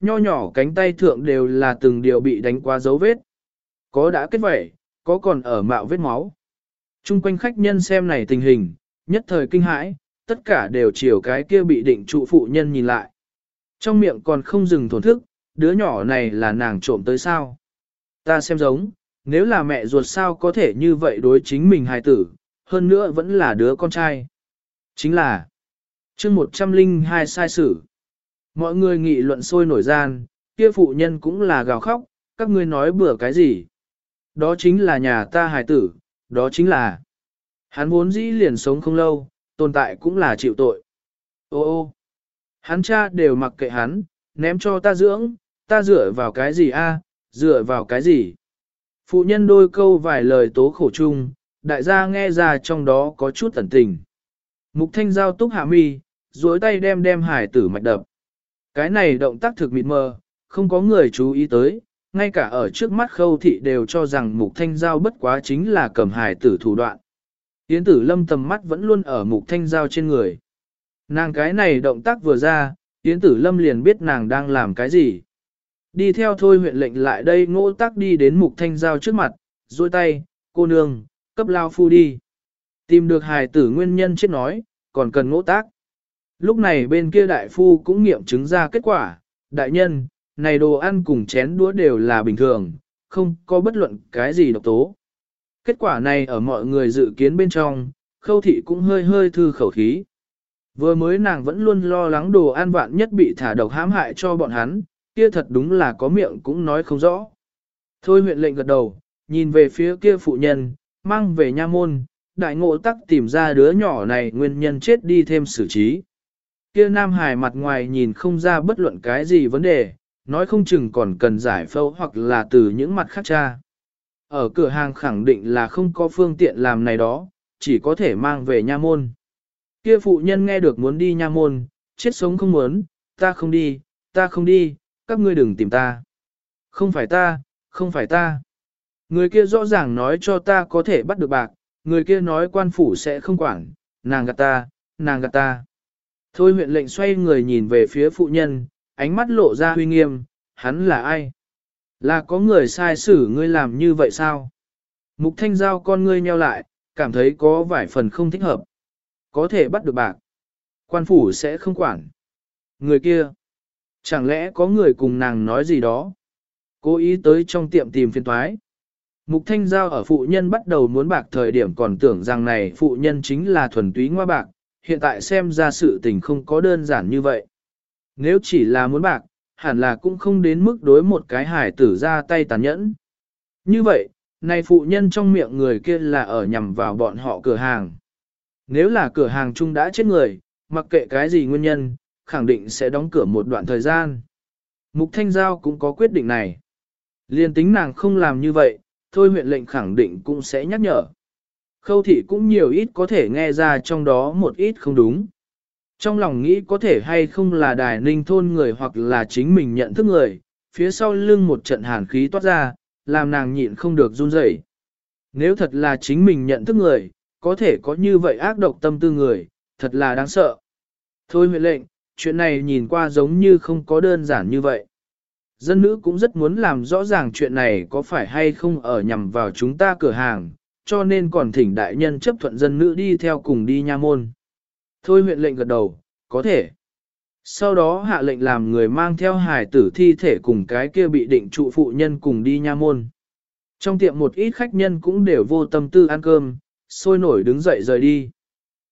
nho nhỏ cánh tay thượng đều là từng điều bị đánh qua dấu vết. Có đã kết vẩy, có còn ở mạo vết máu. Trung quanh khách nhân xem này tình hình, nhất thời kinh hãi, tất cả đều chiều cái kia bị định trụ phụ nhân nhìn lại. Trong miệng còn không dừng thổn thức, đứa nhỏ này là nàng trộm tới sao. Ta xem giống, nếu là mẹ ruột sao có thể như vậy đối chính mình hài tử, hơn nữa vẫn là đứa con trai. Chính là chương 102 sai sử. Mọi người nghị luận sôi nổi gian, kia phụ nhân cũng là gào khóc, các ngươi nói bừa cái gì. Đó chính là nhà ta hài tử, đó chính là hắn vốn dĩ liền sống không lâu, tồn tại cũng là chịu tội. Ô ô, hắn cha đều mặc kệ hắn, ném cho ta dưỡng, ta dựa vào cái gì a? dựa vào cái gì? Phụ nhân đôi câu vài lời tố khổ chung, đại gia nghe ra trong đó có chút tẩn tình. Mục thanh giao túc hạ mi, duỗi tay đem đem hải tử mạch đập. Cái này động tác thực mịt mờ, không có người chú ý tới, ngay cả ở trước mắt khâu thị đều cho rằng mục thanh giao bất quá chính là cầm hài tử thủ đoạn. Yến tử lâm tầm mắt vẫn luôn ở mục thanh giao trên người. Nàng cái này động tác vừa ra, Yến tử lâm liền biết nàng đang làm cái gì. Đi theo thôi huyện lệnh lại đây ngỗ tác đi đến mục thanh giao trước mặt, duỗi tay, cô nương, cấp lao phu đi. Tìm được hài tử nguyên nhân chết nói, còn cần ngỗ tác. Lúc này bên kia đại phu cũng nghiệm chứng ra kết quả, đại nhân, này đồ ăn cùng chén đũa đều là bình thường, không có bất luận cái gì độc tố. Kết quả này ở mọi người dự kiến bên trong, khâu thị cũng hơi hơi thư khẩu khí. Vừa mới nàng vẫn luôn lo lắng đồ ăn vạn nhất bị thả độc hãm hại cho bọn hắn, kia thật đúng là có miệng cũng nói không rõ. Thôi huyện lệnh gật đầu, nhìn về phía kia phụ nhân, mang về nha môn, đại ngộ tắc tìm ra đứa nhỏ này nguyên nhân chết đi thêm xử trí. Kia nam hài mặt ngoài nhìn không ra bất luận cái gì vấn đề, nói không chừng còn cần giải phẫu hoặc là từ những mặt khác cha. Ở cửa hàng khẳng định là không có phương tiện làm này đó, chỉ có thể mang về nha môn. Kia phụ nhân nghe được muốn đi nha môn, chết sống không muốn, ta không đi, ta không đi, các ngươi đừng tìm ta. Không phải ta, không phải ta. Người kia rõ ràng nói cho ta có thể bắt được bạc, người kia nói quan phủ sẽ không quản, nàng gạt ta, nàng gạt ta. Thôi huyện lệnh xoay người nhìn về phía phụ nhân, ánh mắt lộ ra huy nghiêm, hắn là ai? Là có người sai xử ngươi làm như vậy sao? Mục thanh giao con ngươi nheo lại, cảm thấy có vài phần không thích hợp. Có thể bắt được bạc. Quan phủ sẽ không quản. Người kia. Chẳng lẽ có người cùng nàng nói gì đó? Cố ý tới trong tiệm tìm phiên toái. Mục Thanh Giao ở phụ nhân bắt đầu muốn bạc thời điểm còn tưởng rằng này phụ nhân chính là thuần túy ngoa bạc, hiện tại xem ra sự tình không có đơn giản như vậy. Nếu chỉ là muốn bạc, hẳn là cũng không đến mức đối một cái hải tử ra tay tàn nhẫn. Như vậy, này phụ nhân trong miệng người kia là ở nhằm vào bọn họ cửa hàng. Nếu là cửa hàng chung đã chết người, mặc kệ cái gì nguyên nhân, khẳng định sẽ đóng cửa một đoạn thời gian. Mục Thanh Giao cũng có quyết định này. Liên tính nàng không làm như vậy, thôi huyện lệnh khẳng định cũng sẽ nhắc nhở. Khâu thị cũng nhiều ít có thể nghe ra trong đó một ít không đúng. Trong lòng nghĩ có thể hay không là đài ninh thôn người hoặc là chính mình nhận thức người, phía sau lưng một trận hàn khí toát ra, làm nàng nhịn không được run rẩy. Nếu thật là chính mình nhận thức người, có thể có như vậy ác độc tâm tư người, thật là đáng sợ. Thôi huyện lệnh, chuyện này nhìn qua giống như không có đơn giản như vậy. Dân nữ cũng rất muốn làm rõ ràng chuyện này có phải hay không ở nhằm vào chúng ta cửa hàng, cho nên còn thỉnh đại nhân chấp thuận dân nữ đi theo cùng đi nha môn. Thôi huyện lệnh gật đầu, có thể. Sau đó hạ lệnh làm người mang theo hài tử thi thể cùng cái kia bị định trụ phụ nhân cùng đi nha môn. Trong tiệm một ít khách nhân cũng đều vô tâm tư ăn cơm, sôi nổi đứng dậy rời đi.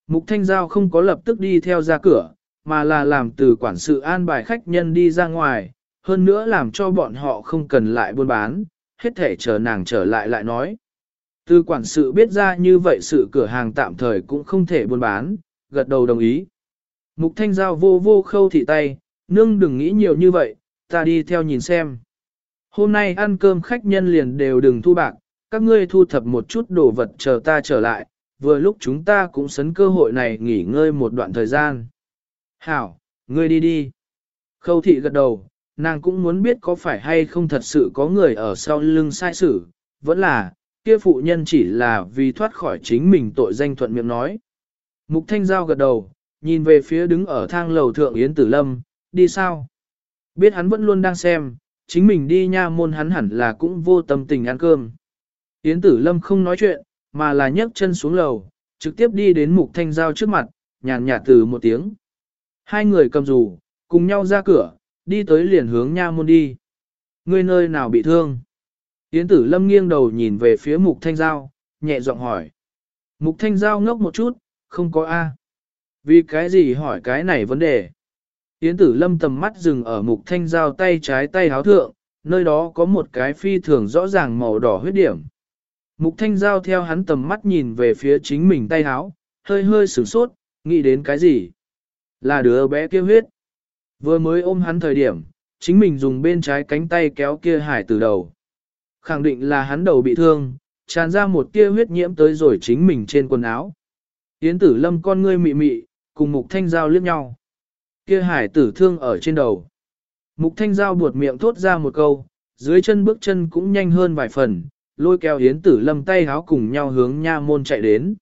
Mục Thanh Giao không có lập tức đi theo ra cửa, mà là làm từ quản sự an bài khách nhân đi ra ngoài, hơn nữa làm cho bọn họ không cần lại buôn bán, hết thể chờ nàng trở lại lại nói. Từ quản sự biết ra như vậy sự cửa hàng tạm thời cũng không thể buôn bán, gật đầu đồng ý. Mục thanh giao vô vô khâu thị tay, nương đừng nghĩ nhiều như vậy, ta đi theo nhìn xem. Hôm nay ăn cơm khách nhân liền đều đừng thu bạc, các ngươi thu thập một chút đồ vật chờ ta trở lại, vừa lúc chúng ta cũng sấn cơ hội này nghỉ ngơi một đoạn thời gian. Hảo, ngươi đi đi. Khâu thị gật đầu, nàng cũng muốn biết có phải hay không thật sự có người ở sau lưng sai sử, vẫn là, kia phụ nhân chỉ là vì thoát khỏi chính mình tội danh thuận miệng nói. Mục Thanh Giao gật đầu, nhìn về phía đứng ở thang lầu thượng Yến Tử Lâm, đi sao? Biết hắn vẫn luôn đang xem, chính mình đi nha môn hắn hẳn là cũng vô tâm tình ăn cơm. Yến tử lâm không nói chuyện, mà là nhấc chân xuống lầu, trực tiếp đi đến mục thanh giao trước mặt, nhàn nhạt từ một tiếng. Hai người cầm dù, cùng nhau ra cửa, đi tới liền hướng nha môn đi. Ngươi nơi nào bị thương? Yến tử lâm nghiêng đầu nhìn về phía mục thanh giao, nhẹ giọng hỏi. Mục thanh giao ngốc một chút, không có A. Vì cái gì hỏi cái này vấn đề? Yến tử lâm tầm mắt dừng ở mục thanh giao tay trái tay háo thượng, nơi đó có một cái phi thường rõ ràng màu đỏ huyết điểm. Mục thanh giao theo hắn tầm mắt nhìn về phía chính mình tay háo, hơi hơi sửng sốt, nghĩ đến cái gì? Là đứa bé kia huyết. Vừa mới ôm hắn thời điểm, chính mình dùng bên trái cánh tay kéo kia hải từ đầu. Khẳng định là hắn đầu bị thương, tràn ra một tia huyết nhiễm tới rồi chính mình trên quần áo. Yến tử lâm con ngươi mị mị, cùng mục thanh giao liếc nhau. Kia hải tử thương ở trên đầu. Mục thanh giao buột miệng thốt ra một câu, dưới chân bước chân cũng nhanh hơn vài phần, lôi kéo Yến tử lâm tay háo cùng nhau hướng nha môn chạy đến.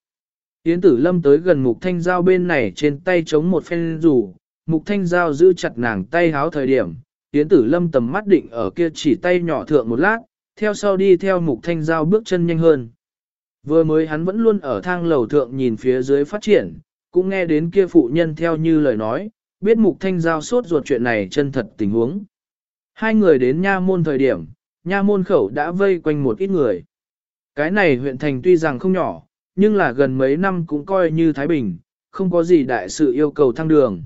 Yến tử lâm tới gần mục thanh giao bên này trên tay chống một phen rủ, mục thanh giao giữ chặt nàng tay háo thời điểm. Yến tử lâm tầm mắt định ở kia chỉ tay nhỏ thượng một lát, theo sau đi theo mục thanh giao bước chân nhanh hơn. Vừa mới hắn vẫn luôn ở thang lầu thượng nhìn phía dưới phát triển, cũng nghe đến kia phụ nhân theo như lời nói, biết mục thanh giao sốt ruột chuyện này chân thật tình huống. Hai người đến nha môn thời điểm, nha môn khẩu đã vây quanh một ít người. Cái này huyện thành tuy rằng không nhỏ, nhưng là gần mấy năm cũng coi như Thái Bình, không có gì đại sự yêu cầu thăng đường.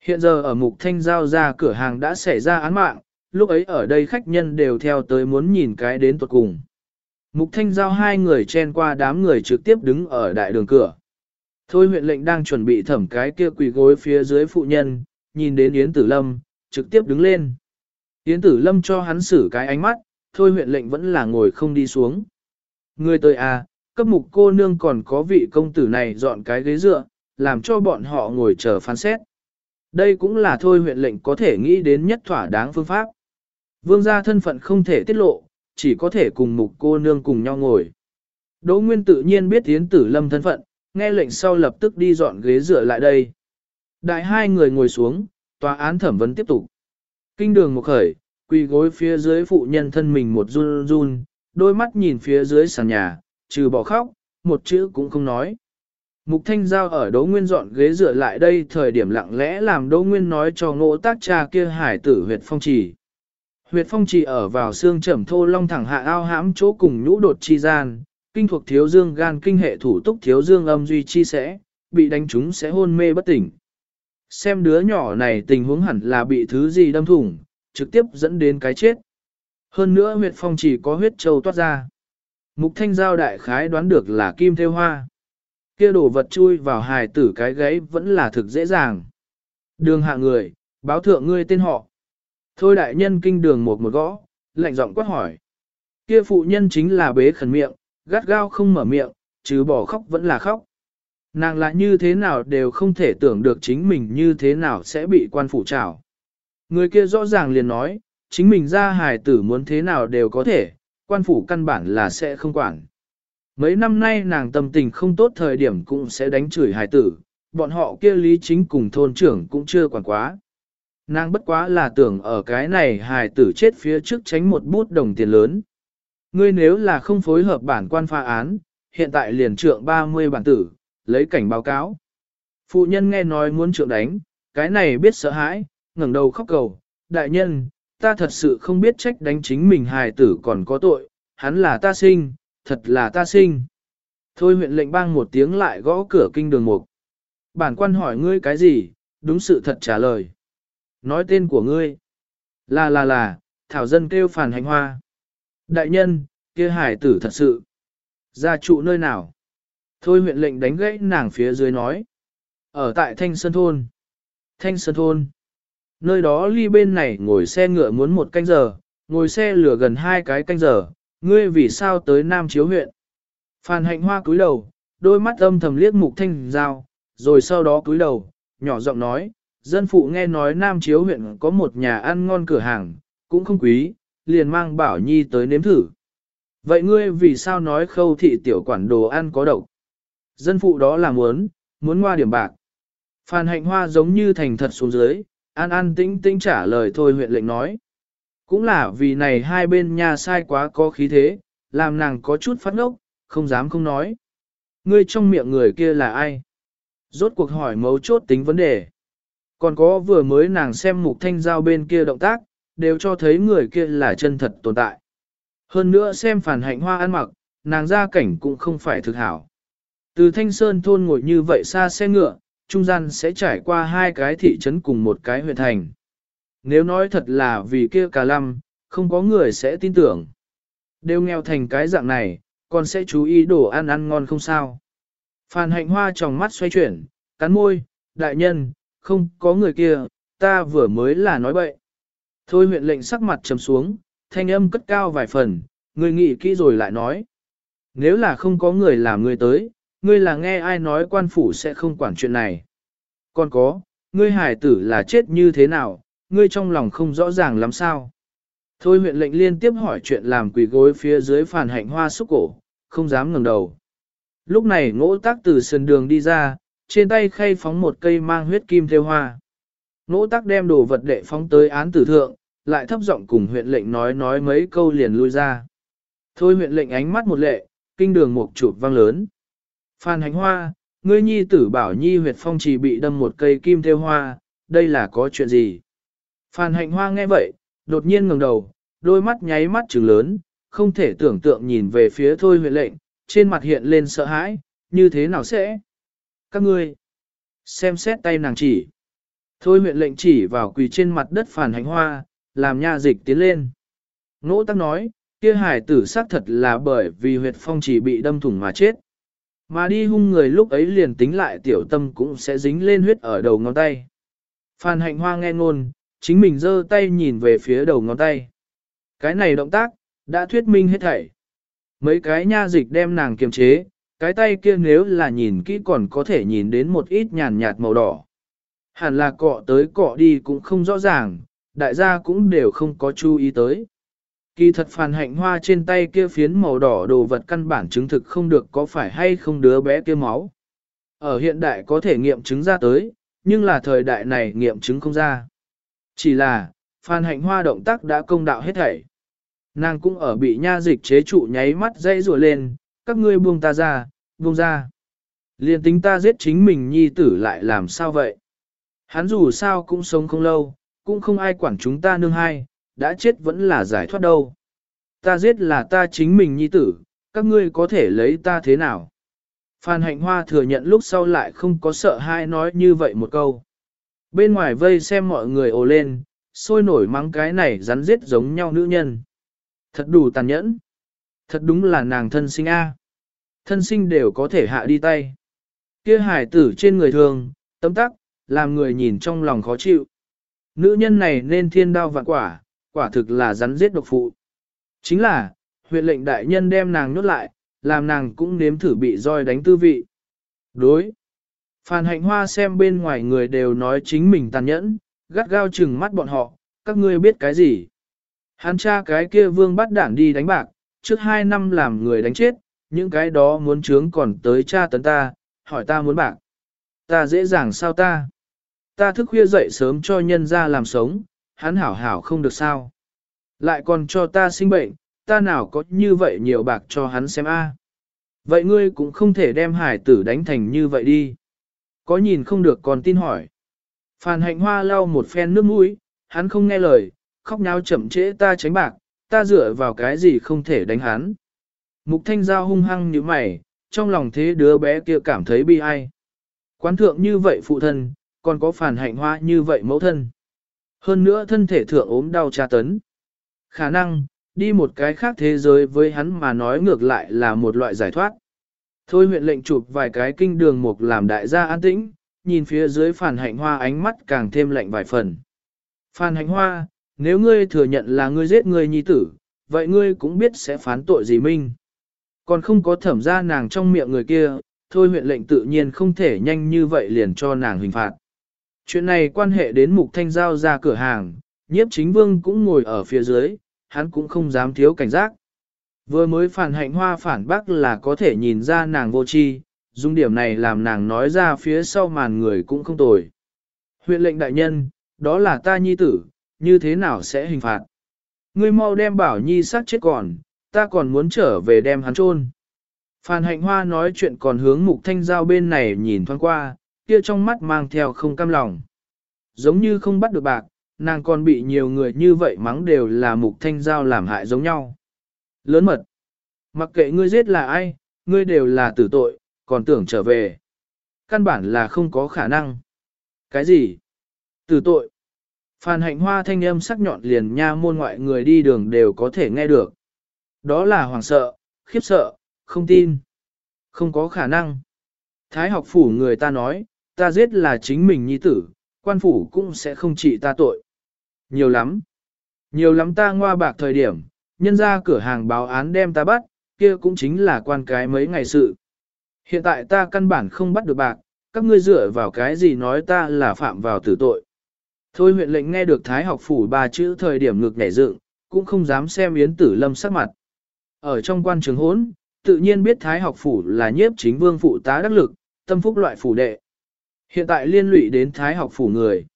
Hiện giờ ở mục thanh giao ra cửa hàng đã xảy ra án mạng, lúc ấy ở đây khách nhân đều theo tới muốn nhìn cái đến tuột cùng. Mục thanh giao hai người chen qua đám người trực tiếp đứng ở đại đường cửa. Thôi huyện lệnh đang chuẩn bị thẩm cái kia quỳ gối phía dưới phụ nhân, nhìn đến Yến Tử Lâm, trực tiếp đứng lên. Yến Tử Lâm cho hắn xử cái ánh mắt, thôi huyện lệnh vẫn là ngồi không đi xuống. Người tới à, cấp mục cô nương còn có vị công tử này dọn cái ghế dựa, làm cho bọn họ ngồi chờ phán xét. Đây cũng là thôi huyện lệnh có thể nghĩ đến nhất thỏa đáng phương pháp. Vương gia thân phận không thể tiết lộ, chỉ có thể cùng mục cô nương cùng nhau ngồi. Đỗ Nguyên tự nhiên biết Yến Tử Lâm thân phận, nghe lệnh sau lập tức đi dọn ghế dựa lại đây. Đại hai người ngồi xuống, tòa án thẩm vấn tiếp tục. Kinh đường một khởi, quỳ gối phía dưới phụ nhân thân mình một run run, đôi mắt nhìn phía dưới sàn nhà, trừ bỏ khóc, một chữ cũng không nói. Mục Thanh Giao ở Đỗ Nguyên dọn ghế dựa lại đây thời điểm lặng lẽ làm Đỗ Nguyên nói cho ngộ tác cha kia hải tử huyệt phong trì. Huyệt phong Chỉ ở vào xương trầm thô long thẳng hạ ao hãm chỗ cùng nhũ đột chi gian, kinh thuộc thiếu dương gan kinh hệ thủ túc thiếu dương âm duy chi sẽ, bị đánh trúng sẽ hôn mê bất tỉnh. Xem đứa nhỏ này tình huống hẳn là bị thứ gì đâm thủng, trực tiếp dẫn đến cái chết. Hơn nữa huyệt phong chỉ có huyết châu toát ra. Mục thanh giao đại khái đoán được là kim theo hoa. Kia đổ vật chui vào hài tử cái gáy vẫn là thực dễ dàng. Đường hạ người, báo thượng ngươi tên họ. Thôi đại nhân kinh đường một một gõ, lạnh giọng quát hỏi. Kia phụ nhân chính là bế khẩn miệng, gắt gao không mở miệng, chứ bỏ khóc vẫn là khóc. Nàng lại như thế nào đều không thể tưởng được chính mình như thế nào sẽ bị quan phủ trảo. Người kia rõ ràng liền nói, chính mình ra hài tử muốn thế nào đều có thể, quan phủ căn bản là sẽ không quản. Mấy năm nay nàng tâm tình không tốt thời điểm cũng sẽ đánh chửi hài tử, bọn họ kia lý chính cùng thôn trưởng cũng chưa quản quá. Nàng bất quá là tưởng ở cái này hài tử chết phía trước tránh một bút đồng tiền lớn. Ngươi nếu là không phối hợp bản quan pha án, hiện tại liền trượng 30 bản tử, lấy cảnh báo cáo. Phụ nhân nghe nói muốn trượng đánh, cái này biết sợ hãi, ngẩng đầu khóc cầu, đại nhân, ta thật sự không biết trách đánh chính mình hài tử còn có tội, hắn là ta sinh, thật là ta sinh. Thôi huyện lệnh bang một tiếng lại gõ cửa kinh đường mục. Bản quan hỏi ngươi cái gì, đúng sự thật trả lời. Nói tên của ngươi. Là là là, thảo dân kêu phản hành hoa. Đại nhân, kia hải tử thật sự. Gia trụ nơi nào? Thôi huyện lệnh đánh gãy nàng phía dưới nói. Ở tại Thanh Sơn Thôn. Thanh Sơn Thôn. Nơi đó ly bên này ngồi xe ngựa muốn một canh giờ, ngồi xe lửa gần hai cái canh giờ, ngươi vì sao tới Nam Chiếu huyện? Phan hạnh hoa cúi đầu, đôi mắt âm thầm liếc mục thanh giao, rồi sau đó cúi đầu, nhỏ giọng nói, dân phụ nghe nói Nam Chiếu huyện có một nhà ăn ngon cửa hàng, cũng không quý, liền mang Bảo Nhi tới nếm thử. Vậy ngươi vì sao nói khâu thị tiểu quản đồ ăn có độc? Dân phụ đó là muốn, muốn qua điểm bạc. Phan hạnh hoa giống như thành thật xuống dưới, An an tĩnh tĩnh trả lời thôi huyện lệnh nói. Cũng là vì này hai bên nhà sai quá có khí thế, làm nàng có chút phát ngốc, không dám không nói. Ngươi trong miệng người kia là ai? Rốt cuộc hỏi mấu chốt tính vấn đề. Còn có vừa mới nàng xem mục thanh giao bên kia động tác, đều cho thấy người kia là chân thật tồn tại. Hơn nữa xem phản hạnh hoa ăn mặc, nàng ra cảnh cũng không phải thực hảo. Từ Thanh Sơn thôn ngồi như vậy xa xe ngựa, trung gian sẽ trải qua hai cái thị trấn cùng một cái huyện thành. Nếu nói thật là vì kia cả lâm, không có người sẽ tin tưởng. Đều nghèo thành cái dạng này, còn sẽ chú ý đồ ăn ăn ngon không sao. Phan hạnh hoa trong mắt xoay chuyển, cắn môi, đại nhân, không có người kia, ta vừa mới là nói bậy. Thôi huyện lệnh sắc mặt trầm xuống, thanh âm cất cao vài phần, người nghĩ kỹ rồi lại nói. Nếu là không có người làm người tới, ngươi là nghe ai nói quan phủ sẽ không quản chuyện này. Còn có, ngươi hải tử là chết như thế nào, ngươi trong lòng không rõ ràng lắm sao. Thôi huyện lệnh liên tiếp hỏi chuyện làm quỷ gối phía dưới phản hạnh hoa xúc cổ, không dám ngẩng đầu. Lúc này ngỗ tác từ sườn đường đi ra, trên tay khay phóng một cây mang huyết kim theo hoa. Nỗ tắc đem đồ vật đệ phóng tới án tử thượng, lại thấp giọng cùng huyện lệnh nói nói mấy câu liền lui ra. Thôi huyện lệnh ánh mắt một lệ, kinh đường một chụp vang lớn. Phan hành hoa, ngươi nhi tử bảo nhi huyệt phong chỉ bị đâm một cây kim theo hoa, đây là có chuyện gì? Phan hạnh hoa nghe vậy, đột nhiên ngẩng đầu, đôi mắt nháy mắt trừng lớn, không thể tưởng tượng nhìn về phía thôi huyện lệnh, trên mặt hiện lên sợ hãi, như thế nào sẽ? Các ngươi, xem xét tay nàng chỉ. Thôi huyện lệnh chỉ vào quỳ trên mặt đất phản hành hoa, làm nha dịch tiến lên. Nỗ tắc nói, kia hải tử xác thật là bởi vì huyệt phong chỉ bị đâm thủng mà chết. Mà đi hung người lúc ấy liền tính lại tiểu tâm cũng sẽ dính lên huyết ở đầu ngón tay. Phan hạnh hoa nghe ngôn, chính mình giơ tay nhìn về phía đầu ngón tay. Cái này động tác, đã thuyết minh hết thảy. Mấy cái nha dịch đem nàng kiềm chế, cái tay kia nếu là nhìn kỹ còn có thể nhìn đến một ít nhàn nhạt màu đỏ. Hẳn là cọ tới cọ đi cũng không rõ ràng, đại gia cũng đều không có chú ý tới. Kỳ thật phàn hạnh hoa trên tay kia phiến màu đỏ đồ vật căn bản chứng thực không được có phải hay không đứa bé kia máu. Ở hiện đại có thể nghiệm chứng ra tới, nhưng là thời đại này nghiệm chứng không ra. Chỉ là, phàn hạnh hoa động tác đã công đạo hết thảy. Nàng cũng ở bị nha dịch chế trụ nháy mắt dây rùa lên, các ngươi buông ta ra, buông ra. Liên tính ta giết chính mình nhi tử lại làm sao vậy? Hắn dù sao cũng sống không lâu, cũng không ai quản chúng ta nương hai, đã chết vẫn là giải thoát đâu. Ta giết là ta chính mình nhi tử, các ngươi có thể lấy ta thế nào? Phan hạnh hoa thừa nhận lúc sau lại không có sợ hai nói như vậy một câu. Bên ngoài vây xem mọi người ồ lên, sôi nổi mắng cái này rắn giết giống nhau nữ nhân. Thật đủ tàn nhẫn. Thật đúng là nàng thân sinh A. Thân sinh đều có thể hạ đi tay. Kia hải tử trên người thường, tấm tắc, làm người nhìn trong lòng khó chịu. Nữ nhân này nên thiên đao vạn quả, quả thực là rắn giết độc phụ. Chính là, huyện lệnh đại nhân đem nàng nhốt lại, làm nàng cũng nếm thử bị roi đánh tư vị. Đối. Phan hạnh hoa xem bên ngoài người đều nói chính mình tàn nhẫn, gắt gao chừng mắt bọn họ, các ngươi biết cái gì. Hắn cha cái kia vương bắt đảng đi đánh bạc, trước hai năm làm người đánh chết, những cái đó muốn trướng còn tới cha tấn ta, hỏi ta muốn bạc. Ta dễ dàng sao ta? Ta thức khuya dậy sớm cho nhân ra làm sống, hắn hảo hảo không được sao. Lại còn cho ta sinh bệnh, ta nào có như vậy nhiều bạc cho hắn xem a. Vậy ngươi cũng không thể đem hải tử đánh thành như vậy đi. Có nhìn không được còn tin hỏi. Phan hạnh hoa lau một phen nước mũi, hắn không nghe lời, khóc nháo chậm trễ ta tránh bạc, ta dựa vào cái gì không thể đánh hắn. Mục thanh giao hung hăng như mày, trong lòng thế đứa bé kia cảm thấy bi ai. Quán thượng như vậy phụ thân, còn có phản hạnh hoa như vậy mẫu thân. Hơn nữa thân thể thượng ốm đau tra tấn. Khả năng, đi một cái khác thế giới với hắn mà nói ngược lại là một loại giải thoát. Thôi huyện lệnh chụp vài cái kinh đường mục làm đại gia an tĩnh, nhìn phía dưới phản hạnh hoa ánh mắt càng thêm lạnh vài phần. Phan hạnh hoa, nếu ngươi thừa nhận là ngươi giết ngươi nhi tử, vậy ngươi cũng biết sẽ phán tội gì minh. Còn không có thẩm ra nàng trong miệng người kia, thôi huyện lệnh tự nhiên không thể nhanh như vậy liền cho nàng hình phạt. Chuyện này quan hệ đến mục thanh giao ra cửa hàng, nhiếp chính vương cũng ngồi ở phía dưới, hắn cũng không dám thiếu cảnh giác. Vừa mới phản hạnh hoa phản bác là có thể nhìn ra nàng vô tri, dùng điểm này làm nàng nói ra phía sau màn người cũng không tồi. Huyện lệnh đại nhân, đó là ta nhi tử, như thế nào sẽ hình phạt. Ngươi mau đem bảo nhi sát chết còn, ta còn muốn trở về đem hắn chôn. Phan hạnh hoa nói chuyện còn hướng mục thanh giao bên này nhìn thoáng qua, kia trong mắt mang theo không cam lòng. Giống như không bắt được bạc, nàng còn bị nhiều người như vậy mắng đều là mục thanh giao làm hại giống nhau. Lớn mật. Mặc kệ ngươi giết là ai, ngươi đều là tử tội, còn tưởng trở về. Căn bản là không có khả năng. Cái gì? Tử tội. Phan hạnh hoa thanh âm sắc nhọn liền nha môn ngoại người đi đường đều có thể nghe được. Đó là hoàng sợ, khiếp sợ, không tin. Không có khả năng. Thái học phủ người ta nói, ta giết là chính mình nhi tử, quan phủ cũng sẽ không trị ta tội. Nhiều lắm. Nhiều lắm ta ngoa bạc thời điểm, nhân ra cửa hàng báo án đem ta bắt, kia cũng chính là quan cái mấy ngày sự. Hiện tại ta căn bản không bắt được bạc, các ngươi dựa vào cái gì nói ta là phạm vào tử tội. Thôi huyện lệnh nghe được Thái học phủ ba chữ thời điểm ngược nhảy dựng, cũng không dám xem Yến Tử Lâm sắc mặt. Ở trong quan trường hốn, tự nhiên biết Thái học phủ là nhiếp chính vương phụ tá đắc lực, tâm phúc loại phủ đệ. Hiện tại liên lụy đến Thái học phủ người.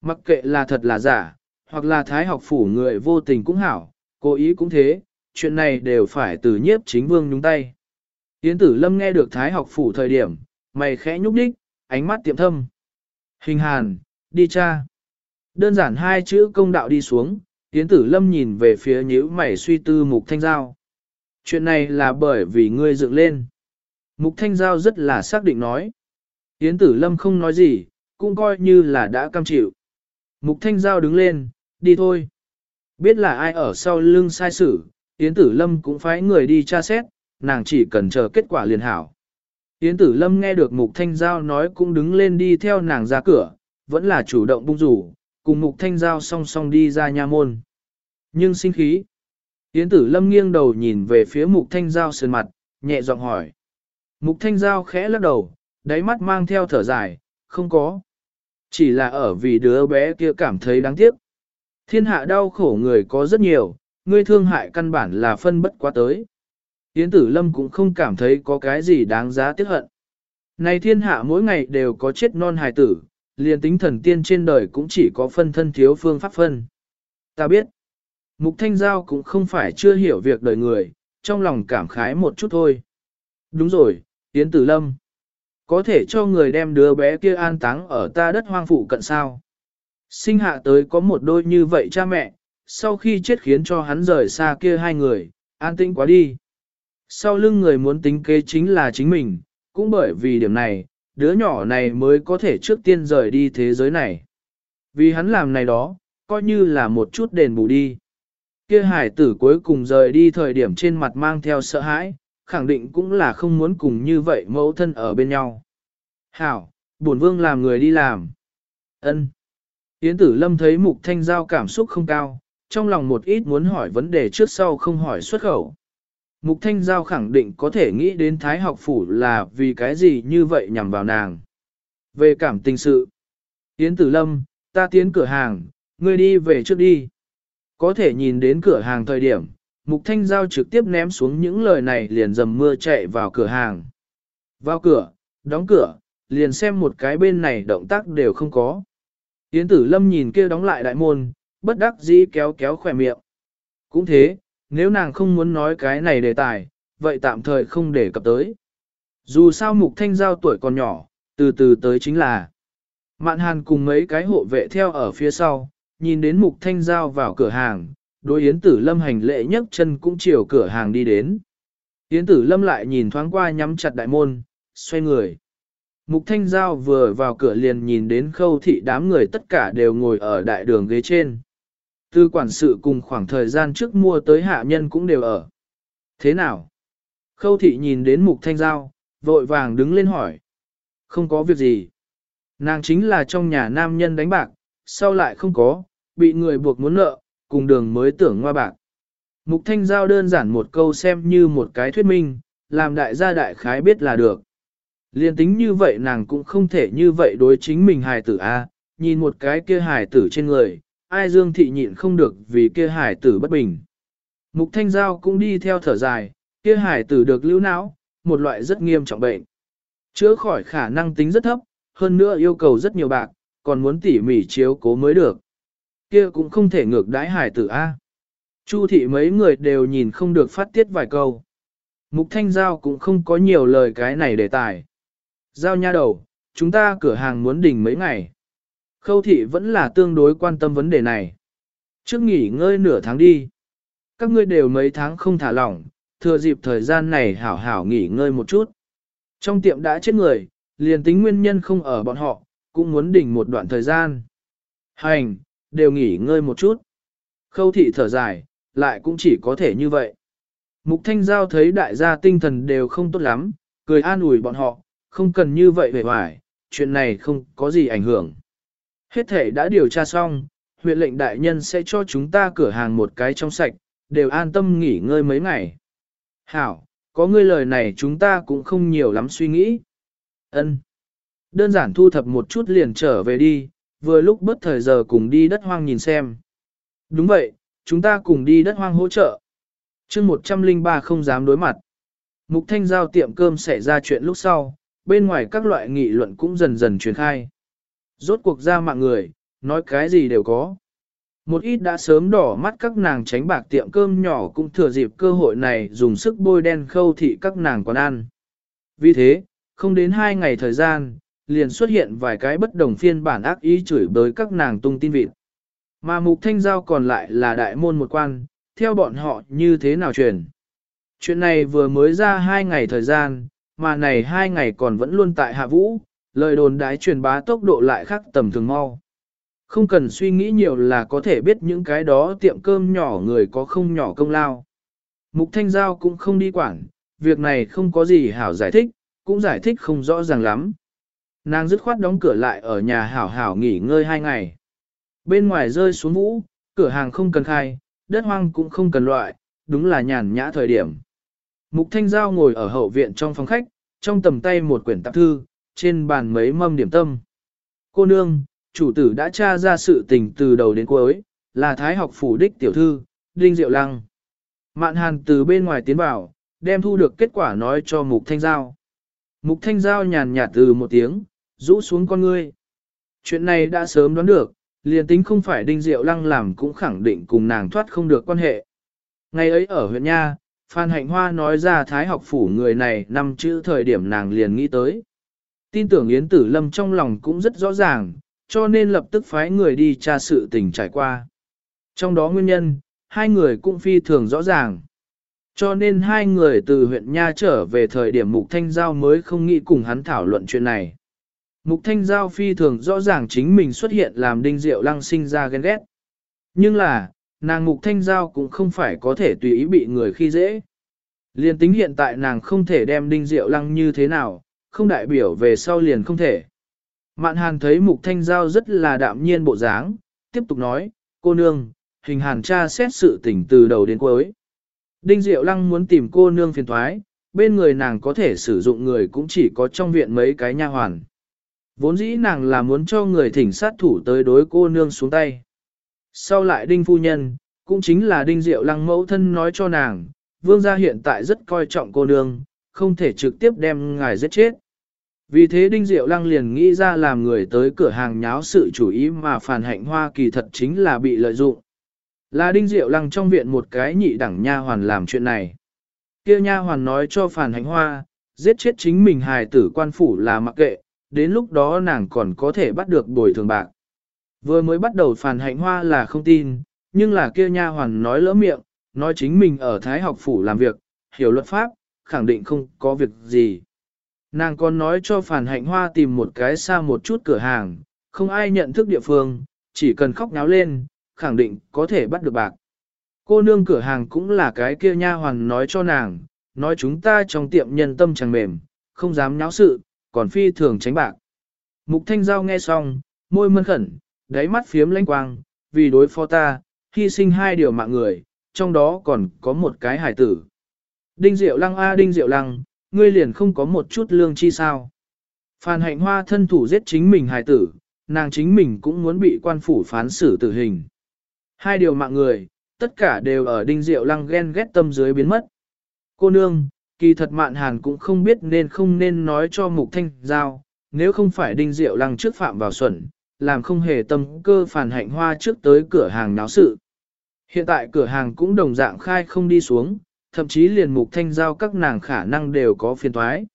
Mặc kệ là thật là giả, hoặc là Thái học phủ người vô tình cũng hảo, cố ý cũng thế, chuyện này đều phải từ nhiếp chính vương nhúng tay. Yến Tử Lâm nghe được Thái học phủ thời điểm, mày khẽ nhúc đích, ánh mắt tiệm thâm. Hình hàn, đi cha. Đơn giản hai chữ công đạo đi xuống, Yến Tử Lâm nhìn về phía nhíu mày suy tư Mục Thanh Giao. Chuyện này là bởi vì ngươi dựng lên. Mục Thanh Giao rất là xác định nói. Yến Tử Lâm không nói gì, cũng coi như là đã cam chịu. Mục Thanh Giao đứng lên, đi thôi. Biết là ai ở sau lưng sai sử, Yến Tử Lâm cũng phái người đi tra xét, nàng chỉ cần chờ kết quả liền hảo. Yến Tử Lâm nghe được Mục Thanh Giao nói cũng đứng lên đi theo nàng ra cửa, vẫn là chủ động bung rủ, cùng Mục Thanh Giao song song đi ra nha môn. Nhưng sinh khí. Yến Tử Lâm nghiêng đầu nhìn về phía Mục Thanh Giao sườn mặt, nhẹ giọng hỏi. Mục Thanh Giao khẽ lắc đầu, đáy mắt mang theo thở dài, không có. Chỉ là ở vì đứa bé kia cảm thấy đáng tiếc. Thiên hạ đau khổ người có rất nhiều, ngươi thương hại căn bản là phân bất quá tới. Yến tử lâm cũng không cảm thấy có cái gì đáng giá tiếc hận. Này thiên hạ mỗi ngày đều có chết non hài tử, liền tính thần tiên trên đời cũng chỉ có phân thân thiếu phương pháp phân. Ta biết, Mục Thanh Giao cũng không phải chưa hiểu việc đời người, trong lòng cảm khái một chút thôi. Đúng rồi, Yến Tử Lâm. Có thể cho người đem đứa bé kia an táng ở ta đất hoang phụ cận sao. Sinh hạ tới có một đôi như vậy cha mẹ, sau khi chết khiến cho hắn rời xa kia hai người, an tĩnh quá đi. Sau lưng người muốn tính kế chính là chính mình, cũng bởi vì điểm này, đứa nhỏ này mới có thể trước tiên rời đi thế giới này. Vì hắn làm này đó, coi như là một chút đền bù đi. Kia hải tử cuối cùng rời đi thời điểm trên mặt mang theo sợ hãi, khẳng định cũng là không muốn cùng như vậy mẫu thân ở bên nhau. Hảo, bổn vương làm người đi làm. ân Yến tử lâm thấy mục thanh giao cảm xúc không cao, trong lòng một ít muốn hỏi vấn đề trước sau không hỏi xuất khẩu. Mục thanh giao khẳng định có thể nghĩ đến thái học phủ là vì cái gì như vậy nhằm vào nàng. Về cảm tình sự. Yến tử lâm, ta tiến cửa hàng, ngươi đi về trước đi. Có thể nhìn đến cửa hàng thời điểm, Mục Thanh Giao trực tiếp ném xuống những lời này liền dầm mưa chạy vào cửa hàng. Vào cửa, đóng cửa, liền xem một cái bên này động tác đều không có. Yến tử lâm nhìn kia đóng lại đại môn, bất đắc dĩ kéo kéo khỏe miệng. Cũng thế, nếu nàng không muốn nói cái này đề tài, vậy tạm thời không để cập tới. Dù sao mục thanh giao tuổi còn nhỏ, từ từ tới chính là. Mạn hàn cùng mấy cái hộ vệ theo ở phía sau, nhìn đến mục thanh giao vào cửa hàng, đối yến tử lâm hành lệ nhấc chân cũng chiều cửa hàng đi đến. Yến tử lâm lại nhìn thoáng qua nhắm chặt đại môn, xoay người. Mục Thanh Giao vừa vào cửa liền nhìn đến khâu thị đám người tất cả đều ngồi ở đại đường ghế trên. Tư quản sự cùng khoảng thời gian trước mua tới hạ nhân cũng đều ở. Thế nào? Khâu thị nhìn đến Mục Thanh Giao, vội vàng đứng lên hỏi. Không có việc gì. Nàng chính là trong nhà nam nhân đánh bạc, sau lại không có, bị người buộc muốn nợ, cùng đường mới tưởng ngoa bạc. Mục Thanh Giao đơn giản một câu xem như một cái thuyết minh, làm đại gia đại khái biết là được. Liên tính như vậy nàng cũng không thể như vậy đối chính mình hài tử a, nhìn một cái kia hài tử trên người, ai dương thị nhịn không được vì kia Hải tử bất bình. Mục thanh giao cũng đi theo thở dài, kia Hải tử được lưu não, một loại rất nghiêm trọng bệnh. Chữa khỏi khả năng tính rất thấp, hơn nữa yêu cầu rất nhiều bạc, còn muốn tỉ mỉ chiếu cố mới được. Kia cũng không thể ngược đãi hải tử A. Chu thị mấy người đều nhìn không được phát tiết vài câu. Mục Thanh Giao cũng không có nhiều lời cái này đề tài. Giao nha đầu, chúng ta cửa hàng muốn đỉnh mấy ngày. Khâu thị vẫn là tương đối quan tâm vấn đề này. Trước nghỉ ngơi nửa tháng đi. Các ngươi đều mấy tháng không thả lỏng, thừa dịp thời gian này hảo hảo nghỉ ngơi một chút. Trong tiệm đã chết người, liền tính nguyên nhân không ở bọn họ, cũng muốn đỉnh một đoạn thời gian. Hành, đều nghỉ ngơi một chút. Khâu thị thở dài, lại cũng chỉ có thể như vậy. Mục Thanh Giao thấy đại gia tinh thần đều không tốt lắm, cười an ủi bọn họ, không cần như vậy về hoài, chuyện này không có gì ảnh hưởng. Hết thể đã điều tra xong, huyện lệnh đại nhân sẽ cho chúng ta cửa hàng một cái trong sạch, đều an tâm nghỉ ngơi mấy ngày. Hảo, có ngươi lời này chúng ta cũng không nhiều lắm suy nghĩ. Ân. Đơn giản thu thập một chút liền trở về đi, vừa lúc bất thời giờ cùng đi đất hoang nhìn xem. Đúng vậy, chúng ta cùng đi đất hoang hỗ trợ. chương 103 không dám đối mặt. Mục Thanh Giao tiệm cơm xảy ra chuyện lúc sau, bên ngoài các loại nghị luận cũng dần dần truyền khai. Rốt cuộc ra mạng người, nói cái gì đều có. Một ít đã sớm đỏ mắt các nàng tránh bạc tiệm cơm nhỏ cũng thừa dịp cơ hội này dùng sức bôi đen khâu thị các nàng quán ăn. Vì thế, không đến hai ngày thời gian, liền xuất hiện vài cái bất đồng phiên bản ác ý chửi bới các nàng tung tin vịt. Mà mục thanh giao còn lại là đại môn một quan, theo bọn họ như thế nào truyền. Chuyện này vừa mới ra hai ngày thời gian, mà này hai ngày còn vẫn luôn tại hạ vũ, lời đồn đái truyền bá tốc độ lại khác tầm thường mau. Không cần suy nghĩ nhiều là có thể biết những cái đó tiệm cơm nhỏ người có không nhỏ công lao. Mục Thanh Giao cũng không đi quản, việc này không có gì hảo giải thích, cũng giải thích không rõ ràng lắm. Nàng dứt khoát đóng cửa lại ở nhà hảo hảo nghỉ ngơi hai ngày. Bên ngoài rơi xuống vũ, cửa hàng không cần khai, đất hoang cũng không cần loại, đúng là nhàn nhã thời điểm. Mục Thanh Giao ngồi ở hậu viện trong phòng khách, trong tầm tay một quyển tạp thư, trên bàn mấy mâm điểm tâm. Cô nương, chủ tử đã tra ra sự tình từ đầu đến cuối, là thái học phủ đích tiểu thư, Đinh Diệu Lăng. Mạn hàn từ bên ngoài tiến vào, đem thu được kết quả nói cho Mục Thanh Giao. Mục Thanh Giao nhàn nhạt từ một tiếng, rũ xuống con ngươi. Chuyện này đã sớm đoán được, liền tính không phải Đinh Diệu Lăng làm cũng khẳng định cùng nàng thoát không được quan hệ. Ngày ấy ở huyện Nha, Phan Hạnh Hoa nói ra thái học phủ người này năm chữ thời điểm nàng liền nghĩ tới. Tin tưởng Yến Tử Lâm trong lòng cũng rất rõ ràng, cho nên lập tức phái người đi tra sự tình trải qua. Trong đó nguyên nhân, hai người cũng phi thường rõ ràng. Cho nên hai người từ huyện Nha trở về thời điểm Mục Thanh Giao mới không nghĩ cùng hắn thảo luận chuyện này. Mục Thanh Giao phi thường rõ ràng chính mình xuất hiện làm đinh diệu lăng sinh ra ghen ghét. Nhưng là, nàng Mục Thanh Giao cũng không phải có thể tùy ý bị người khi dễ. Liên tính hiện tại nàng không thể đem đinh diệu lăng như thế nào, không đại biểu về sau liền không thể. Mạn hàn thấy mục thanh giao rất là đạm nhiên bộ dáng, tiếp tục nói, cô nương, hình hàn cha xét sự tình từ đầu đến cuối. Đinh Diệu Lăng muốn tìm cô nương phiền thoái, bên người nàng có thể sử dụng người cũng chỉ có trong viện mấy cái nha hoàn. Vốn dĩ nàng là muốn cho người thỉnh sát thủ tới đối cô nương xuống tay. Sau lại đinh phu nhân, cũng chính là đinh Diệu Lăng mẫu thân nói cho nàng, vương gia hiện tại rất coi trọng cô nương, không thể trực tiếp đem ngài giết chết. Vì thế Đinh Diệu Lăng liền nghĩ ra làm người tới cửa hàng nháo sự chủ ý mà phản hạnh hoa kỳ thật chính là bị lợi dụng. Là Đinh Diệu Lăng trong viện một cái nhị đẳng nha hoàn làm chuyện này. Kia nha hoàn nói cho phản hạnh hoa, giết chết chính mình hài tử quan phủ là mặc kệ, đến lúc đó nàng còn có thể bắt được bồi thường bạc. Vừa mới bắt đầu phản hạnh hoa là không tin, nhưng là kia nha hoàn nói lỡ miệng, nói chính mình ở Thái học phủ làm việc, hiểu luật pháp, khẳng định không có việc gì. Nàng còn nói cho phản hạnh hoa tìm một cái xa một chút cửa hàng, không ai nhận thức địa phương, chỉ cần khóc náo lên, khẳng định có thể bắt được bạc. Cô nương cửa hàng cũng là cái kia nha hoàn nói cho nàng, nói chúng ta trong tiệm nhân tâm chẳng mềm, không dám nháo sự, còn phi thường tránh bạc. Mục Thanh Giao nghe xong, môi mân khẩn, đáy mắt phiếm lanh quang, vì đối phó ta, hy sinh hai điều mạng người, trong đó còn có một cái hải tử. Đinh Diệu Lăng A Đinh Diệu Lăng, ngươi liền không có một chút lương chi sao. Phan hạnh hoa thân thủ giết chính mình hài tử, nàng chính mình cũng muốn bị quan phủ phán xử tử hình. Hai điều mạng người, tất cả đều ở đinh diệu lăng ghen ghét tâm dưới biến mất. Cô nương, kỳ thật mạn hàn cũng không biết nên không nên nói cho mục thanh giao, nếu không phải đinh diệu lăng trước phạm vào xuẩn, làm không hề tâm cơ phản hạnh hoa trước tới cửa hàng náo sự. Hiện tại cửa hàng cũng đồng dạng khai không đi xuống, thậm chí liền mục thanh giao các nàng khả năng đều có phiền thoái.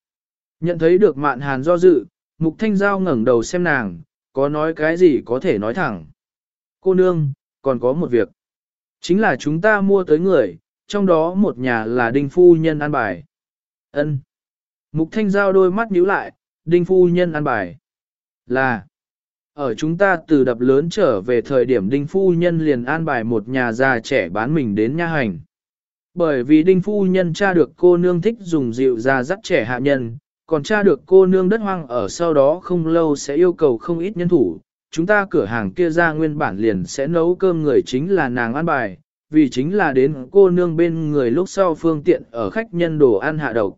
Nhận thấy được mạn hàn do dự, mục thanh giao ngẩng đầu xem nàng, có nói cái gì có thể nói thẳng. Cô nương, còn có một việc. Chính là chúng ta mua tới người, trong đó một nhà là đinh phu nhân an bài. ân Mục thanh giao đôi mắt nhíu lại, đinh phu nhân an bài. Là, ở chúng ta từ đập lớn trở về thời điểm đinh phu nhân liền an bài một nhà già trẻ bán mình đến nha hành. Bởi vì đinh phu nhân cha được cô nương thích dùng rượu ra dắt trẻ hạ nhân, còn cha được cô nương đất hoang ở sau đó không lâu sẽ yêu cầu không ít nhân thủ. Chúng ta cửa hàng kia ra nguyên bản liền sẽ nấu cơm người chính là nàng ăn bài, vì chính là đến cô nương bên người lúc sau phương tiện ở khách nhân đồ ăn hạ độc.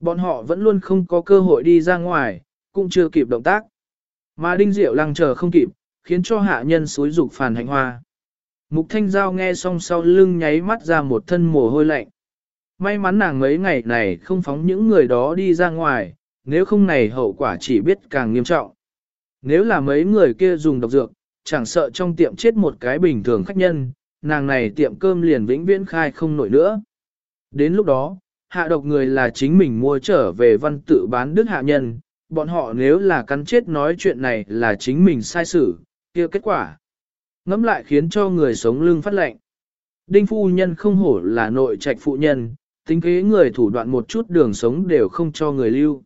Bọn họ vẫn luôn không có cơ hội đi ra ngoài, cũng chưa kịp động tác. Mà đinh diệu lăng chờ không kịp, khiến cho hạ nhân xối dục phản hạnh hoa. Mục thanh giao nghe xong sau lưng nháy mắt ra một thân mồ hôi lạnh. May mắn nàng mấy ngày này không phóng những người đó đi ra ngoài, nếu không này hậu quả chỉ biết càng nghiêm trọng. Nếu là mấy người kia dùng độc dược, chẳng sợ trong tiệm chết một cái bình thường khách nhân, nàng này tiệm cơm liền vĩnh viễn khai không nổi nữa. Đến lúc đó, hạ độc người là chính mình mua trở về văn tự bán đức hạ nhân, bọn họ nếu là cắn chết nói chuyện này là chính mình sai xử, kia kết quả. Ngắm lại khiến cho người sống lưng phát lệnh. Đinh phu nhân không hổ là nội trạch phụ nhân, tính kế người thủ đoạn một chút đường sống đều không cho người lưu.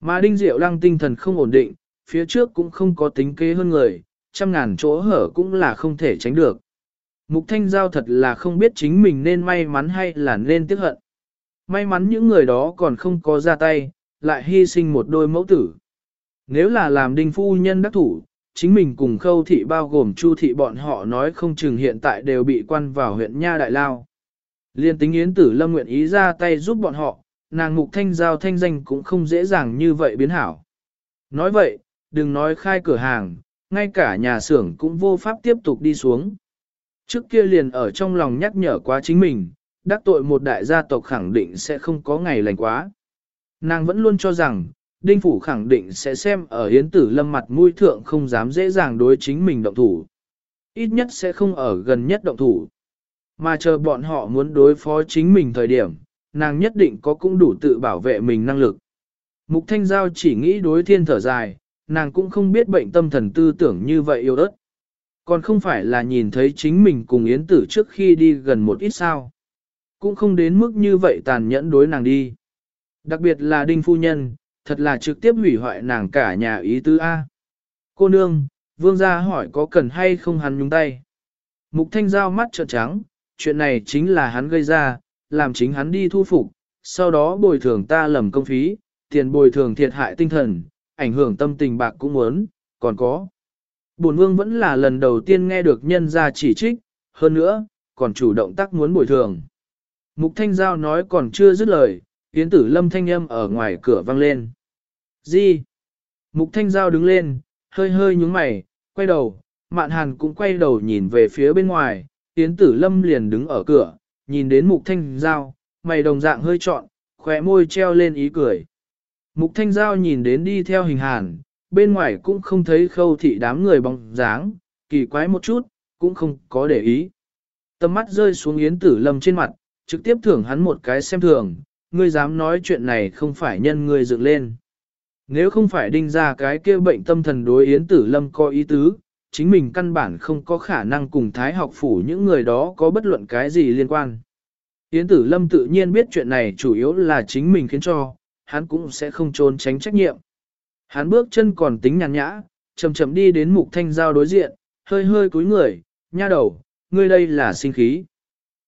Mà đinh diệu lăng tinh thần không ổn định, phía trước cũng không có tính kế hơn người, trăm ngàn chỗ hở cũng là không thể tránh được. Mục thanh giao thật là không biết chính mình nên may mắn hay là nên tiếc hận. May mắn những người đó còn không có ra tay, lại hy sinh một đôi mẫu tử. Nếu là làm đinh phu nhân đắc thủ, chính mình cùng khâu thị bao gồm chu thị bọn họ nói không chừng hiện tại đều bị quan vào huyện Nha Đại Lao. Liên tính Yến Tử Lâm nguyện ý ra tay giúp bọn họ, nàng mục thanh giao thanh danh cũng không dễ dàng như vậy biến hảo. Nói vậy, đừng nói khai cửa hàng, ngay cả nhà xưởng cũng vô pháp tiếp tục đi xuống. Trước kia liền ở trong lòng nhắc nhở quá chính mình, đắc tội một đại gia tộc khẳng định sẽ không có ngày lành quá. Nàng vẫn luôn cho rằng, Đinh Phủ khẳng định sẽ xem ở Yến Tử Lâm mặt mũi thượng không dám dễ dàng đối chính mình động thủ. Ít nhất sẽ không ở gần nhất động thủ. Mà chờ bọn họ muốn đối phó chính mình thời điểm, nàng nhất định có cũng đủ tự bảo vệ mình năng lực. Mục Thanh Giao chỉ nghĩ đối thiên thở dài, nàng cũng không biết bệnh tâm thần tư tưởng như vậy yêu đất, Còn không phải là nhìn thấy chính mình cùng Yến Tử trước khi đi gần một ít sao. Cũng không đến mức như vậy tàn nhẫn đối nàng đi. Đặc biệt là Đinh Phu Nhân, thật là trực tiếp hủy hoại nàng cả nhà ý tứ A. Cô nương, vương gia hỏi có cần hay không hắn nhúng tay. Mục thanh giao mắt trợn trắng, chuyện này chính là hắn gây ra, làm chính hắn đi thu phục, sau đó bồi thường ta lầm công phí, tiền bồi thường thiệt hại tinh thần, ảnh hưởng tâm tình bạc cũng muốn, còn có. Bổn vương vẫn là lần đầu tiên nghe được nhân gia chỉ trích, hơn nữa, còn chủ động tác muốn bồi thường. Mục Thanh Giao nói còn chưa dứt lời, Yến tử lâm thanh âm ở ngoài cửa vang lên. Gì? Mục Thanh Giao đứng lên, hơi hơi nhúng mày, quay đầu, Mạn Hàn cũng quay đầu nhìn về phía bên ngoài, Yến tử lâm liền đứng ở cửa, nhìn đến Mục Thanh Giao, mày đồng dạng hơi trọn, khóe môi treo lên ý cười. Mục Thanh Giao nhìn đến đi theo hình hàn, bên ngoài cũng không thấy khâu thị đám người bóng dáng, kỳ quái một chút, cũng không có để ý. Tầm mắt rơi xuống Yến Tử Lâm trên mặt, trực tiếp thưởng hắn một cái xem thường, ngươi dám nói chuyện này không phải nhân ngươi dựng lên. Nếu không phải đinh ra cái kia bệnh tâm thần đối Yến Tử Lâm có ý tứ, chính mình căn bản không có khả năng cùng Thái học phủ những người đó có bất luận cái gì liên quan. Yến Tử Lâm tự nhiên biết chuyện này chủ yếu là chính mình khiến cho, hắn cũng sẽ không trốn tránh trách nhiệm. Hắn bước chân còn tính nhàn nhã, chậm chậm đi đến mục thanh giao đối diện, hơi hơi cúi người, nha đầu, ngươi đây là sinh khí.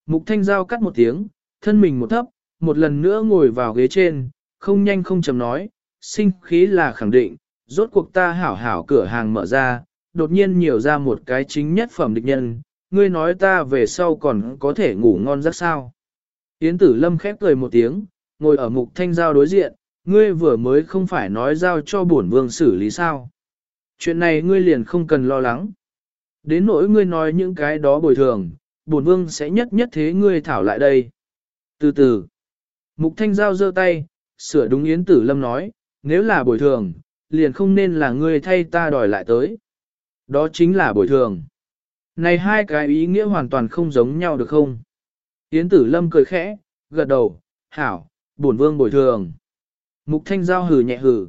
Mục thanh giao cắt một tiếng, thân mình một thấp, một lần nữa ngồi vào ghế trên, không nhanh không chậm nói, sinh khí là khẳng định, rốt cuộc ta hảo hảo cửa hàng mở ra, đột nhiên nhiều ra một cái chính nhất phẩm địch nhân, ngươi nói ta về sau còn có thể ngủ ngon giấc sao. Yến tử lâm khép cười một tiếng, ngồi ở mục thanh giao đối diện, ngươi vừa mới không phải nói giao cho bổn vương xử lý sao. Chuyện này ngươi liền không cần lo lắng. Đến nỗi ngươi nói những cái đó bồi thường, bổn vương sẽ nhất nhất thế ngươi thảo lại đây. Từ từ, mục thanh giao giơ tay, sửa đúng Yến Tử Lâm nói, nếu là bồi thường, liền không nên là ngươi thay ta đòi lại tới. Đó chính là bồi thường. Này hai cái ý nghĩa hoàn toàn không giống nhau được không? Yến tử lâm cười khẽ, gật đầu, hảo, bổn vương bồi thường. Mục thanh giao hừ nhẹ hừ.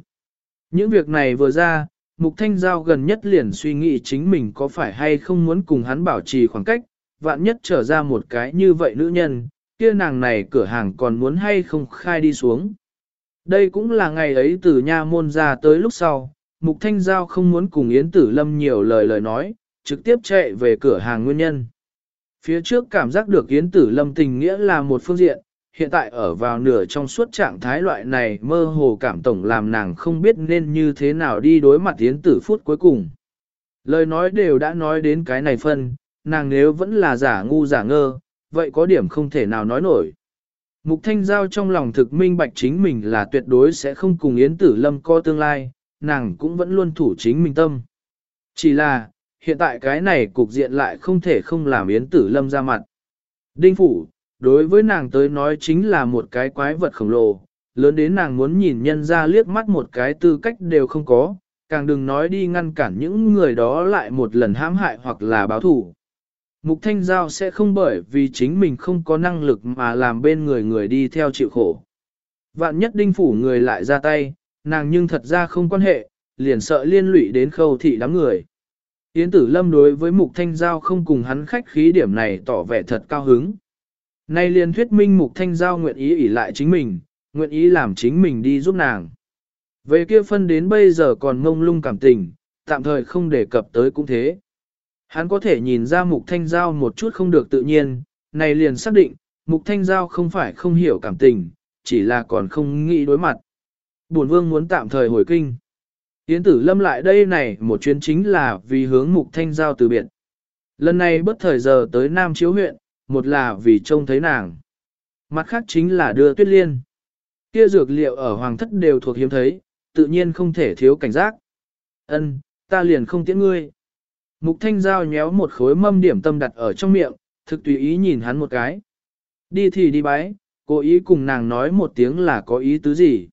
Những việc này vừa ra, mục thanh giao gần nhất liền suy nghĩ chính mình có phải hay không muốn cùng hắn bảo trì khoảng cách, vạn nhất trở ra một cái như vậy nữ nhân, kia nàng này cửa hàng còn muốn hay không khai đi xuống. Đây cũng là ngày ấy từ nha môn ra tới lúc sau, Mục Thanh Giao không muốn cùng Yến Tử Lâm nhiều lời lời nói, trực tiếp chạy về cửa hàng nguyên nhân. Phía trước cảm giác được Yến Tử Lâm tình nghĩa là một phương diện, hiện tại ở vào nửa trong suốt trạng thái loại này mơ hồ cảm tổng làm nàng không biết nên như thế nào đi đối mặt Yến Tử phút cuối cùng. Lời nói đều đã nói đến cái này phân, nàng nếu vẫn là giả ngu giả ngơ, vậy có điểm không thể nào nói nổi. Mục Thanh Giao trong lòng thực minh bạch chính mình là tuyệt đối sẽ không cùng Yến Tử Lâm co tương lai, nàng cũng vẫn luôn thủ chính mình tâm. Chỉ là, hiện tại cái này cục diện lại không thể không làm Yến Tử Lâm ra mặt. Đinh Phủ, đối với nàng tới nói chính là một cái quái vật khổng lồ, lớn đến nàng muốn nhìn nhân ra liếc mắt một cái tư cách đều không có, càng đừng nói đi ngăn cản những người đó lại một lần hãm hại hoặc là báo thủ. Mục Thanh Giao sẽ không bởi vì chính mình không có năng lực mà làm bên người người đi theo chịu khổ. Vạn nhất đinh phủ người lại ra tay, nàng nhưng thật ra không quan hệ, liền sợ liên lụy đến khâu thị đám người. Yến tử lâm đối với mục thanh giao không cùng hắn khách khí điểm này tỏ vẻ thật cao hứng. Nay liền thuyết minh mục thanh giao nguyện ý ỉ lại chính mình, nguyện ý làm chính mình đi giúp nàng. Về kia phân đến bây giờ còn ngông lung cảm tình, tạm thời không đề cập tới cũng thế. Hắn có thể nhìn ra mục thanh giao một chút không được tự nhiên, này liền xác định, mục thanh giao không phải không hiểu cảm tình, chỉ là còn không nghĩ đối mặt. Bổn vương muốn tạm thời hồi kinh. Yến tử lâm lại đây này một chuyến chính là vì hướng mục thanh giao từ biệt. Lần này bất thời giờ tới Nam Chiếu huyện, một là vì trông thấy nàng. Mặt khác chính là đưa tuyết liên. Kia dược liệu ở hoàng thất đều thuộc hiếm thấy, tự nhiên không thể thiếu cảnh giác. Ân, ta liền không tiễn ngươi. Mục thanh giao nhéo một khối mâm điểm tâm đặt ở trong miệng, thực tùy ý nhìn hắn một cái. Đi thì đi bái, cố ý cùng nàng nói một tiếng là có ý tứ gì.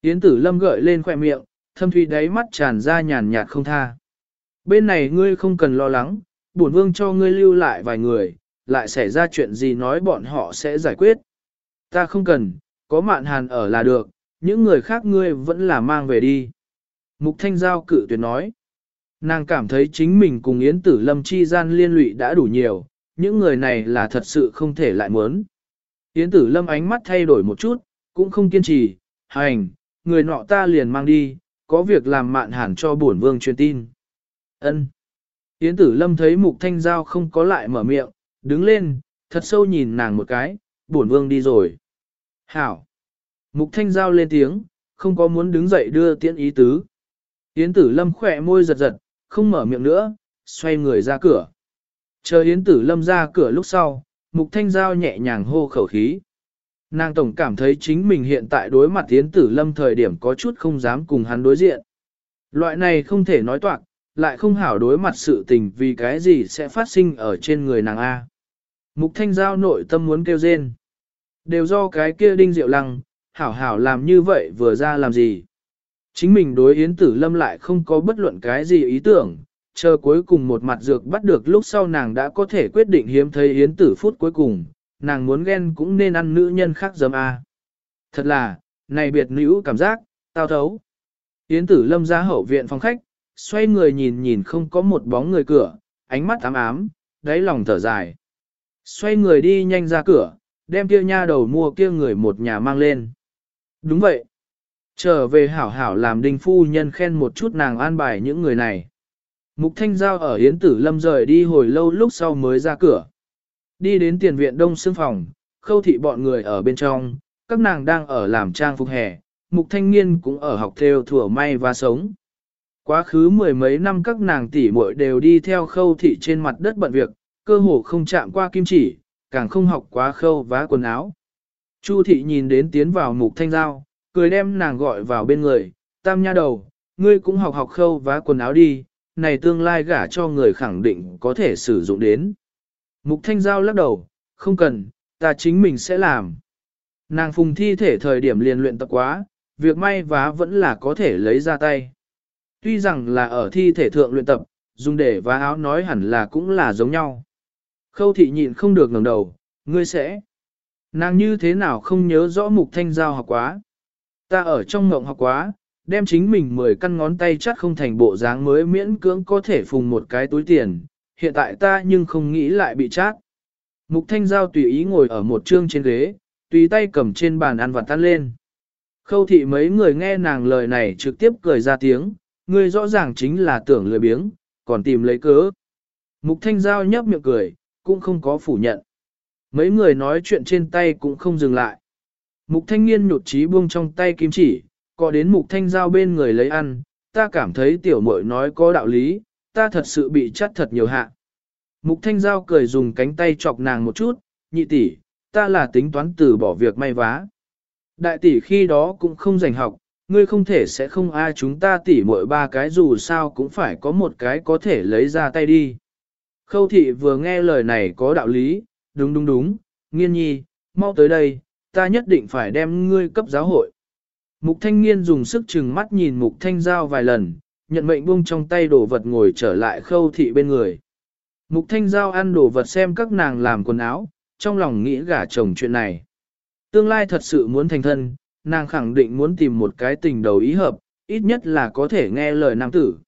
Yến tử lâm gợi lên khỏe miệng, thâm thủy đáy mắt tràn ra nhàn nhạt không tha. Bên này ngươi không cần lo lắng, bổn vương cho ngươi lưu lại vài người, lại xảy ra chuyện gì nói bọn họ sẽ giải quyết. Ta không cần, có mạn hàn ở là được, những người khác ngươi vẫn là mang về đi. Mục Thanh Giao cự tuyệt nói. Nàng cảm thấy chính mình cùng Yến Tử Lâm chi gian liên lụy đã đủ nhiều, những người này là thật sự không thể lại muốn. Yến Tử Lâm ánh mắt thay đổi một chút, cũng không kiên trì, hành, người nọ ta liền mang đi, có việc làm mạn hẳn cho bổn vương truyền tin. Ân. Yến Tử Lâm thấy Mục Thanh Giao không có lại mở miệng, đứng lên, thật sâu nhìn nàng một cái, bổn vương đi rồi. Hảo. Mục Thanh Giao lên tiếng, không có muốn đứng dậy đưa tiễn ý tứ. Yến Tử Lâm khỏe môi giật giật, không mở miệng nữa, xoay người ra cửa. Chờ Yến Tử Lâm ra cửa lúc sau, Mục Thanh Giao nhẹ nhàng hô khẩu khí. Nàng tổng cảm thấy chính mình hiện tại đối mặt Yến Tử Lâm thời điểm có chút không dám cùng hắn đối diện. Loại này không thể nói toạc, lại không hảo đối mặt sự tình vì cái gì sẽ phát sinh ở trên người nàng A. Mục Thanh Giao nội tâm muốn kêu rên. Đều do cái kia đinh diệu lăng, hảo hảo làm như vậy vừa ra làm gì. Chính mình đối Yến Tử Lâm lại không có bất luận cái gì ý tưởng, chờ cuối cùng một mặt dược bắt được lúc sau nàng đã có thể quyết định hiếm thấy Yến Tử phút cuối cùng, nàng muốn ghen cũng nên ăn nữ nhân khác dâm a. Thật là, này biệt nữ cảm giác, tao thấu. Yến Tử Lâm ra hậu viện phòng khách, xoay người nhìn nhìn không có một bóng người cửa, ánh mắt ám ám, đáy lòng thở dài. Xoay người đi nhanh ra cửa, đem kia nha đầu mua kia người một nhà mang lên. Đúng vậy. Trở về hảo hảo làm đinh phu nhân khen một chút nàng an bài những người này. Mục Thanh Giao ở Yến Tử Lâm rời đi hồi lâu lúc sau mới ra cửa. Đi đến tiền viện đông xương phòng, khâu thị bọn người ở bên trong, các nàng đang ở làm trang phục hè, Mục Thanh Niên cũng ở học theo thủa may và sống. Quá khứ mười mấy năm các nàng tỷ muội đều đi theo khâu thị trên mặt đất bận việc, cơ hồ không chạm qua kim chỉ, càng không học quá khâu vá quần áo. Chu thị nhìn đến tiến vào Mục Thanh Giao, cười đem nàng gọi vào bên người, tam nha đầu, ngươi cũng học học khâu vá quần áo đi, này tương lai gả cho người khẳng định có thể sử dụng đến. Mục Thanh Giao lắc đầu, không cần, ta chính mình sẽ làm. Nàng phùng thi thể thời điểm liền luyện tập quá, việc may vá vẫn là có thể lấy ra tay. Tuy rằng là ở thi thể thượng luyện tập, dùng để vá áo nói hẳn là cũng là giống nhau. Khâu thị nhịn không được ngẩng đầu, ngươi sẽ. Nàng như thế nào không nhớ rõ mục thanh giao học quá. Ta ở trong ngộng học quá, đem chính mình mười căn ngón tay chắt không thành bộ dáng mới miễn cưỡng có thể phùng một cái túi tiền, hiện tại ta nhưng không nghĩ lại bị chát. Mục thanh giao tùy ý ngồi ở một trương trên ghế, tùy tay cầm trên bàn ăn vặt tan lên. Khâu thị mấy người nghe nàng lời này trực tiếp cười ra tiếng, người rõ ràng chính là tưởng lười biếng, còn tìm lấy cớ. Mục thanh giao nhấp miệng cười, cũng không có phủ nhận. Mấy người nói chuyện trên tay cũng không dừng lại. Mục thanh niên nhột trí buông trong tay kim chỉ, có đến mục thanh giao bên người lấy ăn, ta cảm thấy tiểu muội nói có đạo lý, ta thật sự bị chắt thật nhiều hạ. Mục thanh giao cười dùng cánh tay chọc nàng một chút, nhị tỷ, ta là tính toán từ bỏ việc may vá. Đại tỷ khi đó cũng không dành học, ngươi không thể sẽ không ai chúng ta tỷ mỗi ba cái dù sao cũng phải có một cái có thể lấy ra tay đi. Khâu thị vừa nghe lời này có đạo lý, đúng đúng đúng, nghiên nhi, mau tới đây, ta nhất định phải đem ngươi cấp giáo hội. Mục thanh niên dùng sức chừng mắt nhìn mục thanh giao vài lần, nhận mệnh buông trong tay đồ vật ngồi trở lại khâu thị bên người. Mục thanh giao ăn đồ vật xem các nàng làm quần áo, trong lòng nghĩ gả chồng chuyện này. Tương lai thật sự muốn thành thân, nàng khẳng định muốn tìm một cái tình đầu ý hợp, ít nhất là có thể nghe lời nam tử.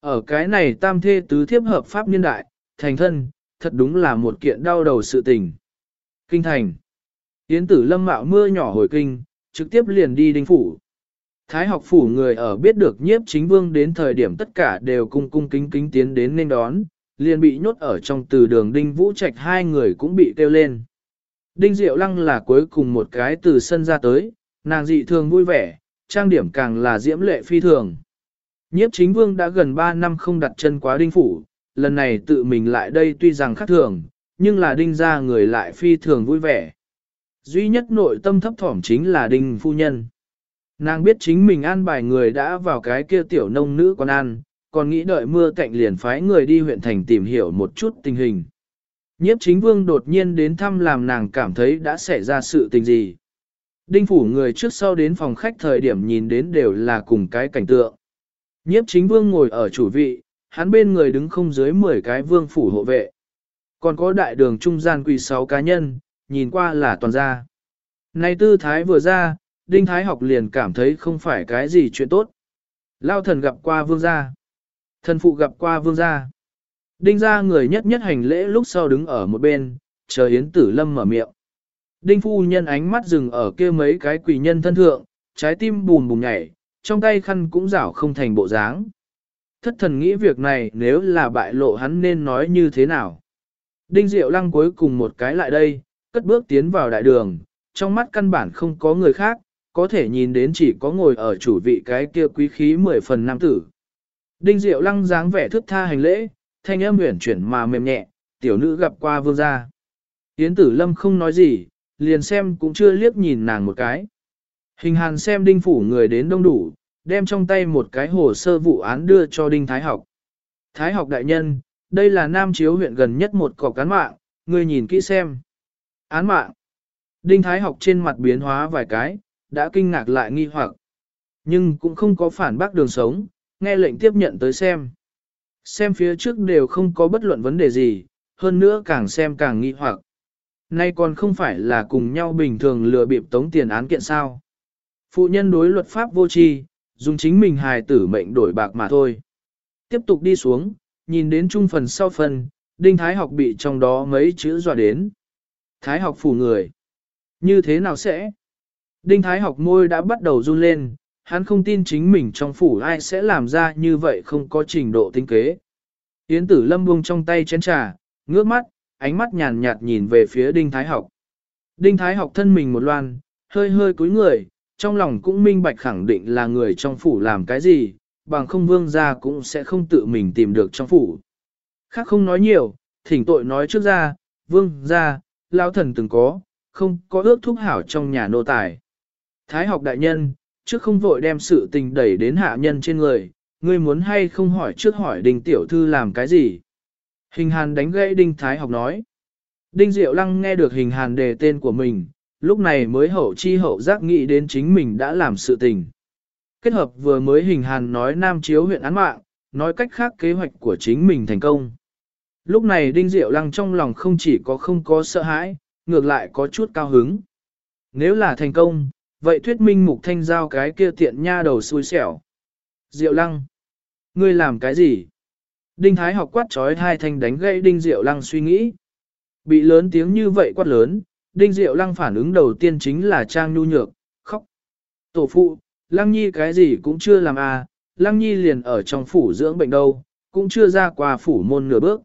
Ở cái này tam thê tứ thiếp hợp pháp niên đại, thành thân, thật đúng là một kiện đau đầu sự tình. Kinh thành. Yến tử lâm mạo mưa nhỏ hồi kinh, trực tiếp liền đi đinh phủ. Thái học phủ người ở biết được nhiếp chính vương đến thời điểm tất cả đều cung cung kính kính tiến đến nên đón, liền bị nhốt ở trong từ đường đinh vũ trạch hai người cũng bị kêu lên. Đinh Diệu Lăng là cuối cùng một cái từ sân ra tới, nàng dị thường vui vẻ, trang điểm càng là diễm lệ phi thường. Nhiếp chính vương đã gần 3 năm không đặt chân quá đinh phủ, lần này tự mình lại đây tuy rằng khác thường, nhưng là đinh ra người lại phi thường vui vẻ. Duy nhất nội tâm thấp thỏm chính là đinh phu nhân. Nàng biết chính mình an bài người đã vào cái kia tiểu nông nữ con ăn, còn nghĩ đợi mưa cạnh liền phái người đi huyện thành tìm hiểu một chút tình hình. Nhiếp chính vương đột nhiên đến thăm làm nàng cảm thấy đã xảy ra sự tình gì. Đinh phủ người trước sau đến phòng khách thời điểm nhìn đến đều là cùng cái cảnh tượng. Nhiếp chính vương ngồi ở chủ vị, hắn bên người đứng không dưới 10 cái vương phủ hộ vệ. Còn có đại đường trung gian quỳ 6 cá nhân, nhìn qua là toàn gia. Nay tư thái vừa ra, đinh thái học liền cảm thấy không phải cái gì chuyện tốt. Lao thần gặp qua vương gia. Thần phụ gặp qua vương gia. Đinh gia người nhất nhất hành lễ lúc sau đứng ở một bên, chờ Yến Tử Lâm mở miệng. Đinh phu nhân ánh mắt dừng ở kia mấy cái quỷ nhân thân thượng, trái tim bùn bùn nhảy, trong tay khăn cũng rảo không thành bộ dáng. Thất thần nghĩ việc này nếu là bại lộ hắn nên nói như thế nào. Đinh Diệu Lăng cuối cùng một cái lại đây, cất bước tiến vào đại đường, trong mắt căn bản không có người khác, có thể nhìn đến chỉ có ngồi ở chủ vị cái kia quý khí mười phần nam tử. Đinh Diệu Lăng dáng vẻ thức tha hành lễ, thanh âm huyền chuyển mà mềm nhẹ, tiểu nữ gặp qua vương gia. Yến tử lâm không nói gì, liền xem cũng chưa liếc nhìn nàng một cái. Hình hàn xem đinh phủ người đến đông đủ, đem trong tay một cái hồ sơ vụ án đưa cho đinh thái học. Thái học đại nhân, đây là nam chiếu huyện gần nhất một cọc cán mạng, người nhìn kỹ xem. Án mạng. Đinh thái học trên mặt biến hóa vài cái, đã kinh ngạc lại nghi hoặc. Nhưng cũng không có phản bác đường sống, nghe lệnh tiếp nhận tới xem. Xem phía trước đều không có bất luận vấn đề gì, hơn nữa càng xem càng nghi hoặc. Nay còn không phải là cùng nhau bình thường lừa bịp tống tiền án kiện sao. Phụ nhân đối luật pháp vô tri, dùng chính mình hài tử mệnh đổi bạc mà thôi. Tiếp tục đi xuống, nhìn đến trung phần sau phần, đinh thái học bị trong đó mấy chữ dọa đến. Thái học phủ người. Như thế nào sẽ? Đinh thái học môi đã bắt đầu run lên, hắn không tin chính mình trong phủ ai sẽ làm ra như vậy không có trình độ tinh kế. Yến tử lâm buông trong tay chén trà, ngước mắt, ánh mắt nhàn nhạt nhìn về phía đinh thái học. Đinh thái học thân mình một loan, hơi hơi cúi người, trong lòng cũng minh bạch khẳng định là người trong phủ làm cái gì, bằng không vương ra cũng sẽ không tự mình tìm được trong phủ. Khác không nói nhiều, thỉnh tội nói trước ra, vương ra, lao thần từng có, không có ước thúc hảo trong nhà nô tài. Thái học đại nhân, trước không vội đem sự tình đẩy đến hạ nhân trên người, ngươi muốn hay không hỏi trước hỏi đinh tiểu thư làm cái gì. Hình hàn đánh gãy đinh thái học nói. Đinh diệu lăng nghe được hình hàn đề tên của mình, lúc này mới hậu chi hậu giác nghĩ đến chính mình đã làm sự tình. Kết hợp vừa mới hình hàn nói nam chiếu huyện án mạng, nói cách khác kế hoạch của chính mình thành công. Lúc này Đinh Diệu Lăng trong lòng không chỉ có không có sợ hãi, ngược lại có chút cao hứng. Nếu là thành công, vậy thuyết minh mục thanh giao cái kia tiện nha đầu xui xẻo. Diệu Lăng, ngươi làm cái gì? Đinh Thái học quát trói hai thanh đánh gãy Đinh Diệu Lăng suy nghĩ. Bị lớn tiếng như vậy quát lớn, Đinh Diệu Lăng phản ứng đầu tiên chính là Trang Nhu Nhược, khóc. Tổ phụ, Lăng Nhi cái gì cũng chưa làm à, Lăng Nhi liền ở trong phủ dưỡng bệnh đâu, cũng chưa ra qua phủ môn nửa bước.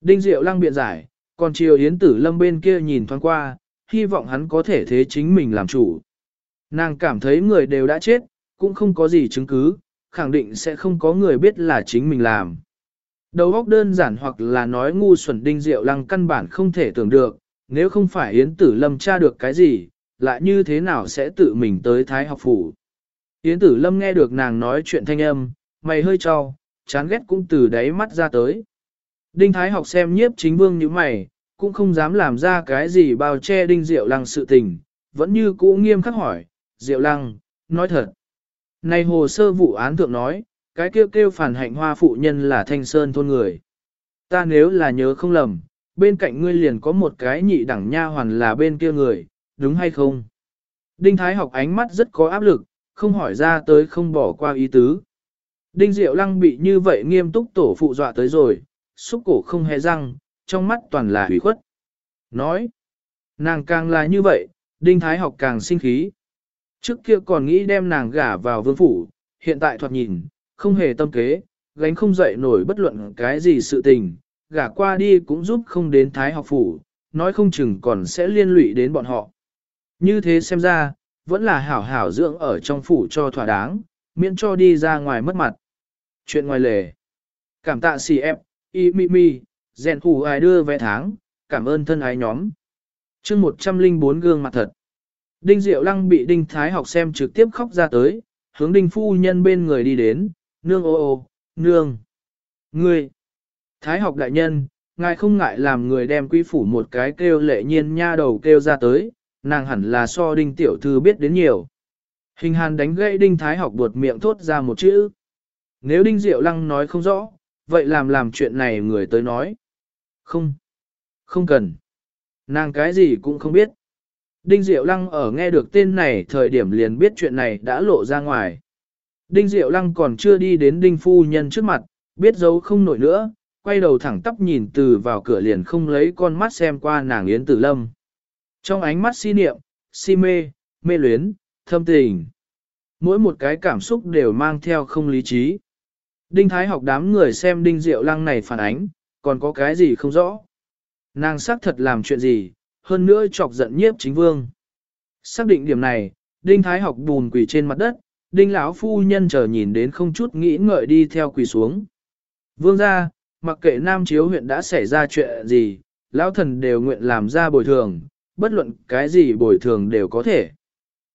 Đinh Diệu Lăng biện giải, còn chiều Yến Tử Lâm bên kia nhìn thoáng qua, hy vọng hắn có thể thế chính mình làm chủ. Nàng cảm thấy người đều đã chết, cũng không có gì chứng cứ, khẳng định sẽ không có người biết là chính mình làm. Đầu óc đơn giản hoặc là nói ngu xuẩn Đinh Diệu Lăng căn bản không thể tưởng được, nếu không phải Yến Tử Lâm tra được cái gì, lại như thế nào sẽ tự mình tới Thái học phủ. Yến Tử Lâm nghe được nàng nói chuyện thanh âm, mày hơi cho, chán ghét cũng từ đáy mắt ra tới. Đinh Thái học xem nhiếp chính vương như mày, cũng không dám làm ra cái gì bao che Đinh Diệu Lăng sự tình, vẫn như cũ nghiêm khắc hỏi, Diệu Lăng, nói thật. Này hồ sơ vụ án thượng nói, cái kêu kêu phản hạnh hoa phụ nhân là thanh sơn thôn người. Ta nếu là nhớ không lầm, bên cạnh ngươi liền có một cái nhị đẳng nha hoàn là bên kia người, đúng hay không? Đinh Thái học ánh mắt rất có áp lực, không hỏi ra tới không bỏ qua ý tứ. Đinh Diệu Lăng bị như vậy nghiêm túc tổ phụ dọa tới rồi, xúc cổ không hề răng, trong mắt toàn là hủy khuất. Nói, nàng càng là như vậy, Đinh Thái học càng sinh khí. Trước kia còn nghĩ đem nàng gả vào vương phủ, hiện tại thoạt nhìn, không hề tâm kế, gánh không dậy nổi bất luận cái gì sự tình, gả qua đi cũng giúp không đến Thái học phủ, nói không chừng còn sẽ liên lụy đến bọn họ. Như thế xem ra, vẫn là hảo hảo dưỡng ở trong phủ cho thỏa đáng, miễn cho đi ra ngoài mất mặt. Chuyện ngoài lề. Cảm tạ xì ép, y mi mi, rèn hủ ai đưa vé tháng, cảm ơn thân ái nhóm. chương 104 gương mặt thật. Đinh Diệu Lăng bị Đinh Thái học xem trực tiếp khóc ra tới, hướng Đinh Phu Nhân bên người đi đến, nương ô ô, nương. Ngươi, Thái học đại nhân, ngài không ngại làm người đem quý phủ một cái kêu lệ nhiên nha đầu kêu ra tới, nàng hẳn là so Đinh Tiểu Thư biết đến nhiều. Hình hàn đánh gãy Đinh Thái học buột miệng thốt ra một chữ. Nếu Đinh Diệu Lăng nói không rõ, vậy làm làm chuyện này người tới nói. Không, không cần. Nàng cái gì cũng không biết. Đinh Diệu Lăng ở nghe được tên này thời điểm liền biết chuyện này đã lộ ra ngoài. Đinh Diệu Lăng còn chưa đi đến Đinh Phu Nhân trước mặt, biết giấu không nổi nữa, quay đầu thẳng tắp nhìn từ vào cửa liền không lấy con mắt xem qua nàng Yến Tử Lâm. Trong ánh mắt si niệm, si mê, mê luyến, thâm tình. Mỗi một cái cảm xúc đều mang theo không lý trí. Đinh Thái học đám người xem Đinh Diệu Lăng này phản ánh, còn có cái gì không rõ. Nàng xác thật làm chuyện gì, hơn nữa chọc giận nhiếp chính vương. Xác định điểm này, Đinh Thái học bùn quỳ trên mặt đất, Đinh lão phu nhân chờ nhìn đến không chút nghĩ ngợi đi theo quỳ xuống. Vương ra, mặc kệ Nam Chiếu huyện đã xảy ra chuyện gì, lão thần đều nguyện làm ra bồi thường, bất luận cái gì bồi thường đều có thể.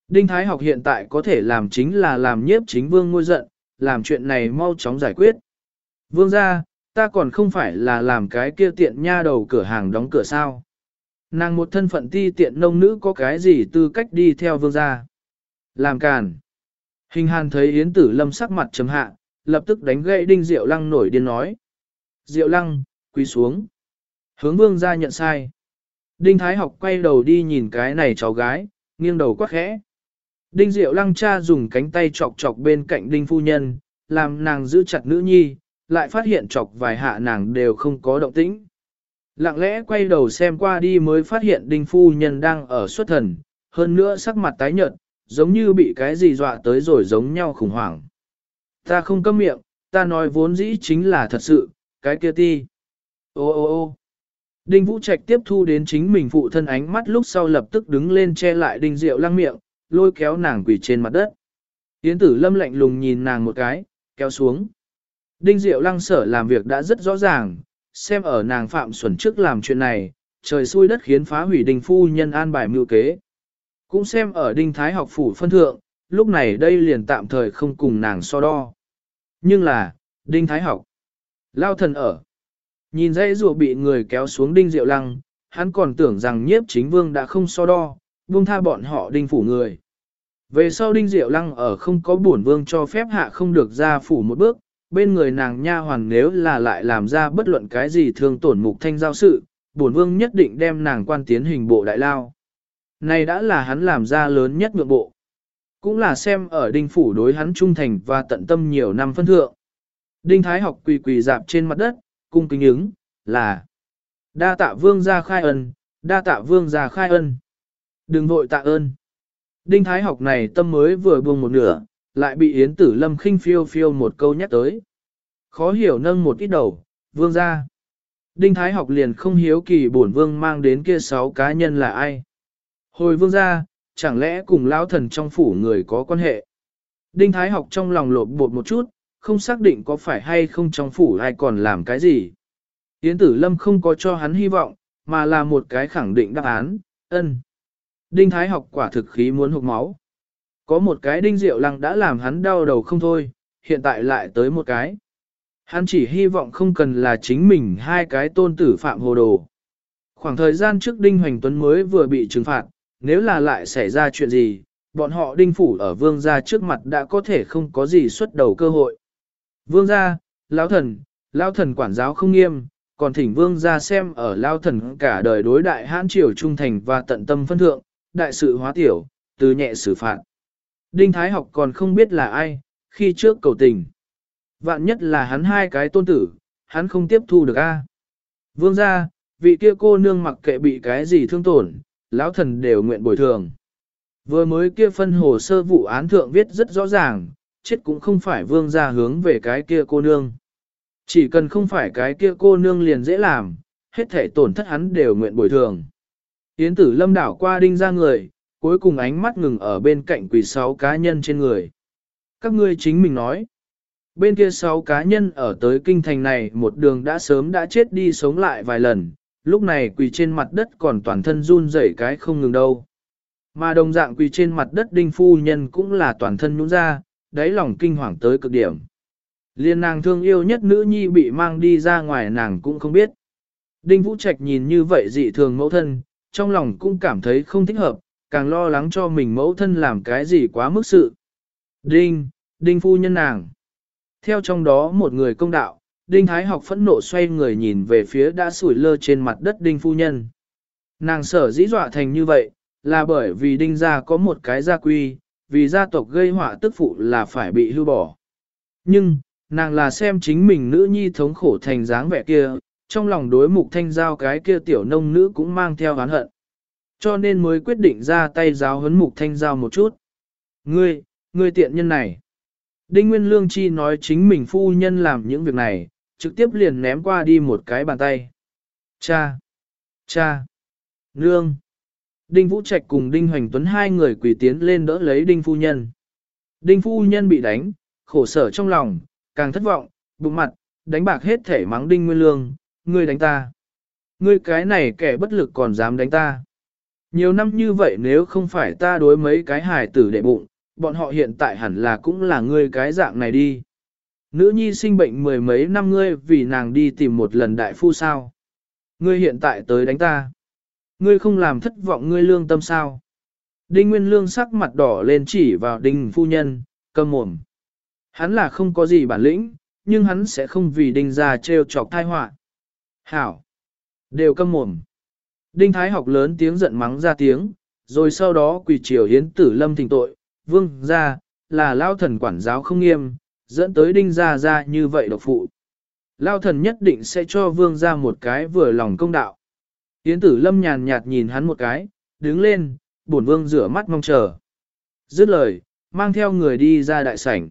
Đinh Thái học hiện tại có thể làm chính là làm nhiếp chính vương ngôi giận, làm chuyện này mau chóng giải quyết. Vương ra, ta còn không phải là làm cái kia tiện nha đầu cửa hàng đóng cửa sao. Nàng một thân phận ti tiện nông nữ có cái gì tư cách đi theo vương gia. Làm càn. Hình hàn thấy Yến Tử Lâm sắc mặt trầm hạ, lập tức đánh gậy đinh Diệu Lăng nổi điên nói. Diệu Lăng, quỳ xuống. Hướng vương gia nhận sai. Đinh Thái học quay đầu đi nhìn cái này cháu gái, nghiêng đầu quắc khẽ. Đinh Diệu Lăng cha dùng cánh tay chọc chọc bên cạnh Đinh Phu Nhân, làm nàng giữ chặt nữ nhi, lại phát hiện chọc vài hạ nàng đều không có động tĩnh. Lặng lẽ quay đầu xem qua đi mới phát hiện Đinh Phu Nhân đang ở xuất thần, hơn nữa sắc mặt tái nhợt, giống như bị cái gì dọa tới rồi giống nhau khủng hoảng. Ta không câm miệng, ta nói vốn dĩ chính là thật sự, cái kia ti. Ô ô ô Đinh Vũ Trạch tiếp thu đến chính mình phụ thân ánh mắt lúc sau lập tức đứng lên che lại Đinh Diệu lăng miệng, lôi kéo nàng quỳ trên mặt đất. Yến tử lâm lạnh lùng nhìn nàng một cái, kéo xuống. Đinh Diệu lăng sở làm việc đã rất rõ ràng, xem ở nàng phạm xuẩn trước làm chuyện này, trời xui đất khiến phá hủy đình phu nhân an bài mưu kế. Cũng xem ở đinh thái học phủ phân thượng, lúc này đây liền tạm thời không cùng nàng so đo. Nhưng là, đinh thái học, lao thần ở. Nhìn dây rùa bị người kéo xuống đinh diệu lăng, hắn còn tưởng rằng nhiếp chính vương đã không so đo, buông tha bọn họ đinh phủ người. Về sau đinh diệu lăng ở không có bổn vương cho phép hạ không được ra phủ một bước, bên người nàng nha hoàng nếu là lại làm ra bất luận cái gì thương tổn mục thanh giao sự, bổn vương nhất định đem nàng quan tiến hình bộ đại lao. Này đã là hắn làm ra lớn nhất ngược bộ. Cũng là xem ở đinh phủ đối hắn trung thành và tận tâm nhiều năm phân thượng. Đinh Thái học quỳ quỳ dạp trên mặt đất, cung kính ứng, là đa tạ vương gia khai ân, đa tạ vương gia khai ân. Đừng vội tạ ơn. Đinh Thái học này tâm mới vừa buông một nửa, lại bị Yến Tử Lâm khinh phiêu phiêu một câu nhắc tới. Khó hiểu nâng một ít đầu, vương gia. Đinh Thái học liền không hiếu kỳ bổn vương mang đến kia sáu cá nhân là ai. Hồi vương gia, chẳng lẽ cùng lão thần trong phủ người có quan hệ. Đinh Thái học trong lòng lột bột một chút, không xác định có phải hay không trong phủ ai còn làm cái gì. Yến tử lâm không có cho hắn hy vọng, mà là một cái khẳng định đáp án, ân. Đinh Thái học quả thực khí muốn hụt máu. Có một cái đinh diệu lăng đã làm hắn đau đầu không thôi, hiện tại lại tới một cái. Hắn chỉ hy vọng không cần là chính mình hai cái tôn tử phạm hồ đồ. Khoảng thời gian trước Đinh Hoành Tuấn mới vừa bị trừng phạt, nếu là lại xảy ra chuyện gì, bọn họ Đinh Phủ ở vương gia trước mặt đã có thể không có gì xuất đầu cơ hội. Vương gia, lão thần, lão thần quản giáo không nghiêm, còn thỉnh vương gia xem ở lão thần cả đời đối đại hãn triều trung thành và tận tâm phân thượng, đại sự hóa tiểu, từ nhẹ xử phạt. Đinh Thái học còn không biết là ai, khi trước cầu tình. Vạn nhất là hắn hai cái tôn tử, hắn không tiếp thu được a. Vương gia, vị kia cô nương mặc kệ bị cái gì thương tổn, lão thần đều nguyện bồi thường. Vừa mới kia phân hồ sơ vụ án thượng viết rất rõ ràng, chết cũng không phải vương gia hướng về cái kia cô nương. Chỉ cần không phải cái kia cô nương liền dễ làm, hết thể tổn thất hắn đều nguyện bồi thường. Yến tử lâm đảo qua đinh ra người, cuối cùng ánh mắt ngừng ở bên cạnh quỷ sáu cá nhân trên người. Các ngươi chính mình nói. Bên kia sáu cá nhân ở tới kinh thành này một đường đã sớm đã chết đi sống lại vài lần, lúc này quỳ trên mặt đất còn toàn thân run rẩy cái không ngừng đâu. Mà đồng dạng quỳ trên mặt đất đinh phu nhân cũng là toàn thân nhũn ra, đáy lòng kinh hoàng tới cực điểm. Liên nàng thương yêu nhất nữ nhi bị mang đi ra ngoài nàng cũng không biết. Đinh Vũ Trạch nhìn như vậy dị thường mẫu thân, trong lòng cũng cảm thấy không thích hợp, càng lo lắng cho mình mẫu thân làm cái gì quá mức sự. Đinh, Đinh phu nhân nàng. Theo trong đó một người công đạo, Đinh Thái học phẫn nộ xoay người nhìn về phía đã sủi lơ trên mặt đất Đinh phu nhân. Nàng sở dĩ dọa thành như vậy, là bởi vì Đinh gia có một cái gia quy, vì gia tộc gây họa tức phụ là phải bị hưu bỏ. Nhưng, nàng là xem chính mình nữ nhi thống khổ thành dáng vẻ kia, trong lòng đối mục thanh giao cái kia tiểu nông nữ cũng mang theo oán hận. Cho nên mới quyết định ra tay giáo huấn mục thanh giao một chút. Ngươi, ngươi tiện nhân này. Đinh Nguyên Lương Chi nói chính mình phu nhân làm những việc này, trực tiếp liền ném qua đi một cái bàn tay. Cha! Cha! Nương! Đinh Vũ Trạch cùng Đinh Hoành Tuấn hai người quỳ tiến lên đỡ lấy Đinh Phu Nhân. Đinh Phu Nhân bị đánh, khổ sở trong lòng, càng thất vọng, bụng mặt, đánh bạc hết thể mắng Đinh Nguyên Lương, ngươi đánh ta. Ngươi cái này kẻ bất lực còn dám đánh ta. Nhiều năm như vậy nếu không phải ta đối mấy cái hài tử đệ bụng, bọn họ hiện tại hẳn là cũng là ngươi cái dạng này đi. Nữ nhi sinh bệnh mười mấy năm ngươi vì nàng đi tìm một lần đại phu sao. Ngươi hiện tại tới đánh ta. Ngươi không làm thất vọng ngươi lương tâm sao. Đinh Nguyên Lương sắc mặt đỏ lên chỉ vào đinh phu nhân, câm mồm. Hắn là không có gì bản lĩnh, nhưng hắn sẽ không vì đinh ra trêu chọc thai họa. Hảo! Đều câm mồm. Đinh Thái học lớn tiếng giận mắng ra tiếng, rồi sau đó quỳ triều hiến tử lâm thỉnh tội, vương ra, là lao thần quản giáo không nghiêm, dẫn tới đinh ra ra như vậy độc phụ. Lao thần nhất định sẽ cho vương ra một cái vừa lòng công đạo. Yến tử lâm nhàn nhạt nhìn hắn một cái, đứng lên, bổn vương rửa mắt mong chờ. Dứt lời, mang theo người đi ra đại sảnh.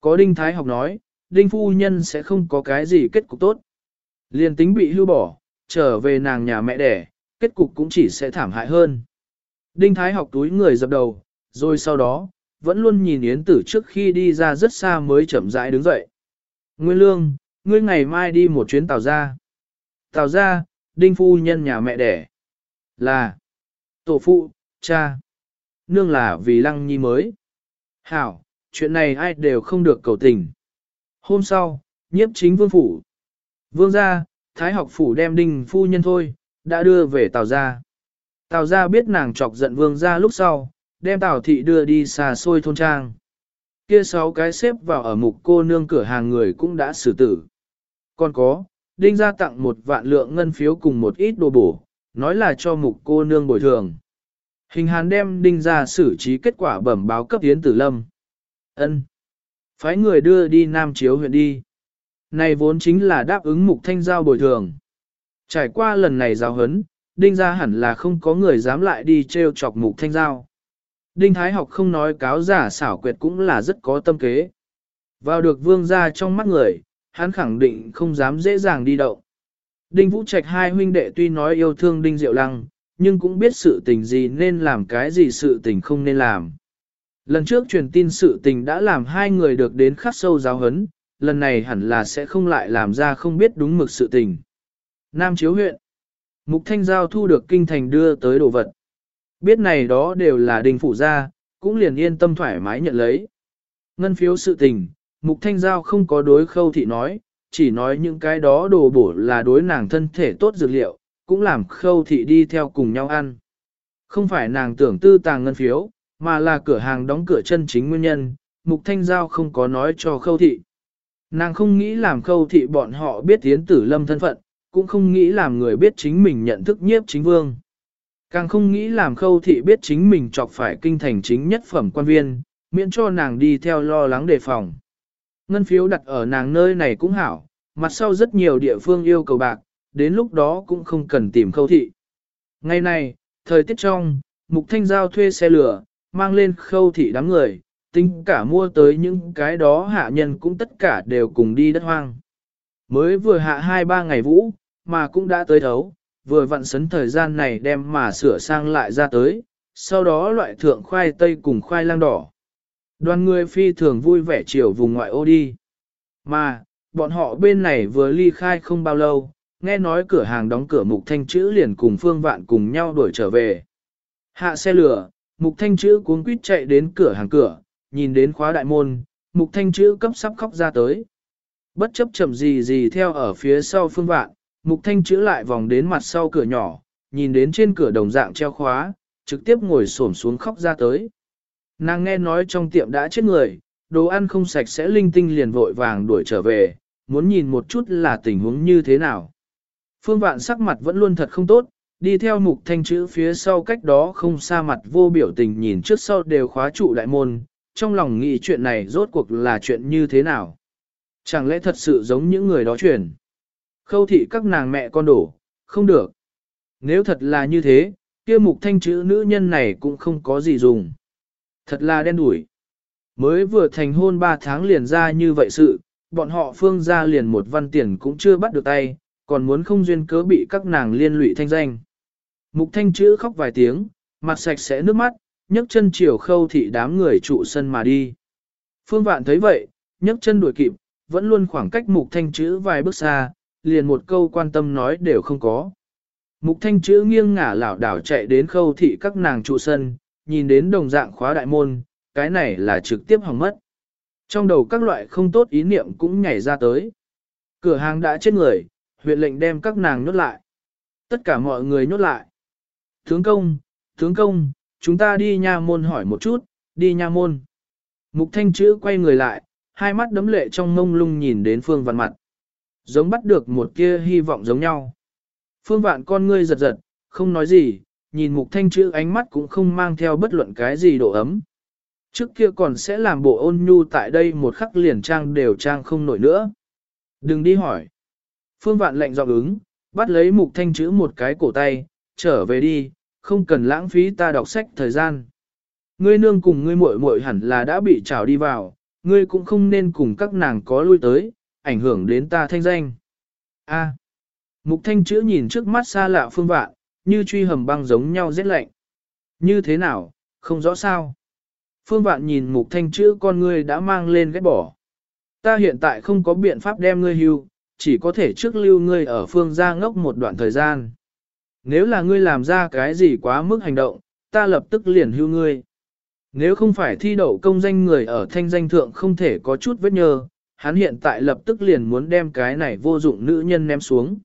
Có đinh thái học nói, đinh phu nhân sẽ không có cái gì kết cục tốt. Liên tính bị hưu bỏ, trở về nàng nhà mẹ đẻ, kết cục cũng chỉ sẽ thảm hại hơn. Đinh thái học túi người dập đầu, rồi sau đó, vẫn luôn nhìn Yến tử trước khi đi ra rất xa mới chậm rãi đứng dậy. Nguyên lương, ngươi ngày mai đi một chuyến tàu ra. Tàu ra, đinh phu nhân nhà mẹ đẻ. Là, tổ phụ, cha. Nương là vì lăng nhi mới. Hảo, chuyện này ai đều không được cầu tình. Hôm sau, nhiếp chính vương phủ. Vương gia, thái học phủ đem đinh phu nhân thôi, đã đưa về tàu gia. Tào gia biết nàng chọc giận vương gia lúc sau, đem Tào thị đưa đi xa xôi thôn trang. Kia sáu cái xếp vào ở mục cô nương cửa hàng người cũng đã xử tử. Còn có, đinh gia tặng một vạn lượng ngân phiếu cùng một ít đồ bổ, nói là cho mục cô nương bồi thường. Hình hàn đem đinh ra xử trí kết quả bẩm báo cấp tiến tử lâm. ân Phái người đưa đi Nam Chiếu huyện đi. Này vốn chính là đáp ứng mục thanh giao bồi thường. Trải qua lần này giao hấn, đinh ra hẳn là không có người dám lại đi treo chọc mục thanh giao. Đinh Thái học không nói cáo giả xảo quyệt cũng là rất có tâm kế. Vào được vương ra trong mắt người, hắn khẳng định không dám dễ dàng đi động. Đinh Vũ Trạch hai huynh đệ tuy nói yêu thương Đinh Diệu Lăng, nhưng cũng biết sự tình gì nên làm cái gì sự tình không nên làm. Lần trước truyền tin sự tình đã làm hai người được đến khắc sâu giáo hấn, lần này hẳn là sẽ không lại làm ra không biết đúng mực sự tình. Nam Chiếu huyện Mục Thanh Giao thu được kinh thành đưa tới đồ vật. Biết này đó đều là đình phủ gia, cũng liền yên tâm thoải mái nhận lấy. Ngân phiếu sự tình, Mục Thanh Giao không có đối khâu thị nói, chỉ nói những cái đó đồ bổ là đối nàng thân thể tốt dược liệu, cũng làm khâu thị đi theo cùng nhau ăn. Không phải nàng tưởng tư tàng ngân phiếu, mà là cửa hàng đóng cửa chân chính nguyên nhân, Mục Thanh Giao không có nói cho khâu thị. Nàng không nghĩ làm khâu thị bọn họ biết tiến tử lâm thân phận, cũng không nghĩ làm người biết chính mình nhận thức nhiếp chính vương. Càng không nghĩ làm khâu thị biết chính mình chọc phải kinh thành chính nhất phẩm quan viên, miễn cho nàng đi theo lo lắng đề phòng. Ngân phiếu đặt ở nàng nơi này cũng hảo, mặt sau rất nhiều địa phương yêu cầu bạc, đến lúc đó cũng không cần tìm khâu thị. Ngày này, thời tiết trong, Mục Thanh Giao thuê xe lửa, mang lên khâu thị đám người, tính cả mua tới những cái đó hạ nhân cũng tất cả đều cùng đi đất hoang. Mới vừa hạ hai ba ngày vũ, mà cũng đã tới thấu, vừa vặn sấn thời gian này đem mà sửa sang lại ra tới, sau đó loại thượng khoai tây cùng khoai lang đỏ. Đoàn người phi thường vui vẻ chiều vùng ngoại ô đi. Mà, bọn họ bên này vừa ly khai không bao lâu, nghe nói cửa hàng đóng cửa mục thanh chữ liền cùng phương vạn cùng nhau đuổi trở về. Hạ xe lửa, mục thanh chữ cuống quýt chạy đến cửa hàng cửa, nhìn đến khóa đại môn, mục thanh chữ cấp sắp khóc ra tới. Bất chấp chậm gì gì theo ở phía sau phương vạn, mục thanh chữ lại vòng đến mặt sau cửa nhỏ, nhìn đến trên cửa đồng dạng treo khóa, trực tiếp ngồi xổm xuống khóc ra tới. Nàng nghe nói trong tiệm đã chết người, đồ ăn không sạch sẽ linh tinh liền vội vàng đuổi trở về, muốn nhìn một chút là tình huống như thế nào. Phương vạn sắc mặt vẫn luôn thật không tốt, đi theo mục thanh chữ phía sau cách đó không xa mặt vô biểu tình nhìn trước sau đều khóa trụ đại môn, trong lòng nghĩ chuyện này rốt cuộc là chuyện như thế nào. Chẳng lẽ thật sự giống những người đó truyền? Khâu thị các nàng mẹ con đổ, không được. Nếu thật là như thế, kia mục thanh chữ nữ nhân này cũng không có gì dùng. Thật là đen đủi. Mới vừa thành hôn 3 tháng liền ra như vậy sự, bọn họ phương ra liền một văn tiền cũng chưa bắt được tay, còn muốn không duyên cớ bị các nàng liên lụy thanh danh. Mục thanh chữ khóc vài tiếng, mặt sạch sẽ nước mắt, nhấc chân chiều khâu thị đám người trụ sân mà đi. Phương vạn thấy vậy, nhấc chân đuổi kịp, vẫn luôn khoảng cách mục thanh chữ vài bước xa, liền một câu quan tâm nói đều không có. Mục thanh chữ nghiêng ngả lảo đảo chạy đến khâu thị các nàng trụ sân, nhìn đến đồng dạng khóa đại môn, cái này là trực tiếp hỏng mất. Trong đầu các loại không tốt ý niệm cũng nhảy ra tới. Cửa hàng đã chết người, huyện lệnh đem các nàng nhốt lại. Tất cả mọi người nhốt lại. Tướng công, tướng công, chúng ta đi nha môn hỏi một chút, đi nha môn. Mục thanh chữ quay người lại, hai mắt đấm lệ trong mông lung nhìn đến phương vạn mặt. Giống bắt được một kia hy vọng giống nhau. Phương vạn con ngươi giật giật, không nói gì, nhìn mục thanh chữ ánh mắt cũng không mang theo bất luận cái gì độ ấm. Trước kia còn sẽ làm bộ ôn nhu tại đây một khắc liền trang đều trang không nổi nữa. Đừng đi hỏi. Phương vạn lệnh giọng ứng, bắt lấy mục thanh chữ một cái cổ tay, trở về đi, không cần lãng phí ta đọc sách thời gian. Ngươi nương cùng ngươi muội muội hẳn là đã bị trào đi vào, ngươi cũng không nên cùng các nàng có lui tới, ảnh hưởng đến ta thanh danh. A. Mục thanh chữ nhìn trước mắt xa lạ phương vạn, như truy hầm băng giống nhau rét lạnh. Như thế nào, không rõ sao. Phương vạn nhìn mục thanh chữ con ngươi đã mang lên ghét bỏ. Ta hiện tại không có biện pháp đem ngươi hưu, chỉ có thể trước lưu ngươi ở phương gia ngốc một đoạn thời gian. Nếu là ngươi làm ra cái gì quá mức hành động, ta lập tức liền hưu ngươi. Nếu không phải thi đậu công danh người ở thanh danh thượng không thể có chút vết nhơ, hắn hiện tại lập tức liền muốn đem cái này vô dụng nữ nhân ném xuống.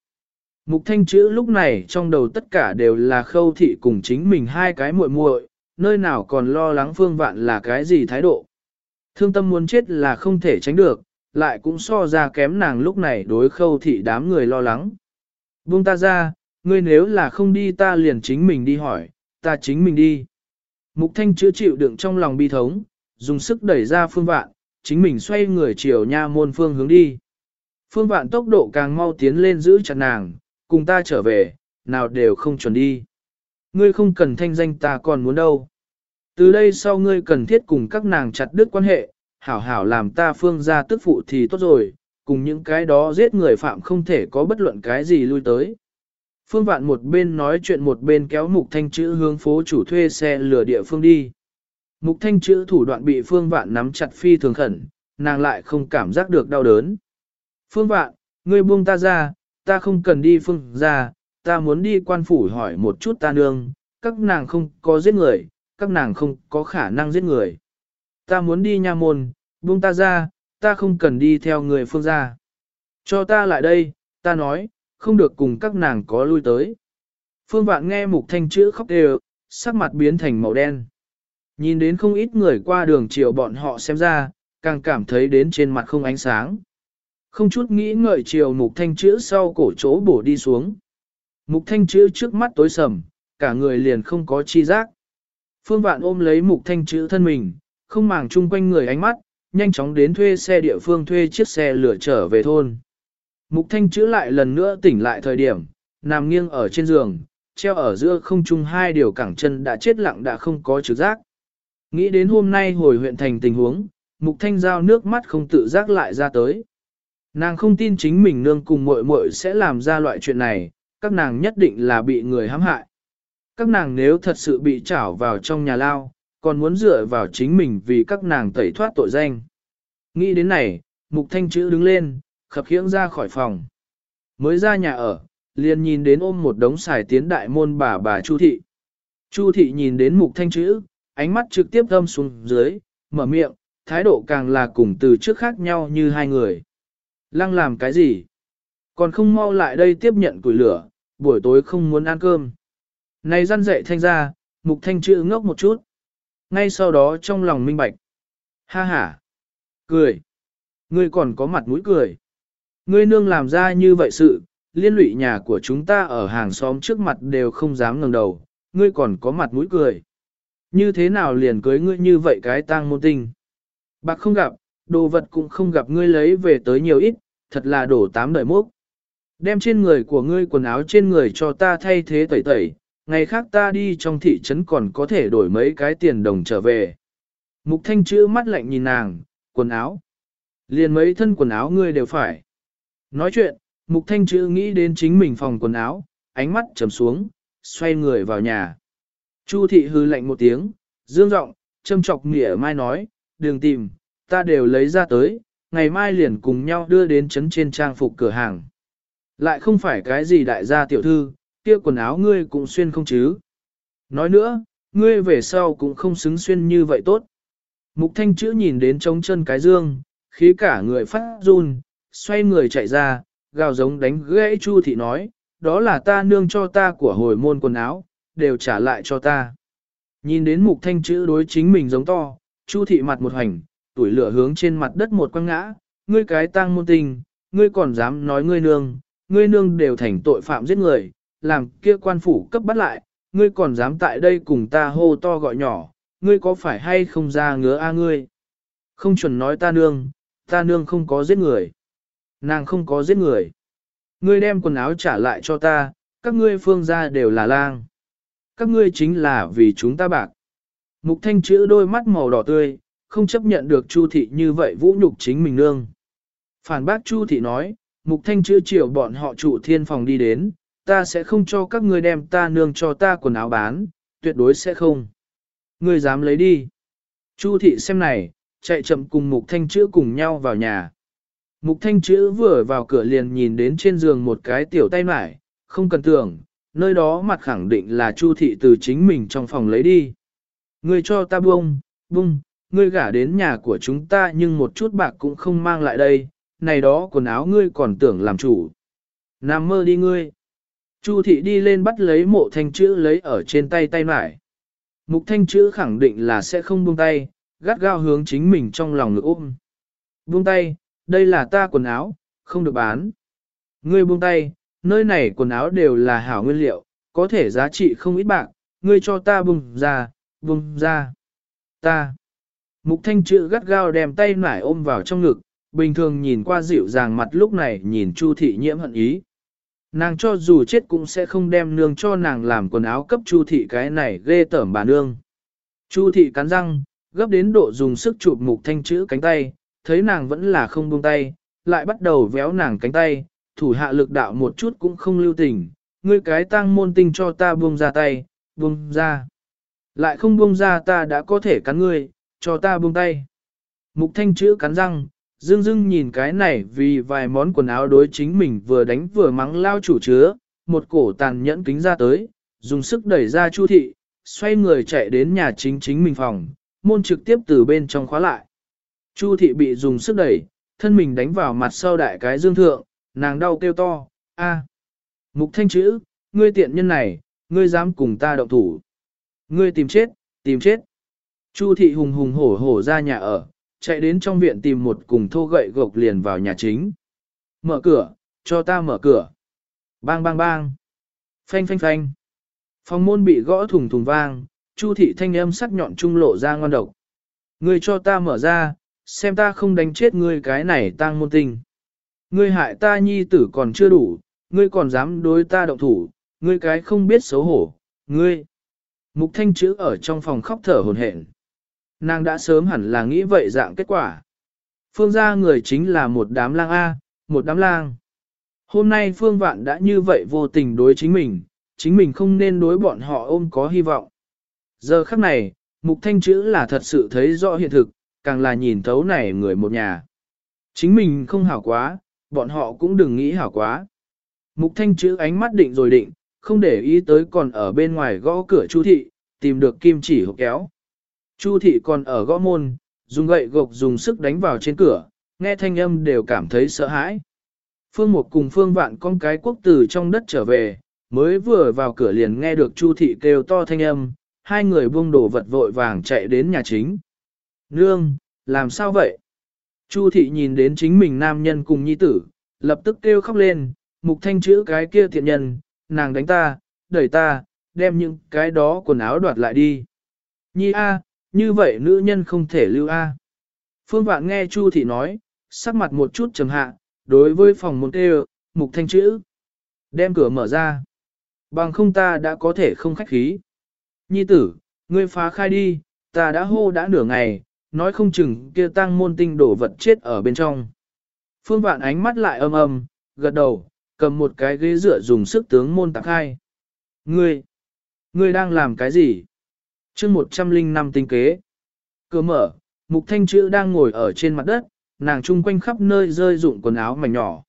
Mục thanh chữ lúc này trong đầu tất cả đều là khâu thị cùng chính mình hai cái muội muội, nơi nào còn lo lắng phương vạn là cái gì thái độ. Thương tâm muốn chết là không thể tránh được, lại cũng so ra kém nàng lúc này đối khâu thị đám người lo lắng. Buông ta ra, ngươi nếu là không đi ta liền chính mình đi hỏi, ta chính mình đi. Mục thanh chữa chịu đựng trong lòng bi thống, dùng sức đẩy ra phương vạn, chính mình xoay người chiều nha môn phương hướng đi. Phương vạn tốc độ càng mau tiến lên giữ chặt nàng, cùng ta trở về, nào đều không chuẩn đi. Ngươi không cần thanh danh ta còn muốn đâu. Từ đây sau ngươi cần thiết cùng các nàng chặt đứt quan hệ, hảo hảo làm ta phương ra tức phụ thì tốt rồi, cùng những cái đó giết người phạm không thể có bất luận cái gì lui tới. Phương Vạn một bên nói chuyện một bên kéo Mục Thanh Chữ hướng phố chủ thuê xe lửa địa phương đi. Mục Thanh Chữ thủ đoạn bị Phương Vạn nắm chặt phi thường khẩn, nàng lại không cảm giác được đau đớn. Phương Vạn, ngươi buông ta ra, ta không cần đi phương ra, ta muốn đi quan phủ hỏi một chút ta nương, các nàng không có giết người, các nàng không có khả năng giết người. Ta muốn đi nha môn, buông ta ra, ta không cần đi theo người phương gia. Cho ta lại đây, ta nói, không được cùng các nàng có lui tới. Phương vạn nghe mục thanh chữ khóc đều, sắc mặt biến thành màu đen. Nhìn đến không ít người qua đường chiều bọn họ xem ra, càng cảm thấy đến trên mặt không ánh sáng. Không chút nghĩ ngợi chiều mục thanh chữ sau cổ chỗ bổ đi xuống. Mục thanh chữ trước mắt tối sầm, cả người liền không có chi giác. Phương vạn ôm lấy mục thanh chữ thân mình, không màng chung quanh người ánh mắt, nhanh chóng đến thuê xe địa phương thuê chiếc xe lửa trở về thôn. Mục thanh chữ lại lần nữa tỉnh lại thời điểm, nằm nghiêng ở trên giường, treo ở giữa không trung hai điều cẳng chân đã chết lặng đã không có trực giác. Nghĩ đến hôm nay hồi huyện thành tình huống, mục thanh giao nước mắt không tự giác lại ra tới. Nàng không tin chính mình nương cùng muội muội sẽ làm ra loại chuyện này, các nàng nhất định là bị người hãm hại. Các nàng nếu thật sự bị trảo vào trong nhà lao, còn muốn dựa vào chính mình vì các nàng tẩy thoát tội danh. Nghĩ đến này, mục thanh chữ đứng lên, khập khiễng ra khỏi phòng. Mới ra nhà ở, liền nhìn đến ôm một đống xài tiến đại môn bà bà Chu Thị. Chu Thị nhìn đến mục thanh chữ, ánh mắt trực tiếp thâm xuống dưới, mở miệng, thái độ càng là cùng từ trước khác nhau như hai người. Lăng làm cái gì? Còn không mau lại đây tiếp nhận củi lửa, buổi tối không muốn ăn cơm. Này răn dậy thanh ra, mục thanh chữ ngốc một chút. Ngay sau đó trong lòng minh bạch. Ha ha. Cười. Ngươi còn có mặt mũi cười. Ngươi nương làm ra như vậy sự, liên lụy nhà của chúng ta ở hàng xóm trước mặt đều không dám ngẩng đầu, ngươi còn có mặt mũi cười. Như thế nào liền cưới ngươi như vậy cái tang môn tinh. Bạc không gặp, đồ vật cũng không gặp ngươi lấy về tới nhiều ít, thật là đổ tám đời mốc. Đem trên người của ngươi quần áo trên người cho ta thay thế tẩy tẩy, ngày khác ta đi trong thị trấn còn có thể đổi mấy cái tiền đồng trở về. Mục thanh chữ mắt lạnh nhìn nàng, quần áo. Liền mấy thân quần áo ngươi đều phải. Nói chuyện, mục thanh chữ nghĩ đến chính mình phòng quần áo, ánh mắt trầm xuống, xoay người vào nhà. Chu thị hư lạnh một tiếng, dương giọng châm chọc nghĩa mai nói, đừng tìm, ta đều lấy ra tới, ngày mai liền cùng nhau đưa đến chấn trên trang phục cửa hàng. Lại không phải cái gì đại gia tiểu thư, kia quần áo ngươi cũng xuyên không chứ. Nói nữa, ngươi về sau cũng không xứng xuyên như vậy tốt. Mục thanh chữ nhìn đến trống chân cái dương, khí cả người phát run, xoay người chạy ra, gào giống đánh gãy Chu thị nói, đó là ta nương cho ta của hồi môn quần áo, đều trả lại cho ta. Nhìn đến mục thanh chữ đối chính mình giống to, Chu thị mặt một hành, tuổi lửa hướng trên mặt đất một quăng ngã, ngươi cái tang môn tình, ngươi còn dám nói ngươi nương, ngươi nương đều thành tội phạm giết người, làm kia quan phủ cấp bắt lại, ngươi còn dám tại đây cùng ta hô to gọi nhỏ, ngươi có phải hay không ra ngứa a ngươi? Không chuẩn nói ta nương, ta nương không có giết người. Nàng không có giết người. Ngươi đem quần áo trả lại cho ta, các ngươi phương gia đều là lang. Các ngươi chính là vì chúng ta bạc. Mục thanh chữ đôi mắt màu đỏ tươi, không chấp nhận được Chu thị như vậy vũ nhục chính mình nương. Phản bác Chu thị nói, mục thanh chữ chiều bọn họ trụ thiên phòng đi đến, ta sẽ không cho các ngươi đem ta nương cho ta quần áo bán, tuyệt đối sẽ không. Ngươi dám lấy đi. Chu thị xem này, chạy chậm cùng mục thanh chữ cùng nhau vào nhà. Mục thanh chữ vừa vào cửa liền nhìn đến trên giường một cái tiểu tay mải, không cần tưởng, nơi đó mặt khẳng định là Chu thị từ chính mình trong phòng lấy đi. Ngươi cho ta buông, buông, ngươi gả đến nhà của chúng ta nhưng một chút bạc cũng không mang lại đây, này đó quần áo ngươi còn tưởng làm chủ. Nam mơ đi ngươi. Chu thị đi lên bắt lấy mộ thanh chữ lấy ở trên tay tay mải. Mục thanh chữ khẳng định là sẽ không buông tay, gắt gao hướng chính mình trong lòng ngực ôm. Buông tay, đây là ta quần áo, không được bán. Ngươi buông tay, nơi này quần áo đều là hảo nguyên liệu, có thể giá trị không ít bạc, ngươi cho ta buông ra, buông ra. Ta. Mục thanh chữ gắt gao đem tay nải ôm vào trong ngực, bình thường nhìn qua dịu dàng mặt lúc này nhìn Chu thị nhiễm hận ý. Nàng cho dù chết cũng sẽ không đem nương cho nàng làm quần áo cấp Chu thị cái này ghê tởm bà nương. Chu thị cắn răng, gấp đến độ dùng sức chụp mục thanh chữ cánh tay, thấy nàng vẫn là không buông tay, lại bắt đầu véo nàng cánh tay, thủ hạ lực đạo một chút cũng không lưu tình, ngươi cái tang môn tinh cho ta buông ra tay, buông ra. Lại không buông ra ta đã có thể cắn ngươi, cho ta buông tay. Mục thanh chữ cắn răng, dương dương nhìn cái này vì vài món quần áo đối chính mình vừa đánh vừa mắng lao chủ chứa, một cổ tàn nhẫn kính ra tới, dùng sức đẩy ra chu thị, xoay người chạy đến nhà chính chính mình phòng, môn trực tiếp từ bên trong khóa lại. Chu thị bị dùng sức đẩy, thân mình đánh vào mặt sau đại cái dương thượng, nàng đau kêu to, a. Mục thanh chữ, ngươi tiện nhân này, ngươi dám cùng ta động thủ. Ngươi tìm chết, tìm chết. Chu thị hùng hùng hổ hổ ra nhà ở, chạy đến trong viện tìm một cùng thô gậy gộc liền vào nhà chính. Mở cửa, cho ta mở cửa. Bang bang bang. Phanh phanh phanh. Phòng môn bị gõ thùng thùng vang, Chu thị thanh âm sắc nhọn trung lộ ra ngon độc. Ngươi cho ta mở ra, xem ta không đánh chết ngươi cái này tang môn tình. Ngươi hại ta nhi tử còn chưa đủ, ngươi còn dám đối ta động thủ, ngươi cái không biết xấu hổ, ngươi. Mục thanh chữ ở trong phòng khóc thở hồn hển. Nàng đã sớm hẳn là nghĩ vậy dạng kết quả. Phương gia người chính là một đám lang A, một đám lang. Hôm nay Phương Vạn đã như vậy vô tình đối chính mình, chính mình không nên đối bọn họ ôm có hy vọng. Giờ khắc này, mục thanh chữ là thật sự thấy rõ hiện thực, càng là nhìn thấu này người một nhà. Chính mình không hảo quá, bọn họ cũng đừng nghĩ hảo quá. Mục thanh chữ ánh mắt định rồi định, không để ý tới còn ở bên ngoài gõ cửa Chu thị, tìm được kim chỉ hộp kéo. Chu thị còn ở gõ môn, dùng gậy gộc dùng sức đánh vào trên cửa, nghe thanh âm đều cảm thấy sợ hãi. Phương Mục cùng Phương Vạn con cái quốc tử trong đất trở về, mới vừa vào cửa liền nghe được Chu thị kêu to thanh âm, hai người buông đồ vật vội vàng chạy đến nhà chính. Nương, làm sao vậy? Chu thị nhìn đến chính mình nam nhân cùng nhi tử, lập tức kêu khóc lên, mục thanh chữ cái kia thiện nhân, nàng đánh ta, đẩy ta, đem những cái đó quần áo đoạt lại đi. Nhi A, như vậy nữ nhân không thể lưu A. Phương Vạn nghe Chu thị nói, sắc mặt một chút trầm hạ, đối với phòng một kêu, mục thanh chữ. Đem cửa mở ra. Bằng không ta đã có thể không khách khí. Nhi tử, ngươi phá khai đi, ta đã hô đã nửa ngày, nói không chừng kia tăng môn tinh đổ vật chết ở bên trong. Phương vạn ánh mắt lại âm âm, gật đầu, cầm một cái ghế dựa dùng sức tướng môn tạc hai Ngươi, ngươi đang làm cái gì? chương 105 tinh kế. Cửa mở, mục thanh chữ đang ngồi ở trên mặt đất, nàng chung quanh khắp nơi rơi dụng quần áo mảnh nhỏ.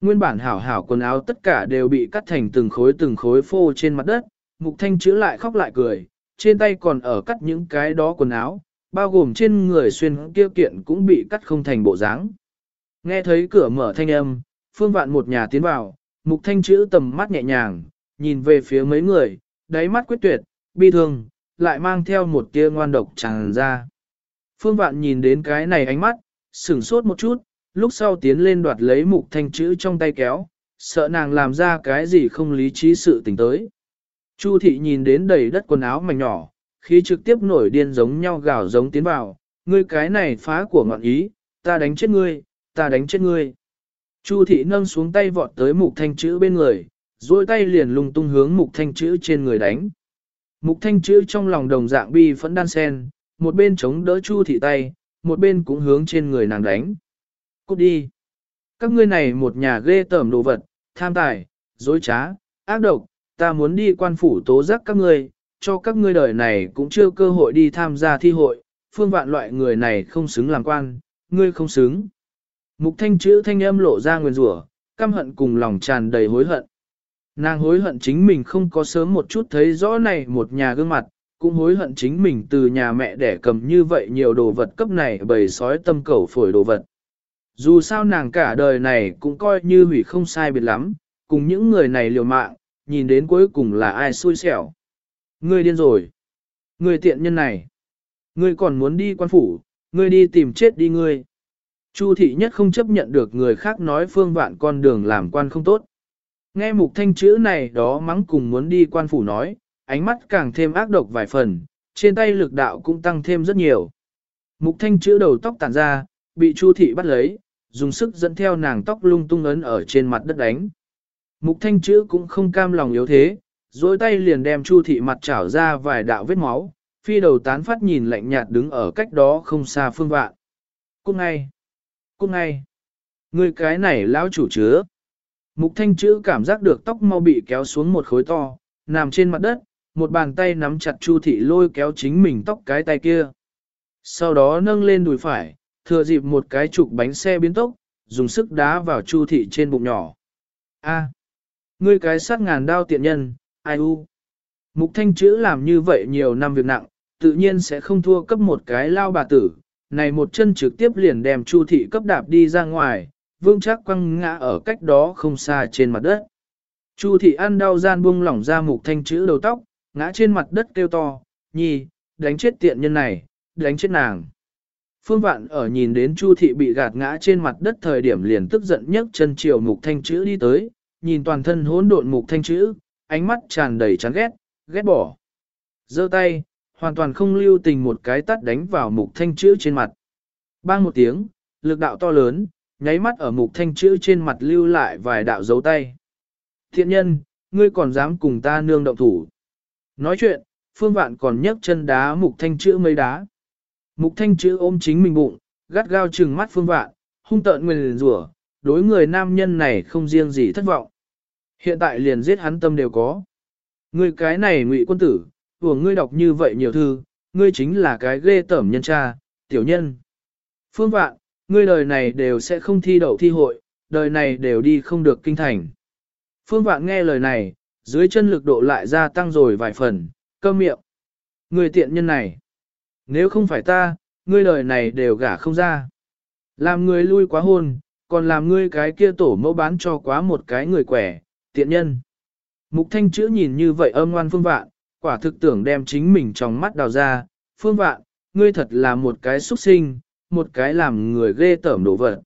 Nguyên bản hảo hảo quần áo tất cả đều bị cắt thành từng khối từng khối phô trên mặt đất, mục thanh chữ lại khóc lại cười, trên tay còn ở cắt những cái đó quần áo, bao gồm trên người xuyên kia kiện cũng bị cắt không thành bộ dáng. Nghe thấy cửa mở thanh âm, phương vạn một nhà tiến vào, mục thanh chữ tầm mắt nhẹ nhàng, nhìn về phía mấy người, đáy mắt quyết tuyệt, bi thương, lại mang theo một tia ngoan độc tràn ra. Phương vạn nhìn đến cái này ánh mắt, sửng sốt một chút, lúc sau tiến lên đoạt lấy mục thanh chữ trong tay kéo, sợ nàng làm ra cái gì không lý trí sự tình tới. Chu thị nhìn đến đầy đất quần áo mảnh nhỏ, Khí trực tiếp nổi điên giống nhau gào giống tiến vào, ngươi cái này phá của ngọn ý, ta đánh chết ngươi, ta đánh chết ngươi. Chu thị nâng xuống tay vọt tới mục thanh chữ bên người, duỗi tay liền lung tung hướng mục thanh chữ trên người đánh. Mục thanh chữ trong lòng đồng dạng bi phẫn đan sen, một bên chống đỡ chu thị tay, một bên cũng hướng trên người nàng đánh. Cút đi! Các ngươi này một nhà ghê tởm đồ vật, tham tài, dối trá, ác độc, ta muốn đi quan phủ tố giác các ngươi, cho các ngươi đời này cũng chưa cơ hội đi tham gia thi hội, phương vạn loại người này không xứng làm quan, ngươi không xứng. Mục thanh chữ thanh âm lộ ra nguyên rủa, căm hận cùng lòng tràn đầy hối hận. Nàng hối hận chính mình không có sớm một chút thấy rõ này một nhà gương mặt, cũng hối hận chính mình từ nhà mẹ để cầm như vậy nhiều đồ vật cấp này bầy sói tâm cầu phổi đồ vật. Dù sao nàng cả đời này cũng coi như hủy không sai biệt lắm, cùng những người này liều mạng, nhìn đến cuối cùng là ai xui xẻo. Ngươi điên rồi. Ngươi tiện nhân này. Ngươi còn muốn đi quan phủ, ngươi đi tìm chết đi ngươi. Chu thị nhất không chấp nhận được người khác nói phương vạn con đường làm quan không tốt. Nghe mục thanh chữ này đó mắng cùng muốn đi quan phủ nói, ánh mắt càng thêm ác độc vài phần, trên tay lực đạo cũng tăng thêm rất nhiều. Mục thanh chữ đầu tóc tản ra, bị Chu thị bắt lấy, dùng sức dẫn theo nàng tóc lung tung ấn ở trên mặt đất đánh. Mục thanh chữ cũng không cam lòng yếu thế, dối tay liền đem Chu thị mặt chảo ra vài đạo vết máu, phi đầu tán phát nhìn lạnh nhạt đứng ở cách đó không xa phương vạn. Cút ngay! Cút ngay! Người cái này lão chủ chứa. Mục thanh chữ cảm giác được tóc mau bị kéo xuống một khối to, nằm trên mặt đất, một bàn tay nắm chặt Chu thị lôi kéo chính mình tóc cái tay kia. Sau đó nâng lên đùi phải, thừa dịp một cái trục bánh xe biến tốc, dùng sức đá vào Chu thị trên bụng nhỏ. A, ngươi cái sát ngàn đao tiện nhân, ai u. Mục thanh chữ làm như vậy nhiều năm việc nặng, tự nhiên sẽ không thua cấp một cái lao bà tử, này một chân trực tiếp liền đem Chu thị cấp đạp đi ra ngoài, vương chắc quăng ngã ở cách đó không xa trên mặt đất. Chu thị ăn đau gian buông lỏng ra mục thanh chữ đầu tóc, ngã trên mặt đất kêu to, nhi, đánh chết tiện nhân này, đánh chết nàng. Phương Vạn ở nhìn đến Chu thị bị gạt ngã trên mặt đất thời điểm liền tức giận nhất chân chiều mục thanh chữ đi tới, nhìn toàn thân hỗn độn mục thanh chữ, ánh mắt tràn đầy chán ghét, ghét bỏ. giơ tay, hoàn toàn không lưu tình một cái tắt đánh vào mục thanh chữ trên mặt. Bang một tiếng, lực đạo to lớn, nháy mắt ở mục thanh chữ trên mặt lưu lại vài đạo dấu tay. Thiện nhân, ngươi còn dám cùng ta nương động thủ. Nói chuyện, phương vạn còn nhấc chân đá mục thanh chữ mấy đá. Mục thanh chữ ôm chính mình bụng, gắt gao trừng mắt phương vạn, hung tợn nguyền rủa, đối người nam nhân này không riêng gì thất vọng. Hiện tại liền giết hắn tâm đều có. Ngươi cái này ngụy quân tử, của ngươi đọc như vậy nhiều thư, ngươi chính là cái ghê tởm nhân cha, tiểu nhân. Phương vạn, ngươi đời này đều sẽ không thi đậu thi hội, đời này đều đi không được kinh thành. Phương vạn nghe lời này, dưới chân lực độ lại gia tăng rồi vài phần, cơm miệng. Ngươi tiện nhân này, nếu không phải ta, ngươi đời này đều gả không ra. Làm ngươi lui quá hôn, còn làm ngươi cái kia tổ mẫu bán cho quá một cái người quẻ, tiện nhân. Mục thanh chữ nhìn như vậy âm ngoan phương vạn, quả thực tưởng đem chính mình trong mắt đào ra, phương vạn, ngươi thật là một cái xuất sinh, một cái làm người ghê tởm đổ vật.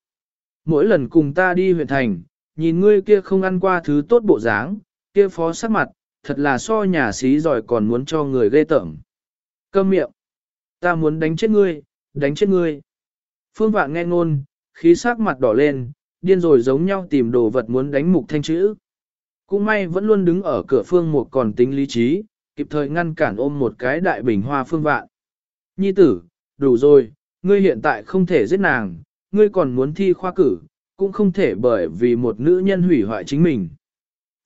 Mỗi lần cùng ta đi huyện thành, nhìn ngươi kia không ăn qua thứ tốt bộ dáng, kia phó sắc mặt, thật là so nhà xí giỏi còn muốn cho người ghê tởm. Câm miệng. Ta muốn đánh chết ngươi, đánh chết ngươi. Phương vạn nghe ngôn, khí sắc mặt đỏ lên, điên rồi giống nhau tìm đồ vật muốn đánh mục thanh chữ. Cũng may vẫn luôn đứng ở cửa phương một còn tính lý trí, kịp thời ngăn cản ôm một cái đại bình hoa phương vạn. Nhi tử, đủ rồi, ngươi hiện tại không thể giết nàng, ngươi còn muốn thi khoa cử, cũng không thể bởi vì một nữ nhân hủy hoại chính mình.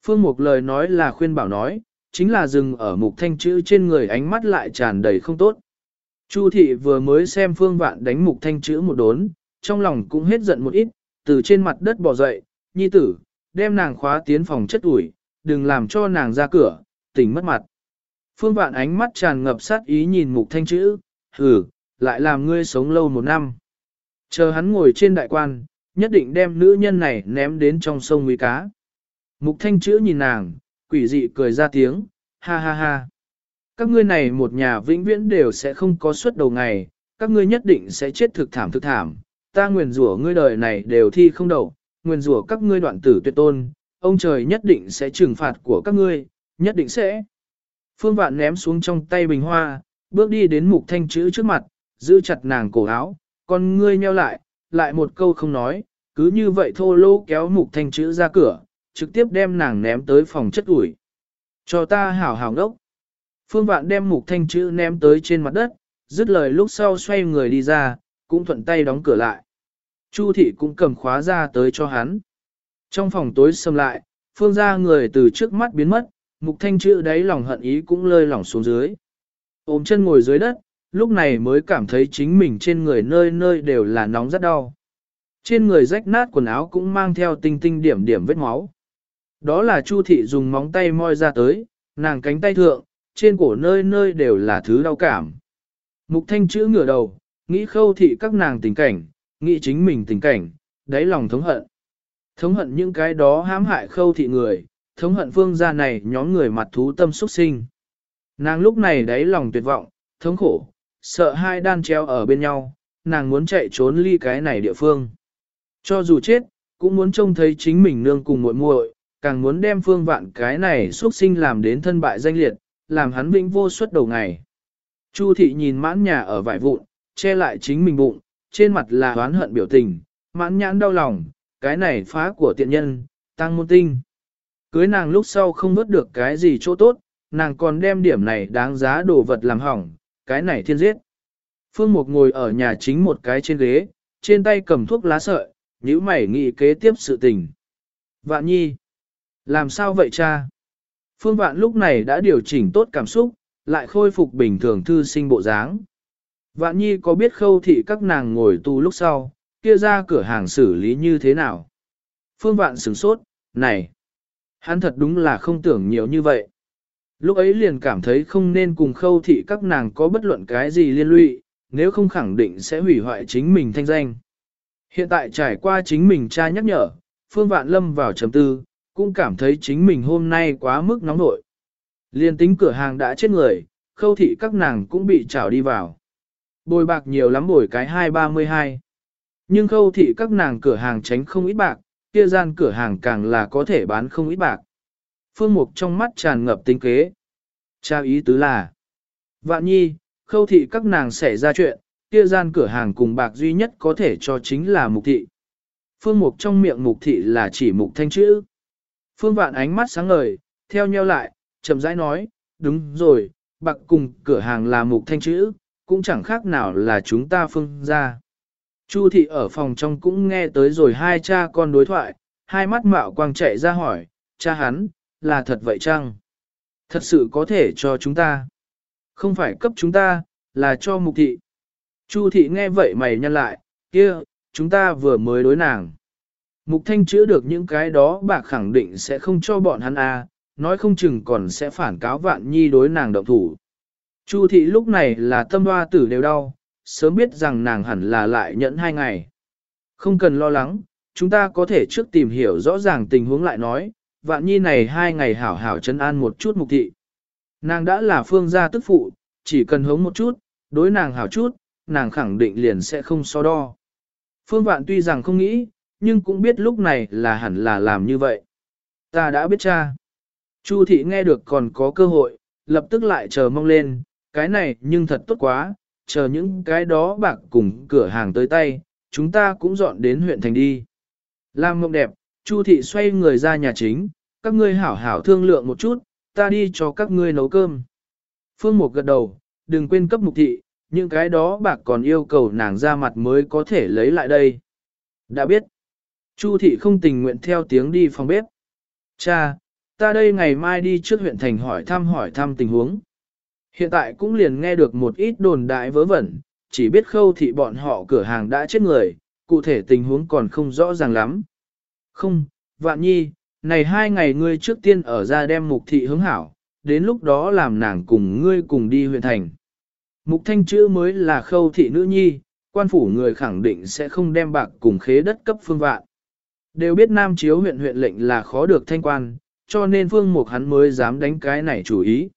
Phương Mục lời nói là khuyên bảo nói, chính là dừng ở mục thanh chữ trên người ánh mắt lại tràn đầy không tốt. Chu thị vừa mới xem Phương Vạn đánh mục thanh chữ một đốn, trong lòng cũng hết giận một ít, từ trên mặt đất bò dậy, nhi tử, đem nàng khóa tiến phòng chất ủi, đừng làm cho nàng ra cửa, tỉnh mất mặt. Phương Vạn ánh mắt tràn ngập sát ý nhìn mục thanh chữ, hừ, lại làm ngươi sống lâu một năm. Chờ hắn ngồi trên đại quan, nhất định đem nữ nhân này ném đến trong sông nguy cá. Mục thanh chữ nhìn nàng, quỷ dị cười ra tiếng, ha ha ha. Các ngươi này một nhà vĩnh viễn đều sẽ không có suất đầu ngày, các ngươi nhất định sẽ chết thực thảm thực thảm. Ta nguyền rủa ngươi đời này đều thi không đậu, nguyền rủa các ngươi đoạn tử tuyệt tôn, ông trời nhất định sẽ trừng phạt của các ngươi, nhất định sẽ. Phương vạn ném xuống trong tay bình hoa, bước đi đến mục thanh chữ trước mặt, giữ chặt nàng cổ áo, con ngươi nheo lại, lại một câu không nói, cứ như vậy thô lô kéo mục thanh chữ ra cửa, trực tiếp đem nàng ném tới phòng chất ủi. Cho ta hảo hảo đốc. Phương vạn đem mục thanh chữ ném tới trên mặt đất, dứt lời lúc sau xoay người đi ra, cũng thuận tay đóng cửa lại. Chu thị cũng cầm khóa ra tới cho hắn. Trong phòng tối xâm lại, phương ra người từ trước mắt biến mất, mục thanh chữ đáy lòng hận ý cũng lơi lỏng xuống dưới. Ôm chân ngồi dưới đất, lúc này mới cảm thấy chính mình trên người nơi nơi đều là nóng rất đau. Trên người rách nát quần áo cũng mang theo tinh tinh điểm điểm vết máu. Đó là Chu thị dùng móng tay moi ra tới, nàng cánh tay thượng, trên cổ nơi nơi đều là thứ đau cảm. Mục thanh chữ ngửa đầu, nghĩ khâu thị các nàng tình cảnh, nghĩ chính mình tình cảnh, đáy lòng thống hận. Thống hận những cái đó hãm hại khâu thị người, thống hận phương gia này nhóm người mặt thú tâm xuất sinh. Nàng lúc này đáy lòng tuyệt vọng, thống khổ, sợ hai đan treo ở bên nhau, nàng muốn chạy trốn ly cái này địa phương. Cho dù chết, cũng muốn trông thấy chính mình nương cùng muội muội, càng muốn đem phương vạn cái này xuất sinh làm đến thân bại danh liệt, làm hắn vĩnh vô suất đầu ngày. Chu thị nhìn mãn nhà ở vải vụn, che lại chính mình bụng, trên mặt là oán hận biểu tình, mãn nhãn đau lòng, cái này phá của tiện nhân, tăng môn tinh. Cưới nàng lúc sau không vớt được cái gì chỗ tốt, nàng còn đem điểm này đáng giá đồ vật làm hỏng, cái này thiên giết. Phương Mục ngồi ở nhà chính một cái trên ghế, trên tay cầm thuốc lá sợi, nhíu mày nghị kế tiếp sự tình. Vạn nhi, làm sao vậy cha? Phương Vạn lúc này đã điều chỉnh tốt cảm xúc, lại khôi phục bình thường thư sinh bộ dáng. Vạn nhi có biết khâu thị các nàng ngồi tu lúc sau, kia ra cửa hàng xử lý như thế nào? Phương Vạn sửng sốt, này, hắn thật đúng là không tưởng nhiều như vậy. Lúc ấy liền cảm thấy không nên cùng khâu thị các nàng có bất luận cái gì liên lụy, nếu không khẳng định sẽ hủy hoại chính mình thanh danh. Hiện tại trải qua chính mình cha nhắc nhở, Phương Vạn Lâm vào chấm tư, cũng cảm thấy chính mình hôm nay quá mức nóng nội. Liên tính cửa hàng đã chết người, khâu thị các nàng cũng bị trảo đi vào. Bồi bạc nhiều lắm bồi cái 232. Nhưng khâu thị các nàng cửa hàng tránh không ít bạc, kia gian cửa hàng càng là có thể bán không ít bạc. Phương Mục trong mắt tràn ngập tinh kế. Cha ý tứ là, vạn nhi, khâu thị các nàng sẽ ra chuyện, kia gian cửa hàng cùng bạc duy nhất có thể cho chính là mục thị. Phương Mục trong miệng mục thị là chỉ mục thanh chữ. Phương Vạn ánh mắt sáng ngời, theo nhau lại, chậm rãi nói, đúng rồi, bạc cùng cửa hàng là mục thanh chữ, cũng chẳng khác nào là chúng ta phương ra. Chu thị ở phòng trong cũng nghe tới rồi hai cha con đối thoại, hai mắt mạo quang chạy ra hỏi, cha hắn, là thật vậy chăng? Thật sự có thể cho chúng ta. Không phải cấp chúng ta, là cho mục thị. Chu thị nghe vậy mày nhăn lại, kia, chúng ta vừa mới đối nàng. Mục thanh chữa được những cái đó bạc khẳng định sẽ không cho bọn hắn a, à, nói không chừng còn sẽ phản cáo vạn nhi đối nàng động thủ. Chu thị lúc này là tâm hoa tử đều đau, sớm biết rằng nàng hẳn là lại nhẫn hai ngày. Không cần lo lắng, chúng ta có thể trước tìm hiểu rõ ràng tình huống lại nói, vạn nhi này hai ngày hảo hảo chân an một chút mục thị. Nàng đã là phương gia tức phụ, chỉ cần hống một chút, đối nàng hảo chút, nàng khẳng định liền sẽ không so đo. Phương vạn tuy rằng không nghĩ, nhưng cũng biết lúc này là hẳn là làm như vậy. Ta đã biết cha. Chu thị nghe được còn có cơ hội, lập tức lại chờ mong lên, cái này nhưng thật tốt quá, chờ những cái đó bạc cùng cửa hàng tới tay, chúng ta cũng dọn đến huyện thành đi. Làm mộng đẹp, Chu thị xoay người ra nhà chính, các ngươi hảo hảo thương lượng một chút, ta đi cho các ngươi nấu cơm. Phương Mục gật đầu, đừng quên cấp mục thị, những cái đó bạc còn yêu cầu nàng ra mặt mới có thể lấy lại đây. Đã biết. Chu thị không tình nguyện theo tiếng đi phòng bếp. Cha, ta đây ngày mai đi trước huyện thành hỏi thăm hỏi thăm tình huống. Hiện tại cũng liền nghe được một ít đồn đại vớ vẩn, chỉ biết khâu thị bọn họ cửa hàng đã chết người, cụ thể tình huống còn không rõ ràng lắm. Không, vạn nhi, này hai ngày ngươi trước tiên ở ra đem mục thị hướng hảo, đến lúc đó làm nàng cùng ngươi cùng đi huyện thành. Mục thanh chữ mới là khâu thị nữ nhi, quan phủ người khẳng định sẽ không đem bạc cùng khế đất cấp phương vạn. Đều biết Nam Chiếu huyện huyện lệnh là khó được thanh quan, cho nên phương mục hắn mới dám đánh cái này chủ ý.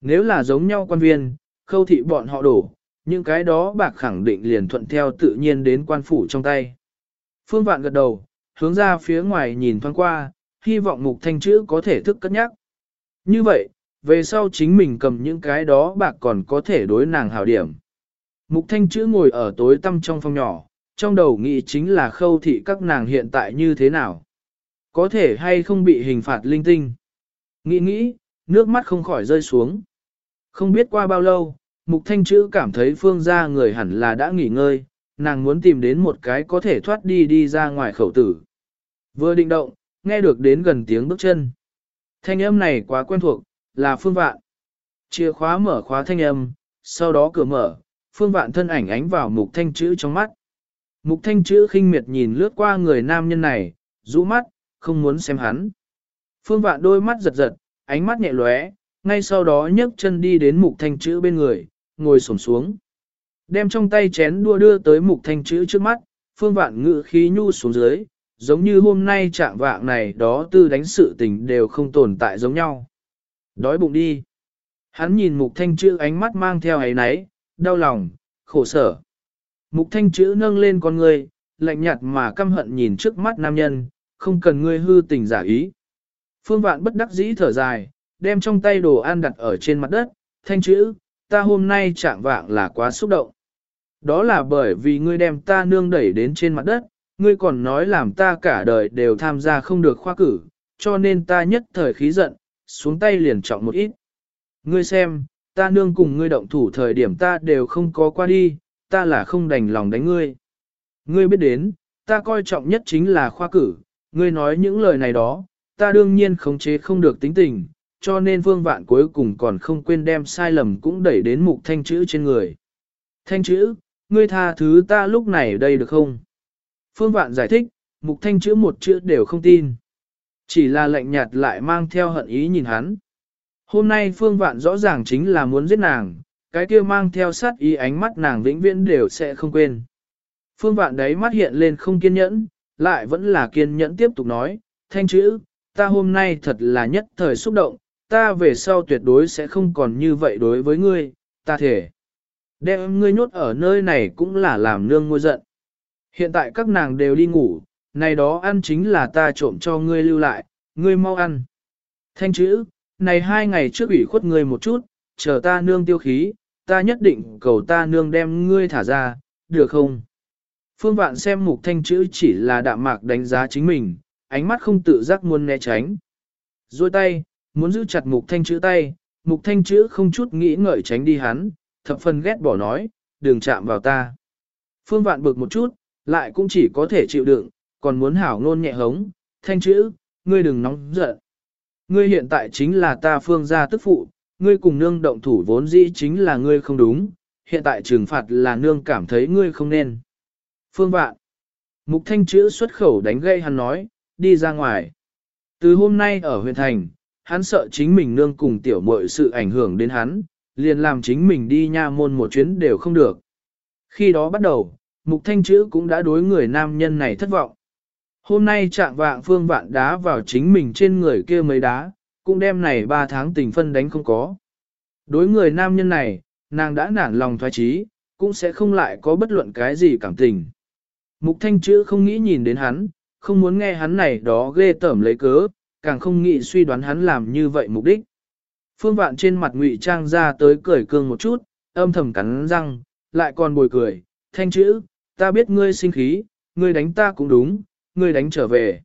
Nếu là giống nhau quan viên, khâu thị bọn họ đổ, những cái đó bạc khẳng định liền thuận theo tự nhiên đến quan phủ trong tay. Phương vạn gật đầu, hướng ra phía ngoài nhìn thoáng qua, hy vọng mục thanh chữ có thể thức cất nhắc. Như vậy, về sau chính mình cầm những cái đó bạc còn có thể đối nàng hảo điểm. Mục thanh chữ ngồi ở tối tăm trong phòng nhỏ, trong đầu nghĩ chính là khâu thị các nàng hiện tại như thế nào. Có thể hay không bị hình phạt linh tinh. Nghĩ nghĩ, nước mắt không khỏi rơi xuống. Không biết qua bao lâu, mục thanh chữ cảm thấy phương gia người hẳn là đã nghỉ ngơi, nàng muốn tìm đến một cái có thể thoát đi đi ra ngoài khẩu tử. Vừa định động, nghe được đến gần tiếng bước chân. Thanh âm này quá quen thuộc, là phương vạn. Chìa khóa mở khóa thanh âm, sau đó cửa mở, phương vạn thân ảnh ánh vào mục thanh chữ trong mắt. Mục thanh chữ khinh miệt nhìn lướt qua người nam nhân này, rũ mắt, không muốn xem hắn. Phương vạn đôi mắt giật giật, ánh mắt nhẹ lóe, ngay sau đó nhấc chân đi đến mục thanh chữ bên người, ngồi xổm xuống. Đem trong tay chén đua đưa tới mục thanh chữ trước mắt, phương vạn ngự khí nhu xuống dưới, giống như hôm nay trạng vạng này đó tư đánh sự tình đều không tồn tại giống nhau. Đói bụng đi. Hắn nhìn mục thanh chữ ánh mắt mang theo ấy náy, đau lòng, khổ sở. Mục thanh chữ nâng lên con người, lạnh nhạt mà căm hận nhìn trước mắt nam nhân, không cần ngươi hư tình giả ý. Phương vạn bất đắc dĩ thở dài, đem trong tay đồ ăn đặt ở trên mặt đất, thanh chữ, ta hôm nay chạm vạng là quá xúc động. Đó là bởi vì ngươi đem ta nương đẩy đến trên mặt đất, ngươi còn nói làm ta cả đời đều tham gia không được khoa cử, cho nên ta nhất thời khí giận, xuống tay liền trọng một ít. Ngươi xem, ta nương cùng ngươi động thủ thời điểm ta đều không có qua đi, ta là không đành lòng đánh ngươi. Ngươi biết đến, ta coi trọng nhất chính là khoa cử, ngươi nói những lời này đó, ta đương nhiên khống chế không được tính tình, cho nên vương vạn cuối cùng còn không quên đem sai lầm cũng đẩy đến mục thanh chữ trên người. Thanh chữ, ngươi tha thứ ta lúc này đây được không? Phương vạn giải thích, mục thanh chữ một chữ đều không tin. Chỉ là lạnh nhạt lại mang theo hận ý nhìn hắn. Hôm nay phương vạn rõ ràng chính là muốn giết nàng, cái kia mang theo sát ý ánh mắt nàng vĩnh viễn đều sẽ không quên. Phương vạn đấy mắt hiện lên không kiên nhẫn, lại vẫn là kiên nhẫn tiếp tục nói, thanh chữ, ta hôm nay thật là nhất thời xúc động, ta về sau tuyệt đối sẽ không còn như vậy đối với ngươi, ta thể. Đem ngươi nhốt ở nơi này cũng là làm nương ngôi giận. Hiện tại các nàng đều đi ngủ, này đó ăn chính là ta trộm cho ngươi lưu lại, ngươi mau ăn. Thanh chữ, này hai ngày trước ủy khuất ngươi một chút, chờ ta nương tiêu khí, ta nhất định cầu ta nương đem ngươi thả ra, được không? Phương Vạn xem mục thanh chữ chỉ là đạm mạc đánh giá chính mình, ánh mắt không tự giác muốn né tránh. Rồi tay, muốn giữ chặt mục thanh chữ tay, mục thanh chữ không chút nghĩ ngợi tránh đi hắn, thập phần ghét bỏ nói, đừng chạm vào ta. Phương Vạn bực một chút, lại cũng chỉ có thể chịu đựng, còn muốn hảo ngôn nhẹ hống, thanh chữ, ngươi đừng nóng giận. Ngươi hiện tại chính là ta phương gia tức phụ, ngươi cùng nương động thủ vốn dĩ chính là ngươi không đúng, hiện tại trừng phạt là nương cảm thấy ngươi không nên. Phương vạn. Mục thanh chữ xuất khẩu đánh gây hắn nói, đi ra ngoài. Từ hôm nay ở huyện thành, hắn sợ chính mình nương cùng tiểu muội sự ảnh hưởng đến hắn, liền làm chính mình đi nha môn một chuyến đều không được. Khi đó bắt đầu, mục thanh chữ cũng đã đối người nam nhân này thất vọng. Hôm nay trạng vạng phương vạn đá vào chính mình trên người kia mấy đá, cũng đem này ba tháng tình phân đánh không có. Đối người nam nhân này, nàng đã nản lòng thoái trí, cũng sẽ không lại có bất luận cái gì cảm tình. Mục thanh chữ không nghĩ nhìn đến hắn, không muốn nghe hắn này đó ghê tởm lấy cớ, càng không nghĩ suy đoán hắn làm như vậy mục đích. Phương vạn trên mặt ngụy trang ra tới cười cương một chút, âm thầm cắn răng, lại còn bồi cười, thanh chữ, ta biết ngươi sinh khí, ngươi đánh ta cũng đúng, ngươi đánh trở về.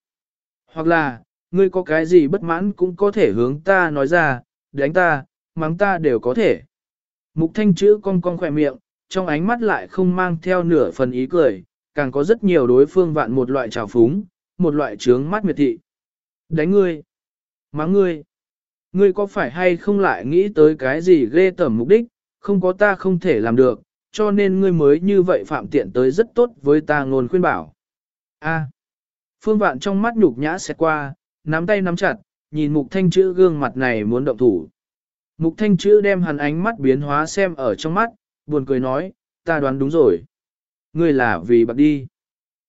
Hoặc là, ngươi có cái gì bất mãn cũng có thể hướng ta nói ra, đánh ta, mắng ta đều có thể. Mục thanh chữ cong cong khỏe miệng, trong ánh mắt lại không mang theo nửa phần ý cười, càng có rất nhiều đối phương vạn một loại trào phúng, một loại trướng mắt miệt thị. Đánh ngươi, mắng ngươi, ngươi có phải hay không lại nghĩ tới cái gì ghê tởm mục đích, không có ta không thể làm được, cho nên ngươi mới như vậy phạm tiện tới rất tốt với ta ngôn khuyên bảo. A. Phương vạn trong mắt nhục nhã sẽ qua, nắm tay nắm chặt, nhìn mục thanh chữ gương mặt này muốn động thủ. Mục thanh chữ đem hắn ánh mắt biến hóa xem ở trong mắt, buồn cười nói, ta đoán đúng rồi. Ngươi là vì bạc đi.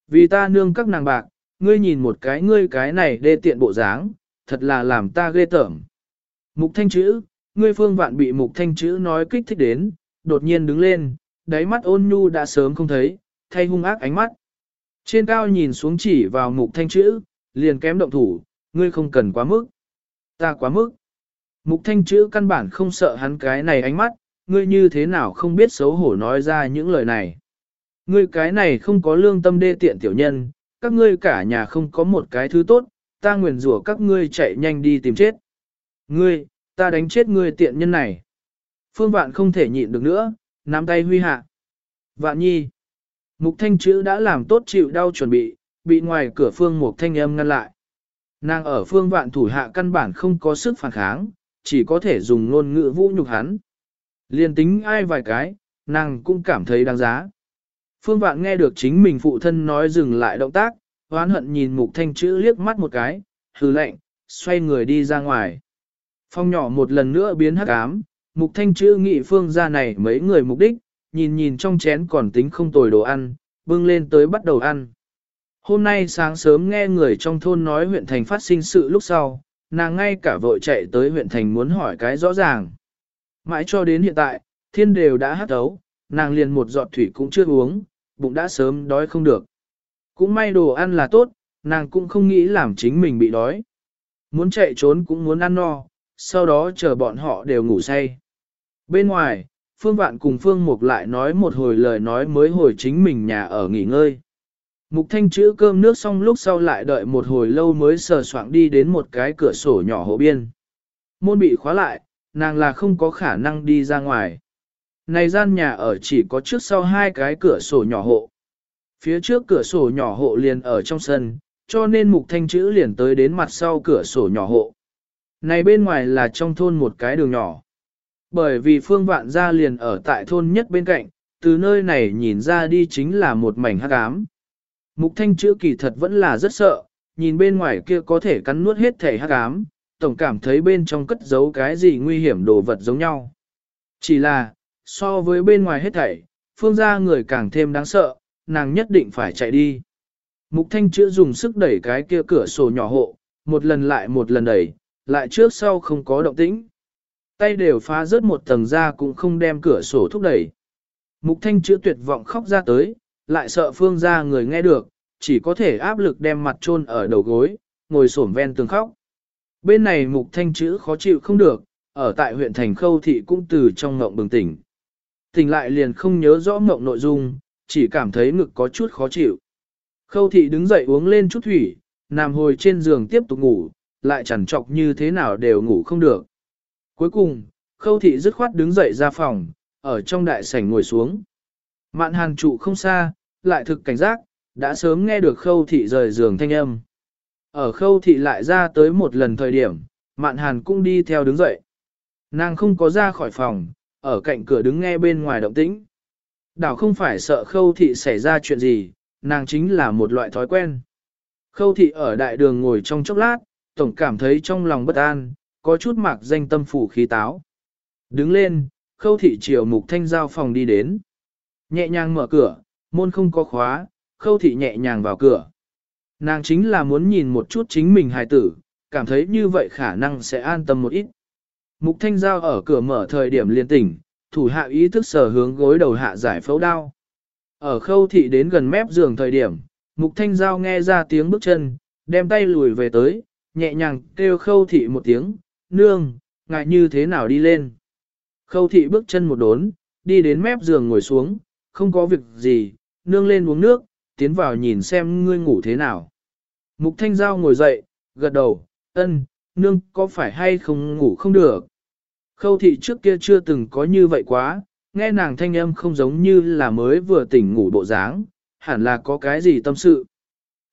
Vì ta nương các nàng bạc, ngươi nhìn một cái ngươi cái này đê tiện bộ dáng, thật là làm ta ghê tởm. Mục thanh chữ, ngươi phương vạn bị mục thanh chữ nói kích thích đến, đột nhiên đứng lên, đáy mắt ôn nhu đã sớm không thấy, thay hung ác ánh mắt. Trên cao nhìn xuống chỉ vào mục thanh chữ, liền kém động thủ, ngươi không cần quá mức. Ta quá mức. Mục thanh chữ căn bản không sợ hắn cái này ánh mắt, ngươi như thế nào không biết xấu hổ nói ra những lời này. Ngươi cái này không có lương tâm đê tiện tiểu nhân, các ngươi cả nhà không có một cái thứ tốt, ta nguyền rủa các ngươi chạy nhanh đi tìm chết. Ngươi, ta đánh chết ngươi tiện nhân này. Phương vạn không thể nhịn được nữa, nắm tay huy hạ. Vạn nhi. Mục thanh chữ đã làm tốt chịu đau chuẩn bị, bị ngoài cửa phương mục thanh âm ngăn lại. Nàng ở phương vạn thủ hạ căn bản không có sức phản kháng, chỉ có thể dùng ngôn ngữ vũ nhục hắn. Liên tính ai vài cái, nàng cũng cảm thấy đáng giá. Phương vạn nghe được chính mình phụ thân nói dừng lại động tác, hoán hận nhìn mục thanh chữ liếc mắt một cái, hừ lạnh, xoay người đi ra ngoài. Phong nhỏ một lần nữa biến hắc ám, mục thanh chữ nghị phương ra này mấy người mục đích, nhìn nhìn trong chén còn tính không tồi đồ ăn, bưng lên tới bắt đầu ăn. Hôm nay sáng sớm nghe người trong thôn nói huyện thành phát sinh sự lúc sau, nàng ngay cả vội chạy tới huyện thành muốn hỏi cái rõ ràng. Mãi cho đến hiện tại, thiên đều đã hát ấu, nàng liền một giọt thủy cũng chưa uống, bụng đã sớm đói không được. Cũng may đồ ăn là tốt, nàng cũng không nghĩ làm chính mình bị đói. Muốn chạy trốn cũng muốn ăn no, sau đó chờ bọn họ đều ngủ say. Bên ngoài, Phương Vạn cùng Phương Mục lại nói một hồi lời nói mới hồi chính mình nhà ở nghỉ ngơi. Mục Thanh chữ cơm nước xong lúc sau lại đợi một hồi lâu mới sờ soạng đi đến một cái cửa sổ nhỏ hộ biên. Môn bị khóa lại, nàng là không có khả năng đi ra ngoài. Này gian nhà ở chỉ có trước sau hai cái cửa sổ nhỏ hộ. Phía trước cửa sổ nhỏ hộ liền ở trong sân, cho nên mục thanh chữ liền tới đến mặt sau cửa sổ nhỏ hộ. Này bên ngoài là trong thôn một cái đường nhỏ. Bởi vì phương vạn gia liền ở tại thôn nhất bên cạnh, từ nơi này nhìn ra đi chính là một mảnh hắc ám. Mục thanh chữ kỳ thật vẫn là rất sợ, nhìn bên ngoài kia có thể cắn nuốt hết thể hắc ám, tổng cảm thấy bên trong cất giấu cái gì nguy hiểm đồ vật giống nhau. Chỉ là, so với bên ngoài hết thảy, phương gia người càng thêm đáng sợ, nàng nhất định phải chạy đi. Mục thanh chữa dùng sức đẩy cái kia cửa sổ nhỏ hộ, một lần lại một lần đẩy, lại trước sau không có động tĩnh. Tay đều phá rớt một tầng ra cũng không đem cửa sổ thúc đẩy. Mục thanh chữa tuyệt vọng khóc ra tới, lại sợ phương gia người nghe được, chỉ có thể áp lực đem mặt chôn ở đầu gối, ngồi xổm ven tường khóc. Bên này mục thanh chữ khó chịu không được, ở tại huyện thành khâu thị cũng từ trong ngộng bừng tỉnh. Tỉnh lại liền không nhớ rõ mộng nội dung, chỉ cảm thấy ngực có chút khó chịu. Khâu thị đứng dậy uống lên chút thủy, nằm hồi trên giường tiếp tục ngủ, lại chẳng chọc như thế nào đều ngủ không được. Cuối cùng, khâu thị dứt khoát đứng dậy ra phòng, ở trong đại sảnh ngồi xuống. Mạn hàn trụ không xa, lại thực cảnh giác, đã sớm nghe được khâu thị rời giường thanh âm. Ở khâu thị lại ra tới một lần thời điểm, mạn hàn cũng đi theo đứng dậy. Nàng không có ra khỏi phòng, ở cạnh cửa đứng nghe bên ngoài động tĩnh. Đảo không phải sợ khâu thị xảy ra chuyện gì, nàng chính là một loại thói quen. Khâu thị ở đại đường ngồi trong chốc lát, tổng cảm thấy trong lòng bất an, có chút mạc danh tâm phủ khí táo. Đứng lên, khâu thị chiều mục thanh giao phòng đi đến. Nhẹ nhàng mở cửa, môn không có khóa, khâu thị nhẹ nhàng vào cửa. Nàng chính là muốn nhìn một chút chính mình hài tử, cảm thấy như vậy khả năng sẽ an tâm một ít. Mục thanh giao ở cửa mở thời điểm liên tỉnh, thủ hạ ý thức sở hướng gối đầu hạ giải phẫu đao. Ở khâu thị đến gần mép giường thời điểm, mục thanh giao nghe ra tiếng bước chân, đem tay lùi về tới, nhẹ nhàng kêu khâu thị một tiếng, nương, ngại như thế nào đi lên. Khâu thị bước chân một đốn, đi đến mép giường ngồi xuống, không có việc gì, nương lên uống nước, tiến vào nhìn xem ngươi ngủ thế nào. Mục thanh giao ngồi dậy, gật đầu, ân, nương có phải hay không ngủ không được. Khâu thị trước kia chưa từng có như vậy quá, nghe nàng thanh âm không giống như là mới vừa tỉnh ngủ bộ dáng, hẳn là có cái gì tâm sự.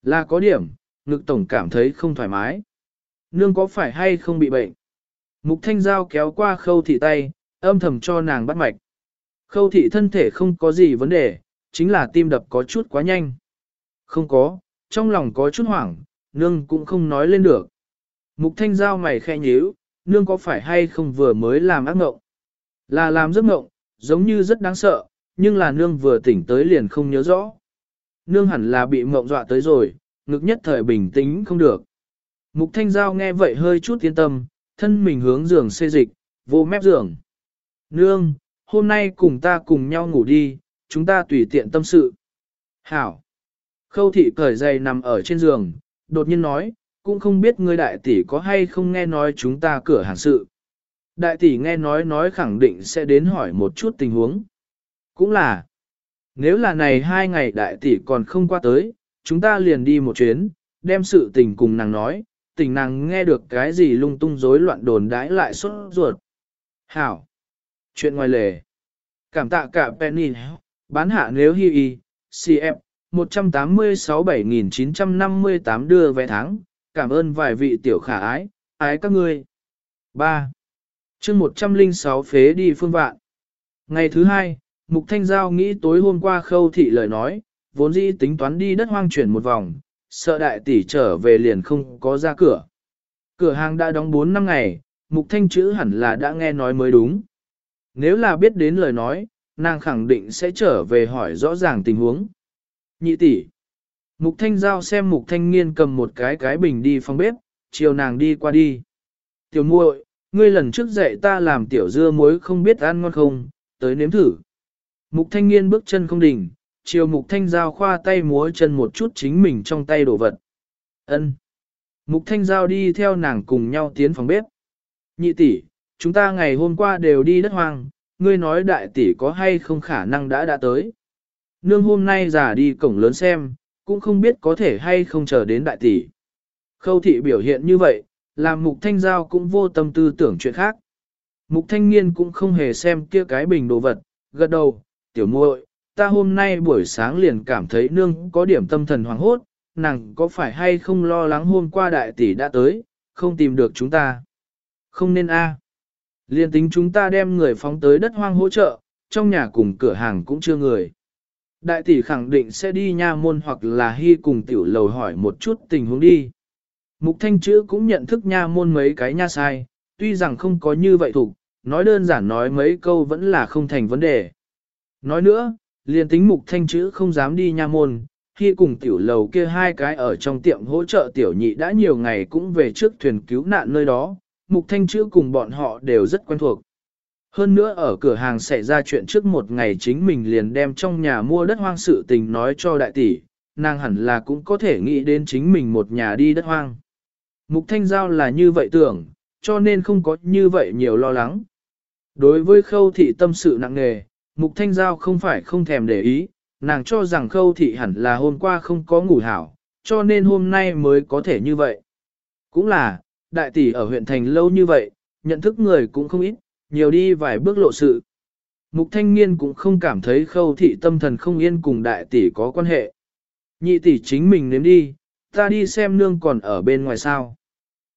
Là có điểm, ngực tổng cảm thấy không thoải mái. Nương có phải hay không bị bệnh? Mục thanh giao kéo qua khâu thị tay, âm thầm cho nàng bắt mạch. Khâu thị thân thể không có gì vấn đề, chính là tim đập có chút quá nhanh. Không có, trong lòng có chút hoảng, nương cũng không nói lên được. Mục thanh giao mày khẽ nhíu, nương có phải hay không vừa mới làm ác mộng? Là làm giấc mộng, giống như rất đáng sợ, nhưng là nương vừa tỉnh tới liền không nhớ rõ. Nương hẳn là bị mộng dọa tới rồi, ngực nhất thời bình tĩnh không được. Mục thanh giao nghe vậy hơi chút yên tâm, thân mình hướng giường xê dịch, vô mép giường. Nương, hôm nay cùng ta cùng nhau ngủ đi, chúng ta tùy tiện tâm sự. Hảo. Khâu thị cởi giày nằm ở trên giường, đột nhiên nói, cũng không biết ngươi đại tỷ có hay không nghe nói chúng ta cửa hàng sự. Đại tỷ nghe nói nói khẳng định sẽ đến hỏi một chút tình huống. Cũng là, nếu là này hai ngày đại tỷ còn không qua tới, chúng ta liền đi một chuyến, đem sự tình cùng nàng nói, tình nàng nghe được cái gì lung tung rối loạn đồn đãi lại xuất ruột. Hảo. Chuyện ngoài lề. Cảm tạ cả Penny, bán hạ nếu hi y, CF, 186-7958 đưa vé tháng, cảm ơn vài vị tiểu khả ái, ái các ngươi. 3. chương 106 phế đi phương vạn. Ngày thứ hai, Mục Thanh Giao nghĩ tối hôm qua khâu thị lời nói, vốn dĩ tính toán đi đất hoang chuyển một vòng, sợ đại tỷ trở về liền không có ra cửa. Cửa hàng đã đóng 4 năm ngày, Mục Thanh chữ hẳn là đã nghe nói mới đúng. Nếu là biết đến lời nói, nàng khẳng định sẽ trở về hỏi rõ ràng tình huống. Nhị tỷ. Mục Thanh Giao xem Mục Thanh Nghiên cầm một cái cái bình đi phòng bếp, chiều nàng đi qua đi. Tiểu muội, ngươi lần trước dạy ta làm tiểu dưa muối không biết ăn ngon không, tới nếm thử. Mục thanh Nghiên bước chân không đỉnh, chiều mục thanh giao khoa tay múa chân một chút chính mình trong tay đổ vật. ân Mục thanh giao đi theo nàng cùng nhau tiến phòng bếp. Nhị tỷ, chúng ta ngày hôm qua đều đi đất hoang, ngươi nói đại tỷ có hay không khả năng đã đã tới. Nương hôm nay giả đi cổng lớn xem, cũng không biết có thể hay không chờ đến đại tỷ. Khâu thị biểu hiện như vậy, làm mục thanh giao cũng vô tâm tư tưởng chuyện khác. Mục thanh niên cũng không hề xem kia cái bình đồ vật, gật đầu, tiểu muội, ta hôm nay buổi sáng liền cảm thấy nương có điểm tâm thần hoàng hốt, nàng có phải hay không lo lắng hôm qua đại tỷ đã tới, không tìm được chúng ta. Không nên a. Liên tính chúng ta đem người phóng tới đất hoang hỗ trợ, trong nhà cùng cửa hàng cũng chưa người. Đại tỷ khẳng định sẽ đi nha môn hoặc là hy cùng tiểu lầu hỏi một chút tình huống đi. Mục thanh chữ cũng nhận thức nha môn mấy cái nha sai, tuy rằng không có như vậy thủ, nói đơn giản nói mấy câu vẫn là không thành vấn đề. Nói nữa, liền tính mục thanh chữ không dám đi nha môn, khi cùng tiểu lầu kia hai cái ở trong tiệm hỗ trợ tiểu nhị đã nhiều ngày cũng về trước thuyền cứu nạn nơi đó, mục thanh chữ cùng bọn họ đều rất quen thuộc. Hơn nữa ở cửa hàng xảy ra chuyện trước một ngày chính mình liền đem trong nhà mua đất hoang sự tình nói cho đại tỷ, nàng hẳn là cũng có thể nghĩ đến chính mình một nhà đi đất hoang. Mục thanh giao là như vậy tưởng, cho nên không có như vậy nhiều lo lắng. Đối với khâu thị tâm sự nặng nề, mục thanh giao không phải không thèm để ý, nàng cho rằng khâu thị hẳn là hôm qua không có ngủ hảo, cho nên hôm nay mới có thể như vậy. Cũng là, đại tỷ ở huyện thành lâu như vậy, nhận thức người cũng không ít, nhiều đi vài bước lộ sự. Mục thanh niên cũng không cảm thấy khâu thị tâm thần không yên cùng đại tỷ có quan hệ. Nhị tỷ chính mình nếm đi, ta đi xem nương còn ở bên ngoài sao.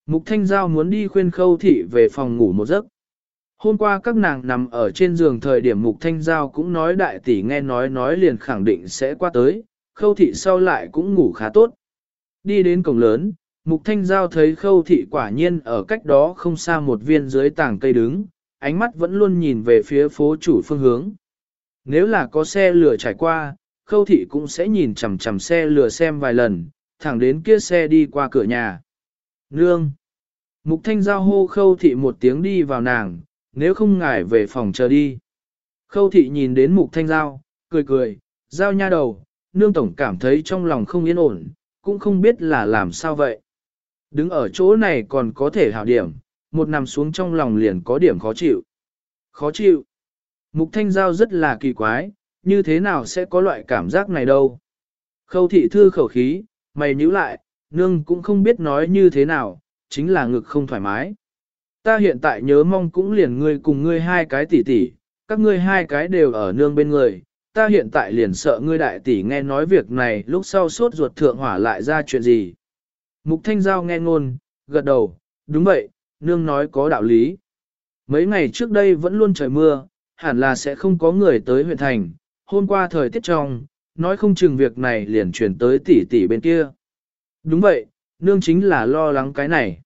Mục thanh giao muốn đi khuyên khâu thị về phòng ngủ một giấc. Hôm qua các nàng nằm ở trên giường thời điểm mục thanh giao cũng nói đại tỷ nghe nói nói liền khẳng định sẽ qua tới, khâu thị sau lại cũng ngủ khá tốt. Đi đến cổng lớn, mục thanh giao thấy khâu thị quả nhiên ở cách đó không xa một viên dưới tảng cây đứng, ánh mắt vẫn luôn nhìn về phía phố chủ phương hướng. Nếu là có xe lửa trải qua, khâu thị cũng sẽ nhìn chằm chằm xe lửa xem vài lần, thẳng đến kia xe đi qua cửa nhà. Nương! Mục thanh giao hô khâu thị một tiếng đi vào nàng, nếu không ngại về phòng chờ đi. Khâu thị nhìn đến mục thanh giao, cười cười, giao nha đầu, nương tổng cảm thấy trong lòng không yên ổn, cũng không biết là làm sao vậy. Đứng ở chỗ này còn có thể hảo điểm, một nằm xuống trong lòng liền có điểm khó chịu. Khó chịu. Mục thanh giao rất là kỳ quái, như thế nào sẽ có loại cảm giác này đâu. Khâu thị thư khẩu khí, mày nhíu lại, nương cũng không biết nói như thế nào, chính là ngực không thoải mái. Ta hiện tại nhớ mong cũng liền ngươi cùng ngươi hai cái tỷ tỷ, các ngươi hai cái đều ở nương bên người, ta hiện tại liền sợ ngươi đại tỷ nghe nói việc này lúc sau sốt ruột thượng hỏa lại ra chuyện gì. Mục Thanh Giao nghe ngôn, gật đầu, đúng vậy, nương nói có đạo lý. Mấy ngày trước đây vẫn luôn trời mưa, hẳn là sẽ không có người tới huyện thành, hôm qua thời tiết trong, nói không chừng việc này liền chuyển tới tỷ tỷ bên kia. Đúng vậy, nương chính là lo lắng cái này.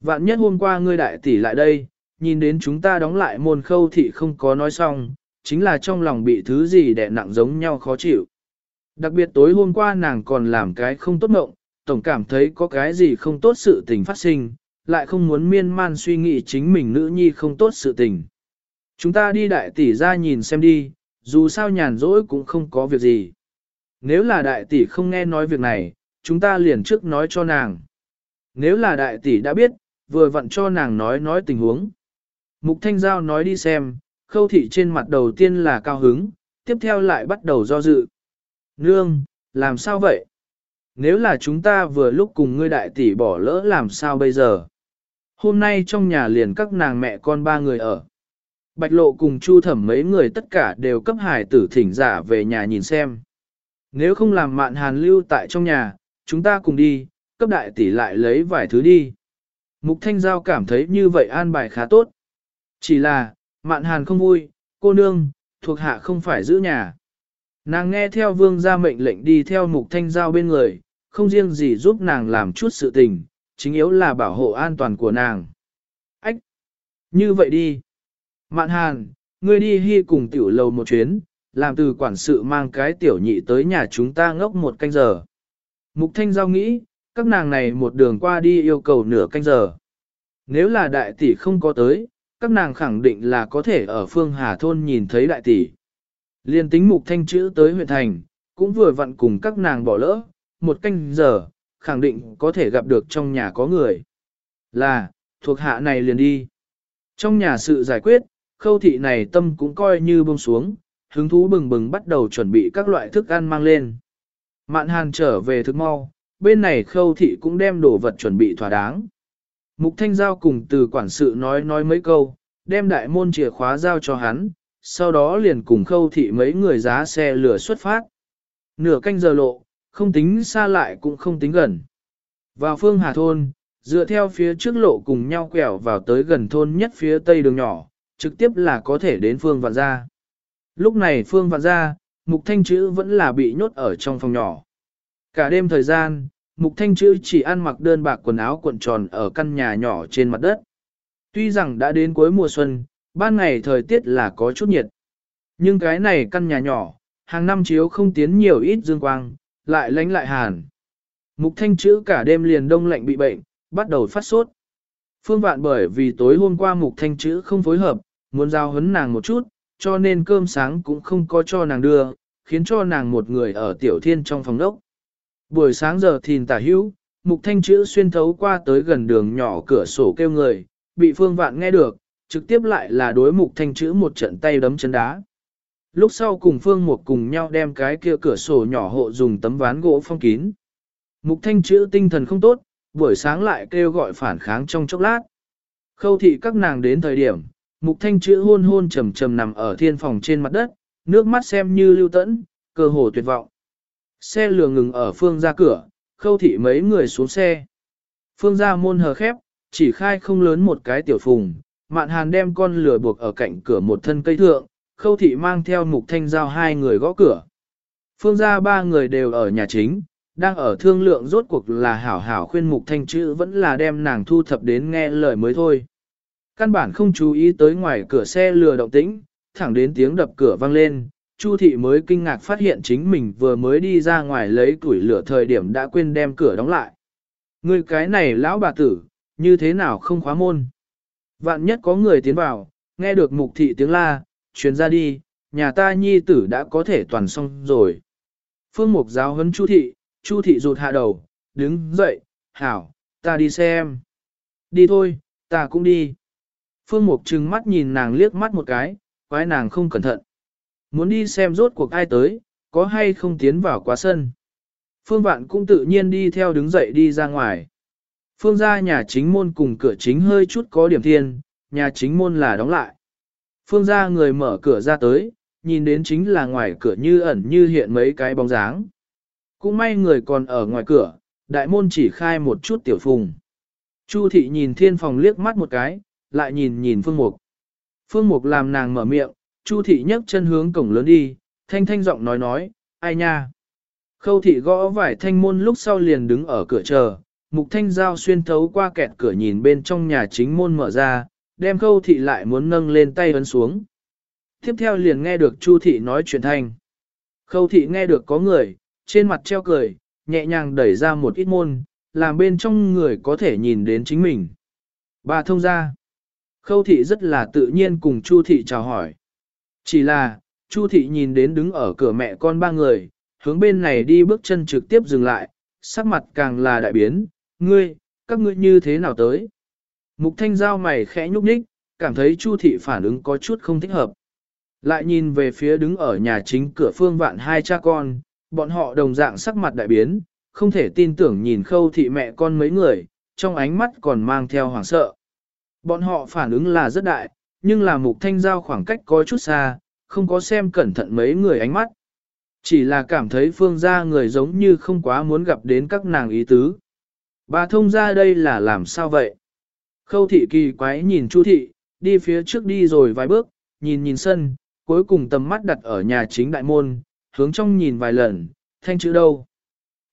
Vạn nhất hôm qua ngươi đại tỷ lại đây, nhìn đến chúng ta đóng lại môn khâu thị không có nói xong, chính là trong lòng bị thứ gì đè nặng giống nhau khó chịu. Đặc biệt tối hôm qua nàng còn làm cái không tốt mộng, tổng cảm thấy có cái gì không tốt sự tình phát sinh, lại không muốn miên man suy nghĩ chính mình nữ nhi không tốt sự tình. Chúng ta đi đại tỷ ra nhìn xem đi, dù sao nhàn rỗi cũng không có việc gì. Nếu là đại tỷ không nghe nói việc này, chúng ta liền trước nói cho nàng. Nếu là đại tỷ đã biết, vừa vặn cho nàng nói nói tình huống. Mục Thanh Giao nói đi xem, khâu thị trên mặt đầu tiên là cao hứng, tiếp theo lại bắt đầu do dự. Nương, làm sao vậy? Nếu là chúng ta vừa lúc cùng ngươi đại tỷ bỏ lỡ làm sao bây giờ? Hôm nay trong nhà liền các nàng mẹ con ba người ở. Bạch lộ cùng chu thẩm mấy người tất cả đều cấp hải tử thỉnh giả về nhà nhìn xem. Nếu không làm mạn hàn lưu tại trong nhà, chúng ta cùng đi, cấp đại tỷ lại lấy vài thứ đi. Mục Thanh Giao cảm thấy như vậy an bài khá tốt. Chỉ là, mạn hàn không vui, cô nương, thuộc hạ không phải giữ nhà. Nàng nghe theo vương gia mệnh lệnh đi theo mục thanh giao bên người, không riêng gì giúp nàng làm chút sự tình, chính yếu là bảo hộ an toàn của nàng. Ách! Như vậy đi. Mạn hàn, ngươi đi hy cùng tiểu lầu một chuyến, làm từ quản sự mang cái tiểu nhị tới nhà chúng ta ngốc một canh giờ. Mục thanh giao nghĩ, các nàng này một đường qua đi yêu cầu nửa canh giờ. Nếu là đại tỷ không có tới, các nàng khẳng định là có thể ở phương Hà Thôn nhìn thấy đại tỷ. Liên tính mục thanh chữ tới huyện thành, cũng vừa vặn cùng các nàng bỏ lỡ, một canh giờ, khẳng định có thể gặp được trong nhà có người. Là, thuộc hạ này liền đi. Trong nhà sự giải quyết, khâu thị này tâm cũng coi như buông xuống, hứng thú bừng bừng bắt đầu chuẩn bị các loại thức ăn mang lên. Mạn hàn trở về thức mau, bên này khâu thị cũng đem đồ vật chuẩn bị thỏa đáng. Mục Thanh Giao cùng từ quản sự nói nói mấy câu, đem đại môn chìa khóa giao cho hắn, sau đó liền cùng khâu thị mấy người giá xe lửa xuất phát. Nửa canh giờ lộ, không tính xa lại cũng không tính gần. Vào phương Hà Thôn, dựa theo phía trước lộ cùng nhau quẹo vào tới gần thôn nhất phía tây đường nhỏ, trực tiếp là có thể đến phương vạn gia. Lúc này phương vạn gia, mục thanh chữ vẫn là bị nhốt ở trong phòng nhỏ. Cả đêm thời gian, mục thanh chữ chỉ ăn mặc đơn bạc quần áo cuộn tròn ở căn nhà nhỏ trên mặt đất. Tuy rằng đã đến cuối mùa xuân, ban ngày thời tiết là có chút nhiệt. Nhưng cái này căn nhà nhỏ, hàng năm chiếu không tiến nhiều ít dương quang, lại lánh lại hàn. Mục thanh chữ cả đêm liền đông lạnh bị bệnh, bắt đầu phát sốt. Phương vạn bởi vì tối hôm qua mục thanh chữ không phối hợp, muốn giao hấn nàng một chút, cho nên cơm sáng cũng không có cho nàng đưa, khiến cho nàng một người ở tiểu thiên trong phòng đốc. Buổi sáng giờ thìn tả hữu, mục thanh chữ xuyên thấu qua tới gần đường nhỏ cửa sổ kêu người, bị phương vạn nghe được, trực tiếp lại là đối mục thanh chữ một trận tay đấm chân đá. Lúc sau cùng phương Mục cùng nhau đem cái kia cửa sổ nhỏ hộ dùng tấm ván gỗ phong kín. Mục thanh chữ tinh thần không tốt, buổi sáng lại kêu gọi phản kháng trong chốc lát. Khâu thị các nàng đến thời điểm, mục thanh chữ hôn hôn trầm trầm nằm ở thiên phòng trên mặt đất, nước mắt xem như lưu tẫn, cơ hồ tuyệt vọng. Xe lừa ngừng ở phương ra cửa, khâu thị mấy người xuống xe. Phương ra môn hờ khép, chỉ khai không lớn một cái tiểu phùng, mạn hàn đem con lừa buộc ở cạnh cửa một thân cây thượng, khâu thị mang theo mục thanh giao hai người gõ cửa. Phương gia ba người đều ở nhà chính, đang ở thương lượng rốt cuộc là hảo hảo khuyên mục thanh chữ vẫn là đem nàng thu thập đến nghe lời mới thôi. Căn bản không chú ý tới ngoài cửa xe lừa động tĩnh, thẳng đến tiếng đập cửa vang lên, Chu thị mới kinh ngạc phát hiện chính mình vừa mới đi ra ngoài lấy củi lửa thời điểm đã quên đem cửa đóng lại. Người cái này lão bà tử, như thế nào không khóa môn? Vạn nhất có người tiến vào, nghe được mục thị tiếng la, truyền ra đi, nhà ta nhi tử đã có thể toàn xong rồi. Phương mục giáo huấn Chu thị, Chu thị rụt hạ đầu, đứng dậy, hảo, ta đi xem. Đi thôi, ta cũng đi. Phương mục trừng mắt nhìn nàng liếc mắt một cái, quái nàng không cẩn thận. Muốn đi xem rốt cuộc ai tới, có hay không tiến vào quá sân. Phương Vạn cũng tự nhiên đi theo đứng dậy đi ra ngoài. Phương ra nhà chính môn cùng cửa chính hơi chút có điểm thiên, nhà chính môn là đóng lại. Phương ra người mở cửa ra tới, nhìn đến chính là ngoài cửa như ẩn như hiện mấy cái bóng dáng. Cũng may người còn ở ngoài cửa, đại môn chỉ khai một chút tiểu phùng. Chu thị nhìn thiên phòng liếc mắt một cái, lại nhìn nhìn phương mục. Phương mục làm nàng mở miệng, Chu thị nhấc chân hướng cổng lớn đi, thanh thanh giọng nói nói, ai nha. Khâu thị gõ vải thanh môn lúc sau liền đứng ở cửa chờ, mục thanh giao xuyên thấu qua kẹt cửa nhìn bên trong nhà chính môn mở ra, đem khâu thị lại muốn nâng lên tay ấn xuống. Tiếp theo liền nghe được Chu thị nói chuyện thanh. Khâu thị nghe được có người, trên mặt treo cười, nhẹ nhàng đẩy ra một ít môn, làm bên trong người có thể nhìn đến chính mình. Bà thông ra. Khâu thị rất là tự nhiên cùng Chu thị chào hỏi. Chỉ là, Chu thị nhìn đến đứng ở cửa mẹ con ba người, hướng bên này đi bước chân trực tiếp dừng lại, sắc mặt càng là đại biến, ngươi, các ngươi như thế nào tới? Mục thanh giao mày khẽ nhúc nhích, cảm thấy Chu thị phản ứng có chút không thích hợp. Lại nhìn về phía đứng ở nhà chính cửa phương vạn hai cha con, bọn họ đồng dạng sắc mặt đại biến, không thể tin tưởng nhìn khâu thị mẹ con mấy người, trong ánh mắt còn mang theo hoảng sợ. Bọn họ phản ứng là rất đại, nhưng là mục thanh giao khoảng cách có chút xa, không có xem cẩn thận mấy người ánh mắt. Chỉ là cảm thấy phương gia người giống như không quá muốn gặp đến các nàng ý tứ. Bà thông ra đây là làm sao vậy? Khâu thị kỳ quái nhìn chu thị, đi phía trước đi rồi vài bước, nhìn nhìn sân, cuối cùng tầm mắt đặt ở nhà chính đại môn, hướng trong nhìn vài lần, thanh chữ đâu.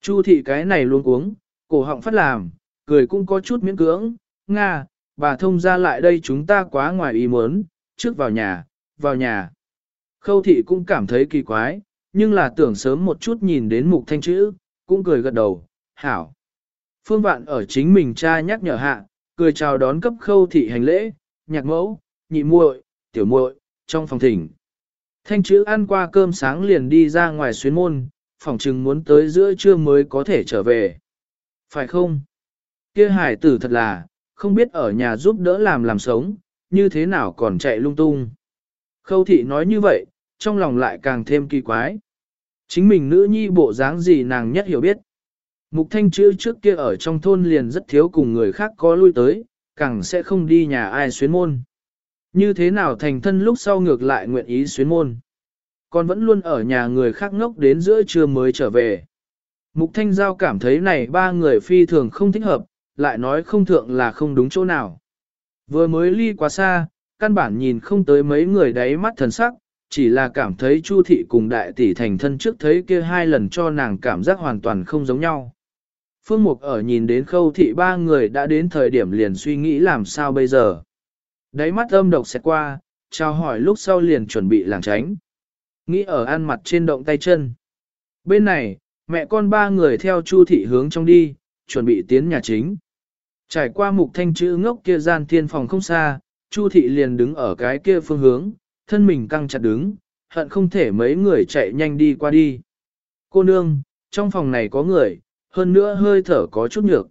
Chu thị cái này luôn uống, cổ họng phát làm, cười cũng có chút miễn cưỡng, Nga, bà thông ra lại đây chúng ta quá ngoài ý muốn, trước vào nhà, vào nhà. Khâu thị cũng cảm thấy kỳ quái, nhưng là tưởng sớm một chút nhìn đến mục thanh chữ, cũng cười gật đầu, hảo. Phương vạn ở chính mình cha nhắc nhở hạ, cười chào đón cấp khâu thị hành lễ, nhạc mẫu, nhị muội, tiểu muội, trong phòng thỉnh. Thanh chữ ăn qua cơm sáng liền đi ra ngoài xuyến môn, phòng chừng muốn tới giữa trưa mới có thể trở về. Phải không? Kia hải tử thật là, không biết ở nhà giúp đỡ làm làm sống, như thế nào còn chạy lung tung. Khâu thị nói như vậy, trong lòng lại càng thêm kỳ quái. Chính mình nữ nhi bộ dáng gì nàng nhất hiểu biết. Mục thanh chữ trước kia ở trong thôn liền rất thiếu cùng người khác có lui tới, càng sẽ không đi nhà ai xuyến môn. Như thế nào thành thân lúc sau ngược lại nguyện ý xuyến môn. Còn vẫn luôn ở nhà người khác ngốc đến giữa trưa mới trở về. Mục Thanh Giao cảm thấy này ba người phi thường không thích hợp, lại nói không thượng là không đúng chỗ nào. Vừa mới ly quá xa, căn bản nhìn không tới mấy người đáy mắt thần sắc, chỉ là cảm thấy Chu thị cùng đại tỷ thành thân trước thấy kia hai lần cho nàng cảm giác hoàn toàn không giống nhau. Phương Mục ở nhìn đến khâu thị ba người đã đến thời điểm liền suy nghĩ làm sao bây giờ. Đáy mắt âm độc xẹt qua, chào hỏi lúc sau liền chuẩn bị làng tránh. Nghĩ ở ăn mặt trên động tay chân. Bên này, mẹ con ba người theo Chu thị hướng trong đi, chuẩn bị tiến nhà chính. Trải qua mục thanh chữ ngốc kia gian thiên phòng không xa, Chu thị liền đứng ở cái kia phương hướng, thân mình căng chặt đứng, hận không thể mấy người chạy nhanh đi qua đi. Cô nương, trong phòng này có người, hơn nữa hơi thở có chút nhược.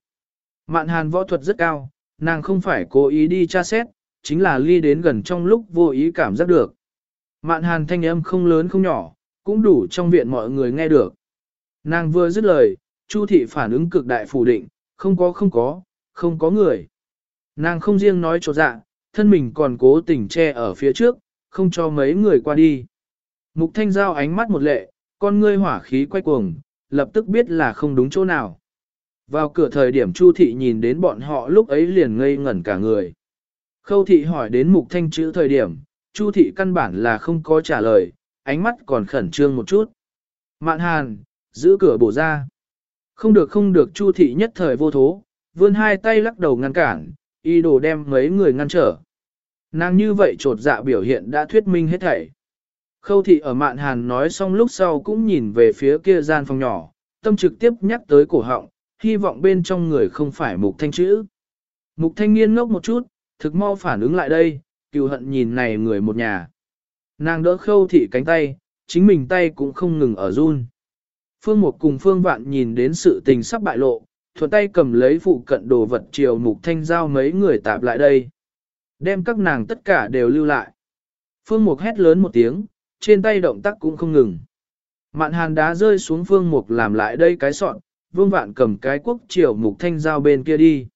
Mạn hàn võ thuật rất cao, nàng không phải cố ý đi tra xét, chính là ly đến gần trong lúc vô ý cảm giác được. Mạn hàn thanh âm không lớn không nhỏ, cũng đủ trong viện mọi người nghe được. Nàng vừa dứt lời, Chu thị phản ứng cực đại phủ định, không có không có, không có người. Nàng không riêng nói cho dạ, thân mình còn cố tình che ở phía trước, không cho mấy người qua đi. Mục thanh giao ánh mắt một lệ, con ngươi hỏa khí quay cuồng, lập tức biết là không đúng chỗ nào. Vào cửa thời điểm Chu thị nhìn đến bọn họ lúc ấy liền ngây ngẩn cả người. Khâu thị hỏi đến mục thanh chữ thời điểm, Chu thị căn bản là không có trả lời, ánh mắt còn khẩn trương một chút. Mạn hàn, giữ cửa bổ ra. Không được không được Chu thị nhất thời vô thố, vươn hai tay lắc đầu ngăn cản, y đồ đem mấy người ngăn trở. Nàng như vậy trột dạ biểu hiện đã thuyết minh hết thảy. Khâu thị ở mạn hàn nói xong lúc sau cũng nhìn về phía kia gian phòng nhỏ, tâm trực tiếp nhắc tới cổ họng, hy vọng bên trong người không phải mục thanh chữ. Mục thanh nghiên ngốc một chút, thực mau phản ứng lại đây, cựu hận nhìn này người một nhà. Nàng đỡ khâu thị cánh tay, chính mình tay cũng không ngừng ở run. Phương Mục cùng Phương Vạn nhìn đến sự tình sắp bại lộ, thuận tay cầm lấy phụ cận đồ vật chiều mục thanh giao mấy người tạp lại đây. Đem các nàng tất cả đều lưu lại. Phương Mục hét lớn một tiếng, trên tay động tác cũng không ngừng. Mạn hàn đá rơi xuống Phương Mục làm lại đây cái sọn, vương vạn cầm cái quốc triều mục thanh giao bên kia đi.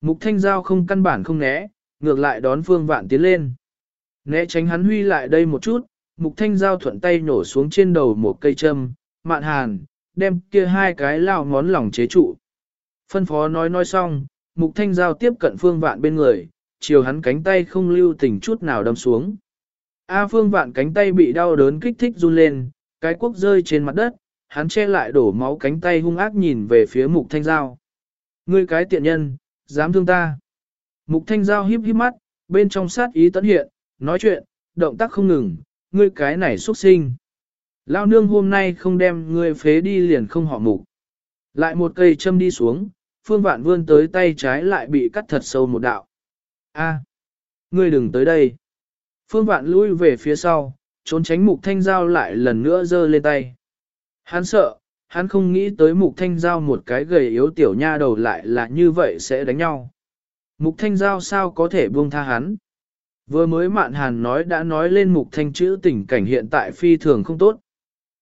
Mục thanh giao không căn bản không né, ngược lại đón Phương Vạn tiến lên. Né tránh hắn huy lại đây một chút, Mục Thanh Giao thuận tay nổ xuống trên đầu một cây châm, mạn hàn, đem kia hai cái lao ngón lỏng chế trụ. Phân phó nói nói xong, Mục Thanh Giao tiếp cận Phương Vạn bên người, chiều hắn cánh tay không lưu tình chút nào đâm xuống. A Phương Vạn cánh tay bị đau đớn kích thích run lên, cái quốc rơi trên mặt đất, hắn che lại đổ máu cánh tay hung ác nhìn về phía Mục Thanh Giao. Ngươi cái tiện nhân, dám thương ta. Mục thanh giao híp híp mắt, bên trong sát ý tấn hiện, nói chuyện, động tác không ngừng, ngươi cái này xuất sinh. Lao nương hôm nay không đem ngươi phế đi liền không họ mục. Lại một cây châm đi xuống, phương vạn vươn tới tay trái lại bị cắt thật sâu một đạo. A, ngươi đừng tới đây. Phương vạn lui về phía sau, trốn tránh mục thanh giao lại lần nữa giơ lên tay. Hắn sợ, hắn không nghĩ tới mục thanh giao một cái gầy yếu tiểu nha đầu lại là như vậy sẽ đánh nhau. Mục thanh giao sao có thể buông tha hắn. Vừa mới mạn hàn nói đã nói lên mục thanh chữ tình cảnh hiện tại phi thường không tốt.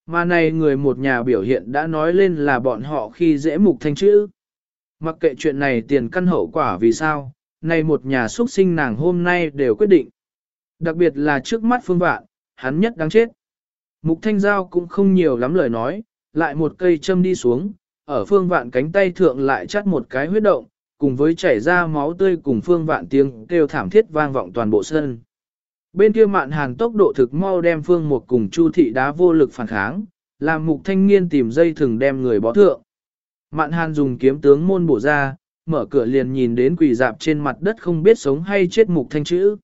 Mà này người một nhà biểu hiện đã nói lên là bọn họ khi dễ mục thanh chữ. Mặc kệ chuyện này tiền căn hậu quả vì sao, này một nhà xuất sinh nàng hôm nay đều quyết định. Đặc biệt là trước mắt phương vạn, hắn nhất đáng chết. Mục thanh giao cũng không nhiều lắm lời nói, lại một cây châm đi xuống, ở phương vạn cánh tay thượng lại chắt một cái huyết động, cùng với chảy ra máu tươi cùng phương vạn tiếng kêu thảm thiết vang vọng toàn bộ sân. Bên kia mạn hàn tốc độ thực mau đem phương một cùng chu thị đá vô lực phản kháng, làm mục thanh niên tìm dây thừng đem người bó thượng. Mạn hàn dùng kiếm tướng môn bổ ra, mở cửa liền nhìn đến quỳ dạp trên mặt đất không biết sống hay chết mục thanh chữ.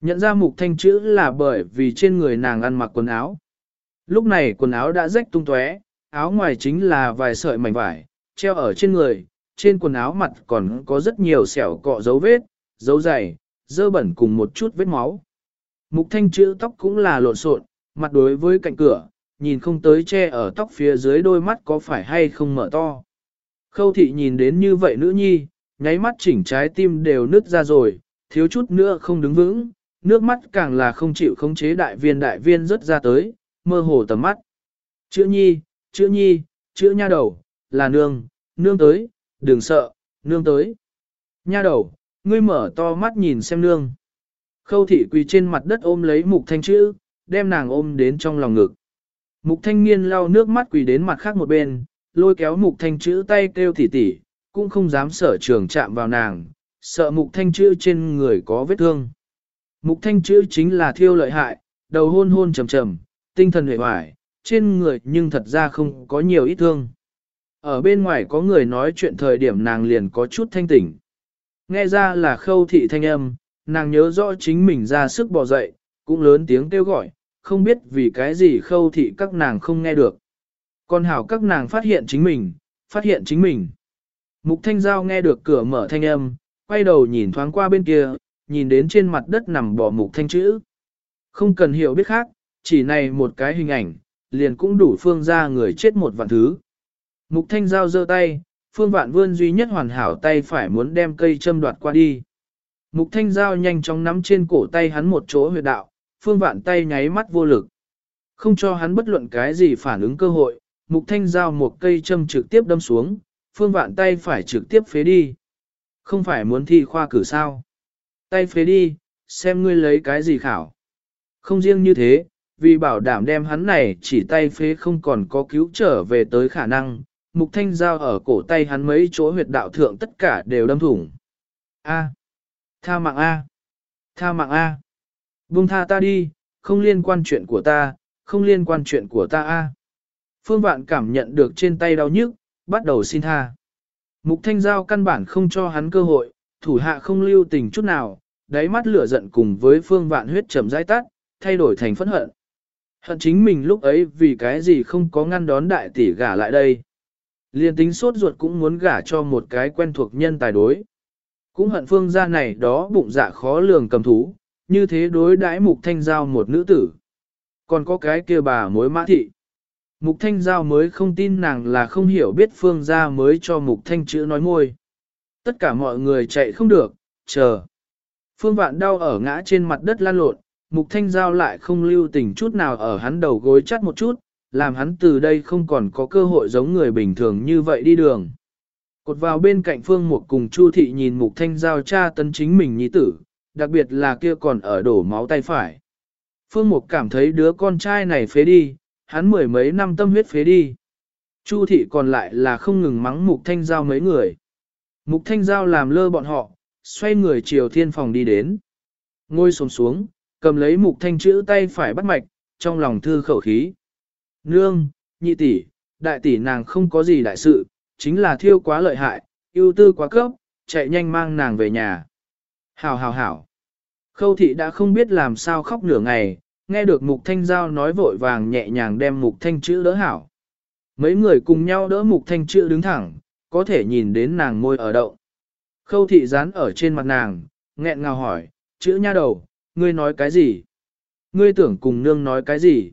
Nhận ra mục thanh chữ là bởi vì trên người nàng ăn mặc quần áo. Lúc này quần áo đã rách tung tóe, áo ngoài chính là vài sợi mảnh vải, treo ở trên người, trên quần áo mặt còn có rất nhiều sẹo cọ dấu vết, dấu dày, dơ bẩn cùng một chút vết máu. Mục thanh chữ tóc cũng là lộn xộn, mặt đối với cạnh cửa, nhìn không tới che ở tóc phía dưới đôi mắt có phải hay không mở to. Khâu thị nhìn đến như vậy nữ nhi, nháy mắt chỉnh trái tim đều nứt ra rồi, thiếu chút nữa không đứng vững, nước mắt càng là không chịu khống chế đại viên đại viên rất ra tới, mơ hồ tầm mắt. Chữ nhi, chữ nhi, chữ nha đầu, là nương, nương tới, đừng sợ, nương tới. Nha đầu, ngươi mở to mắt nhìn xem nương. Khâu thị quỳ trên mặt đất ôm lấy mục thanh chữ, đem nàng ôm đến trong lòng ngực. Mục thanh niên lau nước mắt quỳ đến mặt khác một bên, lôi kéo mục thanh chữ tay kêu tỉ tỉ, cũng không dám sở trường chạm vào nàng, sợ mục thanh chữ trên người có vết thương. Mục thanh chữ chính là thiêu lợi hại, đầu hôn hôn trầm trầm, tinh thần hề hoài, trên người nhưng thật ra không có nhiều ít thương. Ở bên ngoài có người nói chuyện thời điểm nàng liền có chút thanh tỉnh. Nghe ra là khâu thị thanh âm, nàng nhớ rõ chính mình ra sức bò dậy, cũng lớn tiếng kêu gọi, không biết vì cái gì khâu thị các nàng không nghe được. Còn hảo các nàng phát hiện chính mình, phát hiện chính mình. Mục thanh giao nghe được cửa mở thanh âm, quay đầu nhìn thoáng qua bên kia, nhìn đến trên mặt đất nằm bỏ mục thanh chữ. Không cần hiểu biết khác, chỉ này một cái hình ảnh, liền cũng đủ phương ra người chết một vạn thứ. Mục thanh giao giơ tay, phương vạn vươn duy nhất hoàn hảo tay phải muốn đem cây châm đoạt qua đi. Mục thanh giao nhanh chóng nắm trên cổ tay hắn một chỗ huyệt đạo, phương vạn tay nháy mắt vô lực. Không cho hắn bất luận cái gì phản ứng cơ hội, mục thanh giao một cây châm trực tiếp đâm xuống, phương vạn tay phải trực tiếp phế đi. Không phải muốn thi khoa cử sao. Tay phế đi, xem ngươi lấy cái gì khảo. Không riêng như thế, vì bảo đảm đem hắn này chỉ tay phế không còn có cứu trở về tới khả năng, mục thanh giao ở cổ tay hắn mấy chỗ huyệt đạo thượng tất cả đều đâm thủng. A. Tha mạng A. Tha mạng A. Buông tha ta đi, không liên quan chuyện của ta, không liên quan chuyện của ta A. Phương Vạn cảm nhận được trên tay đau nhức, bắt đầu xin tha. Mục Thanh Giao căn bản không cho hắn cơ hội, thủ hạ không lưu tình chút nào, đáy mắt lửa giận cùng với Phương Vạn huyết chậm rãi tắt, thay đổi thành phẫn hận. Hận chính mình lúc ấy vì cái gì không có ngăn đón đại tỷ gả lại đây. Liên tính sốt ruột cũng muốn gả cho một cái quen thuộc nhân tài đối. Cũng hận phương gia này đó bụng dạ khó lường cầm thú, như thế đối đãi mục thanh giao một nữ tử. Còn có cái kia bà mối mã thị. Mục thanh giao mới không tin nàng là không hiểu biết phương gia mới cho mục thanh chữ nói môi. Tất cả mọi người chạy không được, chờ. Phương vạn đau ở ngã trên mặt đất lan lộn, mục thanh giao lại không lưu tình chút nào ở hắn đầu gối chắt một chút, làm hắn từ đây không còn có cơ hội giống người bình thường như vậy đi đường. Cột vào bên cạnh Phương Mục cùng Chu Thị nhìn Mục Thanh Giao cha tấn chính mình nhi tử, đặc biệt là kia còn ở đổ máu tay phải. Phương Mục cảm thấy đứa con trai này phế đi, hắn mười mấy năm tâm huyết phế đi. Chu Thị còn lại là không ngừng mắng Mục Thanh Giao mấy người. Mục Thanh Giao làm lơ bọn họ, xoay người chiều thiên phòng đi đến. Ngôi xuống xuống, cầm lấy Mục Thanh chữ tay phải bắt mạch, trong lòng thư khẩu khí. Nương, nhị tỷ, đại tỷ nàng không có gì đại sự, chính là thiêu quá lợi hại, ưu tư quá cấp, chạy nhanh mang nàng về nhà. Hảo hảo hảo. Khâu thị đã không biết làm sao khóc nửa ngày, nghe được mục thanh giao nói vội vàng nhẹ nhàng đem mục thanh chữ đỡ hảo. Mấy người cùng nhau đỡ mục thanh chữ đứng thẳng, có thể nhìn đến nàng môi ở đậu. Khâu thị dán ở trên mặt nàng, nghẹn ngào hỏi, chữ nha đầu, ngươi nói cái gì? Ngươi tưởng cùng nương nói cái gì?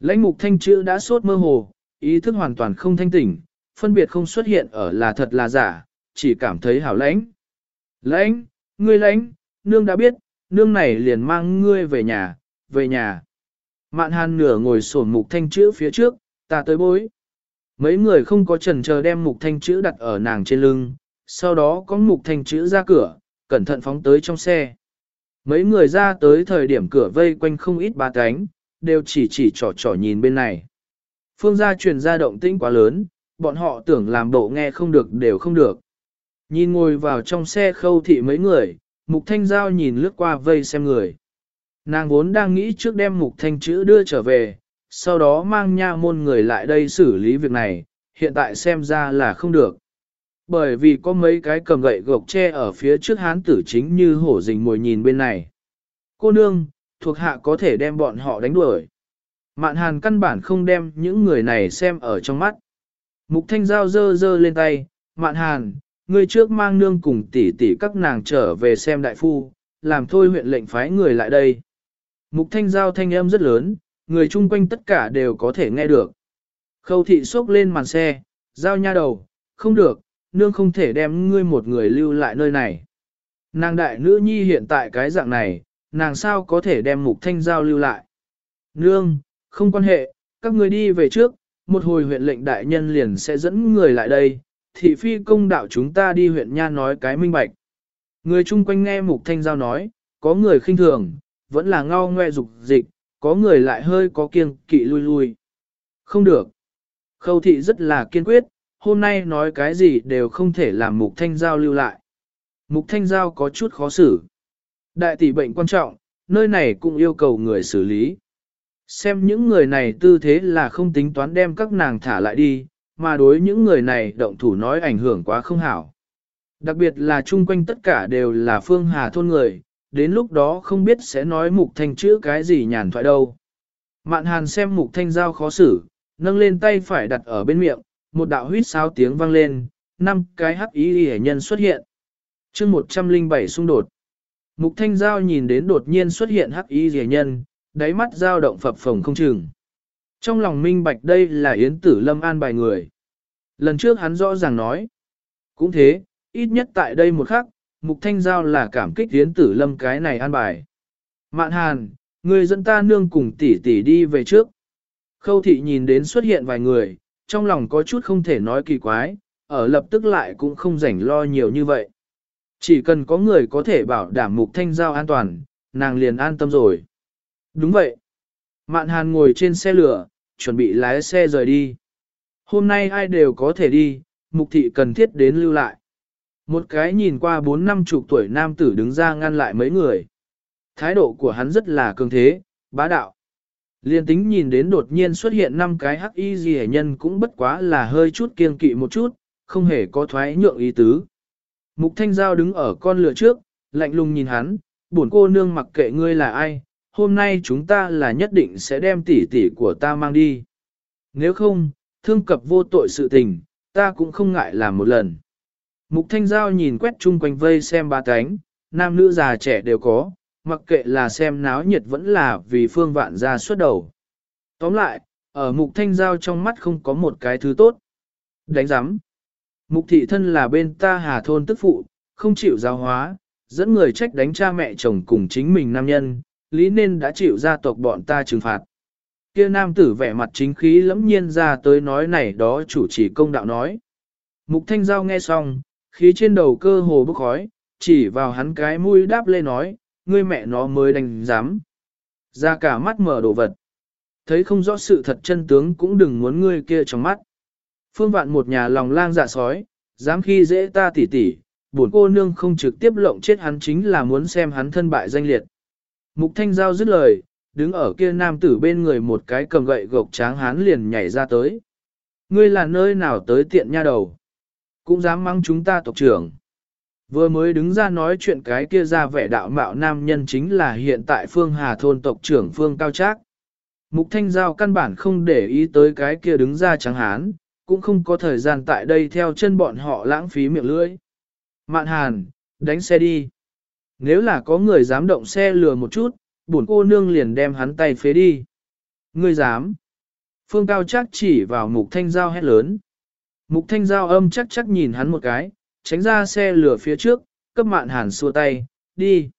Lãnh mục thanh chữ đã sốt mơ hồ, ý thức hoàn toàn không thanh tỉnh, phân biệt không xuất hiện ở là thật là giả, chỉ cảm thấy hảo lãnh. Lãnh, ngươi lãnh, nương đã biết, nương này liền mang ngươi về nhà, về nhà. Mạn hàn nửa ngồi sổn mục thanh chữ phía trước, ta tới bối. Mấy người không có trần chờ đem mục thanh chữ đặt ở nàng trên lưng, sau đó có mục thanh chữ ra cửa, cẩn thận phóng tới trong xe. Mấy người ra tới thời điểm cửa vây quanh không ít ba cánh, đều chỉ chỉ trò trò nhìn bên này. Phương gia truyền ra động tĩnh quá lớn, bọn họ tưởng làm bộ nghe không được đều không được. Nhìn ngồi vào trong xe khâu thị mấy người, mục thanh giao nhìn lướt qua vây xem người. Nàng vốn đang nghĩ trước đem mục thanh chữ đưa trở về, sau đó mang nha môn người lại đây xử lý việc này, hiện tại xem ra là không được. Bởi vì có mấy cái cầm gậy gộc tre ở phía trước hán tử chính như hổ rình mồi nhìn bên này. Cô nương, thuộc hạ có thể đem bọn họ đánh đuổi. Mạn hàn căn bản không đem những người này xem ở trong mắt. Mục thanh giao dơ dơ lên tay, mạn hàn, ngươi trước mang nương cùng tỷ tỷ các nàng trở về xem đại phu, làm thôi huyện lệnh phái người lại đây. Mục thanh giao thanh âm rất lớn, người chung quanh tất cả đều có thể nghe được. Khâu thị xốc lên màn xe, giao nha đầu, không được, nương không thể đem ngươi một người lưu lại nơi này. Nàng đại nữ nhi hiện tại cái dạng này, nàng sao có thể đem mục thanh giao lưu lại. Nương, không quan hệ, các người đi về trước, một hồi huyện lệnh đại nhân liền sẽ dẫn người lại đây, thị phi công đạo chúng ta đi huyện nha nói cái minh bạch. Người chung quanh nghe mục thanh giao nói, có người khinh thường, vẫn là ngao ngoe dục dịch, có người lại hơi có kiêng kỵ lui lui. Không được. Khâu thị rất là kiên quyết, hôm nay nói cái gì đều không thể làm mục thanh giao lưu lại. Mục thanh giao có chút khó xử. Đại tỷ bệnh quan trọng, nơi này cũng yêu cầu người xử lý. Xem những người này tư thế là không tính toán đem các nàng thả lại đi, mà đối những người này động thủ nói ảnh hưởng quá không hảo. Đặc biệt là chung quanh tất cả đều là phương hà thôn người, đến lúc đó không biết sẽ nói mục thanh chữ cái gì nhàn thoại đâu. Mạn hàn xem mục thanh giao khó xử, nâng lên tay phải đặt ở bên miệng, một đạo huyết sáo tiếng vang lên, năm cái hắc ý hề nhân xuất hiện. chương 107 xung đột. Mục thanh giao nhìn đến đột nhiên xuất hiện hắc ý hề nhân, đáy mắt giao động phập phồng không chừng. Trong lòng minh bạch đây là Yến Tử Lâm an bài người. Lần trước hắn rõ ràng nói. Cũng thế, ít nhất tại đây một khắc, Mục Thanh Giao là cảm kích Yến Tử Lâm cái này an bài. Mạn Hàn, người dẫn ta nương cùng tỷ tỷ đi về trước. Khâu thị nhìn đến xuất hiện vài người, trong lòng có chút không thể nói kỳ quái, ở lập tức lại cũng không rảnh lo nhiều như vậy. Chỉ cần có người có thể bảo đảm Mục Thanh Giao an toàn, nàng liền an tâm rồi. Đúng vậy. Mạn Hàn ngồi trên xe lửa, chuẩn bị lái xe rời đi. Hôm nay ai đều có thể đi, mục thị cần thiết đến lưu lại. Một cái nhìn qua bốn năm chục tuổi nam tử đứng ra ngăn lại mấy người. Thái độ của hắn rất là cường thế, bá đạo. Liên tính nhìn đến đột nhiên xuất hiện năm cái hắc y gì nhân cũng bất quá là hơi chút kiên kỵ một chút, không hề có thoái nhượng ý tứ. Mục thanh giao đứng ở con lửa trước, lạnh lùng nhìn hắn, buồn cô nương mặc kệ ngươi là ai, hôm nay chúng ta là nhất định sẽ đem tỷ tỷ của ta mang đi. Nếu không, thương cập vô tội sự tình, ta cũng không ngại làm một lần. Mục Thanh Giao nhìn quét chung quanh vây xem ba cánh, nam nữ già trẻ đều có, mặc kệ là xem náo nhiệt vẫn là vì phương vạn ra xuất đầu. Tóm lại, ở Mục Thanh Giao trong mắt không có một cái thứ tốt. Đánh giám. Mục thị thân là bên ta hà thôn tức phụ, không chịu giáo hóa, dẫn người trách đánh cha mẹ chồng cùng chính mình nam nhân, lý nên đã chịu gia tộc bọn ta trừng phạt. Kia nam tử vẻ mặt chính khí lẫm nhiên ra tới nói này đó chủ chỉ công đạo nói. Mục thanh giao nghe xong, khí trên đầu cơ hồ bốc khói, chỉ vào hắn cái mũi đáp lê nói, ngươi mẹ nó mới đánh dám. Ra cả mắt mở đồ vật. Thấy không rõ sự thật chân tướng cũng đừng muốn ngươi kia trong mắt. Phương vạn một nhà lòng lang dạ sói, dám khi dễ ta tỉ tỉ, buồn cô nương không trực tiếp lộng chết hắn chính là muốn xem hắn thân bại danh liệt. Mục Thanh Giao dứt lời, đứng ở kia nam tử bên người một cái cầm gậy gộc tráng hán liền nhảy ra tới. Ngươi là nơi nào tới tiện nha đầu? Cũng dám mắng chúng ta tộc trưởng. Vừa mới đứng ra nói chuyện cái kia ra vẻ đạo mạo nam nhân chính là hiện tại Phương Hà thôn tộc trưởng Phương Cao Trác. Mục Thanh Giao căn bản không để ý tới cái kia đứng ra trắng hán, cũng không có thời gian tại đây theo chân bọn họ lãng phí miệng lưỡi. Mạn Hàn, đánh xe đi. Nếu là có người dám động xe lừa một chút, bổn cô nương liền đem hắn tay phế đi. Ngươi dám. Phương Cao trác chỉ vào mục thanh giao hét lớn. Mục thanh giao âm chắc chắc nhìn hắn một cái, tránh ra xe lửa phía trước, cấp mạn hàn xua tay, đi.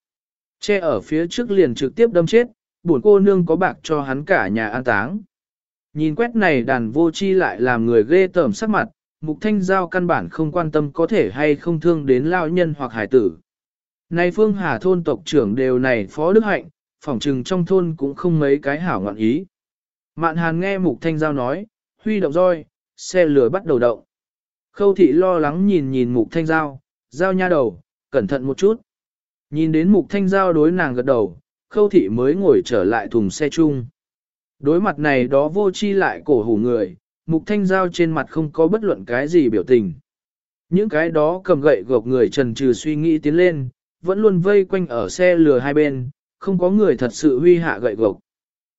Che ở phía trước liền trực tiếp đâm chết, bổn cô nương có bạc cho hắn cả nhà an táng. Nhìn quét này đàn vô chi lại làm người ghê tởm sắc mặt, mục thanh giao căn bản không quan tâm có thể hay không thương đến lao nhân hoặc hải tử. Này phương hà thôn tộc trưởng đều này phó đức hạnh, phỏng trừng trong thôn cũng không mấy cái hảo ngọn ý. Mạn hàn nghe mục thanh giao nói, huy động roi, xe lửa bắt đầu động. Khâu thị lo lắng nhìn nhìn mục thanh giao, giao nha đầu, cẩn thận một chút. Nhìn đến mục thanh giao đối nàng gật đầu, khâu thị mới ngồi trở lại thùng xe chung. Đối mặt này đó vô chi lại cổ hủ người, mục thanh giao trên mặt không có bất luận cái gì biểu tình. Những cái đó cầm gậy gộc người trần trừ suy nghĩ tiến lên, vẫn luôn vây quanh ở xe lừa hai bên, không có người thật sự huy hạ gậy gộc.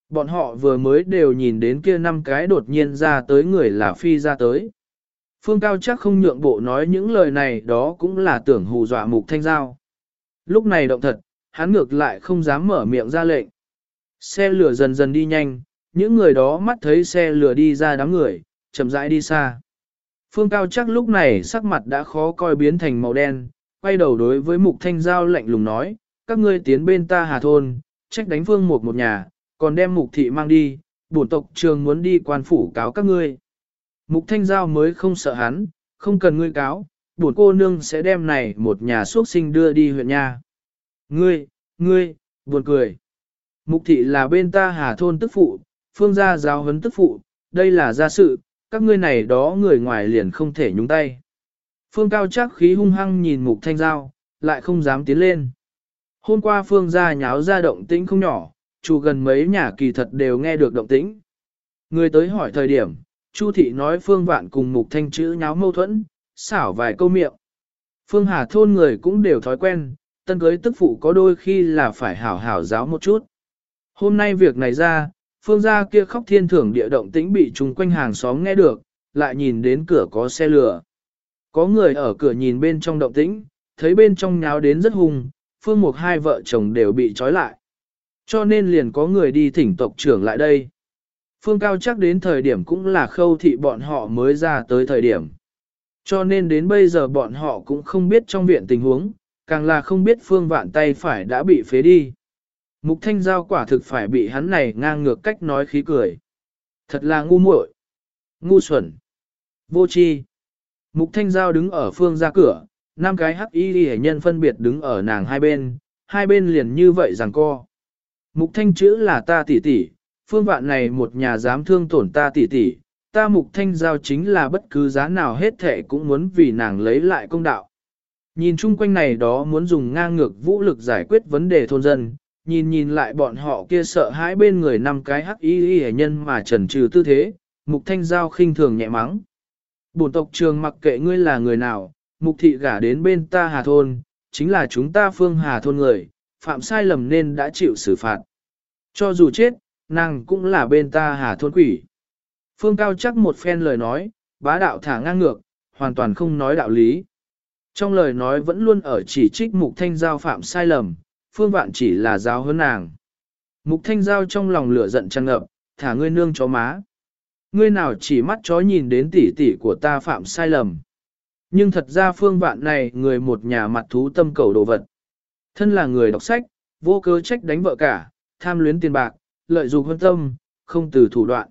Bọn họ vừa mới đều nhìn đến kia năm cái đột nhiên ra tới người là phi ra tới. Phương Cao chắc không nhượng bộ nói những lời này đó cũng là tưởng hù dọa mục thanh giao. Lúc này động thật, hắn ngược lại không dám mở miệng ra lệnh. Xe lửa dần dần đi nhanh, những người đó mắt thấy xe lửa đi ra đám người, chậm rãi đi xa. Phương Cao chắc lúc này sắc mặt đã khó coi biến thành màu đen, quay đầu đối với Mục Thanh Giao lạnh lùng nói, các ngươi tiến bên ta hà thôn, trách đánh Phương một một nhà, còn đem Mục Thị mang đi, bổn tộc trường muốn đi quan phủ cáo các ngươi. Mục Thanh Giao mới không sợ hắn, không cần ngươi cáo, bổn cô nương sẽ đem này một nhà xuất sinh đưa đi huyện nhà. Ngươi, ngươi, buồn cười. Mục thị là bên ta hà thôn tức phụ, phương gia giáo huấn tức phụ, đây là gia sự, các ngươi này đó người ngoài liền không thể nhúng tay. Phương cao chắc khí hung hăng nhìn mục thanh giao, lại không dám tiến lên. Hôm qua phương gia nháo ra động tĩnh không nhỏ, chủ gần mấy nhà kỳ thật đều nghe được động tĩnh. Người tới hỏi thời điểm, Chu thị nói phương vạn cùng mục thanh chữ nháo mâu thuẫn, xảo vài câu miệng. Phương Hà thôn người cũng đều thói quen, tân cưới tức phụ có đôi khi là phải hảo hảo giáo một chút. Hôm nay việc này ra, phương gia kia khóc thiên thưởng địa động tĩnh bị chung quanh hàng xóm nghe được, lại nhìn đến cửa có xe lửa. Có người ở cửa nhìn bên trong động tĩnh, thấy bên trong nháo đến rất hung, phương một hai vợ chồng đều bị trói lại. Cho nên liền có người đi thỉnh tộc trưởng lại đây. Phương Cao chắc đến thời điểm cũng là khâu thị bọn họ mới ra tới thời điểm. Cho nên đến bây giờ bọn họ cũng không biết trong viện tình huống, càng là không biết phương vạn tay phải đã bị phế đi. Mục thanh giao quả thực phải bị hắn này ngang ngược cách nói khí cười. Thật là ngu muội, ngu xuẩn, vô tri. Mục thanh giao đứng ở phương ra cửa, năm cái hắc y hệ nhân phân biệt đứng ở nàng hai bên, hai bên liền như vậy rằng co. Mục thanh chữ là ta tỷ tỷ, phương vạn này một nhà dám thương tổn ta tỷ tỷ, ta mục thanh giao chính là bất cứ giá nào hết thể cũng muốn vì nàng lấy lại công đạo. Nhìn chung quanh này đó muốn dùng ngang ngược vũ lực giải quyết vấn đề thôn dân, nhìn nhìn lại bọn họ kia sợ hãi bên người năm cái hắc y y nhân mà trần trừ tư thế, mục thanh giao khinh thường nhẹ mắng. Bổn tộc trường mặc kệ ngươi là người nào, mục thị gả đến bên ta hà thôn, chính là chúng ta phương hà thôn người, phạm sai lầm nên đã chịu xử phạt. Cho dù chết, nàng cũng là bên ta hà thôn quỷ. Phương Cao chắc một phen lời nói, bá đạo thả ngang ngược, hoàn toàn không nói đạo lý. Trong lời nói vẫn luôn ở chỉ trích mục thanh giao phạm sai lầm, phương vạn chỉ là giáo hơn nàng. Mục thanh giao trong lòng lửa giận tràn ngập, thả ngươi nương chó má. Ngươi nào chỉ mắt chó nhìn đến tỷ tỷ của ta phạm sai lầm. Nhưng thật ra phương vạn này người một nhà mặt thú tâm cầu đồ vật. Thân là người đọc sách, vô cớ trách đánh vợ cả, tham luyến tiền bạc, lợi dụng hân tâm, không từ thủ đoạn.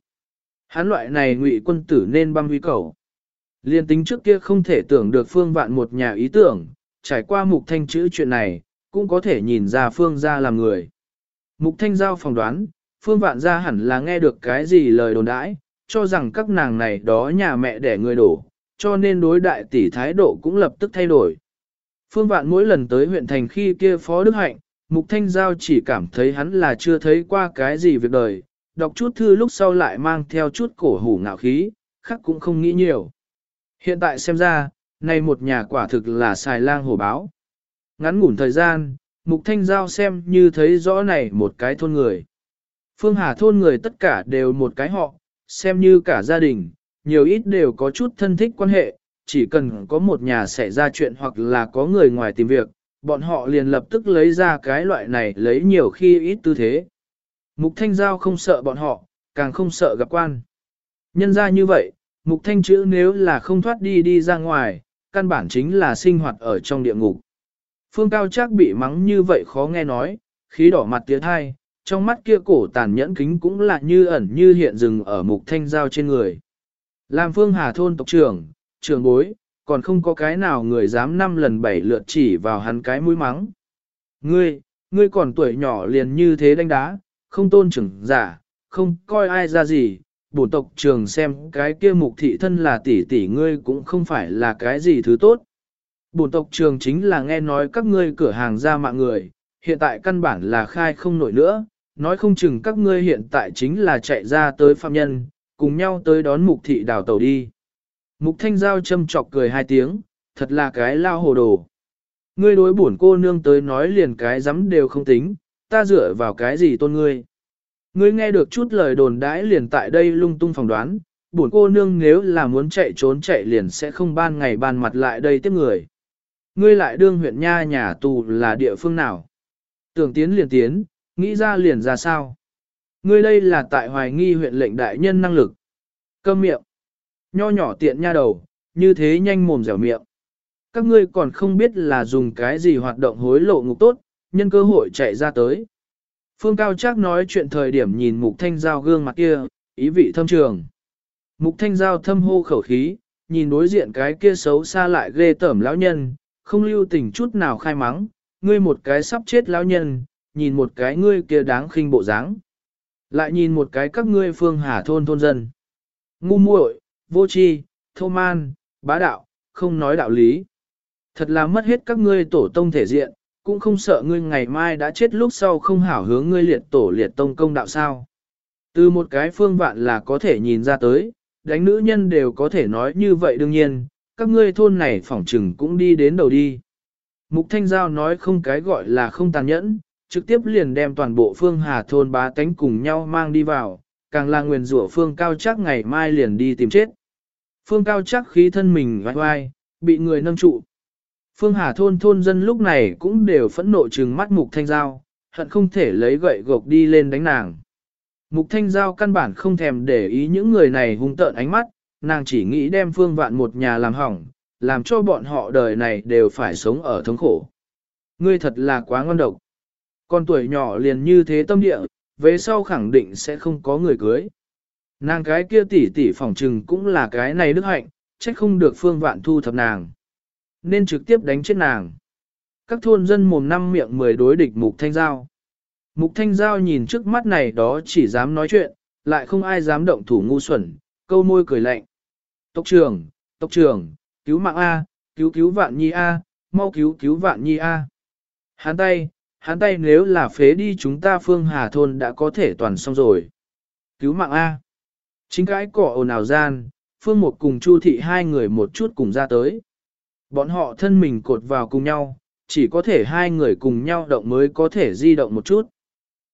Hán loại này ngụy quân tử nên băng huy cầu. Liên tính trước kia không thể tưởng được phương vạn một nhà ý tưởng, trải qua mục thanh chữ chuyện này, cũng có thể nhìn ra phương gia làm người. Mục thanh giao phỏng đoán, phương vạn gia hẳn là nghe được cái gì lời đồn đãi, cho rằng các nàng này đó nhà mẹ đẻ người đổ, cho nên đối đại tỷ thái độ cũng lập tức thay đổi. Phương vạn mỗi lần tới huyện thành khi kia phó đức hạnh, mục thanh giao chỉ cảm thấy hắn là chưa thấy qua cái gì việc đời, đọc chút thư lúc sau lại mang theo chút cổ hủ ngạo khí, khác cũng không nghĩ nhiều. Hiện tại xem ra, này một nhà quả thực là xài lang hổ báo. Ngắn ngủn thời gian, Mục Thanh Giao xem như thấy rõ này một cái thôn người. Phương Hà thôn người tất cả đều một cái họ, xem như cả gia đình, nhiều ít đều có chút thân thích quan hệ, chỉ cần có một nhà xảy ra chuyện hoặc là có người ngoài tìm việc, bọn họ liền lập tức lấy ra cái loại này lấy nhiều khi ít tư thế. Mục Thanh Giao không sợ bọn họ, càng không sợ gặp quan. Nhân ra như vậy, Mục Thanh chữ nếu là không thoát đi đi ra ngoài, căn bản chính là sinh hoạt ở trong địa ngục. Phương Cao Trác bị mắng như vậy khó nghe nói, khí đỏ mặt tiếng thai, trong mắt kia cổ tàn nhẫn kính cũng là như ẩn như hiện rừng ở Mục Thanh Giao trên người. Làm Phương Hà thôn tộc trưởng, trường bối, còn không có cái nào người dám năm lần bảy lượt chỉ vào hắn cái mũi mắng. Ngươi, ngươi còn tuổi nhỏ liền như thế đánh đá, không tôn trưởng giả, không coi ai ra gì, bổn tộc trường xem cái kia mục thị thân là tỷ tỷ ngươi cũng không phải là cái gì thứ tốt. Bổn tộc trường chính là nghe nói các ngươi cửa hàng ra mạng người, hiện tại căn bản là khai không nổi nữa, nói không chừng các ngươi hiện tại chính là chạy ra tới phạm nhân, cùng nhau tới đón mục thị đào tàu đi. Mục thanh giao châm chọc cười hai tiếng, thật là cái lao hồ đồ. Ngươi đối bổn cô nương tới nói liền cái dám đều không tính, ta dựa vào cái gì tôn ngươi. Ngươi nghe được chút lời đồn đãi liền tại đây lung tung phỏng đoán, bổn cô nương nếu là muốn chạy trốn chạy liền sẽ không ban ngày ban mặt lại đây tiếp người. Ngươi lại đương huyện nha nhà tù là địa phương nào? Tưởng tiến liền tiến, nghĩ ra liền ra sao? Ngươi đây là tại hoài nghi huyện lệnh đại nhân năng lực. Câm miệng. Nho nhỏ tiện nha đầu, như thế nhanh mồm dẻo miệng. Các ngươi còn không biết là dùng cái gì hoạt động hối lộ ngục tốt, nhân cơ hội chạy ra tới. Phương Cao Trác nói chuyện thời điểm nhìn Mục Thanh Giao gương mặt kia, ý vị thâm trường. Mục Thanh Giao thâm hô khẩu khí, nhìn đối diện cái kia xấu xa lại ghê tởm lão nhân, không lưu tình chút nào khai mắng, ngươi một cái sắp chết lão nhân, nhìn một cái ngươi kia đáng khinh bộ dáng. Lại nhìn một cái các ngươi phương hà thôn thôn dân. Ngu muội, vô tri, thô man, bá đạo, không nói đạo lý. Thật là mất hết các ngươi tổ tông thể diện, cũng không sợ ngươi ngày mai đã chết lúc sau không hảo hướng ngươi liệt tổ liệt tông công đạo sao. Từ một cái phương vạn là có thể nhìn ra tới, đánh nữ nhân đều có thể nói như vậy đương nhiên, các ngươi thôn này phỏng trừng cũng đi đến đầu đi. Mục Thanh Giao nói không cái gọi là không tàn nhẫn, trực tiếp liền đem toàn bộ phương hà thôn bá tánh cùng nhau mang đi vào, càng là nguyền rủa phương cao chắc ngày mai liền đi tìm chết. Phương cao chắc khí thân mình vai vai, bị người nâng trụ. Phương hà thôn thôn dân lúc này cũng đều phẫn nộ trừng mắt mục thanh giao, hận không thể lấy gậy gộc đi lên đánh nàng. Mục thanh giao căn bản không thèm để ý những người này hung tợn ánh mắt, nàng chỉ nghĩ đem phương vạn một nhà làm hỏng, làm cho bọn họ đời này đều phải sống ở thống khổ. Ngươi thật là quá ngon độc. Con tuổi nhỏ liền như thế tâm địa, về sau khẳng định sẽ không có người cưới. Nàng cái kia tỷ tỷ phỏng trừng cũng là cái này đức hạnh, trách không được phương vạn thu thập nàng. Nên trực tiếp đánh chết nàng. Các thôn dân mồm năm miệng mười đối địch mục thanh giao. Mục thanh giao nhìn trước mắt này đó chỉ dám nói chuyện, lại không ai dám động thủ ngu xuẩn, câu môi cười lạnh. Tộc trưởng, tộc trưởng, cứu mạng A, cứu cứu vạn nhi A, mau cứu cứu vạn nhi A. Hán tay, hắn tay nếu là phế đi chúng ta phương hà thôn đã có thể toàn xong rồi. Cứu mạng A. Chính cái cỏ ồn ào gian, phương một cùng chu thị hai người một chút cùng ra tới. Bọn họ thân mình cột vào cùng nhau, chỉ có thể hai người cùng nhau động mới có thể di động một chút.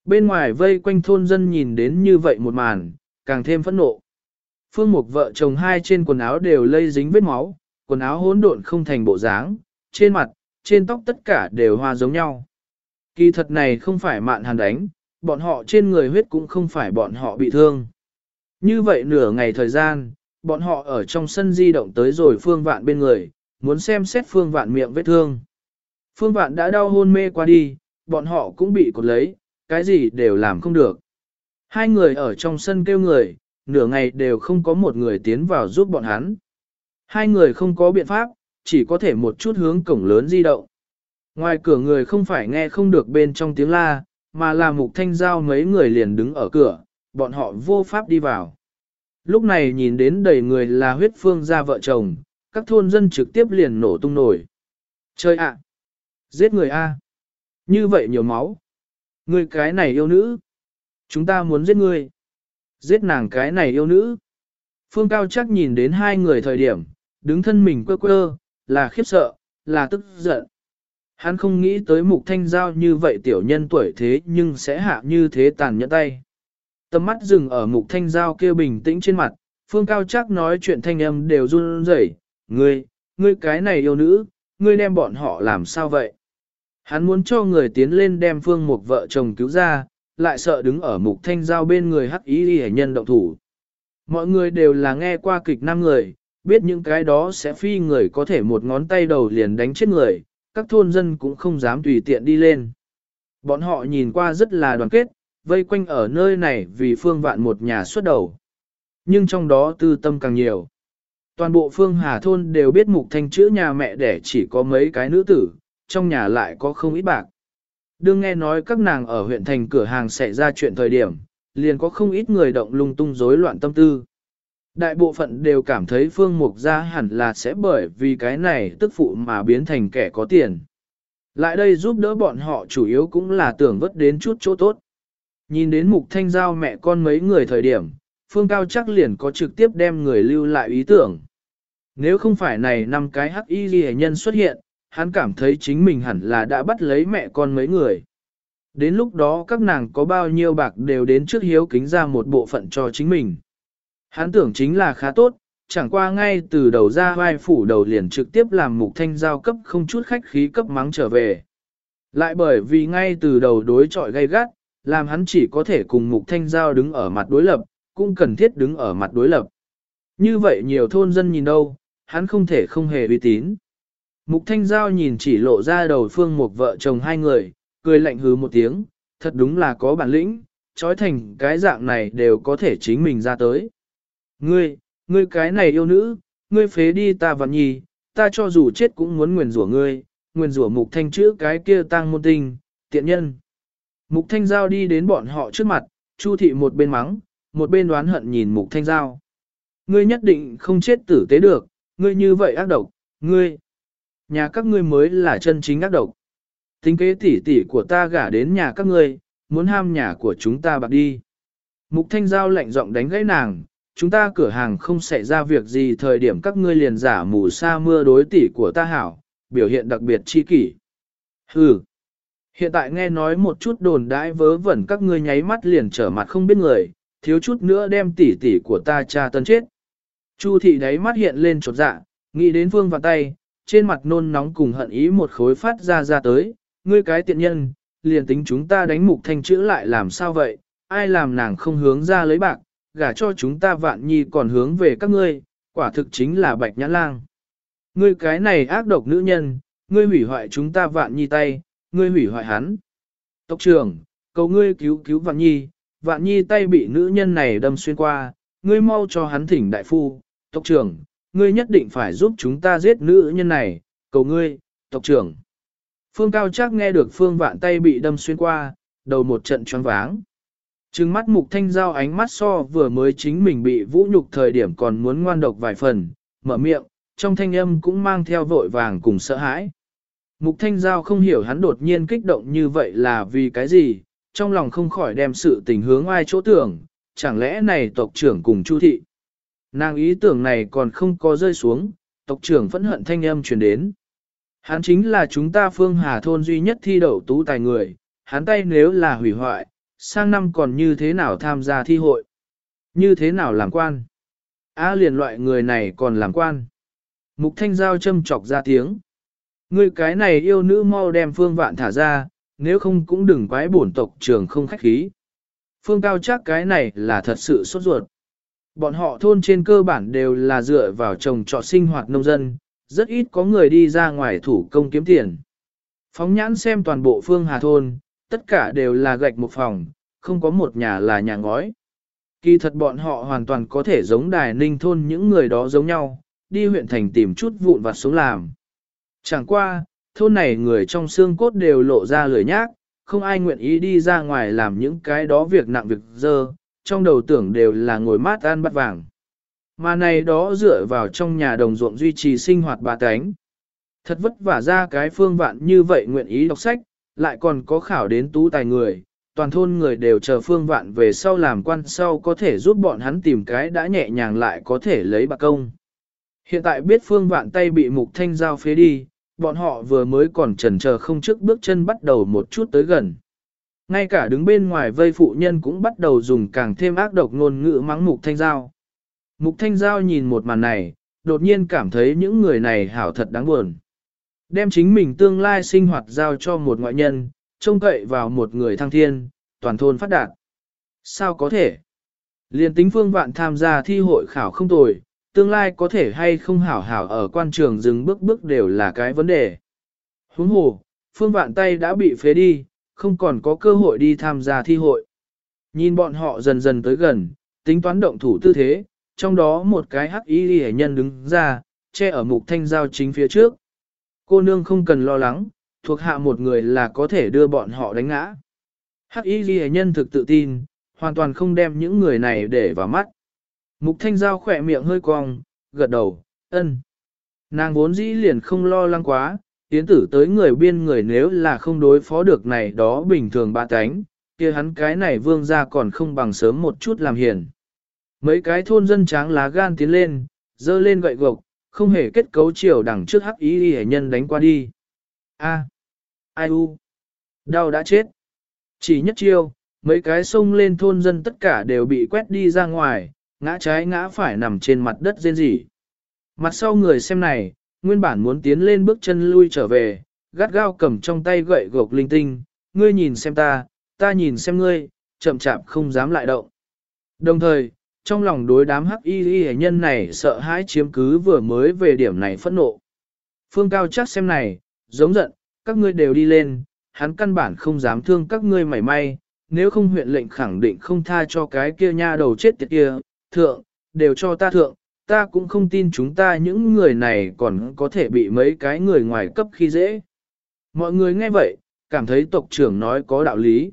Bên ngoài vây quanh thôn dân nhìn đến như vậy một màn, càng thêm phẫn nộ. Phương Mục vợ chồng hai trên quần áo đều lây dính vết máu, quần áo hỗn độn không thành bộ dáng, trên mặt, trên tóc tất cả đều hoa giống nhau. Kỳ thật này không phải mạn hàn đánh, bọn họ trên người huyết cũng không phải bọn họ bị thương. Như vậy nửa ngày thời gian, bọn họ ở trong sân di động tới rồi phương vạn bên người, muốn xem xét phương vạn miệng vết thương. Phương vạn đã đau hôn mê qua đi, bọn họ cũng bị cột lấy, cái gì đều làm không được. Hai người ở trong sân kêu người, nửa ngày đều không có một người tiến vào giúp bọn hắn. Hai người không có biện pháp, chỉ có thể một chút hướng cổng lớn di động. Ngoài cửa người không phải nghe không được bên trong tiếng la, mà là mục thanh giao mấy người liền đứng ở cửa, bọn họ vô pháp đi vào. Lúc này nhìn đến đầy người là huyết phương gia vợ chồng, các thôn dân trực tiếp liền nổ tung nổi. Chơi ạ! Giết người a! Như vậy nhiều máu! Người cái này yêu nữ! Chúng ta muốn giết người! Giết nàng cái này yêu nữ! Phương Cao chắc nhìn đến hai người thời điểm, đứng thân mình quơ quơ, là khiếp sợ, là tức giận. Hắn không nghĩ tới mục thanh giao như vậy tiểu nhân tuổi thế nhưng sẽ hạ như thế tàn nhẫn tay. Tầm mắt dừng ở mục thanh giao kia bình tĩnh trên mặt, phương cao chắc nói chuyện thanh âm đều run rẩy. ngươi, ngươi cái này yêu nữ, ngươi đem bọn họ làm sao vậy? Hắn muốn cho người tiến lên đem phương một vợ chồng cứu ra, lại sợ đứng ở mục thanh giao bên người hắc ý đi nhân động thủ. Mọi người đều là nghe qua kịch năm người, biết những cái đó sẽ phi người có thể một ngón tay đầu liền đánh chết người, các thôn dân cũng không dám tùy tiện đi lên. Bọn họ nhìn qua rất là đoàn kết, vây quanh ở nơi này vì phương vạn một nhà xuất đầu. Nhưng trong đó tư tâm càng nhiều. Toàn bộ phương Hà Thôn đều biết mục thanh chữ nhà mẹ đẻ chỉ có mấy cái nữ tử, trong nhà lại có không ít bạc. Đương nghe nói các nàng ở huyện thành cửa hàng xảy ra chuyện thời điểm, liền có không ít người động lung tung rối loạn tâm tư. Đại bộ phận đều cảm thấy phương mục gia hẳn là sẽ bởi vì cái này tức phụ mà biến thành kẻ có tiền. Lại đây giúp đỡ bọn họ chủ yếu cũng là tưởng vất đến chút chỗ tốt. Nhìn đến mục thanh giao mẹ con mấy người thời điểm, phương cao chắc liền có trực tiếp đem người lưu lại ý tưởng. Nếu không phải này năm cái hắc y ghi nhân xuất hiện, hắn cảm thấy chính mình hẳn là đã bắt lấy mẹ con mấy người. Đến lúc đó các nàng có bao nhiêu bạc đều đến trước hiếu kính ra một bộ phận cho chính mình. Hắn tưởng chính là khá tốt, chẳng qua ngay từ đầu ra vai phủ đầu liền trực tiếp làm mục thanh giao cấp không chút khách khí cấp mắng trở về. Lại bởi vì ngay từ đầu đối trọi gay gắt, làm hắn chỉ có thể cùng Mục Thanh Giao đứng ở mặt đối lập, cũng cần thiết đứng ở mặt đối lập. Như vậy nhiều thôn dân nhìn đâu, hắn không thể không hề uy tín. Mục Thanh Giao nhìn chỉ lộ ra đầu phương một vợ chồng hai người, cười lạnh hứ một tiếng, thật đúng là có bản lĩnh, trói thành cái dạng này đều có thể chính mình ra tới. Ngươi, ngươi cái này yêu nữ, ngươi phế đi ta vạn nhì, ta cho dù chết cũng muốn nguyền rủa ngươi, nguyền rủa mục thanh chữ cái kia tăng môn tình, tiện nhân. Mục thanh giao đi đến bọn họ trước mặt, chu thị một bên mắng, một bên đoán hận nhìn mục thanh giao. Ngươi nhất định không chết tử tế được, ngươi như vậy ác độc, ngươi. Nhà các ngươi mới là chân chính ác độc. Tính kế tỉ tỉ của ta gả đến nhà các ngươi, muốn ham nhà của chúng ta bạc đi. Mục thanh giao lạnh giọng đánh gãy nàng, chúng ta cửa hàng không xảy ra việc gì thời điểm các ngươi liền giả mù sa mưa đối tỷ của ta hảo, biểu hiện đặc biệt chi kỷ. Hừ. Hiện tại nghe nói một chút đồn đãi vớ vẩn các ngươi nháy mắt liền trở mặt không biết người, thiếu chút nữa đem tỷ tỷ của ta cha tân chết. Chu thị đáy mắt hiện lên chột dạ, nghĩ đến phương vào tay, trên mặt nôn nóng cùng hận ý một khối phát ra ra tới, ngươi cái tiện nhân, liền tính chúng ta đánh mục thanh chữ lại làm sao vậy, ai làm nàng không hướng ra lấy bạc, gả cho chúng ta vạn nhi còn hướng về các ngươi, quả thực chính là bạch nhãn lang. Ngươi cái này ác độc nữ nhân, ngươi hủy hoại chúng ta vạn nhi tay, ngươi hủy hoại hắn. Tộc trưởng, cầu ngươi cứu cứu vạn nhi, vạn nhi tay bị nữ nhân này đâm xuyên qua, ngươi mau cho hắn thỉnh đại phu. Tộc trưởng, ngươi nhất định phải giúp chúng ta giết nữ nhân này, cầu ngươi, tộc trưởng. Phương Cao Trác nghe được Phương Vạn tay bị đâm xuyên qua, đầu một trận choáng váng. Trừng mắt mục thanh giao ánh mắt so vừa mới chính mình bị vũ nhục thời điểm còn muốn ngoan độc vài phần, mở miệng, trong thanh âm cũng mang theo vội vàng cùng sợ hãi. Mục thanh giao không hiểu hắn đột nhiên kích động như vậy là vì cái gì, trong lòng không khỏi đem sự tình hướng ai chỗ tưởng, chẳng lẽ này tộc trưởng cùng chu thị. Nàng ý tưởng này còn không có rơi xuống, tộc trưởng phẫn hận thanh âm truyền đến. Hắn chính là chúng ta phương hà thôn duy nhất thi đậu tú tài người, hắn tay nếu là hủy hoại, sang năm còn như thế nào tham gia thi hội? Như thế nào làm quan? Á liền loại người này còn làm quan. Mục thanh giao châm chọc ra tiếng. Ngươi cái này yêu nữ mau đem phương vạn thả ra, nếu không cũng đừng quái bổn tộc trường không khách khí. Phương cao chắc cái này là thật sự sốt ruột. Bọn họ thôn trên cơ bản đều là dựa vào trồng trọt sinh hoạt nông dân, rất ít có người đi ra ngoài thủ công kiếm tiền. Phóng nhãn xem toàn bộ phương Hà Thôn, tất cả đều là gạch một phòng, không có một nhà là nhà ngói. Kỳ thật bọn họ hoàn toàn có thể giống đài ninh thôn những người đó giống nhau, đi huyện thành tìm chút vụn vặt xuống làm. Chẳng qua, thôn này người trong xương cốt đều lộ ra lười nhác, không ai nguyện ý đi ra ngoài làm những cái đó việc nặng việc dơ, trong đầu tưởng đều là ngồi mát ăn bắt vàng. Mà này đó dựa vào trong nhà đồng ruộng duy trì sinh hoạt bà cánh. Thật vất vả ra cái phương vạn như vậy nguyện ý đọc sách, lại còn có khảo đến tú tài người, toàn thôn người đều chờ phương vạn về sau làm quan sau có thể giúp bọn hắn tìm cái đã nhẹ nhàng lại có thể lấy bạc công. Hiện tại biết phương vạn tay bị mục thanh giao phế đi, bọn họ vừa mới còn chần chờ không trước bước chân bắt đầu một chút tới gần. Ngay cả đứng bên ngoài vây phụ nhân cũng bắt đầu dùng càng thêm ác độc ngôn ngữ mắng mục thanh giao. Mục thanh giao nhìn một màn này, đột nhiên cảm thấy những người này hảo thật đáng buồn. Đem chính mình tương lai sinh hoạt giao cho một ngoại nhân, trông cậy vào một người thăng thiên, toàn thôn phát đạt. Sao có thể? Liên tính phương vạn tham gia thi hội khảo không tồi, tương lai có thể hay không hảo hảo ở quan trường dừng bước bước đều là cái vấn đề. Huống hồ, phương vạn tay đã bị phế đi, không còn có cơ hội đi tham gia thi hội. Nhìn bọn họ dần dần tới gần, tính toán động thủ tư thế, trong đó một cái hắc y hệ nhân đứng ra, che ở mục thanh giao chính phía trước. Cô nương không cần lo lắng, thuộc hạ một người là có thể đưa bọn họ đánh ngã. Hắc y ghi nhân thực tự tin, hoàn toàn không đem những người này để vào mắt. Mục thanh giao khỏe miệng hơi cong, gật đầu, ân. Nàng vốn dĩ liền không lo lắng quá, tiến tử tới người biên người nếu là không đối phó được này đó bình thường ba cánh, kia hắn cái này vương ra còn không bằng sớm một chút làm hiền. Mấy cái thôn dân tráng lá gan tiến lên, dơ lên gậy gộc, không hề kết cấu chiều đằng trước hắc ý hệ nhân đánh qua đi. A. Ai u. Đau đã chết. Chỉ nhất chiêu, mấy cái sông lên thôn dân tất cả đều bị quét đi ra ngoài, ngã trái ngã phải nằm trên mặt đất rên rỉ. Mặt sau người xem này, nguyên bản muốn tiến lên bước chân lui trở về, gắt gao cầm trong tay gậy gộc linh tinh, ngươi nhìn xem ta, ta nhìn xem ngươi, chậm chạp không dám lại động. Đồng thời, trong lòng đối đám hắc y y nhân này sợ hãi chiếm cứ vừa mới về điểm này phẫn nộ. Phương Cao chắc xem này, giống giận, các ngươi đều đi lên, hắn căn bản không dám thương các ngươi mảy may, nếu không huyện lệnh khẳng định không tha cho cái kia nha đầu chết tiệt kia, thượng, đều cho ta thượng, ta cũng không tin chúng ta những người này còn có thể bị mấy cái người ngoài cấp khi dễ. Mọi người nghe vậy, cảm thấy tộc trưởng nói có đạo lý.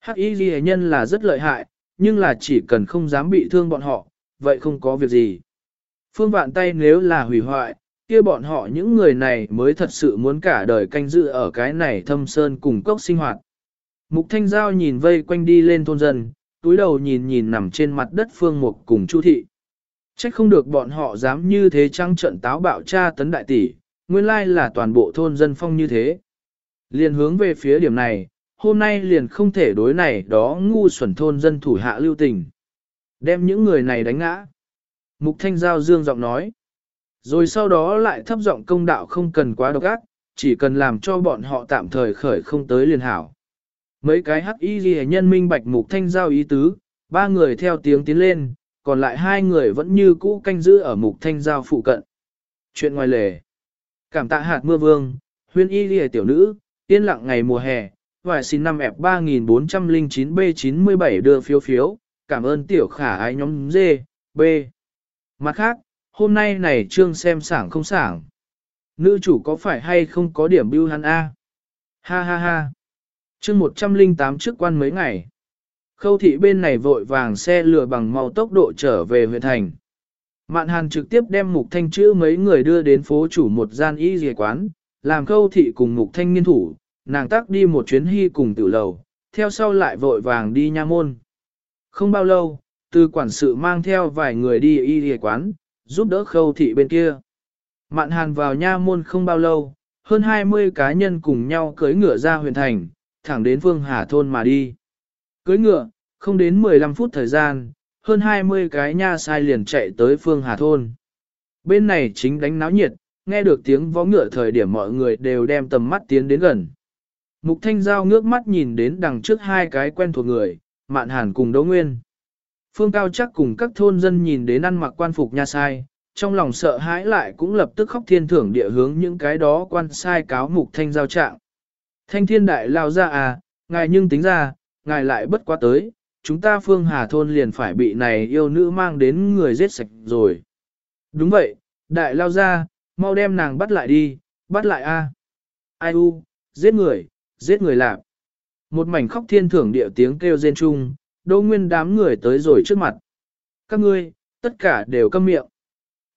Hắc y ghi nhân là rất lợi hại, nhưng là chỉ cần không dám bị thương bọn họ, vậy không có việc gì. Phương vạn tay nếu là hủy hoại, kia bọn họ những người này mới thật sự muốn cả đời canh giữ ở cái này thâm sơn cùng cốc sinh hoạt. Mục Thanh Giao nhìn vây quanh đi lên thôn dân, túi đầu nhìn nhìn nằm trên mặt đất phương mục cùng Chu thị. Trách không được bọn họ dám như thế trăng trận táo bạo cha tấn đại tỷ, nguyên lai là toàn bộ thôn dân phong như thế. Liền hướng về phía điểm này, hôm nay liền không thể đối này đó ngu xuẩn thôn dân thủ hạ lưu tình. Đem những người này đánh ngã. Mục Thanh Giao dương giọng nói. Rồi sau đó lại thấp giọng công đạo không cần quá độc ác, chỉ cần làm cho bọn họ tạm thời khởi không tới liền hảo. Mấy cái hắc y ghi nhân minh bạch mục thanh giao ý tứ, ba người theo tiếng tiến lên, còn lại hai người vẫn như cũ canh giữ ở mục thanh giao phụ cận. Chuyện ngoài lề. Cảm tạ hạt mưa vương, huyên y ghi tiểu nữ, yên lặng ngày mùa hè, vài xin năm f 3409 b 97 đưa phiếu phiếu, cảm ơn tiểu khả ái nhóm D, B. Mặt khác, hôm nay này trương xem sảng không sảng. Nữ chủ có phải hay không có điểm bưu hắn A? Ha ha ha. Chương 108 trước quan mấy ngày. Khâu thị bên này vội vàng xe lửa bằng mau tốc độ trở về huyện thành. Mạn hàn trực tiếp đem mục thanh chữ mấy người đưa đến phố chủ một gian y dề quán, làm khâu thị cùng mục thanh nghiên thủ, nàng tác đi một chuyến hy cùng tử lầu, theo sau lại vội vàng đi nha môn. Không bao lâu, từ quản sự mang theo vài người đi y địa quán, giúp đỡ khâu thị bên kia. Mạn hàn vào nha môn không bao lâu, hơn 20 cá nhân cùng nhau cưới ngựa ra huyện thành, thẳng đến Phương Hà Thôn mà đi. Cưới ngựa, không đến 15 phút thời gian, hơn 20 cái nha sai liền chạy tới Phương Hà Thôn. Bên này chính đánh náo nhiệt, nghe được tiếng vó ngựa thời điểm mọi người đều đem tầm mắt tiến đến gần. Mục Thanh Giao ngước mắt nhìn đến đằng trước hai cái quen thuộc người, Mạn Hàn cùng Đỗ Nguyên. Phương Cao chắc cùng các thôn dân nhìn đến ăn mặc quan phục nha sai, trong lòng sợ hãi lại cũng lập tức khóc thiên thưởng địa hướng những cái đó quan sai cáo Mục Thanh Giao trạng. Thanh thiên đại lao ra à, ngài nhưng tính ra, ngài lại bất quá tới, chúng ta phương hà thôn liền phải bị này yêu nữ mang đến người giết sạch rồi. Đúng vậy, đại lao ra, mau đem nàng bắt lại đi, bắt lại a. Ai u, giết người, giết người làm. Một mảnh khóc thiên thưởng địa tiếng kêu rên chung đỗ nguyên đám người tới rồi trước mặt. Các ngươi, tất cả đều câm miệng.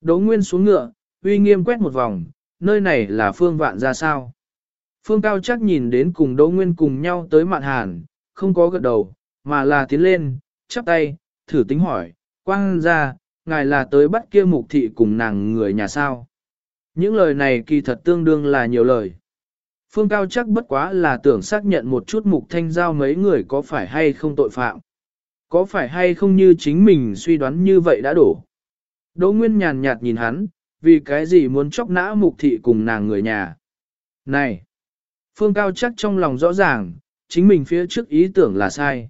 Đỗ nguyên xuống ngựa, uy nghiêm quét một vòng, nơi này là phương vạn ra sao. Phương Cao chắc nhìn đến cùng Đỗ Nguyên cùng nhau tới mạn hàn, không có gật đầu, mà là tiến lên, chắp tay, thử tính hỏi, quang ra, ngài là tới bắt kia mục thị cùng nàng người nhà sao. Những lời này kỳ thật tương đương là nhiều lời. Phương Cao chắc bất quá là tưởng xác nhận một chút mục thanh giao mấy người có phải hay không tội phạm. Có phải hay không như chính mình suy đoán như vậy đã đủ. Đỗ Nguyên nhàn nhạt nhìn hắn, vì cái gì muốn chóc nã mục thị cùng nàng người nhà. Này! Phương Cao chắc trong lòng rõ ràng, chính mình phía trước ý tưởng là sai.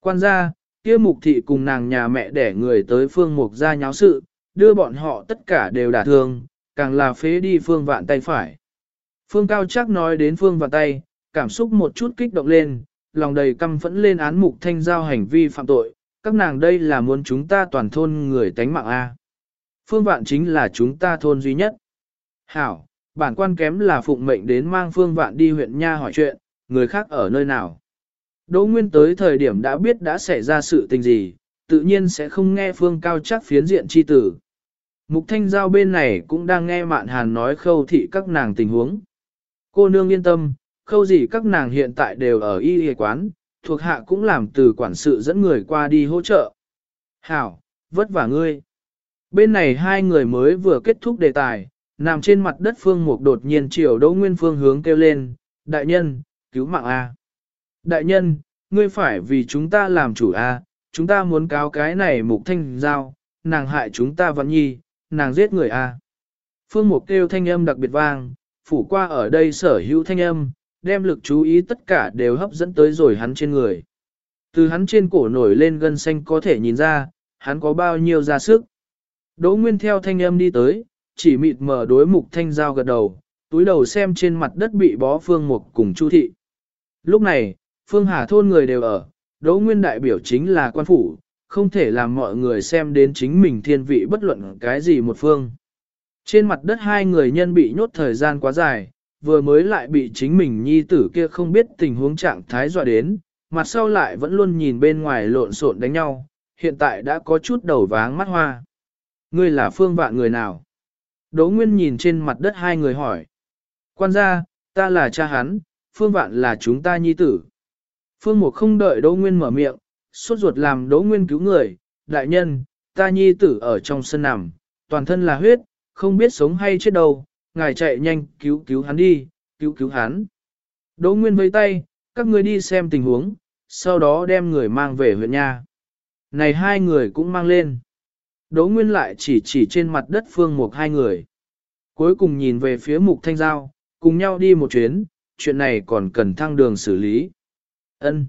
Quan gia, kia mục thị cùng nàng nhà mẹ đẻ người tới phương mục gia nháo sự, đưa bọn họ tất cả đều đả thương, càng là phế đi phương vạn tay phải. Phương Cao chắc nói đến phương vạn tay, cảm xúc một chút kích động lên, lòng đầy căm phẫn lên án mục thanh giao hành vi phạm tội, các nàng đây là muốn chúng ta toàn thôn người tánh mạng A. Phương vạn chính là chúng ta thôn duy nhất. Hảo, bản quan kém là phụng mệnh đến mang phương vạn đi huyện Nha hỏi chuyện, người khác ở nơi nào. Đỗ Nguyên tới thời điểm đã biết đã xảy ra sự tình gì, tự nhiên sẽ không nghe phương cao chắc phiến diện chi tử. Mục thanh giao bên này cũng đang nghe mạn hàn nói khâu thị các nàng tình huống. Cô nương yên tâm, khâu gì các nàng hiện tại đều ở y y quán, thuộc hạ cũng làm từ quản sự dẫn người qua đi hỗ trợ. Hảo, vất vả ngươi. Bên này hai người mới vừa kết thúc đề tài, nằm trên mặt đất phương mục đột nhiên chiều đỗ nguyên phương hướng kêu lên, đại nhân, cứu mạng A. Đại nhân, ngươi phải vì chúng ta làm chủ A, chúng ta muốn cáo cái này mục thanh giao, nàng hại chúng ta văn nhi, nàng giết người A. Phương mục kêu thanh âm đặc biệt vang, phủ qua ở đây sở hữu thanh âm, đem lực chú ý tất cả đều hấp dẫn tới rồi hắn trên người. Từ hắn trên cổ nổi lên gân xanh có thể nhìn ra, hắn có bao nhiêu ra sức. Đỗ Nguyên theo thanh âm đi tới, chỉ mịt mở đối mục thanh giao gật đầu, túi đầu xem trên mặt đất bị bó phương mục cùng chu thị. Lúc này, phương hà thôn người đều ở, Đỗ Nguyên đại biểu chính là quan phủ, không thể làm mọi người xem đến chính mình thiên vị bất luận cái gì một phương. Trên mặt đất hai người nhân bị nhốt thời gian quá dài, vừa mới lại bị chính mình nhi tử kia không biết tình huống trạng thái dọa đến, mặt sau lại vẫn luôn nhìn bên ngoài lộn xộn đánh nhau, hiện tại đã có chút đầu váng mắt hoa. Ngươi là phương vạn người nào? Đỗ Nguyên nhìn trên mặt đất hai người hỏi. Quan gia, ta là cha hắn, phương vạn là chúng ta nhi tử. Phương Mục không đợi Đỗ Nguyên mở miệng, suốt ruột làm Đỗ Nguyên cứu người, đại nhân, ta nhi tử ở trong sân nằm, toàn thân là huyết, không biết sống hay chết đâu, ngài chạy nhanh cứu cứu hắn đi, cứu cứu hắn. Đỗ Nguyên vây tay, các ngươi đi xem tình huống, sau đó đem người mang về huyện nha. Này hai người cũng mang lên. Đỗ Nguyên lại chỉ chỉ trên mặt đất phương mục hai người. Cuối cùng nhìn về phía mục thanh giao, cùng nhau đi một chuyến, chuyện này còn cần thăng đường xử lý. Ân.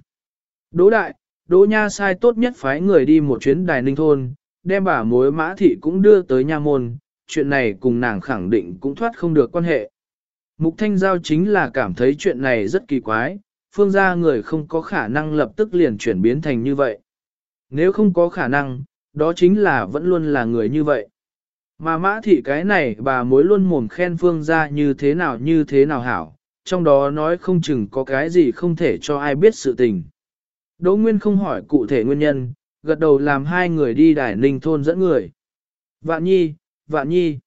Đỗ đại, Đỗ nha sai tốt nhất phái người đi một chuyến đài ninh thôn, đem bà mối mã thị cũng đưa tới nha môn, chuyện này cùng nàng khẳng định cũng thoát không được quan hệ. Mục Thanh Giao chính là cảm thấy chuyện này rất kỳ quái, phương gia người không có khả năng lập tức liền chuyển biến thành như vậy. Nếu không có khả năng, đó chính là vẫn luôn là người như vậy. Mà mã thị cái này bà mối luôn mồm khen phương gia như thế nào như thế nào hảo, trong đó nói không chừng có cái gì không thể cho ai biết sự tình. Đỗ Nguyên không hỏi cụ thể nguyên nhân, gật đầu làm hai người đi đài ninh thôn dẫn người. Vạn nhi, vạn nhi.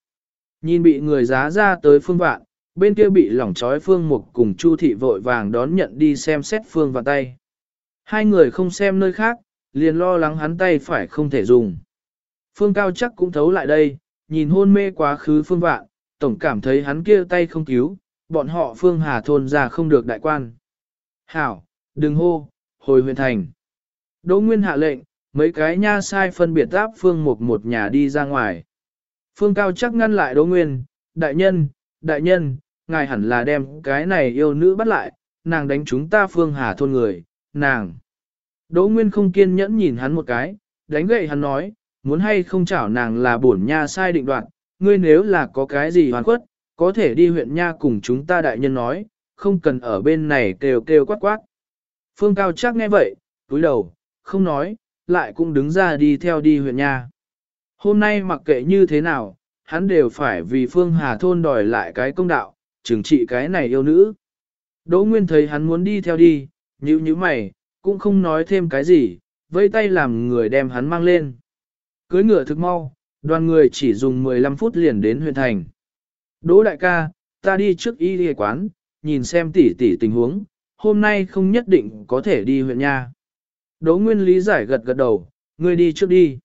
Nhìn bị người giá ra tới phương vạn, bên kia bị lỏng trói phương mục cùng chu thị vội vàng đón nhận đi xem xét phương vạn tay. Hai người không xem nơi khác, liền lo lắng hắn tay phải không thể dùng. Phương cao chắc cũng thấu lại đây, nhìn hôn mê quá khứ phương vạn, tổng cảm thấy hắn kia tay không cứu, bọn họ phương hà thôn ra không được đại quan. Hảo, đừng hô, hồi huyện thành. Đỗ Nguyên hạ lệnh, mấy cái nha sai phân biệt áp phương Mục một nhà đi ra ngoài. Phương Cao chắc ngăn lại Đỗ Nguyên, đại nhân, đại nhân, ngài hẳn là đem cái này yêu nữ bắt lại, nàng đánh chúng ta phương hà thôn người, nàng. Đỗ Nguyên không kiên nhẫn nhìn hắn một cái, đánh gậy hắn nói, muốn hay không chảo nàng là bổn nha sai định đoạn, ngươi nếu là có cái gì hoàn khuất, có thể đi huyện nha cùng chúng ta đại nhân nói, không cần ở bên này kêu kêu quát quát. Phương Cao chắc nghe vậy, túi đầu, không nói, lại cũng đứng ra đi theo đi huyện nha. Hôm nay mặc kệ như thế nào, hắn đều phải vì Phương Hà Thôn đòi lại cái công đạo, trừng trị cái này yêu nữ. Đỗ Nguyên thấy hắn muốn đi theo đi, nhíu nhíu mày, cũng không nói thêm cái gì, vây tay làm người đem hắn mang lên. Cưới ngựa thực mau, đoàn người chỉ dùng 15 phút liền đến huyện thành. Đỗ đại ca, ta đi trước y đi quán, nhìn xem tỉ tỉ tình huống, hôm nay không nhất định có thể đi huyện nha. Đỗ Nguyên lý giải gật gật đầu, ngươi đi trước đi.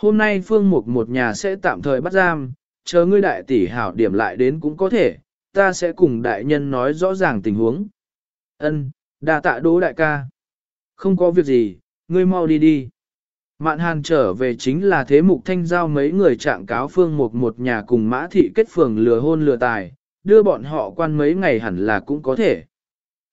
Hôm nay Phương Mục một nhà sẽ tạm thời bắt giam, chờ ngươi đại tỷ hảo điểm lại đến cũng có thể, ta sẽ cùng đại nhân nói rõ ràng tình huống. Ân, đa tạ đỗ đại ca. Không có việc gì, ngươi mau đi đi. Mạn hàn trở về chính là thế mục thanh giao mấy người trạng cáo phương Mục một nhà cùng mã thị kết phường lừa hôn lừa tài, đưa bọn họ quan mấy ngày hẳn là cũng có thể.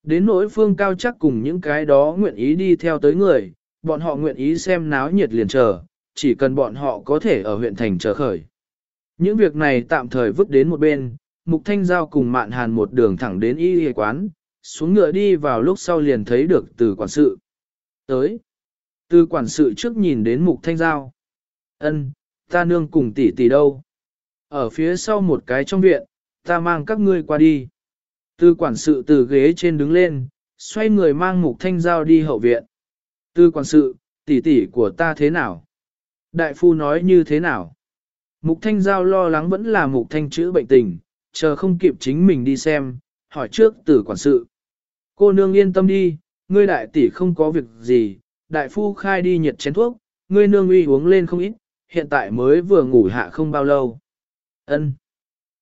Đến nỗi phương cao chắc cùng những cái đó nguyện ý đi theo tới người, bọn họ nguyện ý xem náo nhiệt liền chờ, chỉ cần bọn họ có thể ở huyện thành chờ khởi. Những việc này tạm thời vứt đến một bên, Mục Thanh Giao cùng Mạn Hàn một đường thẳng đến y y quán, xuống ngựa đi vào lúc sau liền thấy được từ quản sự. Tới, từ quản sự trước nhìn đến Mục Thanh Giao. ân ta nương cùng tỷ tỷ đâu? Ở phía sau một cái trong viện, ta mang các ngươi qua đi. Từ quản sự từ ghế trên đứng lên, xoay người mang Mục Thanh Giao đi hậu viện. Từ quản sự, tỷ tỷ của ta thế nào? Đại phu nói như thế nào? Mục Thanh Giao lo lắng vẫn là Mục Thanh chữa bệnh tình, chờ không kịp chính mình đi xem, hỏi trước Tử quản sự. Cô nương yên tâm đi, ngươi đại tỷ không có việc gì, đại phu khai đi nhiệt chén thuốc, ngươi nương uy uống lên không ít, hiện tại mới vừa ngủ hạ không bao lâu. Ân.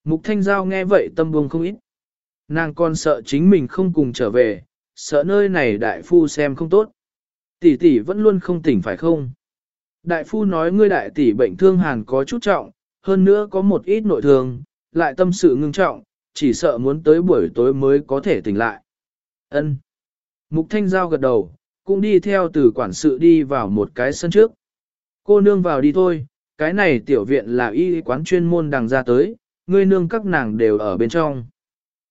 Mục Thanh Giao nghe vậy tâm buông không ít. Nàng còn sợ chính mình không cùng trở về, sợ nơi này đại phu xem không tốt. Tỷ tỷ vẫn luôn không tỉnh phải không? Đại phu nói ngươi đại tỷ bệnh thương hàn có chút trọng, hơn nữa có một ít nội thương, lại tâm sự ngưng trọng, chỉ sợ muốn tới buổi tối mới có thể tỉnh lại. Ân. Mục Thanh Giao gật đầu, cũng đi theo từ quản sự đi vào một cái sân trước. Cô nương vào đi thôi, cái này tiểu viện là y quán chuyên môn đằng ra tới, ngươi nương các nàng đều ở bên trong.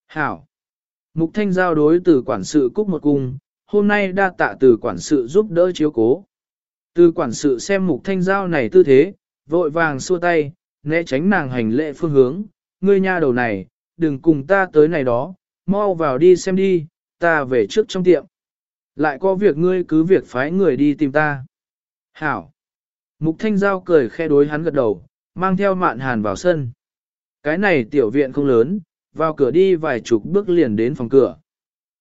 Hảo. Mục Thanh Giao đối từ quản sự cúc một cung, hôm nay đa tạ từ quản sự giúp đỡ chiếu cố. Từ quản sự xem Mục Thanh Giao này tư thế, vội vàng xua tay, né tránh nàng hành lệ phương hướng, ngươi nha đầu này, đừng cùng ta tới này đó, mau vào đi xem đi, ta về trước trong tiệm. Lại có việc ngươi cứ việc phái người đi tìm ta. Hảo. Mục Thanh Giao cười khe đối hắn gật đầu, mang theo mạn hàn vào sân. Cái này tiểu viện không lớn, vào cửa đi vài chục bước liền đến phòng cửa.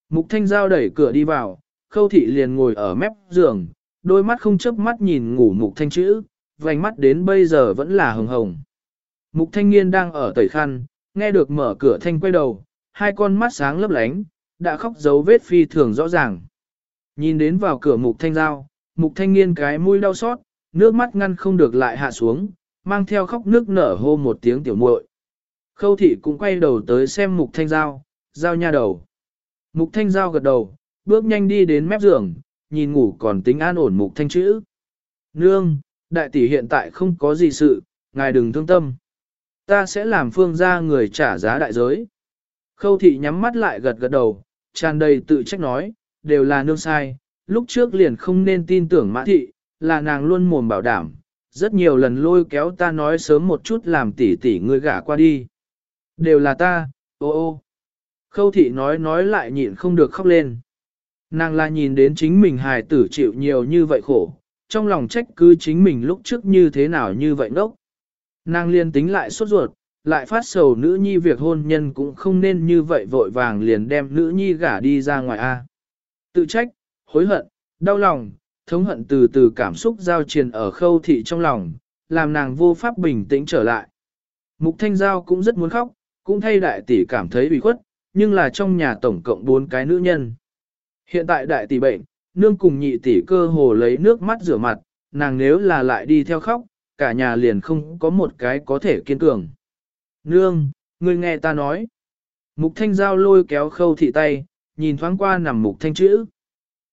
Mục Thanh Giao đẩy cửa đi vào, khâu thị liền ngồi ở mép giường, đôi mắt không chớp mắt nhìn ngủ Mục Thanh chữ, vành mắt đến bây giờ vẫn là hồng hồng. Mục Thanh niên đang ở tẩy khăn, nghe được mở cửa thanh quay đầu, hai con mắt sáng lấp lánh, đã khóc dấu vết phi thường rõ ràng. Nhìn đến vào cửa Mục Thanh Giao, Mục Thanh niên cái mũi đau xót, nước mắt ngăn không được lại hạ xuống, mang theo khóc nước nở hô một tiếng tiểu muội. Khâu thị cũng quay đầu tới xem mục thanh giao, giao nha đầu. Mục thanh giao gật đầu, bước nhanh đi đến mép giường, nhìn ngủ còn tính an ổn mục thanh chữ. Nương, đại tỷ hiện tại không có gì sự, ngài đừng thương tâm. Ta sẽ làm phương ra người trả giá đại giới. Khâu thị nhắm mắt lại gật gật đầu, tràn đầy tự trách nói, đều là nương sai, lúc trước liền không nên tin tưởng mã thị, là nàng luôn mồm bảo đảm, rất nhiều lần lôi kéo ta nói sớm một chút làm tỷ tỷ ngươi gả qua đi. Đều là ta, ô ô. Khâu thị nói nói lại nhịn không được khóc lên. Nàng là nhìn đến chính mình hài tử chịu nhiều như vậy khổ, trong lòng trách cứ chính mình lúc trước như thế nào như vậy ngốc. Nàng liên tính lại sốt ruột, lại phát sầu nữ nhi việc hôn nhân cũng không nên như vậy vội vàng liền đem nữ nhi gả đi ra ngoài A. Tự trách, hối hận, đau lòng, thống hận từ từ cảm xúc giao triền ở khâu thị trong lòng, làm nàng vô pháp bình tĩnh trở lại. Mục Thanh Giao cũng rất muốn khóc, cũng thay đại tỷ cảm thấy bị khuất, nhưng là trong nhà tổng cộng bốn cái nữ nhân. Hiện tại đại tỷ bệnh, nương cùng nhị tỷ cơ hồ lấy nước mắt rửa mặt, nàng nếu là lại đi theo khóc, cả nhà liền không có một cái có thể kiên cường. Nương, ngươi nghe ta nói. Mục thanh giao lôi kéo khâu thị tay, nhìn thoáng qua nằm mục thanh chữ.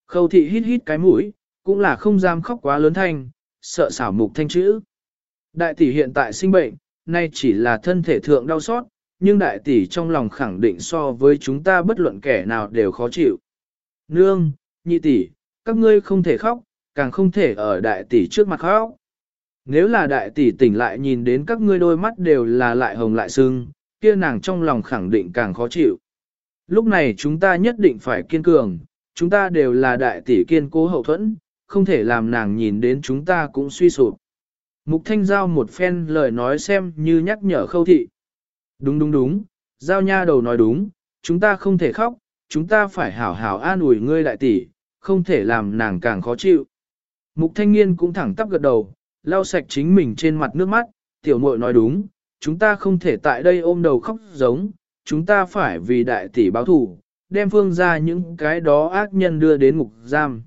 Khâu thị hít hít cái mũi, cũng là không dám khóc quá lớn thanh, sợ xảo mục thanh chữ. Đại tỷ hiện tại sinh bệnh, nay chỉ là thân thể thượng đau xót, nhưng đại tỷ trong lòng khẳng định so với chúng ta bất luận kẻ nào đều khó chịu. Nương, nhị tỷ, các ngươi không thể khóc, càng không thể ở đại tỷ trước mặt khóc. Nếu là đại tỷ tỉnh lại nhìn đến các ngươi đôi mắt đều là lại hồng lại sưng, kia nàng trong lòng khẳng định càng khó chịu. Lúc này chúng ta nhất định phải kiên cường, chúng ta đều là đại tỷ kiên cố hậu thuẫn, không thể làm nàng nhìn đến chúng ta cũng suy sụp. Mục Thanh Giao một phen lời nói xem như nhắc nhở khâu thị. Đúng đúng đúng, Giao nha đầu nói đúng, chúng ta không thể khóc, chúng ta phải hảo hảo an ủi ngươi đại tỷ, không thể làm nàng càng khó chịu. Mục Thanh niên cũng thẳng tắp gật đầu, lau sạch chính mình trên mặt nước mắt, tiểu muội nói đúng, chúng ta không thể tại đây ôm đầu khóc giống, chúng ta phải vì đại tỷ báo thù, đem phương ra những cái đó ác nhân đưa đến ngục giam.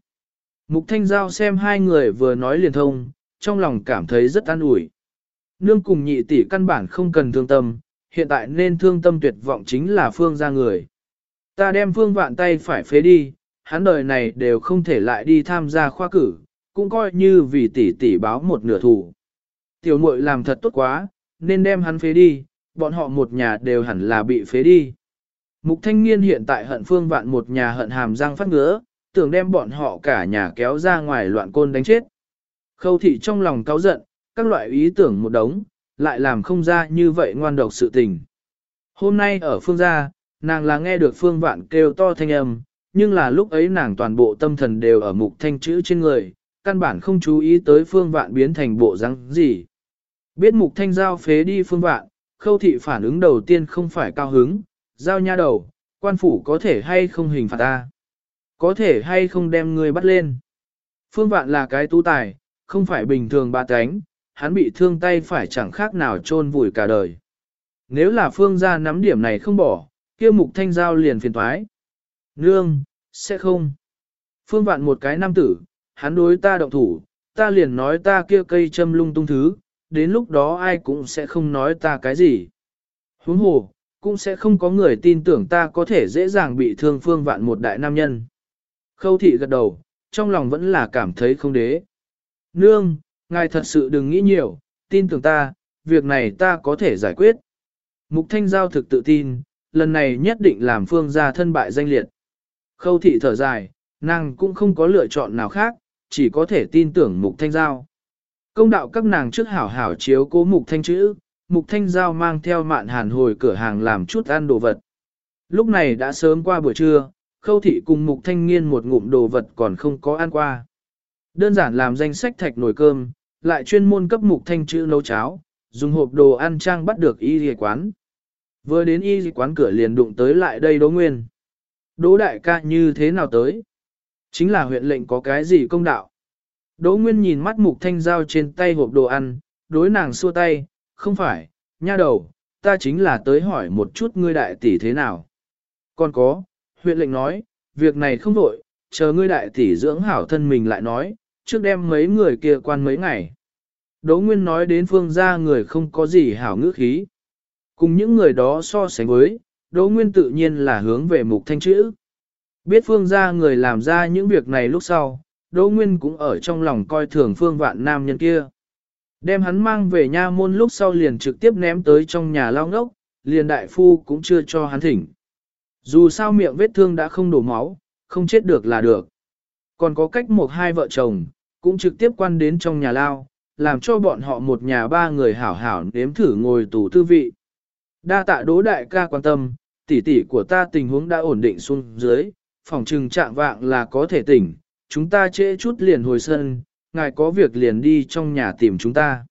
Mục Thanh Giao xem hai người vừa nói liền thông, trong lòng cảm thấy rất an ủi. Nương cùng nhị tỷ căn bản không cần thương tâm, hiện tại nên thương tâm tuyệt vọng chính là phương ra người. Ta đem phương vạn tay phải phế đi, hắn đời này đều không thể lại đi tham gia khoa cử, cũng coi như vì tỷ tỷ báo một nửa thủ. Tiểu muội làm thật tốt quá, nên đem hắn phế đi, bọn họ một nhà đều hẳn là bị phế đi. Mục thanh niên hiện tại hận phương vạn một nhà hận hàm răng phát ngứa, tưởng đem bọn họ cả nhà kéo ra ngoài loạn côn đánh chết. Khâu thị trong lòng cáu giận, các loại ý tưởng một đống, lại làm không ra như vậy ngoan độc sự tình. Hôm nay ở phương gia, nàng là nghe được phương vạn kêu to thanh âm, nhưng là lúc ấy nàng toàn bộ tâm thần đều ở mục thanh chữ trên người, căn bản không chú ý tới phương vạn biến thành bộ răng gì. Biết mục thanh giao phế đi phương vạn, khâu thị phản ứng đầu tiên không phải cao hứng, giao nha đầu, quan phủ có thể hay không hình phạt ta. Có thể hay không đem người bắt lên. Phương vạn là cái tú tài, không phải bình thường ba cánh, hắn bị thương tay phải chẳng khác nào trôn vùi cả đời. Nếu là phương gia nắm điểm này không bỏ, kia mục thanh giao liền phiền thoái. Nương, sẽ không. Phương vạn một cái nam tử, hắn đối ta động thủ, ta liền nói ta kia cây châm lung tung thứ, đến lúc đó ai cũng sẽ không nói ta cái gì. Huống hồ, cũng sẽ không có người tin tưởng ta có thể dễ dàng bị thương phương vạn một đại nam nhân. Khâu thị gật đầu, trong lòng vẫn là cảm thấy không đế. Nương, ngài thật sự đừng nghĩ nhiều, tin tưởng ta, việc này ta có thể giải quyết. Mục Thanh Giao thực tự tin, lần này nhất định làm phương gia thân bại danh liệt. Khâu thị thở dài, nàng cũng không có lựa chọn nào khác, chỉ có thể tin tưởng Mục Thanh Giao. Công đạo các nàng trước hảo hảo chiếu cố Mục Thanh chữ, Mục Thanh Giao mang theo mạn hàn hồi cửa hàng làm chút ăn đồ vật. Lúc này đã sớm qua buổi trưa, khâu thị cùng Mục Thanh nghiên một ngụm đồ vật còn không có ăn qua. Đơn giản làm danh sách thạch nồi cơm, lại chuyên môn cấp Mục Thanh chữ nấu cháo, dùng hộp đồ ăn trang bắt được y y quán. Vừa đến y quán cửa liền đụng tới lại đây Đỗ Nguyên. Đỗ đại ca như thế nào tới? Chính là huyện lệnh có cái gì công đạo? Đỗ Nguyên nhìn mắt mục thanh giao trên tay hộp đồ ăn, đối nàng xua tay, không phải, nha đầu, ta chính là tới hỏi một chút ngươi đại tỷ thế nào. Còn có, huyện lệnh nói, việc này không vội, chờ ngươi đại tỷ dưỡng hảo thân mình lại nói, trước đem mấy người kia quan mấy ngày. Đỗ Nguyên nói đến phương gia người không có gì hảo ngữ khí. Cùng những người đó so sánh với, Đỗ Nguyên tự nhiên là hướng về mục thanh chữ. Biết phương gia người làm ra những việc này lúc sau, Đỗ Nguyên cũng ở trong lòng coi thường phương vạn nam nhân kia. Đem hắn mang về nha môn lúc sau liền trực tiếp ném tới trong nhà lao ngốc, liền đại phu cũng chưa cho hắn thỉnh. Dù sao miệng vết thương đã không đổ máu, không chết được là được. Còn có cách một hai vợ chồng, cũng trực tiếp quan đến trong nhà lao, làm cho bọn họ một nhà ba người hảo hảo nếm thử ngồi tù tư vị. Đa tạ đố đại ca quan tâm, tỷ tỷ của ta tình huống đã ổn định xuống dưới, phòng trừng trạng vạng là có thể tỉnh, chúng ta trễ chút liền hồi sân, ngài có việc liền đi trong nhà tìm chúng ta.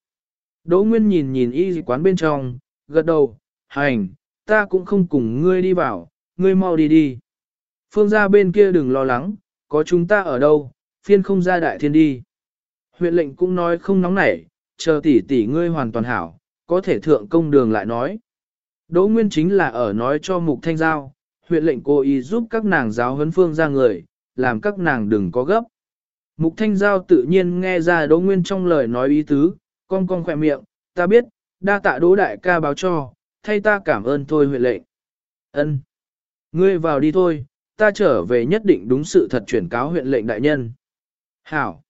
Đỗ Nguyên nhìn nhìn y quán bên trong, gật đầu, hành, ta cũng không cùng ngươi đi vào, ngươi mau đi đi. Phương gia bên kia đừng lo lắng, có chúng ta ở đâu, phiên không ra đại thiên đi. Huyện lệnh cũng nói không nóng nảy, chờ tỷ tỷ ngươi hoàn toàn hảo, có thể thượng công đường lại nói. Đỗ Nguyên chính là ở nói cho Mục Thanh Giao, huyện lệnh cô ý giúp các nàng giáo huấn phương ra người, làm các nàng đừng có gấp. Mục Thanh Giao tự nhiên nghe ra Đỗ Nguyên trong lời nói ý tứ, con con khỏe miệng, ta biết, đa tạ Đỗ Đại ca báo cho, thay ta cảm ơn thôi huyện lệnh. Ân, Ngươi vào đi thôi, ta trở về nhất định đúng sự thật chuyển cáo huyện lệnh đại nhân. Hảo!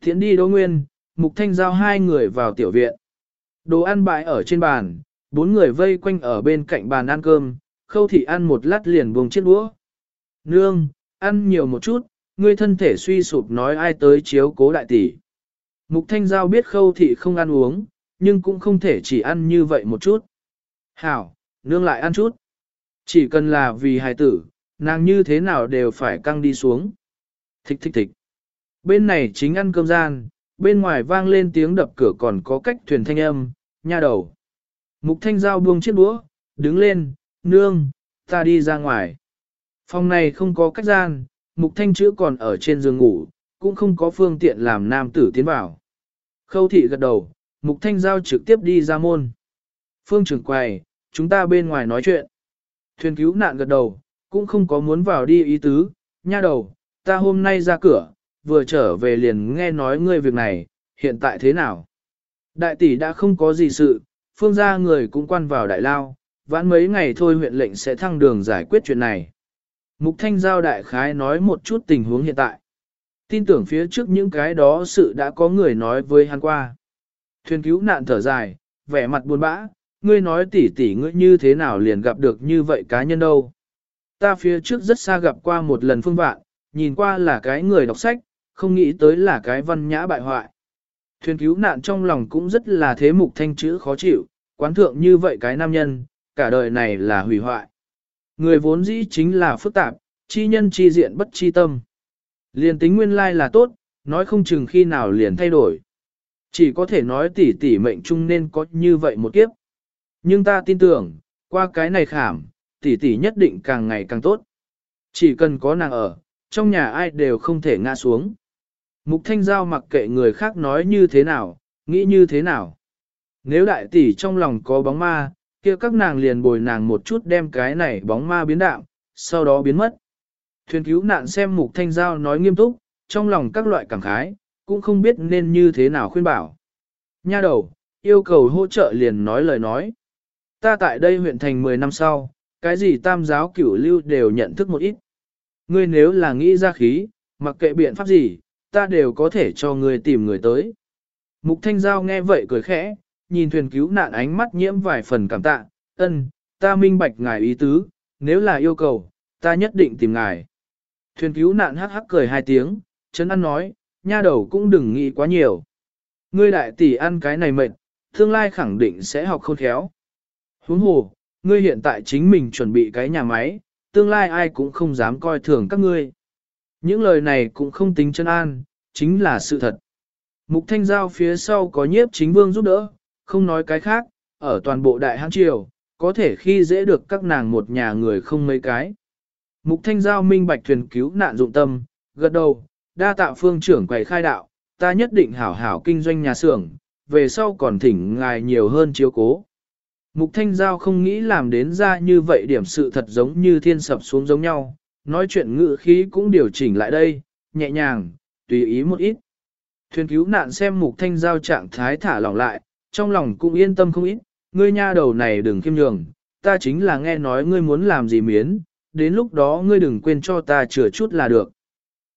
Thiện đi Đỗ Nguyên, Mục Thanh Giao hai người vào tiểu viện. Đồ ăn bại ở trên bàn, bốn người vây quanh ở bên cạnh bàn ăn cơm, khâu thị ăn một lát liền buông chiếc đũa. Nương, ăn nhiều một chút, ngươi thân thể suy sụp nói ai tới chiếu cố đại tỷ. Mục Thanh Giao biết khâu thị không ăn uống, nhưng cũng không thể chỉ ăn như vậy một chút. Hảo, nương lại ăn chút. Chỉ cần là vì hài tử, nàng như thế nào đều phải căng đi xuống. Thích thích thích. Bên này chính ăn cơm gian, bên ngoài vang lên tiếng đập cửa còn có cách thuyền thanh âm, nha đầu. Mục thanh giao buông chiếc đũa, đứng lên, nương, ta đi ra ngoài. Phòng này không có cách gian, mục thanh chữ còn ở trên giường ngủ, cũng không có phương tiện làm nam tử tiến vào. Khâu thị gật đầu, mục thanh giao trực tiếp đi ra môn. Phương trưởng quầy, chúng ta bên ngoài nói chuyện. Thuyền cứu nạn gật đầu, cũng không có muốn vào đi ý tứ, nha đầu, ta hôm nay ra cửa, vừa trở về liền nghe nói ngươi việc này, hiện tại thế nào? Đại tỷ đã không có gì sự, phương gia người cũng quan vào đại lao, vãn mấy ngày thôi huyện lệnh sẽ thăng đường giải quyết chuyện này. Mục Thanh Giao đại khái nói một chút tình huống hiện tại. Tin tưởng phía trước những cái đó sự đã có người nói với hắn qua. Thuyền cứu nạn thở dài, vẻ mặt buồn bã, ngươi nói tỉ tỉ ngươi như thế nào liền gặp được như vậy cá nhân đâu. Ta phía trước rất xa gặp qua một lần phương vạn, nhìn qua là cái người đọc sách, không nghĩ tới là cái văn nhã bại hoại. Thuyền cứu nạn trong lòng cũng rất là thế mục thanh chữ khó chịu, quán thượng như vậy cái nam nhân, cả đời này là hủy hoại. Người vốn dĩ chính là phức tạp, chi nhân chi diện bất chi tâm. Liền tính nguyên lai là tốt, nói không chừng khi nào liền thay đổi. Chỉ có thể nói tỉ tỉ mệnh chung nên có như vậy một kiếp. Nhưng ta tin tưởng, qua cái này khảm, tỉ tỉ nhất định càng ngày càng tốt. Chỉ cần có nàng ở, trong nhà ai đều không thể ngã xuống. Mục Thanh Giao mặc kệ người khác nói như thế nào, nghĩ như thế nào. Nếu đại tỷ trong lòng có bóng ma, kia các nàng liền bồi nàng một chút đem cái này bóng ma biến đạo, sau đó biến mất. Thuyền cứu nạn xem Mục Thanh Giao nói nghiêm túc, trong lòng các loại cảm khái, cũng không biết nên như thế nào khuyên bảo. Nha đầu, yêu cầu hỗ trợ liền nói lời nói. Ta tại đây huyện thành 10 năm sau, cái gì tam giáo cửu lưu đều nhận thức một ít. Ngươi nếu là nghĩ ra khí, mặc kệ biện pháp gì, ta đều có thể cho ngươi tìm người tới. Mục Thanh Giao nghe vậy cười khẽ, nhìn thuyền cứu nạn ánh mắt nhiễm vài phần cảm tạ, ân, ta minh bạch ngài ý tứ, nếu là yêu cầu, ta nhất định tìm ngài. Thuyền cứu nạn hắc hắc cười hai tiếng, chấn ăn nói, nha đầu cũng đừng nghĩ quá nhiều. Ngươi đại tỷ ăn cái này mệt, tương lai khẳng định sẽ học khôn khéo. Huống hồ, ngươi hiện tại chính mình chuẩn bị cái nhà máy, tương lai ai cũng không dám coi thường các ngươi. Những lời này cũng không tính chân an, chính là sự thật. Mục thanh giao phía sau có nhiếp chính vương giúp đỡ, không nói cái khác, ở toàn bộ đại hãng triều, có thể khi dễ được các nàng một nhà người không mấy cái. Mục thanh giao minh bạch thuyền cứu nạn dụng tâm, gật đầu, đa tạ phương trưởng quầy khai đạo, ta nhất định hảo hảo kinh doanh nhà xưởng, về sau còn thỉnh ngài nhiều hơn chiếu cố. Mục thanh giao không nghĩ làm đến ra như vậy điểm sự thật giống như thiên sập xuống giống nhau, nói chuyện ngữ khí cũng điều chỉnh lại đây, nhẹ nhàng, tùy ý một ít. Thuyền cứu nạn xem mục thanh giao trạng thái thả lỏng lại, trong lòng cũng yên tâm không ít, ngươi nha đầu này đừng khiêm nhường, ta chính là nghe nói ngươi muốn làm gì miến, đến lúc đó ngươi đừng quên cho ta chừa chút là được.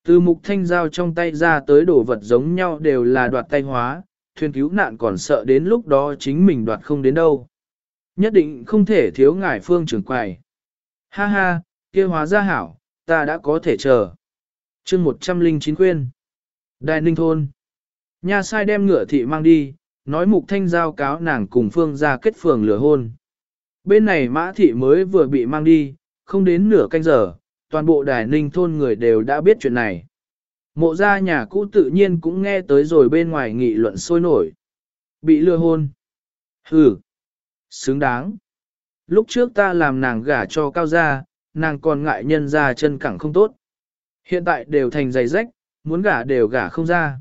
Từ mục thanh giao trong tay ra tới đồ vật giống nhau đều là đoạt tay hóa, thuyền cứu nạn còn sợ đến lúc đó chính mình đoạt không đến đâu. Nhất định không thể thiếu ngải phương trưởng quầy. Ha ha, kia hóa ra hảo, ta đã có thể chờ. chương 109 khuyên. đài ninh thôn. Nhà sai đem ngựa thị mang đi, nói mục thanh giao cáo nàng cùng phương ra kết phường lửa hôn. Bên này mã thị mới vừa bị mang đi, không đến nửa canh giờ, toàn bộ đài ninh thôn người đều đã biết chuyện này. Mộ gia nhà cũ tự nhiên cũng nghe tới rồi bên ngoài nghị luận sôi nổi. Bị lừa hôn. Hừ. Xứng đáng. Lúc trước ta làm nàng gả cho cao gia, nàng còn ngại nhân ra chân cẳng không tốt. Hiện tại đều thành giày rách, muốn gả đều gả không ra.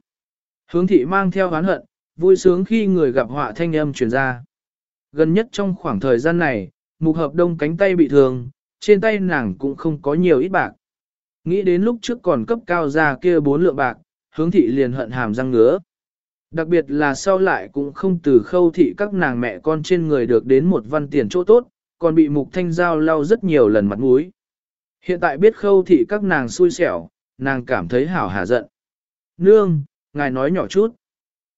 Hướng thị mang theo oán hận, vui sướng khi người gặp họa thanh âm truyền ra. Gần nhất trong khoảng thời gian này, mục hợp đông cánh tay bị thương, trên tay nàng cũng không có nhiều ít bạc. Nghĩ đến lúc trước còn cấp cao ra kia bốn lượng bạc, hướng thị liền hận hàm răng ngứa. Đặc biệt là sau lại cũng không từ khâu thị các nàng mẹ con trên người được đến một văn tiền chỗ tốt, còn bị mục thanh giao lau rất nhiều lần mặt mũi. Hiện tại biết khâu thị các nàng xui xẻo, nàng cảm thấy hảo hà giận. Nương, ngài nói nhỏ chút.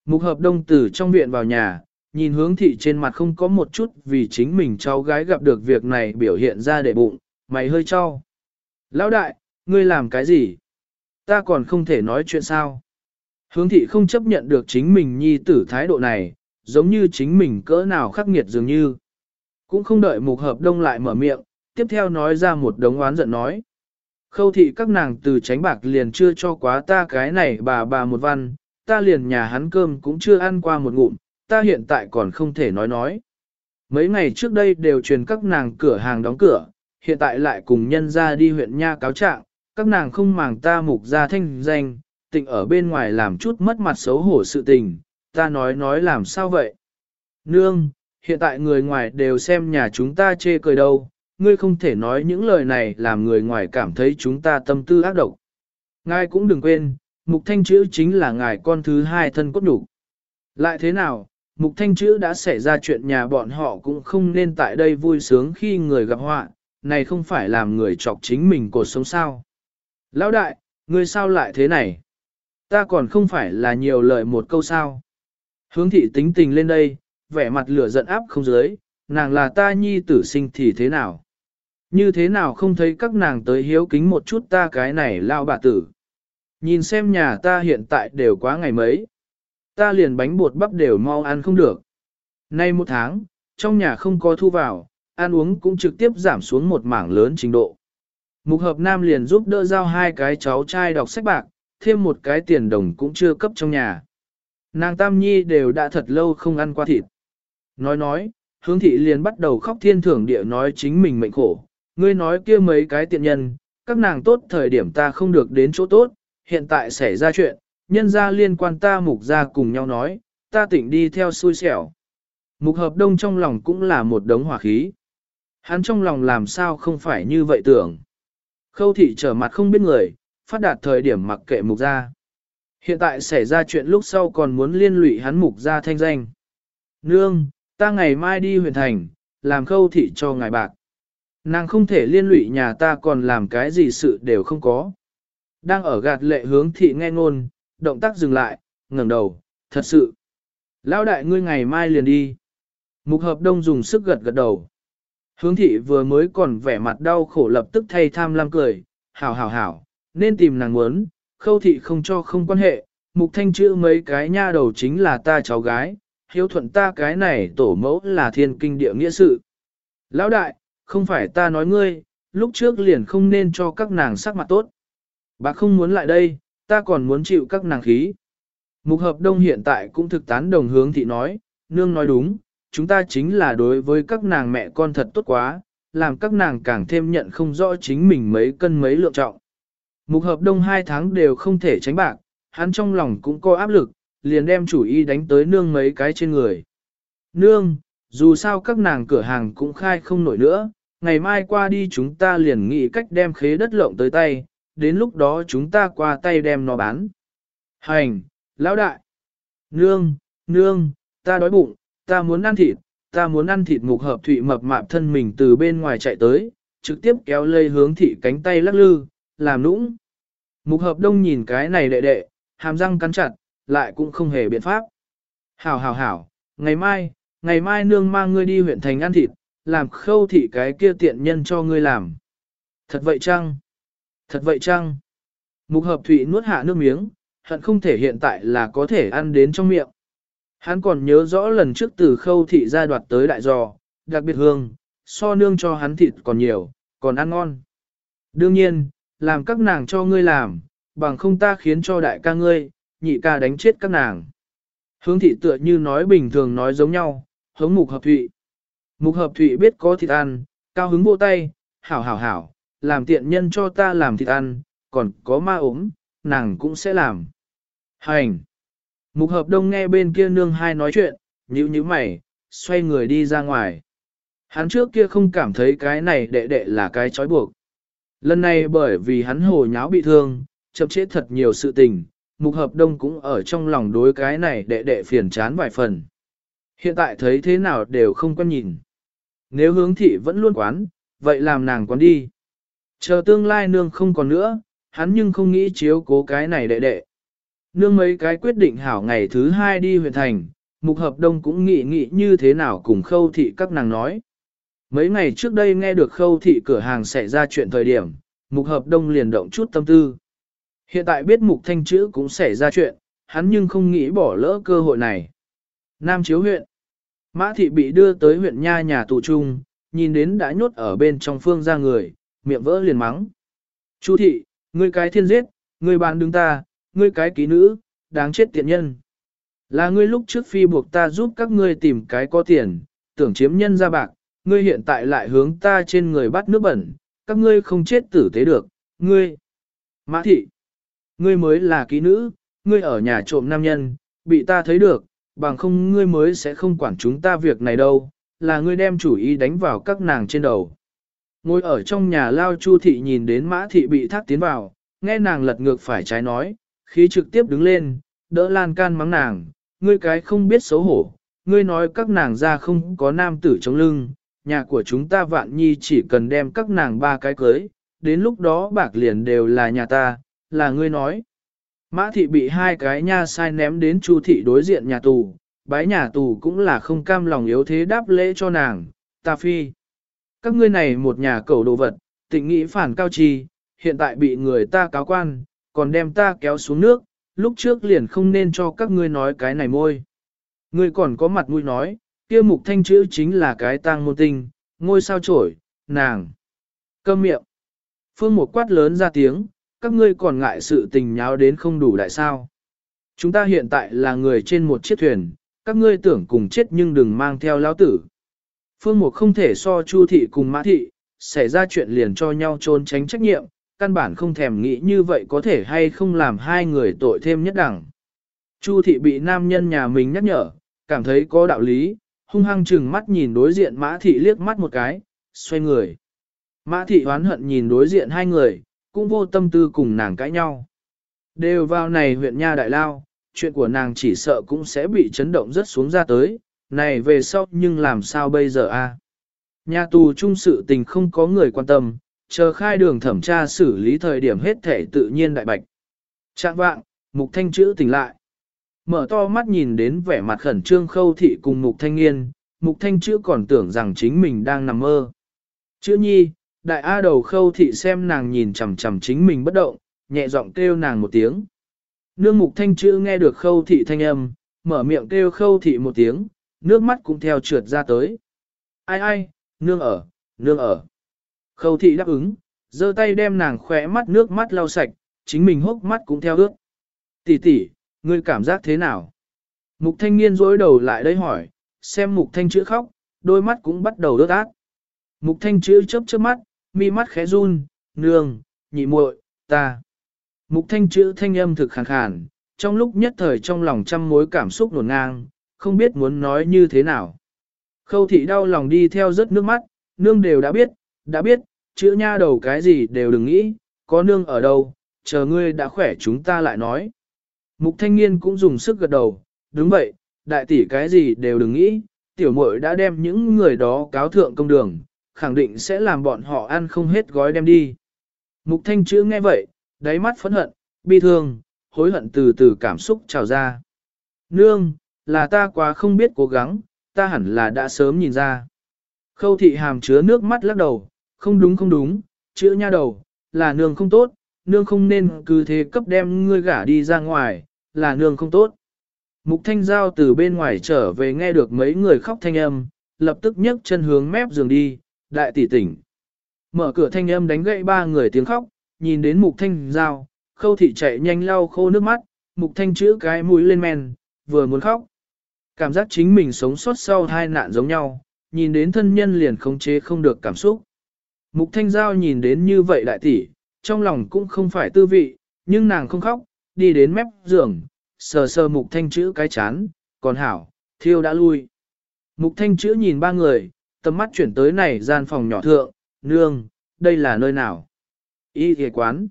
Mục hợp đông tử trong viện vào nhà, nhìn hướng thị trên mặt không có một chút vì chính mình cháu gái gặp được việc này biểu hiện ra để bụng, mày hơi cho. Lão đại, ngươi làm cái gì? Ta còn không thể nói chuyện sao? Hướng thị không chấp nhận được chính mình nhi tử thái độ này, giống như chính mình cỡ nào khắc nghiệt dường như. Cũng không đợi mục hợp đông lại mở miệng, tiếp theo nói ra một đống oán giận nói. Khâu thị các nàng từ tránh bạc liền chưa cho quá ta cái này bà bà một văn, ta liền nhà hắn cơm cũng chưa ăn qua một ngụm, ta hiện tại còn không thể nói nói. Mấy ngày trước đây đều truyền các nàng cửa hàng đóng cửa, hiện tại lại cùng nhân ra đi huyện Nha cáo trạng, các nàng không màng ta mục ra thanh danh, tịnh ở bên ngoài làm chút mất mặt xấu hổ sự tình, ta nói nói làm sao vậy? Nương, hiện tại người ngoài đều xem nhà chúng ta chê cười đâu, ngươi không thể nói những lời này làm người ngoài cảm thấy chúng ta tâm tư ác độc. Ngài cũng đừng quên, mục thanh chữ chính là ngài con thứ hai thân cốt nhục. Lại thế nào, mục thanh chữ đã xảy ra chuyện nhà bọn họ cũng không nên tại đây vui sướng khi người gặp họa, này không phải làm người chọc chính mình cuộc sống sao. Lão đại, ngươi sao lại thế này? Ta còn không phải là nhiều lời một câu sao. Hướng thị tính tình lên đây, vẻ mặt lửa giận áp không dưới, nàng là ta nhi tử sinh thì thế nào? Như thế nào không thấy các nàng tới hiếu kính một chút ta cái này lao bà tử? Nhìn xem nhà ta hiện tại đều quá ngày mấy. Ta liền bánh bột bắp đều mau ăn không được. Nay một tháng, trong nhà không có thu vào, ăn uống cũng trực tiếp giảm xuống một mảng lớn trình độ. Mục hợp nam liền giúp đỡ giao hai cái cháu trai đọc sách bạc, thêm một cái tiền đồng cũng chưa cấp trong nhà. Nàng Tam Nhi đều đã thật lâu không ăn qua thịt. Nói nói, hướng thị liền bắt đầu khóc thiên thưởng địa nói chính mình mệnh khổ. Ngươi nói kia mấy cái tiện nhân, các nàng tốt thời điểm ta không được đến chỗ tốt, hiện tại xảy ra chuyện, nhân ra liên quan ta mục ra cùng nhau nói, ta tỉnh đi theo xui xẻo. Mục hợp đông trong lòng cũng là một đống hỏa khí. Hắn trong lòng làm sao không phải như vậy tưởng. Khâu thị trở mặt không biết người, phát đạt thời điểm mặc kệ mục gia. Hiện tại xảy ra chuyện lúc sau còn muốn liên lụy hắn mục gia thanh danh. Nương, ta ngày mai đi huyện thành, làm khâu thị cho ngài bạc. Nàng không thể liên lụy nhà ta còn làm cái gì sự đều không có. Đang ở gạt lệ hướng thị nghe ngôn, động tác dừng lại, ngẩng đầu, thật sự. Lão đại ngươi ngày mai liền đi. Mục hợp đông dùng sức gật gật đầu. Hướng thị vừa mới còn vẻ mặt đau khổ lập tức thay tham lam cười, hảo hảo hảo, nên tìm nàng muốn, khâu thị không cho không quan hệ, mục thanh chữ mấy cái nha đầu chính là ta cháu gái, hiếu thuận ta cái này tổ mẫu là thiên kinh địa nghĩa sự. Lão đại, không phải ta nói ngươi, lúc trước liền không nên cho các nàng sắc mặt tốt. Bà không muốn lại đây, ta còn muốn chịu các nàng khí. Mục hợp đông hiện tại cũng thực tán đồng hướng thị nói, nương nói đúng, chúng ta chính là đối với các nàng mẹ con thật tốt quá, làm các nàng càng thêm nhận không rõ chính mình mấy cân mấy lượng trọng. Mục hợp đông hai tháng đều không thể tránh bạc, hắn trong lòng cũng có áp lực, liền đem chủ ý đánh tới nương mấy cái trên người. Nương, dù sao các nàng cửa hàng cũng khai không nổi nữa, ngày mai qua đi chúng ta liền nghĩ cách đem khế đất lộng tới tay, đến lúc đó chúng ta qua tay đem nó bán. Hành, lão đại. Nương, nương, ta đói bụng, ta muốn ăn thịt, ta muốn ăn thịt mục hợp thụy mập mạp thân mình từ bên ngoài chạy tới, trực tiếp kéo lây hướng thị cánh tay lắc lư, làm nũng. Mục hợp đông nhìn cái này đệ đệ, hàm răng cắn chặt, lại cũng không hề biện pháp. Hảo hảo hảo, ngày mai, ngày mai nương mang ngươi đi huyện thành ăn thịt, làm khâu thị cái kia tiện nhân cho ngươi làm. Thật vậy chăng? Thật vậy chăng? Mục hợp thụy nuốt hạ nước miếng, hận không thể hiện tại là có thể ăn đến trong miệng. Hắn còn nhớ rõ lần trước từ khâu thị ra đoạt tới đại giò, đặc biệt hương, so nương cho hắn thịt còn nhiều, còn ăn ngon. Đương nhiên, làm các nàng cho ngươi làm, bằng không ta khiến cho đại ca ngươi, nhị ca đánh chết các nàng. Hướng thị tựa như nói bình thường nói giống nhau, hống mục hợp thụy. Mục hợp thụy biết có thịt ăn, cao hứng vô tay, hảo hảo hảo, làm tiện nhân cho ta làm thịt ăn, còn có ma ốm, nàng cũng sẽ làm. Hành! Mục hợp đông nghe bên kia nương hai nói chuyện, nhíu nhíu mày, xoay người đi ra ngoài. Hắn trước kia không cảm thấy cái này đệ đệ là cái trói buộc. Lần này bởi vì hắn hồ nháo bị thương, chậm chế thật nhiều sự tình, mục hợp đông cũng ở trong lòng đối cái này đệ đệ phiền chán vài phần. Hiện tại thấy thế nào đều không quan nhìn. Nếu hướng thị vẫn luôn quán, vậy làm nàng quán đi. Chờ tương lai nương không còn nữa, hắn nhưng không nghĩ chiếu cố cái này đệ đệ. Nương mấy cái quyết định hảo ngày thứ hai đi huyện thành, mục hợp đông cũng nghĩ nghĩ như thế nào cùng khâu thị các nàng nói. Mấy ngày trước đây nghe được khâu thị cửa hàng xảy ra chuyện thời điểm, mục hợp đông liền động chút tâm tư. Hiện tại biết mục thanh chữ cũng xảy ra chuyện, hắn nhưng không nghĩ bỏ lỡ cơ hội này. Nam Chiếu huyện Mã thị bị đưa tới huyện Nha nhà tù trung, nhìn đến đã nhốt ở bên trong phương ra người, miệng vỡ liền mắng. Chu thị, ngươi cái thiên giết, ngươi bán đứng ta, ngươi cái ký nữ, đáng chết tiện nhân. Là ngươi lúc trước phi buộc ta giúp các ngươi tìm cái có tiền, tưởng chiếm nhân ra bạc, ngươi hiện tại lại hướng ta trên người bắt nước bẩn, các ngươi không chết tử tế được, ngươi. Mã thị, ngươi mới là ký nữ, ngươi ở nhà trộm nam nhân, bị ta thấy được, bằng không ngươi mới sẽ không quản chúng ta việc này đâu, là ngươi đem chủ ý đánh vào các nàng trên đầu. Ngồi ở trong nhà lao chu thị nhìn đến mã thị bị thác tiến vào, nghe nàng lật ngược phải trái nói, khí trực tiếp đứng lên, đỡ lan can mắng nàng, ngươi cái không biết xấu hổ, ngươi nói các nàng ra không có nam tử chống lưng, nhà của chúng ta vạn nhi chỉ cần đem các nàng ba cái cưới, đến lúc đó bạc liền đều là nhà ta, là ngươi nói. Mã thị bị hai cái nha sai ném đến chu thị đối diện nhà tù, bái nhà tù cũng là không cam lòng yếu thế đáp lễ cho nàng, ta phi. Các ngươi này một nhà cầu đồ vật, tịnh nghĩ phản cao trì, hiện tại bị người ta cáo quan, còn đem ta kéo xuống nước, lúc trước liền không nên cho các ngươi nói cái này môi. Ngươi còn có mặt mũi nói, kia mục thanh chữ chính là cái tang môn tinh, ngôi sao trổi, nàng. Câm miệng. Phương một quát lớn ra tiếng, các ngươi còn ngại sự tình nháo đến không đủ đại sao. Chúng ta hiện tại là người trên một chiếc thuyền, các ngươi tưởng cùng chết nhưng đừng mang theo lão tử. Phương Mục không thể so Chu thị cùng Mã thị, xảy ra chuyện liền cho nhau trốn tránh trách nhiệm, căn bản không thèm nghĩ như vậy có thể hay không làm hai người tội thêm nhất đẳng. Chu thị bị nam nhân nhà mình nhắc nhở, cảm thấy có đạo lý, hung hăng chừng mắt nhìn đối diện Mã thị liếc mắt một cái, xoay người. Mã thị oán hận nhìn đối diện hai người, cũng vô tâm tư cùng nàng cãi nhau. Đều vào này huyện Nha Đại Lao, chuyện của nàng chỉ sợ cũng sẽ bị chấn động rất xuống ra tới, này về sau nhưng làm sao bây giờ a? Nhà tù trung sự tình không có người quan tâm, chờ khai đường thẩm tra xử lý thời điểm hết thể tự nhiên đại bạch. Trạng vạng, mục thanh chữ tỉnh lại. Mở to mắt nhìn đến vẻ mặt khẩn trương khâu thị cùng mục thanh niên, mục thanh chữ còn tưởng rằng chính mình đang nằm mơ. Chữ nhi, đại A đầu khâu thị xem nàng nhìn chằm chằm chính mình bất động, nhẹ giọng kêu nàng một tiếng. Nương mục thanh chữ nghe được khâu thị thanh âm, mở miệng kêu khâu thị một tiếng, nước mắt cũng theo trượt ra tới. Ai ai, nương ở, nương ở. Khâu thị đáp ứng, giơ tay đem nàng khỏe mắt nước mắt lau sạch, chính mình hốc mắt cũng theo ướt. Tỷ tỷ, ngươi cảm giác thế nào? Mục thanh niên dối đầu lại đây hỏi, xem mục thanh chữ khóc, đôi mắt cũng bắt đầu đớt át. Mục thanh chữ chớp chớp mắt, mi mắt khẽ run, nương, nhị muội, ta. Mục thanh chữ thanh âm thực khàn khàn, trong lúc nhất thời trong lòng trăm mối cảm xúc nổn ngang, không biết muốn nói như thế nào. Khâu thị đau lòng đi theo rất nước mắt, nương đều đã biết, đã biết, chữ nha đầu cái gì đều đừng nghĩ, có nương ở đâu, chờ ngươi đã khỏe chúng ta lại nói. Mục thanh niên cũng dùng sức gật đầu, đúng vậy, đại tỷ cái gì đều đừng nghĩ, tiểu muội đã đem những người đó cáo thượng công đường, khẳng định sẽ làm bọn họ ăn không hết gói đem đi. Mục thanh chữ nghe vậy, đáy mắt phẫn hận, bi thương, hối hận từ từ cảm xúc trào ra. Nương, là ta quá không biết cố gắng, ta hẳn là đã sớm nhìn ra. Khâu thị hàm chứa nước mắt lắc đầu, không đúng không đúng, chữ nha đầu, là nương không tốt, nương không nên cứ thế cấp đem ngươi gả đi ra ngoài, là nương không tốt. Mục thanh giao từ bên ngoài trở về nghe được mấy người khóc thanh âm, lập tức nhấc chân hướng mép giường đi, đại tỷ tỉnh. Mở cửa thanh âm đánh gậy ba người tiếng khóc, nhìn đến mục thanh giao, khâu thị chạy nhanh lau khô nước mắt, mục thanh chữ cái mũi lên men, vừa muốn khóc. Cảm giác chính mình sống sót sau hai nạn giống nhau, nhìn đến thân nhân liền không chế không được cảm xúc. Mục thanh giao nhìn đến như vậy đại tỷ, trong lòng cũng không phải tư vị, nhưng nàng không khóc, đi đến mép giường, sờ sờ mục thanh chữ cái chán, còn hảo, thiêu đã lui. Mục thanh chữ nhìn ba người, tầm mắt chuyển tới này gian phòng nhỏ thượng, nương, đây là nơi nào? Y ghề quán.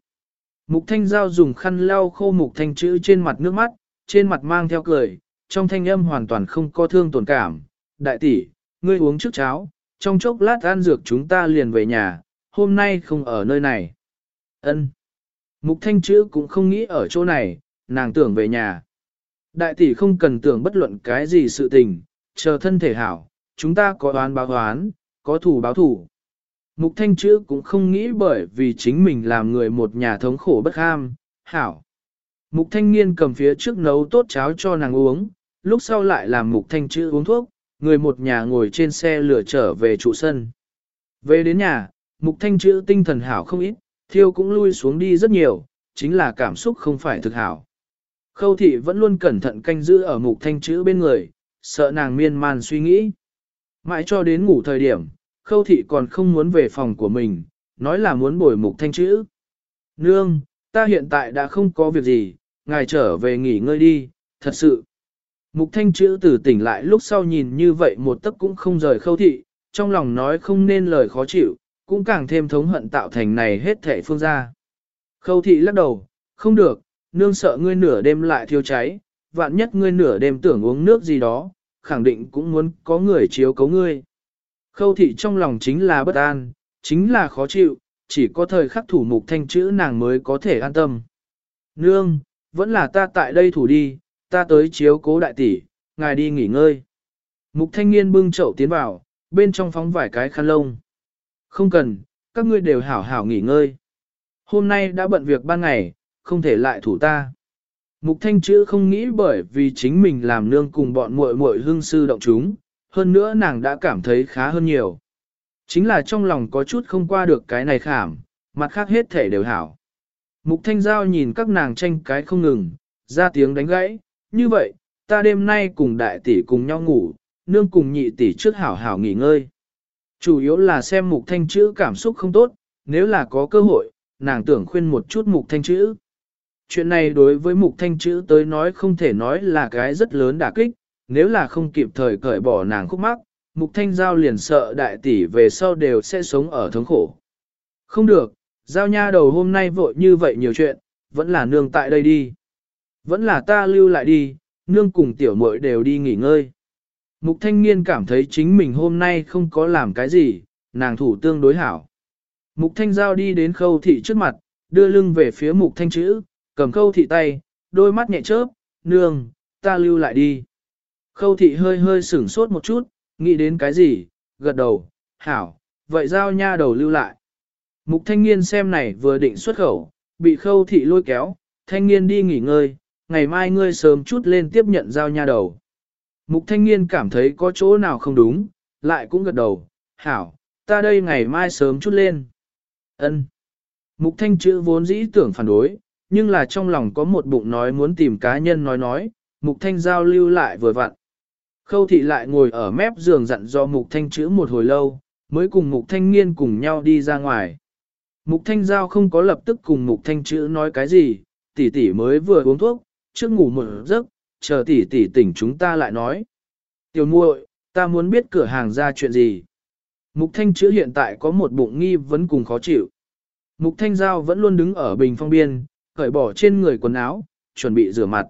Mục thanh giao dùng khăn lau khô mục thanh chữ trên mặt nước mắt, trên mặt mang theo cười, trong thanh âm hoàn toàn không có thương tổn cảm. Đại tỷ, ngươi uống trước cháo, trong chốc lát ăn dược chúng ta liền về nhà, hôm nay không ở nơi này. Ân. Mục thanh chữ cũng không nghĩ ở chỗ này, nàng tưởng về nhà. Đại tỷ không cần tưởng bất luận cái gì sự tình, chờ thân thể hảo, chúng ta có oán báo oán, có thủ báo thủ. Mục thanh chữ cũng không nghĩ bởi vì chính mình làm người một nhà thống khổ bất ham, hảo. Mục thanh niên cầm phía trước nấu tốt cháo cho nàng uống, lúc sau lại làm mục thanh chữ uống thuốc, người một nhà ngồi trên xe lửa trở về trụ sân. Về đến nhà, mục thanh chữ tinh thần hảo không ít, thiêu cũng lui xuống đi rất nhiều, chính là cảm xúc không phải thực hảo. Khâu thị vẫn luôn cẩn thận canh giữ ở mục thanh chữ bên người, sợ nàng miên man suy nghĩ. Mãi cho đến ngủ thời điểm, khâu thị còn không muốn về phòng của mình, nói là muốn bồi mục thanh chữ. Nương, ta hiện tại đã không có việc gì, ngài trở về nghỉ ngơi đi, thật sự. Mục thanh chữ từ tỉnh lại lúc sau nhìn như vậy một tấc cũng không rời khâu thị, trong lòng nói không nên lời khó chịu, cũng càng thêm thống hận tạo thành này hết thể phương ra. Khâu thị lắc đầu, không được, nương sợ ngươi nửa đêm lại thiêu cháy, vạn nhất ngươi nửa đêm tưởng uống nước gì đó, khẳng định cũng muốn có người chiếu cấu ngươi. Khâu thị trong lòng chính là bất an, chính là khó chịu, chỉ có thời khắc thủ mục thanh chữ nàng mới có thể an tâm. Nương, vẫn là ta tại đây thủ đi, ta tới chiếu cố đại tỷ, ngài đi nghỉ ngơi. Mục thanh niên bưng chậu tiến vào, bên trong phóng vài cái khăn lông. Không cần, các ngươi đều hảo hảo nghỉ ngơi. Hôm nay đã bận việc ban ngày, không thể lại thủ ta. Mục thanh chữ không nghĩ bởi vì chính mình làm nương cùng bọn muội muội hương sư động chúng, hơn nữa nàng đã cảm thấy khá hơn nhiều. Chính là trong lòng có chút không qua được cái này khảm, mặt khác hết thể đều hảo. Mục thanh giao nhìn các nàng tranh cái không ngừng, ra tiếng đánh gãy, như vậy, ta đêm nay cùng đại tỷ cùng nhau ngủ, nương cùng nhị tỷ trước hảo hảo nghỉ ngơi. Chủ yếu là xem mục thanh chữ cảm xúc không tốt, nếu là có cơ hội, nàng tưởng khuyên một chút mục thanh chữ. Chuyện này đối với mục thanh chữ tới nói không thể nói là cái rất lớn đả kích, nếu là không kịp thời cởi bỏ nàng khúc mắc, mục thanh giao liền sợ đại tỷ về sau đều sẽ sống ở thống khổ. Không được, giao nha đầu hôm nay vội như vậy nhiều chuyện, vẫn là nương tại đây đi. Vẫn là ta lưu lại đi, nương cùng tiểu muội đều đi nghỉ ngơi. Mục thanh niên cảm thấy chính mình hôm nay không có làm cái gì, nàng thủ tương đối hảo. Mục thanh giao đi đến khâu thị trước mặt, đưa lưng về phía mục thanh chữ, cầm khâu thị tay, đôi mắt nhẹ chớp, nương, ta lưu lại đi. Khâu thị hơi hơi sửng sốt một chút, nghĩ đến cái gì, gật đầu, hảo, vậy giao nha đầu lưu lại. Mục thanh niên xem này vừa định xuất khẩu, bị khâu thị lôi kéo, thanh niên đi nghỉ ngơi, ngày mai ngươi sớm chút lên tiếp nhận giao nha đầu. Mục thanh niên cảm thấy có chỗ nào không đúng, lại cũng gật đầu, hảo, ta đây ngày mai sớm chút lên. Ân. Mục thanh chữ vốn dĩ tưởng phản đối, nhưng là trong lòng có một bụng nói muốn tìm cá nhân nói nói, mục thanh giao lưu lại vừa vặn. Khâu thị lại ngồi ở mép giường dặn do mục thanh chữ một hồi lâu, mới cùng mục thanh nghiên cùng nhau đi ra ngoài. Mục thanh giao không có lập tức cùng mục thanh chữ nói cái gì, tỷ tỷ mới vừa uống thuốc, trước ngủ một giấc, chờ tỷ tỷ tỉnh chúng ta lại nói. Tiểu muội, ta muốn biết cửa hàng ra chuyện gì. Mục thanh chữ hiện tại có một bụng nghi vấn cùng khó chịu. Mục thanh giao vẫn luôn đứng ở bình phong biên, cởi bỏ trên người quần áo, chuẩn bị rửa mặt.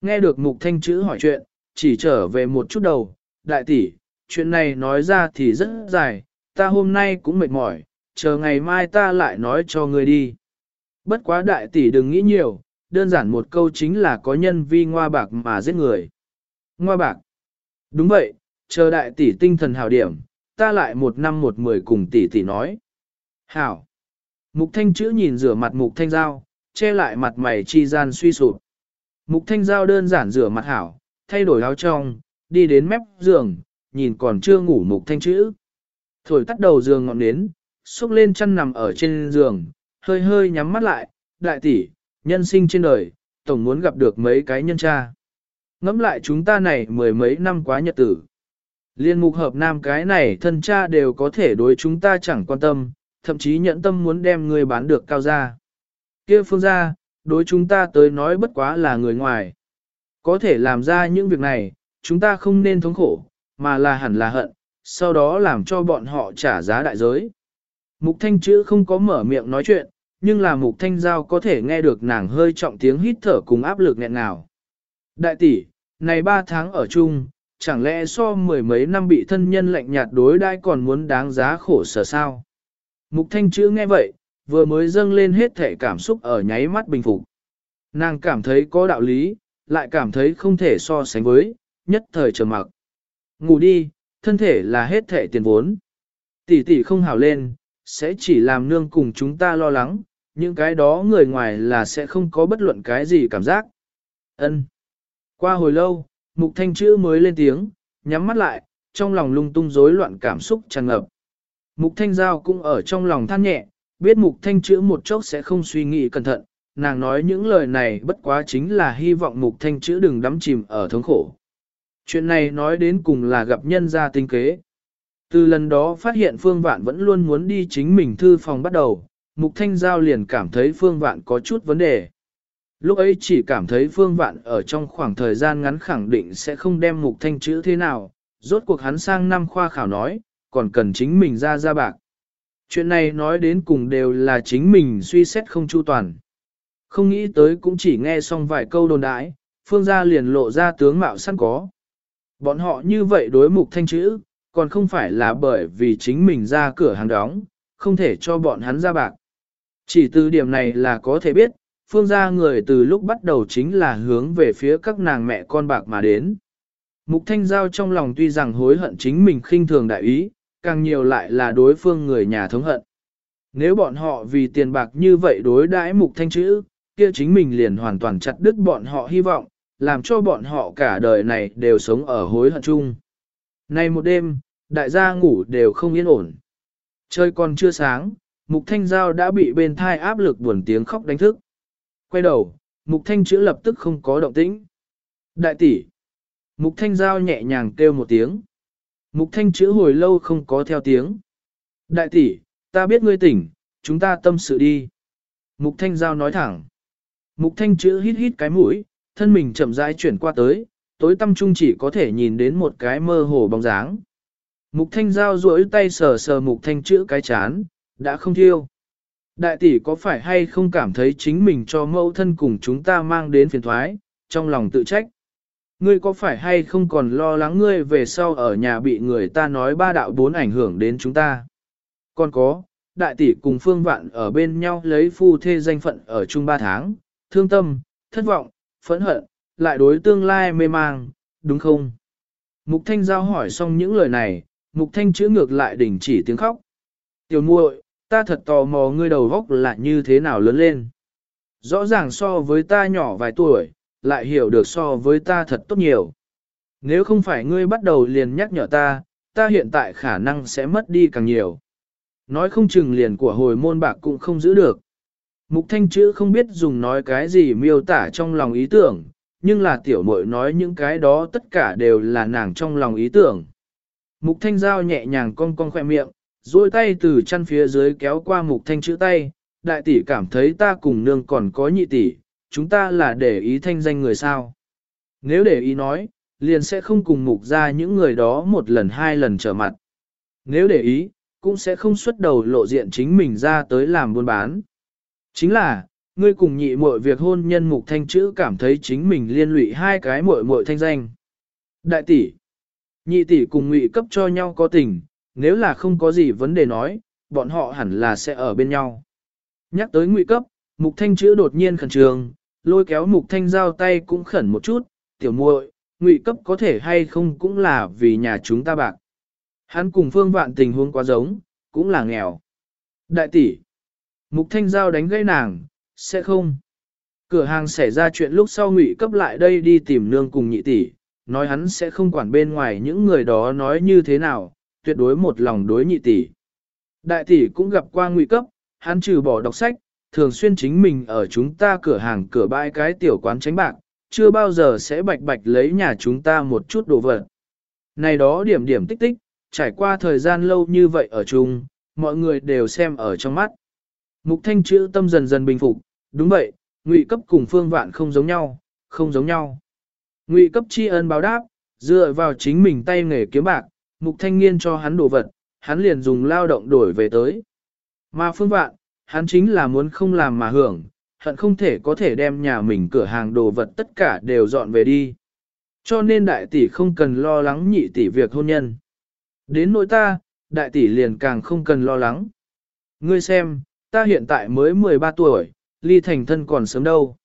Nghe được mục thanh chữ hỏi chuyện, chỉ trở về một chút đầu, đại tỷ, chuyện này nói ra thì rất dài, ta hôm nay cũng mệt mỏi, chờ ngày mai ta lại nói cho ngươi đi. Bất quá đại tỷ đừng nghĩ nhiều, đơn giản một câu chính là có nhân vi ngoa bạc mà giết người. Ngoa bạc. Đúng vậy, chờ đại tỷ tinh thần hảo điểm, ta lại một năm một mười cùng tỷ tỷ nói. Hảo. Mục thanh chữ nhìn rửa mặt mục thanh giao, che lại mặt mày chi gian suy sụp. Mục thanh giao đơn giản rửa mặt hảo, thay đổi áo trong, đi đến mép giường, nhìn còn chưa ngủ mục thanh chữ. Thổi tắt đầu giường ngọn nến, xúc lên chăn nằm ở trên giường, hơi hơi nhắm mắt lại, đại tỷ, nhân sinh trên đời, tổng muốn gặp được mấy cái nhân cha. Ngắm lại chúng ta này mười mấy năm quá nhật tử. Liên mục hợp nam cái này thân cha đều có thể đối chúng ta chẳng quan tâm, thậm chí nhẫn tâm muốn đem người bán được cao ra kia phương gia, đối chúng ta tới nói bất quá là người ngoài. Có thể làm ra những việc này, chúng ta không nên thống khổ, mà là hẳn là hận, sau đó làm cho bọn họ trả giá đại giới. Mục thanh chữ không có mở miệng nói chuyện, nhưng là mục thanh giao có thể nghe được nàng hơi trọng tiếng hít thở cùng áp lực nghẹn nào. Đại tỷ, này ba tháng ở chung, chẳng lẽ so mười mấy năm bị thân nhân lạnh nhạt đối đãi còn muốn đáng giá khổ sở sao? Mục thanh chữ nghe vậy, vừa mới dâng lên hết thể cảm xúc ở nháy mắt bình phục. Nàng cảm thấy có đạo lý, lại cảm thấy không thể so sánh với, nhất thời trầm mặc. Ngủ đi, thân thể là hết thể tiền vốn. Tỷ tỷ không hào lên, sẽ chỉ làm nương cùng chúng ta lo lắng, những cái đó người ngoài là sẽ không có bất luận cái gì cảm giác. Ân. Qua hồi lâu, mục thanh chữ mới lên tiếng, nhắm mắt lại, trong lòng lung tung rối loạn cảm xúc tràn ngập. Mục thanh giao cũng ở trong lòng than nhẹ, biết mục thanh chữ một chốc sẽ không suy nghĩ cẩn thận, nàng nói những lời này bất quá chính là hy vọng mục thanh chữ đừng đắm chìm ở thống khổ. Chuyện này nói đến cùng là gặp nhân gia tinh kế. Từ lần đó phát hiện Phương Vạn vẫn luôn muốn đi chính mình thư phòng bắt đầu, Mục Thanh Giao liền cảm thấy Phương Vạn có chút vấn đề. Lúc ấy chỉ cảm thấy Phương Vạn ở trong khoảng thời gian ngắn khẳng định sẽ không đem Mục Thanh chữ thế nào, rốt cuộc hắn sang năm khoa khảo nói, còn cần chính mình ra ra bạc. Chuyện này nói đến cùng đều là chính mình suy xét không chu toàn. Không nghĩ tới cũng chỉ nghe xong vài câu đồn đãi, Phương gia liền lộ ra tướng mạo sẵn có. Bọn họ như vậy đối mục thanh chữ, còn không phải là bởi vì chính mình ra cửa hàng đóng, không thể cho bọn hắn ra bạc. Chỉ từ điểm này là có thể biết, phương gia người từ lúc bắt đầu chính là hướng về phía các nàng mẹ con bạc mà đến. Mục Thanh Giao trong lòng tuy rằng hối hận chính mình khinh thường đại ý, càng nhiều lại là đối phương người nhà thống hận. Nếu bọn họ vì tiền bạc như vậy đối đãi Mục Thanh chữ, kia chính mình liền hoàn toàn chặt đứt bọn họ hy vọng, làm cho bọn họ cả đời này đều sống ở hối hận chung. Nay một đêm, đại gia ngủ đều không yên ổn. Trời còn chưa sáng, Mục Thanh Giao đã bị bên thai áp lực buồn tiếng khóc đánh thức. Quay đầu, Mục Thanh chữ lập tức không có động tĩnh. Đại tỷ. Mục Thanh Giao nhẹ nhàng kêu một tiếng. Mục Thanh chữ hồi lâu không có theo tiếng. Đại tỷ, ta biết ngươi tỉnh, chúng ta tâm sự đi. Mục Thanh Giao nói thẳng. Mục Thanh chữ hít hít cái mũi, thân mình chậm rãi chuyển qua tới, tối tâm trung chỉ có thể nhìn đến một cái mơ hồ bóng dáng. Mục thanh giao duỗi tay sờ sờ mục thanh chữ cái chán, đã không thiêu. Đại tỷ có phải hay không cảm thấy chính mình cho mẫu thân cùng chúng ta mang đến phiền thoái, trong lòng tự trách ngươi có phải hay không còn lo lắng ngươi về sau ở nhà bị người ta nói ba đạo bốn ảnh hưởng đến chúng ta? Còn có, đại tỷ cùng phương vạn ở bên nhau lấy phu thê danh phận ở chung ba tháng, thương tâm, thất vọng, phẫn hận, lại đối tương lai mê mang, đúng không? Mục Thanh Giao hỏi xong những lời này, Mục Thanh chữ ngược lại đình chỉ tiếng khóc. Tiểu muội, ta thật tò mò ngươi đầu góc là như thế nào lớn lên. Rõ ràng so với ta nhỏ vài tuổi, lại hiểu được so với ta thật tốt nhiều. Nếu không phải ngươi bắt đầu liền nhắc nhở ta, ta hiện tại khả năng sẽ mất đi càng nhiều. Nói không chừng liền của hồi môn bạc cũng không giữ được. Mục thanh chữ không biết dùng nói cái gì miêu tả trong lòng ý tưởng, nhưng là tiểu muội nói những cái đó tất cả đều là nàng trong lòng ý tưởng. Mục thanh giao nhẹ nhàng cong cong khỏe miệng, duỗi tay từ chân phía dưới kéo qua mục thanh chữ tay, đại tỷ cảm thấy ta cùng nương còn có nhị tỷ, chúng ta là để ý thanh danh người sao. Nếu để ý nói, liền sẽ không cùng mục ra những người đó một lần hai lần trở mặt. Nếu để ý, cũng sẽ không xuất đầu lộ diện chính mình ra tới làm buôn bán. Chính là, ngươi cùng nhị muội việc hôn nhân mục thanh chữ cảm thấy chính mình liên lụy hai cái muội muội thanh danh. Đại tỷ, nhị tỷ cùng ngụy cấp cho nhau có tình, nếu là không có gì vấn đề nói, bọn họ hẳn là sẽ ở bên nhau. Nhắc tới ngụy cấp, mục thanh chữ đột nhiên khẩn trương, lôi kéo mục thanh giao tay cũng khẩn một chút, tiểu muội, ngụy cấp có thể hay không cũng là vì nhà chúng ta bạc. Hắn cùng phương vạn tình huống quá giống, cũng là nghèo. Đại tỷ, mục thanh giao đánh gây nàng, sẽ không. Cửa hàng xảy ra chuyện lúc sau ngụy cấp lại đây đi tìm nương cùng nhị tỷ, nói hắn sẽ không quản bên ngoài những người đó nói như thế nào, tuyệt đối một lòng đối nhị tỷ. Đại tỷ cũng gặp qua ngụy cấp, hắn trừ bỏ đọc sách, thường xuyên chính mình ở chúng ta cửa hàng cửa bãi cái tiểu quán tránh bạc, chưa bao giờ sẽ bạch bạch lấy nhà chúng ta một chút đồ vật. Này đó điểm điểm tích tích, trải qua thời gian lâu như vậy ở chung, mọi người đều xem ở trong mắt. Mục thanh chữ tâm dần dần bình phục, đúng vậy, ngụy cấp cùng phương vạn không giống nhau, không giống nhau. Ngụy cấp tri ân báo đáp, dựa vào chính mình tay nghề kiếm bạc, mục thanh niên cho hắn đồ vật, hắn liền dùng lao động đổi về tới. Mà phương vạn, hắn chính là muốn không làm mà hưởng, hận không thể có thể đem nhà mình cửa hàng đồ vật tất cả đều dọn về đi. Cho nên đại tỷ không cần lo lắng nhị tỷ việc hôn nhân. Đến nỗi ta, đại tỷ liền càng không cần lo lắng. Ngươi xem, ta hiện tại mới 13 tuổi, ly thành thân còn sớm đâu.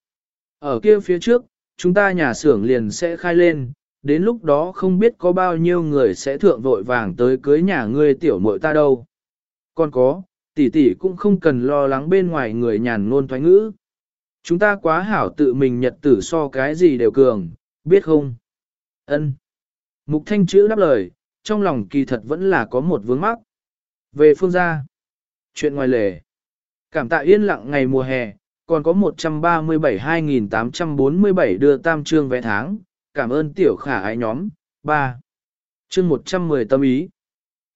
Ở kia phía trước, chúng ta nhà xưởng liền sẽ khai lên, đến lúc đó không biết có bao nhiêu người sẽ thượng vội vàng tới cưới nhà ngươi tiểu muội ta đâu. Còn có, tỷ tỷ cũng không cần lo lắng bên ngoài người nhàn ngôn thoái ngữ. Chúng ta quá hảo tự mình nhật tử so cái gì đều cường, biết không? Ân. Mục thanh chữ đáp lời, trong lòng kỳ thật vẫn là có một vướng mắc. Về phương gia, chuyện ngoài lề. Cảm tạ yên lặng ngày mùa hè, còn có 137-2847 đưa tam trương vé tháng, cảm ơn tiểu khả ái nhóm, 3. Chương 110 tâm ý.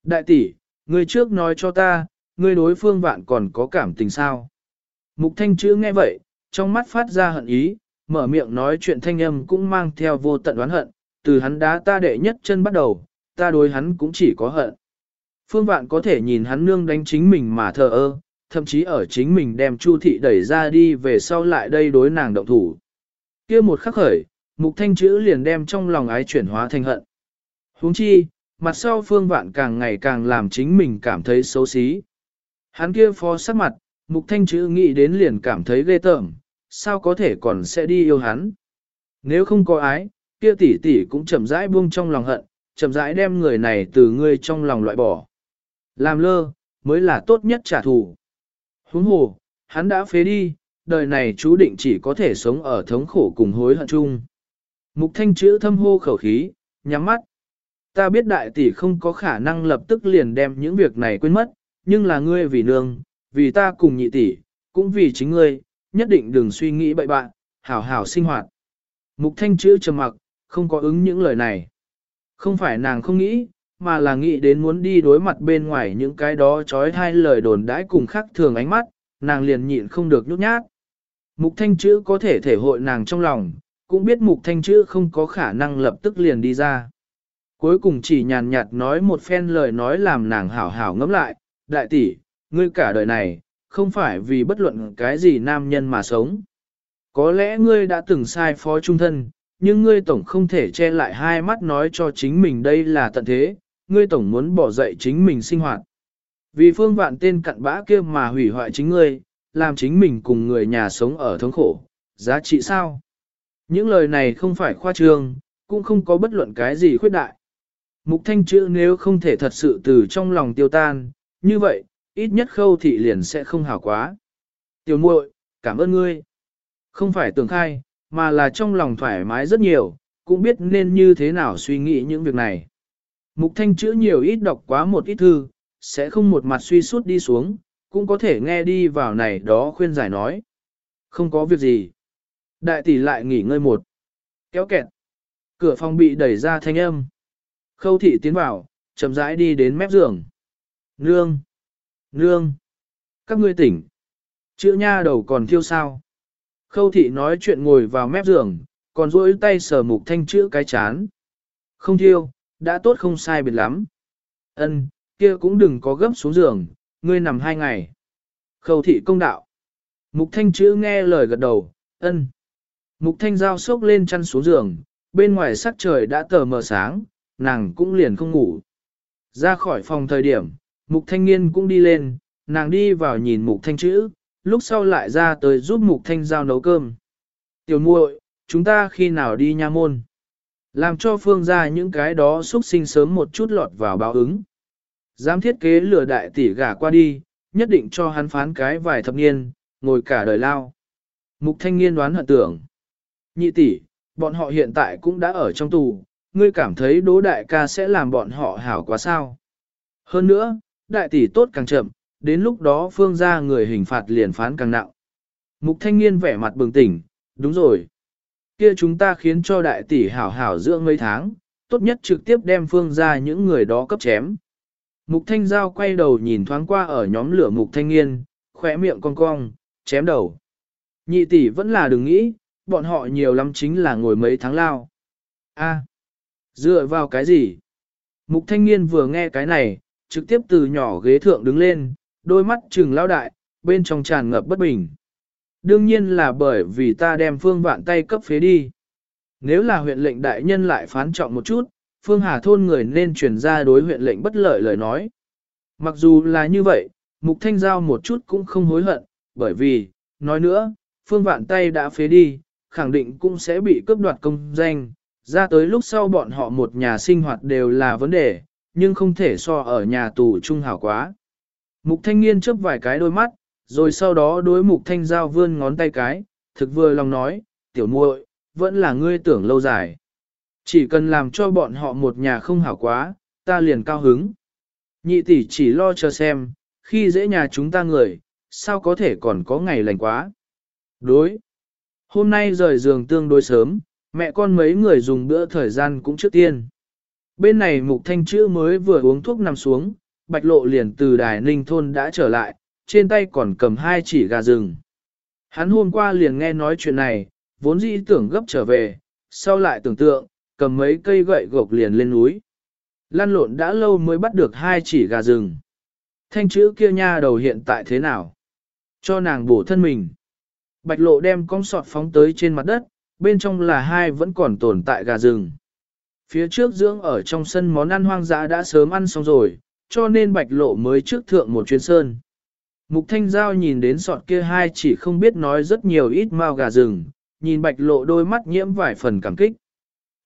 Đại tỷ, người trước nói cho ta, ngươi đối phương vạn còn có cảm tình sao? Mục thanh chữ nghe vậy, trong mắt phát ra hận ý, mở miệng nói chuyện thanh âm cũng mang theo vô tận oán hận, từ hắn đá ta đệ nhất chân bắt đầu, ta đối hắn cũng chỉ có hận. Phương vạn có thể nhìn hắn nương đánh chính mình mà thờ ơ, thậm chí ở chính mình đem Chu thị đẩy ra đi về sau lại đây đối nàng động thủ. kia một khắc khởi, mục thanh chữ liền đem trong lòng ái chuyển hóa thành hận. huống chi, mặt sau phương vạn càng ngày càng làm chính mình cảm thấy xấu xí. Hắn kia phó sắc mặt, mục thanh chữ nghĩ đến liền cảm thấy ghê tởm, sao có thể còn sẽ đi yêu hắn. Nếu không có ái, kia tỷ tỷ cũng chậm rãi buông trong lòng hận, chậm rãi đem người này từ ngươi trong lòng loại bỏ. Làm lơ, mới là tốt nhất trả thù. Huống hồ, hắn đã phế đi, đời này chú định chỉ có thể sống ở thống khổ cùng hối hận chung. Mục thanh chữ thâm hô khẩu khí, nhắm mắt. Ta biết đại tỷ không có khả năng lập tức liền đem những việc này quên mất, nhưng là ngươi vì nương, vì ta cùng nhị tỷ, cũng vì chính ngươi, nhất định đừng suy nghĩ bậy bạn, hảo hảo sinh hoạt. Mục thanh chữ trầm mặc, không có ứng những lời này. Không phải nàng không nghĩ, mà là nghĩ đến muốn đi đối mặt bên ngoài những cái đó trói hai lời đồn đãi cùng khác thường ánh mắt, nàng liền nhịn không được nhút nhát. Mục thanh chữ có thể thể hội nàng trong lòng, cũng biết mục thanh chữ không có khả năng lập tức liền đi ra. Cuối cùng chỉ nhàn nhạt nói một phen lời nói làm nàng hảo hảo ngẫm lại, đại tỷ, ngươi cả đời này, không phải vì bất luận cái gì nam nhân mà sống. Có lẽ ngươi đã từng sai phó trung thân, nhưng ngươi tổng không thể che lại hai mắt nói cho chính mình đây là tận thế, ngươi tổng muốn bỏ dậy chính mình sinh hoạt. Vì phương vạn tên cặn bã kia mà hủy hoại chính ngươi, làm chính mình cùng người nhà sống ở thống khổ, giá trị sao? Những lời này không phải khoa trương, cũng không có bất luận cái gì khuyết đại. Mục thanh chữ nếu không thể thật sự từ trong lòng tiêu tan, như vậy, ít nhất khâu thị liền sẽ không hảo quá. Tiểu muội, cảm ơn ngươi. Không phải tưởng khai, mà là trong lòng thoải mái rất nhiều, cũng biết nên như thế nào suy nghĩ những việc này. Mục thanh chữ nhiều ít đọc quá một ít thư, sẽ không một mặt suy suốt đi xuống, cũng có thể nghe đi vào này đó khuyên giải nói. Không có việc gì. Đại tỷ lại nghỉ ngơi một. Kéo kẹt. Cửa phòng bị đẩy ra thanh âm. Khâu thị tiến vào, chậm rãi đi đến mép giường. Nương! Nương! Các ngươi tỉnh. Chữ nha đầu còn thiêu sao. Khâu thị nói chuyện ngồi vào mép giường, còn duỗi tay sờ mục thanh chữ cái chán. Không thiêu, đã tốt không sai biệt lắm. Ân, kia cũng đừng có gấp xuống giường, ngươi nằm hai ngày. Khâu thị công đạo. Mục thanh chữ nghe lời gật đầu, ân. Mục thanh giao sốc lên chăn xuống giường, bên ngoài sắc trời đã tờ mờ sáng, nàng cũng liền không ngủ. Ra khỏi phòng thời điểm, mục thanh niên cũng đi lên, nàng đi vào nhìn mục thanh chữ, lúc sau lại ra tới giúp mục thanh giao nấu cơm. Tiểu muội, chúng ta khi nào đi nha môn? Làm cho phương ra những cái đó xuất sinh sớm một chút lọt vào báo ứng. Dám thiết kế lừa đại tỷ gả qua đi, nhất định cho hắn phán cái vài thập niên, ngồi cả đời lao. Mục thanh niên đoán hận tưởng. Nhị tỷ, bọn họ hiện tại cũng đã ở trong tù, ngươi cảm thấy đố đại ca sẽ làm bọn họ hảo quá sao. Hơn nữa, đại tỷ tốt càng chậm, đến lúc đó phương ra người hình phạt liền phán càng nặng. Mục thanh niên vẻ mặt bừng tỉnh, đúng rồi. Kia chúng ta khiến cho đại tỷ hảo hảo dưỡng mấy tháng, tốt nhất trực tiếp đem phương ra những người đó cấp chém. Mục thanh giao quay đầu nhìn thoáng qua ở nhóm lửa mục thanh niên, khỏe miệng cong cong, chém đầu. Nhị tỷ vẫn là đừng nghĩ, bọn họ nhiều lắm chính là ngồi mấy tháng lao. A, dựa vào cái gì? Mục thanh niên vừa nghe cái này, trực tiếp từ nhỏ ghế thượng đứng lên, đôi mắt trừng lao đại, bên trong tràn ngập bất bình. Đương nhiên là bởi vì ta đem phương vạn tay cấp phế đi. Nếu là huyện lệnh đại nhân lại phán trọng một chút, phương hà thôn người nên truyền ra đối huyện lệnh bất lợi lời nói. Mặc dù là như vậy, mục thanh giao một chút cũng không hối hận, bởi vì, nói nữa, phương vạn tay đã phế đi, khẳng định cũng sẽ bị cướp đoạt công danh, ra tới lúc sau bọn họ một nhà sinh hoạt đều là vấn đề, nhưng không thể so ở nhà tù trung hảo quá. Mục thanh niên chớp vài cái đôi mắt, rồi sau đó đối mục thanh giao vươn ngón tay cái, thực vừa lòng nói, tiểu muội, vẫn là ngươi tưởng lâu dài. Chỉ cần làm cho bọn họ một nhà không hảo quá, ta liền cao hứng. Nhị tỷ chỉ lo chờ xem, khi dễ nhà chúng ta người, sao có thể còn có ngày lành quá. Đối. Hôm nay rời giường tương đối sớm, mẹ con mấy người dùng bữa thời gian cũng trước tiên. Bên này mục thanh chữ mới vừa uống thuốc nằm xuống, bạch lộ liền từ đài ninh thôn đã trở lại, trên tay còn cầm hai chỉ gà rừng. Hắn hôm qua liền nghe nói chuyện này, vốn dĩ tưởng gấp trở về, sau lại tưởng tượng, cầm mấy cây gậy gộc liền lên núi. Lăn lộn đã lâu mới bắt được hai chỉ gà rừng. Thanh chữ kia nha đầu hiện tại thế nào? Cho nàng bổ thân mình. Bạch lộ đem con sọt phóng tới trên mặt đất, bên trong là hai vẫn còn tồn tại gà rừng. Phía trước dưỡng ở trong sân món ăn hoang dã đã sớm ăn xong rồi, cho nên bạch lộ mới trước thượng một chuyến sơn. Mục thanh giao nhìn đến sọt kia hai chỉ không biết nói rất nhiều ít mao gà rừng, nhìn bạch lộ đôi mắt nhiễm vài phần cảm kích.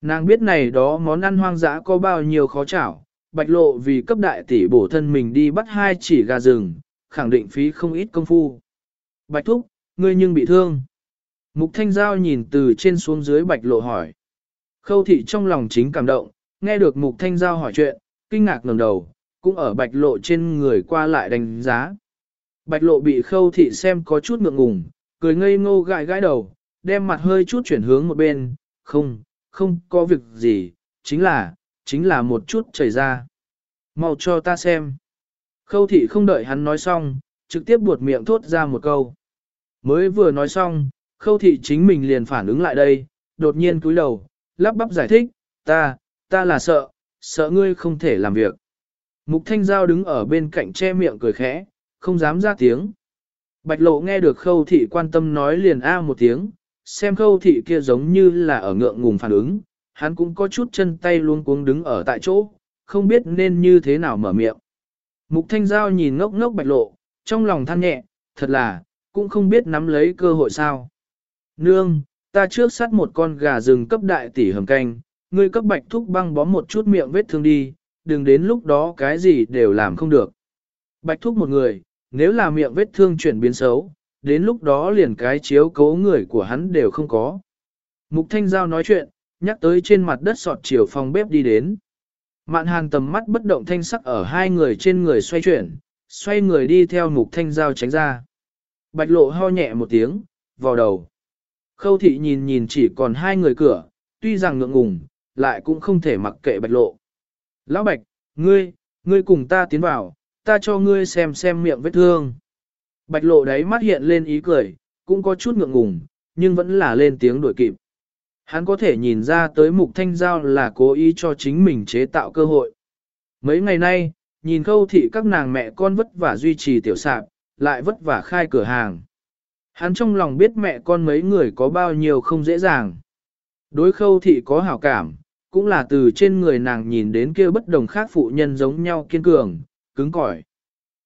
Nàng biết này đó món ăn hoang dã có bao nhiêu khó chảo, bạch lộ vì cấp đại tỷ bổ thân mình đi bắt hai chỉ gà rừng, khẳng định phí không ít công phu. Bạch thúc, ngươi nhưng bị thương. Mục thanh giao nhìn từ trên xuống dưới bạch lộ hỏi. Khâu thị trong lòng chính cảm động, nghe được mục thanh giao hỏi chuyện, kinh ngạc ngẩng đầu, cũng ở bạch lộ trên người qua lại đánh giá. Bạch lộ bị khâu thị xem có chút ngượng ngùng, cười ngây ngô gãi gãi đầu, đem mặt hơi chút chuyển hướng một bên, không, không có việc gì, chính là, chính là một chút chảy ra. Mau cho ta xem. Khâu thị không đợi hắn nói xong, trực tiếp buột miệng thốt ra một câu. Mới vừa nói xong, khâu thị chính mình liền phản ứng lại đây, đột nhiên cúi đầu, lắp bắp giải thích, ta, ta là sợ, sợ ngươi không thể làm việc. Mục thanh giao đứng ở bên cạnh che miệng cười khẽ, không dám ra tiếng. Bạch lộ nghe được khâu thị quan tâm nói liền a một tiếng, xem khâu thị kia giống như là ở ngượng ngùng phản ứng, hắn cũng có chút chân tay luôn cuống đứng ở tại chỗ, không biết nên như thế nào mở miệng. Mục Thanh Giao nhìn ngốc ngốc bạch lộ, trong lòng than nhẹ, thật là, cũng không biết nắm lấy cơ hội sao. Nương, ta trước sát một con gà rừng cấp đại tỷ hầm canh, ngươi cấp bạch thúc băng bó một chút miệng vết thương đi, đừng đến lúc đó cái gì đều làm không được. Bạch thúc một người, nếu là miệng vết thương chuyển biến xấu, đến lúc đó liền cái chiếu cố người của hắn đều không có. Mục Thanh Giao nói chuyện, nhắc tới trên mặt đất sọt chiều phòng bếp đi đến. Mạn hàn tầm mắt bất động thanh sắc ở hai người trên người xoay chuyển, xoay người đi theo mục thanh giao tránh ra. Bạch lộ ho nhẹ một tiếng, vào đầu. Khâu thị nhìn nhìn chỉ còn hai người cửa, tuy rằng ngượng ngùng, lại cũng không thể mặc kệ bạch lộ. Lão bạch, ngươi, ngươi cùng ta tiến vào, ta cho ngươi xem xem miệng vết thương. Bạch lộ đấy mắt hiện lên ý cười, cũng có chút ngượng ngùng, nhưng vẫn là lên tiếng đuổi kịp. Hắn có thể nhìn ra tới mục thanh giao là cố ý cho chính mình chế tạo cơ hội. Mấy ngày nay, nhìn khâu thị các nàng mẹ con vất vả duy trì tiểu sạp, lại vất vả khai cửa hàng. Hắn trong lòng biết mẹ con mấy người có bao nhiêu không dễ dàng. Đối khâu thị có hảo cảm, cũng là từ trên người nàng nhìn đến kia bất đồng khác phụ nhân giống nhau kiên cường, cứng cỏi.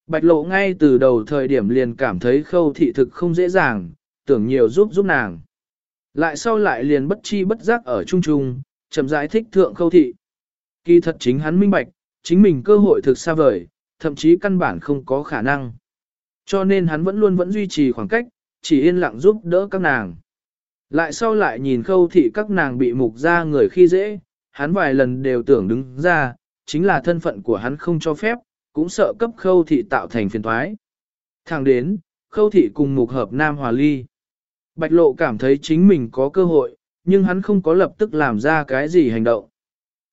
Bạch lộ ngay từ đầu thời điểm liền cảm thấy khâu thị thực không dễ dàng, tưởng nhiều giúp giúp nàng. Lại sau lại liền bất chi bất giác ở chung chung, chậm rãi thích thượng khâu thị. Kỳ thật chính hắn minh bạch, chính mình cơ hội thực xa vời, thậm chí căn bản không có khả năng. Cho nên hắn vẫn luôn vẫn duy trì khoảng cách, chỉ yên lặng giúp đỡ các nàng. Lại sau lại nhìn khâu thị các nàng bị mục ra người khi dễ, hắn vài lần đều tưởng đứng ra, chính là thân phận của hắn không cho phép, cũng sợ cấp khâu thị tạo thành phiền thoái. Thẳng đến, khâu thị cùng mục hợp nam hòa ly. Bạch lộ cảm thấy chính mình có cơ hội, nhưng hắn không có lập tức làm ra cái gì hành động.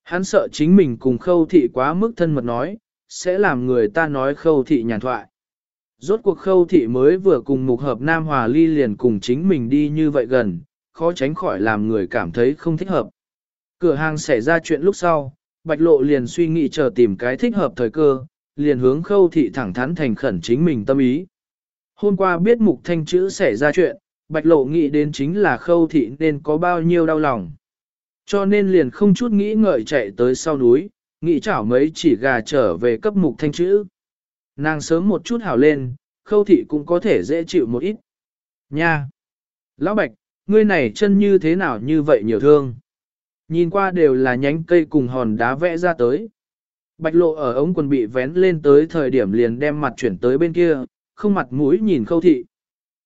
Hắn sợ chính mình cùng khâu thị quá mức thân mật nói, sẽ làm người ta nói khâu thị nhàn thoại. Rốt cuộc khâu thị mới vừa cùng mục hợp Nam Hòa Ly liền cùng chính mình đi như vậy gần, khó tránh khỏi làm người cảm thấy không thích hợp. Cửa hàng xảy ra chuyện lúc sau, Bạch Lộ liền suy nghĩ chờ tìm cái thích hợp thời cơ, liền hướng khâu thị thẳng thắn thành khẩn chính mình tâm ý. Hôm qua biết mục thanh chữ xảy ra chuyện, Bạch Lộ nghĩ đến chính là khâu thị nên có bao nhiêu đau lòng. Cho nên liền không chút nghĩ ngợi chạy tới sau núi, nghĩ chảo mấy chỉ gà trở về cấp mục thanh chữ. Nàng sớm một chút hảo lên, khâu thị cũng có thể dễ chịu một ít. Nha! Lão Bạch, ngươi này chân như thế nào như vậy nhiều thương? Nhìn qua đều là nhánh cây cùng hòn đá vẽ ra tới. Bạch lộ ở ống quần bị vén lên tới thời điểm liền đem mặt chuyển tới bên kia, không mặt mũi nhìn khâu thị.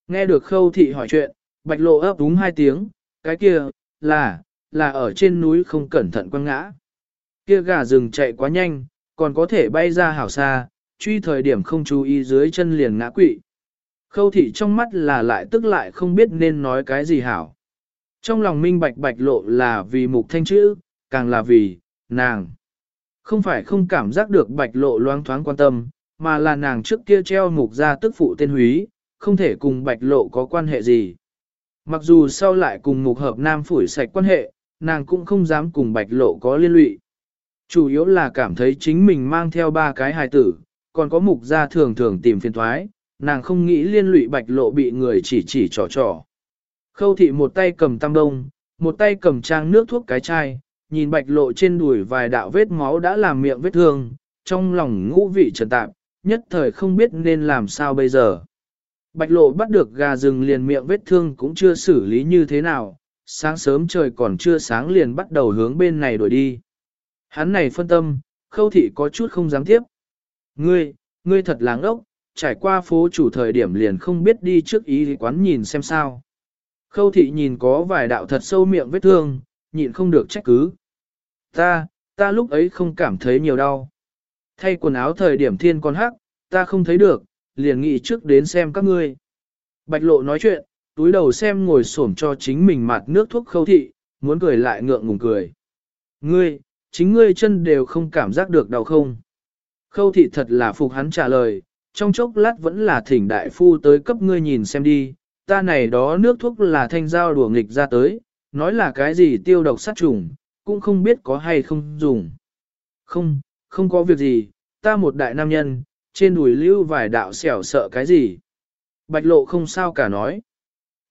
Nghe được khâu thị hỏi chuyện, bạch lộ ấp đúng hai tiếng, cái kia, là, là ở trên núi không cẩn thận quăng ngã. Kia gà rừng chạy quá nhanh, còn có thể bay ra hảo xa, truy thời điểm không chú ý dưới chân liền ngã quỵ. Khâu thị trong mắt là lại tức lại không biết nên nói cái gì hảo. Trong lòng minh bạch bạch lộ là vì mục thanh chữ, càng là vì, nàng. Không phải không cảm giác được bạch lộ loang thoáng quan tâm, mà là nàng trước kia treo mục ra tức phụ tên húy, không thể cùng bạch lộ có quan hệ gì. Mặc dù sau lại cùng mục hợp nam phủi sạch quan hệ, nàng cũng không dám cùng bạch lộ có liên lụy. Chủ yếu là cảm thấy chính mình mang theo ba cái hài tử, còn có mục gia thường thường tìm phiền thoái, nàng không nghĩ liên lụy bạch lộ bị người chỉ chỉ trò trò. Khâu thị một tay cầm tam đông, một tay cầm trang nước thuốc cái chai, nhìn bạch lộ trên đùi vài đạo vết máu đã làm miệng vết thương, trong lòng ngũ vị trần tạp, nhất thời không biết nên làm sao bây giờ. Bạch lộ bắt được gà rừng liền miệng vết thương cũng chưa xử lý như thế nào, sáng sớm trời còn chưa sáng liền bắt đầu hướng bên này đổi đi. Hắn này phân tâm, khâu thị có chút không dám tiếp. Ngươi, ngươi thật láng ốc, trải qua phố chủ thời điểm liền không biết đi trước ý quán nhìn xem sao. Khâu thị nhìn có vài đạo thật sâu miệng vết thương, nhịn không được trách cứ. Ta, ta lúc ấy không cảm thấy nhiều đau. Thay quần áo thời điểm thiên con hắc, ta không thấy được, liền nghĩ trước đến xem các ngươi. Bạch lộ nói chuyện, túi đầu xem ngồi xổm cho chính mình mặt nước thuốc khâu thị, muốn cười lại ngượng ngùng cười. Ngươi, chính ngươi chân đều không cảm giác được đau không. Khâu thị thật là phục hắn trả lời, trong chốc lát vẫn là thỉnh đại phu tới cấp ngươi nhìn xem đi, ta này đó nước thuốc là thanh dao đùa nghịch ra tới, nói là cái gì tiêu độc sát trùng, cũng không biết có hay không dùng. Không, không có việc gì, ta một đại nam nhân, trên đùi lưu vài đạo xẻo sợ cái gì. Bạch lộ không sao cả nói.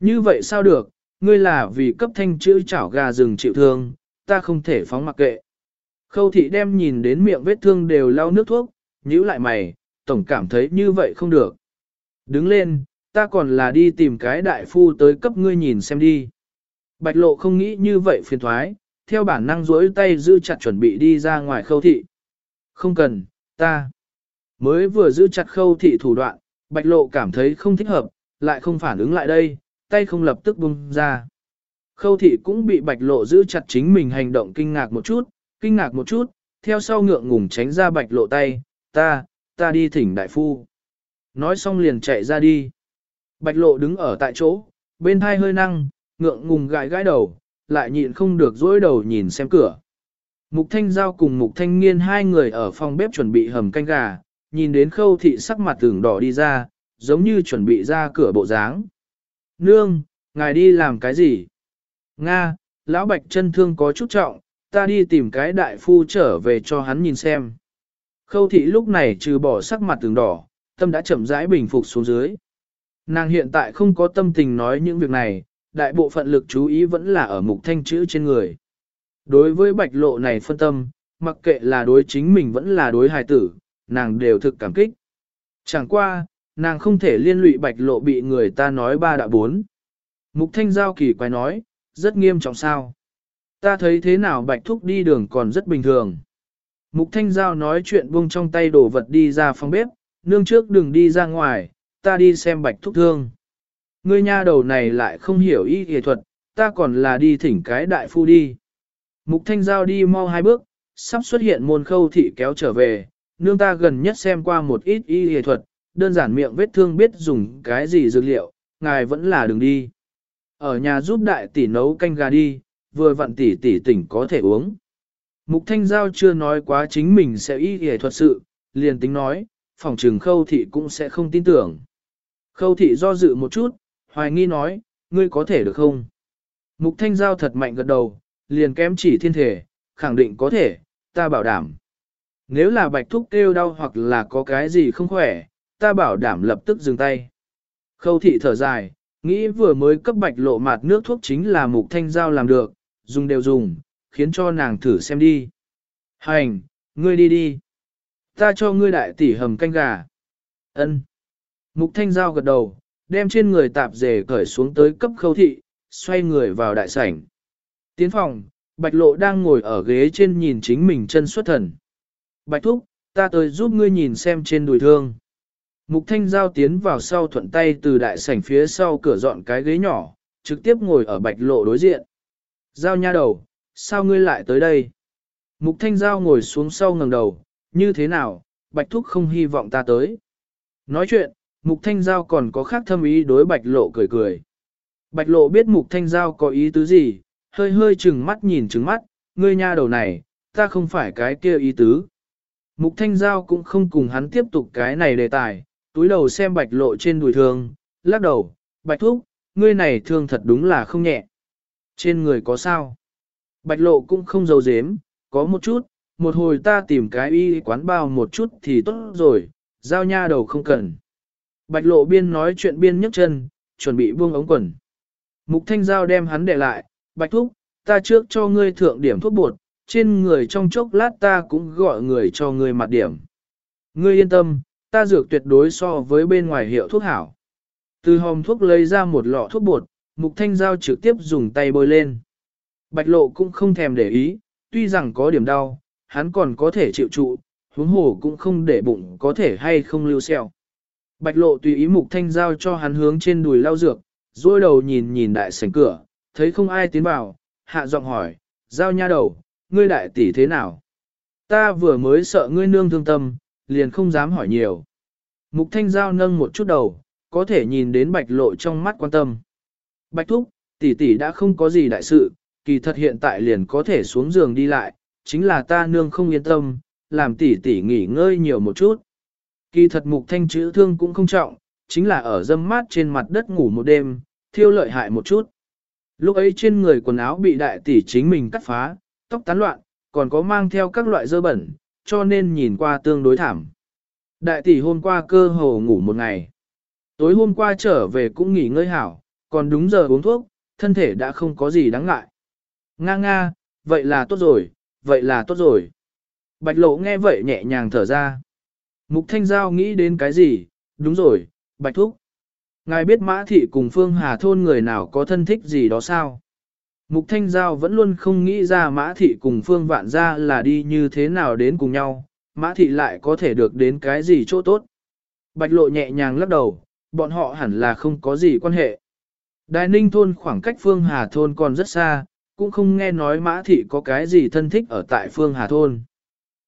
Như vậy sao được, ngươi là vì cấp thanh chữ chảo gà rừng chịu thương, ta không thể phóng mặc kệ. Khâu thị đem nhìn đến miệng vết thương đều lau nước thuốc, nhíu lại mày, tổng cảm thấy như vậy không được. Đứng lên, ta còn là đi tìm cái đại phu tới cấp ngươi nhìn xem đi. Bạch lộ không nghĩ như vậy phiền thoái, theo bản năng duỗi tay giữ chặt chuẩn bị đi ra ngoài khâu thị. Không cần, ta. Mới vừa giữ chặt khâu thị thủ đoạn, bạch lộ cảm thấy không thích hợp, lại không phản ứng lại đây, tay không lập tức bung ra. Khâu thị cũng bị bạch lộ giữ chặt chính mình hành động kinh ngạc một chút, kinh ngạc một chút, theo sau ngượng ngùng tránh ra bạch lộ tay, ta, ta đi thỉnh đại phu. Nói xong liền chạy ra đi. Bạch lộ đứng ở tại chỗ, bên thai hơi năng, ngượng ngùng gãi gãi đầu, lại nhịn không được dối đầu nhìn xem cửa. Mục Thanh Giao cùng Mục Thanh Nghiên hai người ở phòng bếp chuẩn bị hầm canh gà, nhìn đến khâu thị sắc mặt tưởng đỏ đi ra, giống như chuẩn bị ra cửa bộ dáng. Nương, ngài đi làm cái gì? Nga, lão bạch chân thương có chút trọng, ta đi tìm cái đại phu trở về cho hắn nhìn xem. Khâu thị lúc này trừ bỏ sắc mặt tường đỏ, tâm đã chậm rãi bình phục xuống dưới. Nàng hiện tại không có tâm tình nói những việc này, đại bộ phận lực chú ý vẫn là ở mục thanh chữ trên người. Đối với bạch lộ này phân tâm, mặc kệ là đối chính mình vẫn là đối hài tử, nàng đều thực cảm kích. Chẳng qua, nàng không thể liên lụy bạch lộ bị người ta nói ba đã bốn. Mục thanh giao kỳ quái nói, rất nghiêm trọng sao. Ta thấy thế nào bạch thúc đi đường còn rất bình thường. Mục thanh giao nói chuyện buông trong tay đổ vật đi ra phòng bếp, nương trước đừng đi ra ngoài, ta đi xem bạch thúc thương. Ngươi nha đầu này lại không hiểu y y thuật, ta còn là đi thỉnh cái đại phu đi. Mục thanh giao đi mau hai bước, sắp xuất hiện môn khâu thị kéo trở về, nương ta gần nhất xem qua một ít y y thuật, đơn giản miệng vết thương biết dùng cái gì dược liệu, ngài vẫn là đừng đi. Ở nhà giúp đại tỷ nấu canh gà đi, vừa vặn tỷ tỷ tỉnh có thể uống. Mục Thanh Giao chưa nói quá chính mình sẽ y y thuật sự, liền tính nói, phòng trừng khâu thị cũng sẽ không tin tưởng. Khâu thị do dự một chút, hoài nghi nói, ngươi có thể được không? Mục Thanh Giao thật mạnh gật đầu, liền kém chỉ thiên thể, khẳng định có thể, ta bảo đảm. Nếu là bạch thúc kêu đau hoặc là có cái gì không khỏe, ta bảo đảm lập tức dừng tay. Khâu thị thở dài, nghĩ vừa mới cấp bạch lộ mạt nước thuốc chính là mục thanh giao làm được, dùng đều dùng, khiến cho nàng thử xem đi. Hành, ngươi đi đi. Ta cho ngươi đại tỷ hầm canh gà. Ân. Mục thanh giao gật đầu, đem trên người tạp dề cởi xuống tới cấp khâu thị, xoay người vào đại sảnh. Tiến phòng, bạch lộ đang ngồi ở ghế trên nhìn chính mình chân xuất thần. Bạch thúc, ta tới giúp ngươi nhìn xem trên đùi thương. Mục thanh giao tiến vào sau thuận tay từ đại sảnh phía sau cửa dọn cái ghế nhỏ, trực tiếp ngồi ở bạch lộ đối diện. Giao nha đầu, sao ngươi lại tới đây? Mục thanh giao ngồi xuống sau ngẩng đầu, như thế nào, bạch thúc không hy vọng ta tới. Nói chuyện, mục thanh giao còn có khác thâm ý đối bạch lộ cười cười. Bạch lộ biết mục thanh giao có ý tứ gì, hơi hơi chừng mắt nhìn chừng mắt, ngươi nha đầu này, ta không phải cái kia ý tứ. Mục thanh giao cũng không cùng hắn tiếp tục cái này đề tài, túi đầu xem bạch lộ trên đùi thương, lắc đầu, bạch thúc, ngươi này thương thật đúng là không nhẹ. Trên người có sao? Bạch lộ cũng không giấu dếm, có một chút, một hồi ta tìm cái y quán bao một chút thì tốt rồi, giao nha đầu không cần. Bạch lộ biên nói chuyện biên nhấc chân, chuẩn bị buông ống quần. Mục thanh giao đem hắn để lại, bạch thúc, ta trước cho ngươi thượng điểm thuốc bột, trên người trong chốc lát ta cũng gọi người cho ngươi mặt điểm. Ngươi yên tâm, ta dược tuyệt đối so với bên ngoài hiệu thuốc hảo. Từ hòm thuốc lấy ra một lọ thuốc bột, mục thanh giao trực tiếp dùng tay bôi lên. Bạch lộ cũng không thèm để ý, tuy rằng có điểm đau, hắn còn có thể chịu trụ, huống hồ cũng không để bụng có thể hay không lưu xeo. Bạch lộ tùy ý mục thanh giao cho hắn hướng trên đùi lao dược, dôi đầu nhìn nhìn đại sảnh cửa, thấy không ai tiến vào, hạ giọng hỏi, giao nha đầu, ngươi đại tỷ thế nào? Ta vừa mới sợ ngươi nương thương tâm, liền không dám hỏi nhiều. Mục thanh giao nâng một chút đầu, có thể nhìn đến bạch lộ trong mắt quan tâm. Bạch thúc, tỷ tỷ đã không có gì đại sự, kỳ thật hiện tại liền có thể xuống giường đi lại, chính là ta nương không yên tâm, làm tỷ tỷ nghỉ ngơi nhiều một chút. Kỳ thật mục thanh chữ thương cũng không trọng, chính là ở dâm mát trên mặt đất ngủ một đêm, thiêu lợi hại một chút. Lúc ấy trên người quần áo bị đại tỷ chính mình cắt phá, tóc tán loạn, còn có mang theo các loại dơ bẩn, cho nên nhìn qua tương đối thảm. Đại tỷ hôm qua cơ hồ ngủ một ngày. Tối hôm qua trở về cũng nghỉ ngơi hảo, còn đúng giờ uống thuốc, thân thể đã không có gì đáng ngại. Nga nga, vậy là tốt rồi, vậy là tốt rồi. Bạch lộ nghe vậy nhẹ nhàng thở ra. Mục Thanh Giao nghĩ đến cái gì, đúng rồi, Bạch Thúc. Ngài biết Mã Thị cùng Phương Hà Thôn người nào có thân thích gì đó sao? Mục Thanh Giao vẫn luôn không nghĩ ra Mã Thị cùng Phương Vạn Gia là đi như thế nào đến cùng nhau, Mã Thị lại có thể được đến cái gì chỗ tốt. Bạch Lộ nhẹ nhàng lắc đầu, bọn họ hẳn là không có gì quan hệ. Đại Ninh Thôn khoảng cách Phương Hà Thôn còn rất xa, cũng không nghe nói Mã Thị có cái gì thân thích ở tại Phương Hà Thôn.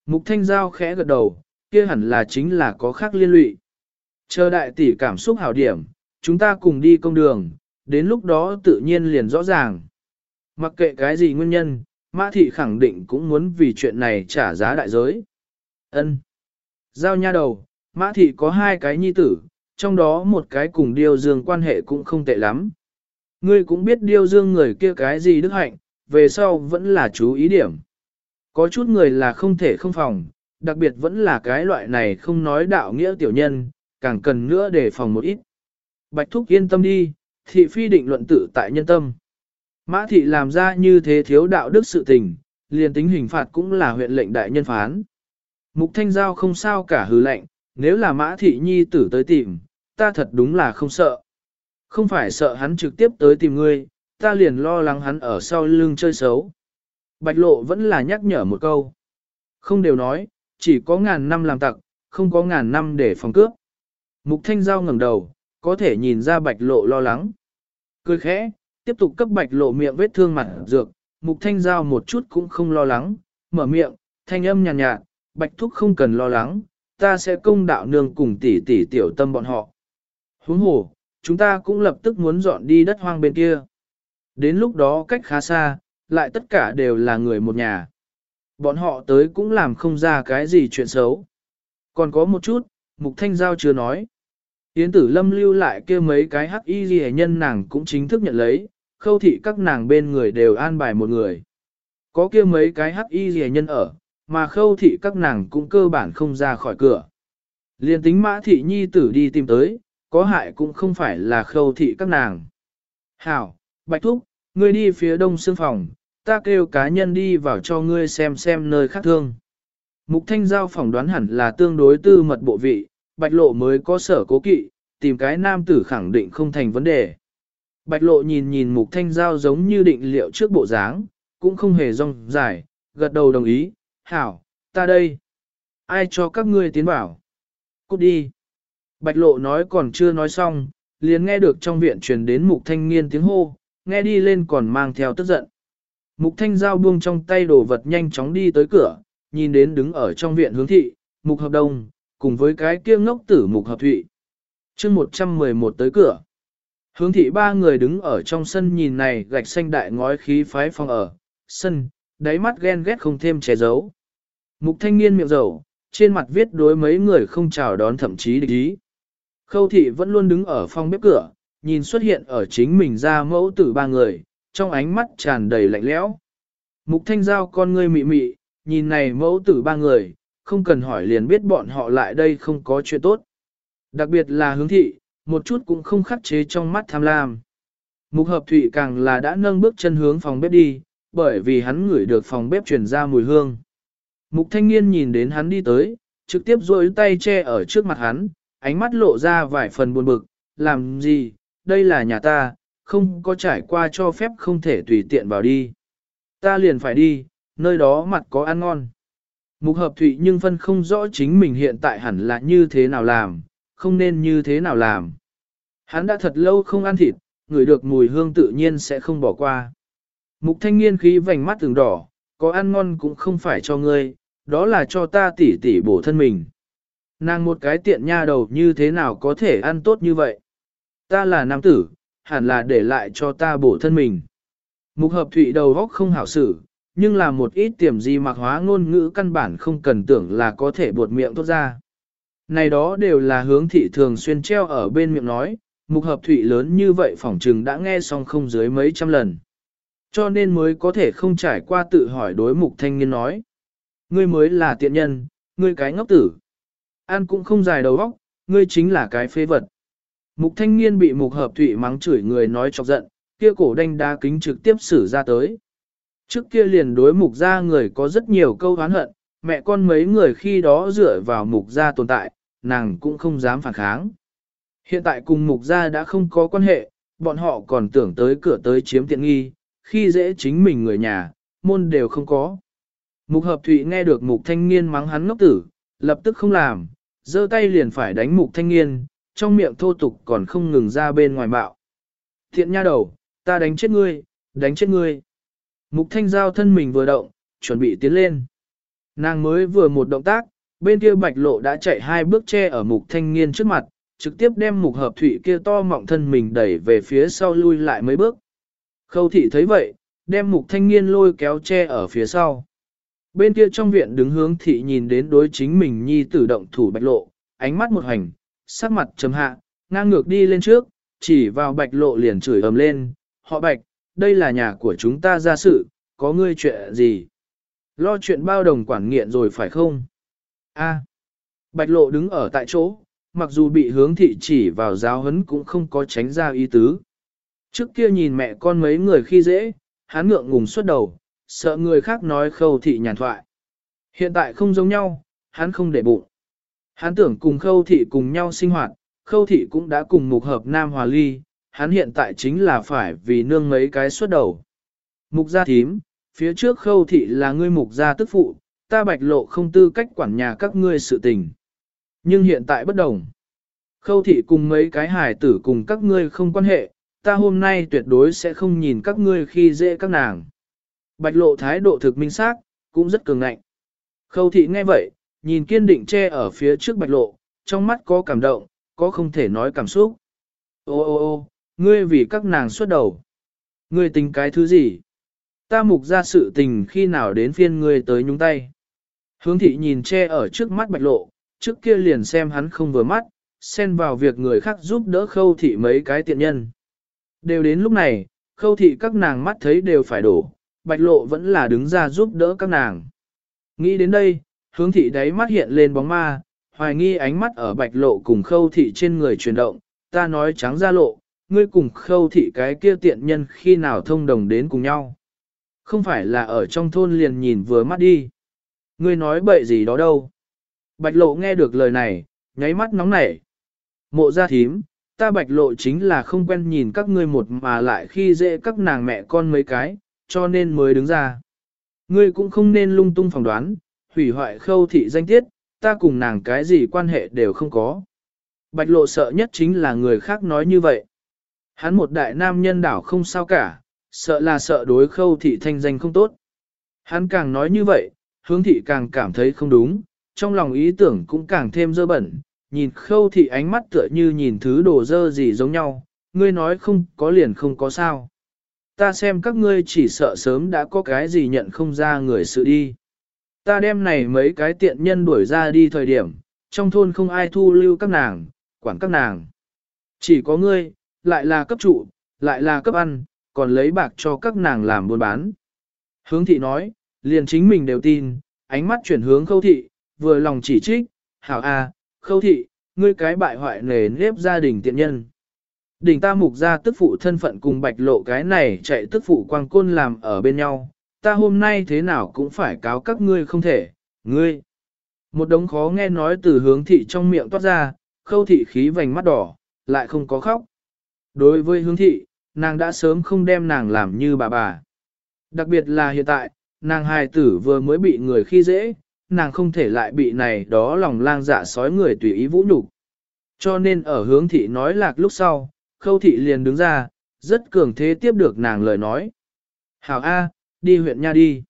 Mục Thanh Giao khẽ gật đầu, kia hẳn là chính là có khác liên lụy. Chờ đại tỷ cảm xúc hảo điểm, chúng ta cùng đi công đường, đến lúc đó tự nhiên liền rõ ràng. Mặc kệ cái gì nguyên nhân, Mã Thị khẳng định cũng muốn vì chuyện này trả giá đại giới. Ân. Giao nha đầu, Mã Thị có hai cái nhi tử, trong đó một cái cùng điều Dương quan hệ cũng không tệ lắm. Ngươi cũng biết Điêu Dương người kia cái gì đức hạnh, về sau vẫn là chú ý điểm. Có chút người là không thể không phòng, đặc biệt vẫn là cái loại này không nói đạo nghĩa tiểu nhân, càng cần nữa để phòng một ít. Bạch Thúc yên tâm đi, thị phi định luận tự tại nhân tâm. Mã thị làm ra như thế thiếu đạo đức sự tình, liền tính hình phạt cũng là huyện lệnh đại nhân phán. Mục Thanh Giao không sao cả hứ lệnh, nếu là mã thị nhi tử tới tìm, ta thật đúng là không sợ. Không phải sợ hắn trực tiếp tới tìm ngươi, ta liền lo lắng hắn ở sau lưng chơi xấu. Bạch lộ vẫn là nhắc nhở một câu. Không đều nói, chỉ có ngàn năm làm tặc, không có ngàn năm để phòng cướp. Mục Thanh Giao ngẩng đầu, có thể nhìn ra bạch lộ lo lắng. Cười khẽ, tiếp tục cấp bạch lộ miệng vết thương mặt dược, Mục Thanh Giao một chút cũng không lo lắng, mở miệng, thanh âm nhàn nhạt, nhạt, bạch thúc không cần lo lắng, ta sẽ công đạo nương cùng tỷ tỷ tiểu tâm bọn họ. Huống hồ, chúng ta cũng lập tức muốn dọn đi đất hoang bên kia. Đến lúc đó cách khá xa, lại tất cả đều là người một nhà. Bọn họ tới cũng làm không ra cái gì chuyện xấu. Còn có một chút, Mục Thanh Giao chưa nói. Yến tử lâm lưu lại kia mấy cái hắc y ghi nhân nàng cũng chính thức nhận lấy, khâu thị các nàng bên người đều an bài một người. Có kia mấy cái hắc y ghi nhân ở, mà khâu thị các nàng cũng cơ bản không ra khỏi cửa. Liên tính mã thị nhi tử đi tìm tới, có hại cũng không phải là khâu thị các nàng. Hảo, Bạch Thúc, ngươi đi phía đông xương phòng, ta kêu cá nhân đi vào cho ngươi xem xem nơi khác thương. Mục Thanh Giao phỏng đoán hẳn là tương đối tư mật bộ vị, Bạch Lộ mới có sở cố kỵ, tìm cái nam tử khẳng định không thành vấn đề. Bạch Lộ nhìn nhìn Mục Thanh Giao giống như định liệu trước bộ dáng, cũng không hề rong dài, gật đầu đồng ý, hảo, ta đây. Ai cho các ngươi tiến bảo? Cút đi. Bạch Lộ nói còn chưa nói xong, liền nghe được trong viện truyền đến Mục Thanh niên tiếng hô, nghe đi lên còn mang theo tức giận. Mục Thanh Giao buông trong tay đồ vật nhanh chóng đi tới cửa, nhìn đến đứng ở trong viện hướng thị, Mục Hợp Đông, cùng với cái kia ngốc tử Mục Hợp Thụy. chương 111 tới cửa. Hướng thị ba người đứng ở trong sân nhìn này gạch xanh đại ngói khí phái phong ở, sân, đáy mắt ghen ghét không thêm che giấu. Mục thanh niên miệng dầu, trên mặt viết đối mấy người không chào đón thậm chí địch ý. Khâu thị vẫn luôn đứng ở phòng bếp cửa, nhìn xuất hiện ở chính mình ra mẫu tử ba người, trong ánh mắt tràn đầy lạnh lẽo. Mục thanh giao con ngươi mị mị, nhìn này mẫu tử ba người, không cần hỏi liền biết bọn họ lại đây không có chuyện tốt. Đặc biệt là hướng thị, một chút cũng không khắc chế trong mắt tham lam. Mục hợp thụy càng là đã nâng bước chân hướng phòng bếp đi, bởi vì hắn ngửi được phòng bếp truyền ra mùi hương. Mục thanh niên nhìn đến hắn đi tới, trực tiếp duỗi tay che ở trước mặt hắn, ánh mắt lộ ra vài phần buồn bực, làm gì, đây là nhà ta, không có trải qua cho phép không thể tùy tiện vào đi. Ta liền phải đi, nơi đó mặt có ăn ngon. Mục hợp thụy nhưng phân không rõ chính mình hiện tại hẳn là như thế nào làm, không nên như thế nào làm. Hắn đã thật lâu không ăn thịt, người được mùi hương tự nhiên sẽ không bỏ qua. Mục thanh niên khí vành mắt từng đỏ, có ăn ngon cũng không phải cho ngươi, đó là cho ta tỉ tỉ bổ thân mình. Nàng một cái tiện nha đầu như thế nào có thể ăn tốt như vậy? Ta là nam tử, hẳn là để lại cho ta bổ thân mình. Mục hợp thụy đầu góc không hảo xử, nhưng là một ít tiềm di mặc hóa ngôn ngữ căn bản không cần tưởng là có thể buột miệng tốt ra. Này đó đều là hướng thị thường xuyên treo ở bên miệng nói, mục hợp thụy lớn như vậy phỏng trừng đã nghe xong không dưới mấy trăm lần. Cho nên mới có thể không trải qua tự hỏi đối mục thanh niên nói. Ngươi mới là tiện nhân, ngươi cái ngốc tử. An cũng không dài đầu óc, ngươi chính là cái phế vật. Mục thanh niên bị mục hợp thụy mắng chửi người nói chọc giận, kia cổ đanh đá kính trực tiếp xử ra tới. Trước kia liền đối mục gia người có rất nhiều câu hán hận, mẹ con mấy người khi đó dựa vào mục gia tồn tại, nàng cũng không dám phản kháng. Hiện tại cùng mục gia đã không có quan hệ, bọn họ còn tưởng tới cửa tới chiếm tiện nghi, khi dễ chính mình người nhà, môn đều không có. Mục hợp thụy nghe được mục thanh niên mắng hắn ngốc tử, lập tức không làm, giơ tay liền phải đánh mục thanh niên, trong miệng thô tục còn không ngừng ra bên ngoài bạo. Thiện nha đầu, ta đánh chết ngươi, đánh chết ngươi. Mục thanh giao thân mình vừa động, chuẩn bị tiến lên. Nàng mới vừa một động tác, bên kia bạch lộ đã chạy hai bước che ở mục thanh niên trước mặt, trực tiếp đem mục hợp thủy kia to mọng thân mình đẩy về phía sau lui lại mấy bước. Khâu thị thấy vậy, đem mục thanh niên lôi kéo che ở phía sau. Bên kia trong viện đứng hướng thị nhìn đến đối chính mình nhi tử động thủ bạch lộ, ánh mắt một hành, sắc mặt trầm hạ, ngang ngược đi lên trước, chỉ vào bạch lộ liền chửi ầm lên, họ bạch, đây là nhà của chúng ta ra sự, có ngươi chuyện gì? Lo chuyện bao đồng quản nghiện rồi phải không? A. Bạch lộ đứng ở tại chỗ, mặc dù bị hướng thị chỉ vào giáo hấn cũng không có tránh ra ý tứ. Trước kia nhìn mẹ con mấy người khi dễ, hắn ngượng ngùng xuất đầu, sợ người khác nói khâu thị nhàn thoại. Hiện tại không giống nhau, hắn không để bụng. Hắn tưởng cùng khâu thị cùng nhau sinh hoạt, khâu thị cũng đã cùng mục hợp nam hòa ly, hắn hiện tại chính là phải vì nương mấy cái xuất đầu. Mục gia thím, phía trước khâu thị là ngươi mục gia tức phụ, ta bạch lộ không tư cách quản nhà các ngươi sự tình. Nhưng hiện tại bất đồng. Khâu thị cùng mấy cái Hải tử cùng các ngươi không quan hệ, ta hôm nay tuyệt đối sẽ không nhìn các ngươi khi dễ các nàng. Bạch lộ thái độ thực minh xác, cũng rất cường ngạnh. Khâu thị nghe vậy, nhìn kiên định che ở phía trước bạch lộ, trong mắt có cảm động, có không thể nói cảm xúc. Ô ô ô, ngươi vì các nàng xuất đầu. Ngươi tính cái thứ gì? Ta mục ra sự tình khi nào đến phiên ngươi tới nhúng tay. Hướng thị nhìn che ở trước mắt bạch lộ, trước kia liền xem hắn không vừa mắt, xen vào việc người khác giúp đỡ khâu thị mấy cái tiện nhân. Đều đến lúc này, khâu thị các nàng mắt thấy đều phải đổ, bạch lộ vẫn là đứng ra giúp đỡ các nàng. Nghĩ đến đây, hướng thị đáy mắt hiện lên bóng ma, hoài nghi ánh mắt ở bạch lộ cùng khâu thị trên người chuyển động, ta nói trắng ra lộ, ngươi cùng khâu thị cái kia tiện nhân khi nào thông đồng đến cùng nhau. Không phải là ở trong thôn liền nhìn vừa mắt đi. Ngươi nói bậy gì đó đâu. Bạch lộ nghe được lời này, nháy mắt nóng nảy. Mộ ra thím, ta bạch lộ chính là không quen nhìn các ngươi một mà lại khi dễ các nàng mẹ con mấy cái, cho nên mới đứng ra. Ngươi cũng không nên lung tung phỏng đoán, hủy hoại khâu thị danh tiết, ta cùng nàng cái gì quan hệ đều không có. Bạch lộ sợ nhất chính là người khác nói như vậy. Hắn một đại nam nhân đảo không sao cả, sợ là sợ đối khâu thị thanh danh không tốt. Hắn càng nói như vậy, hướng thị càng cảm thấy không đúng, trong lòng ý tưởng cũng càng thêm dơ bẩn, nhìn khâu thị ánh mắt tựa như nhìn thứ đồ dơ gì giống nhau, ngươi nói không có liền không có sao. Ta xem các ngươi chỉ sợ sớm đã có cái gì nhận không ra người sự đi. Ta đem này mấy cái tiện nhân đuổi ra đi thời điểm, trong thôn không ai thu lưu các nàng, quản các nàng. Chỉ có ngươi, lại là cấp trụ, lại là cấp ăn, còn lấy bạc cho các nàng làm buôn bán. Hướng thị nói, liền chính mình đều tin, ánh mắt chuyển hướng khâu thị, vừa lòng chỉ trích, hảo a, khâu thị, ngươi cái bại hoại nề nếp gia đình tiện nhân. Đỉnh ta mục ra tức phụ thân phận cùng bạch lộ cái này chạy tức phụ quang côn làm ở bên nhau, ta hôm nay thế nào cũng phải cáo các ngươi không thể, ngươi. Một đống khó nghe nói từ hướng thị trong miệng toát ra, khâu thị khí vành mắt đỏ, lại không có khóc. Đối với hướng thị, nàng đã sớm không đem nàng làm như bà bà. Đặc biệt là hiện tại, nàng hài tử vừa mới bị người khi dễ, nàng không thể lại bị này đó lòng lang dạ sói người tùy ý vũ nhục. Cho nên ở hướng thị nói lạc lúc sau, khâu thị liền đứng ra, rất cường thế tiếp được nàng lời nói. Hảo A, đi huyện nha đi.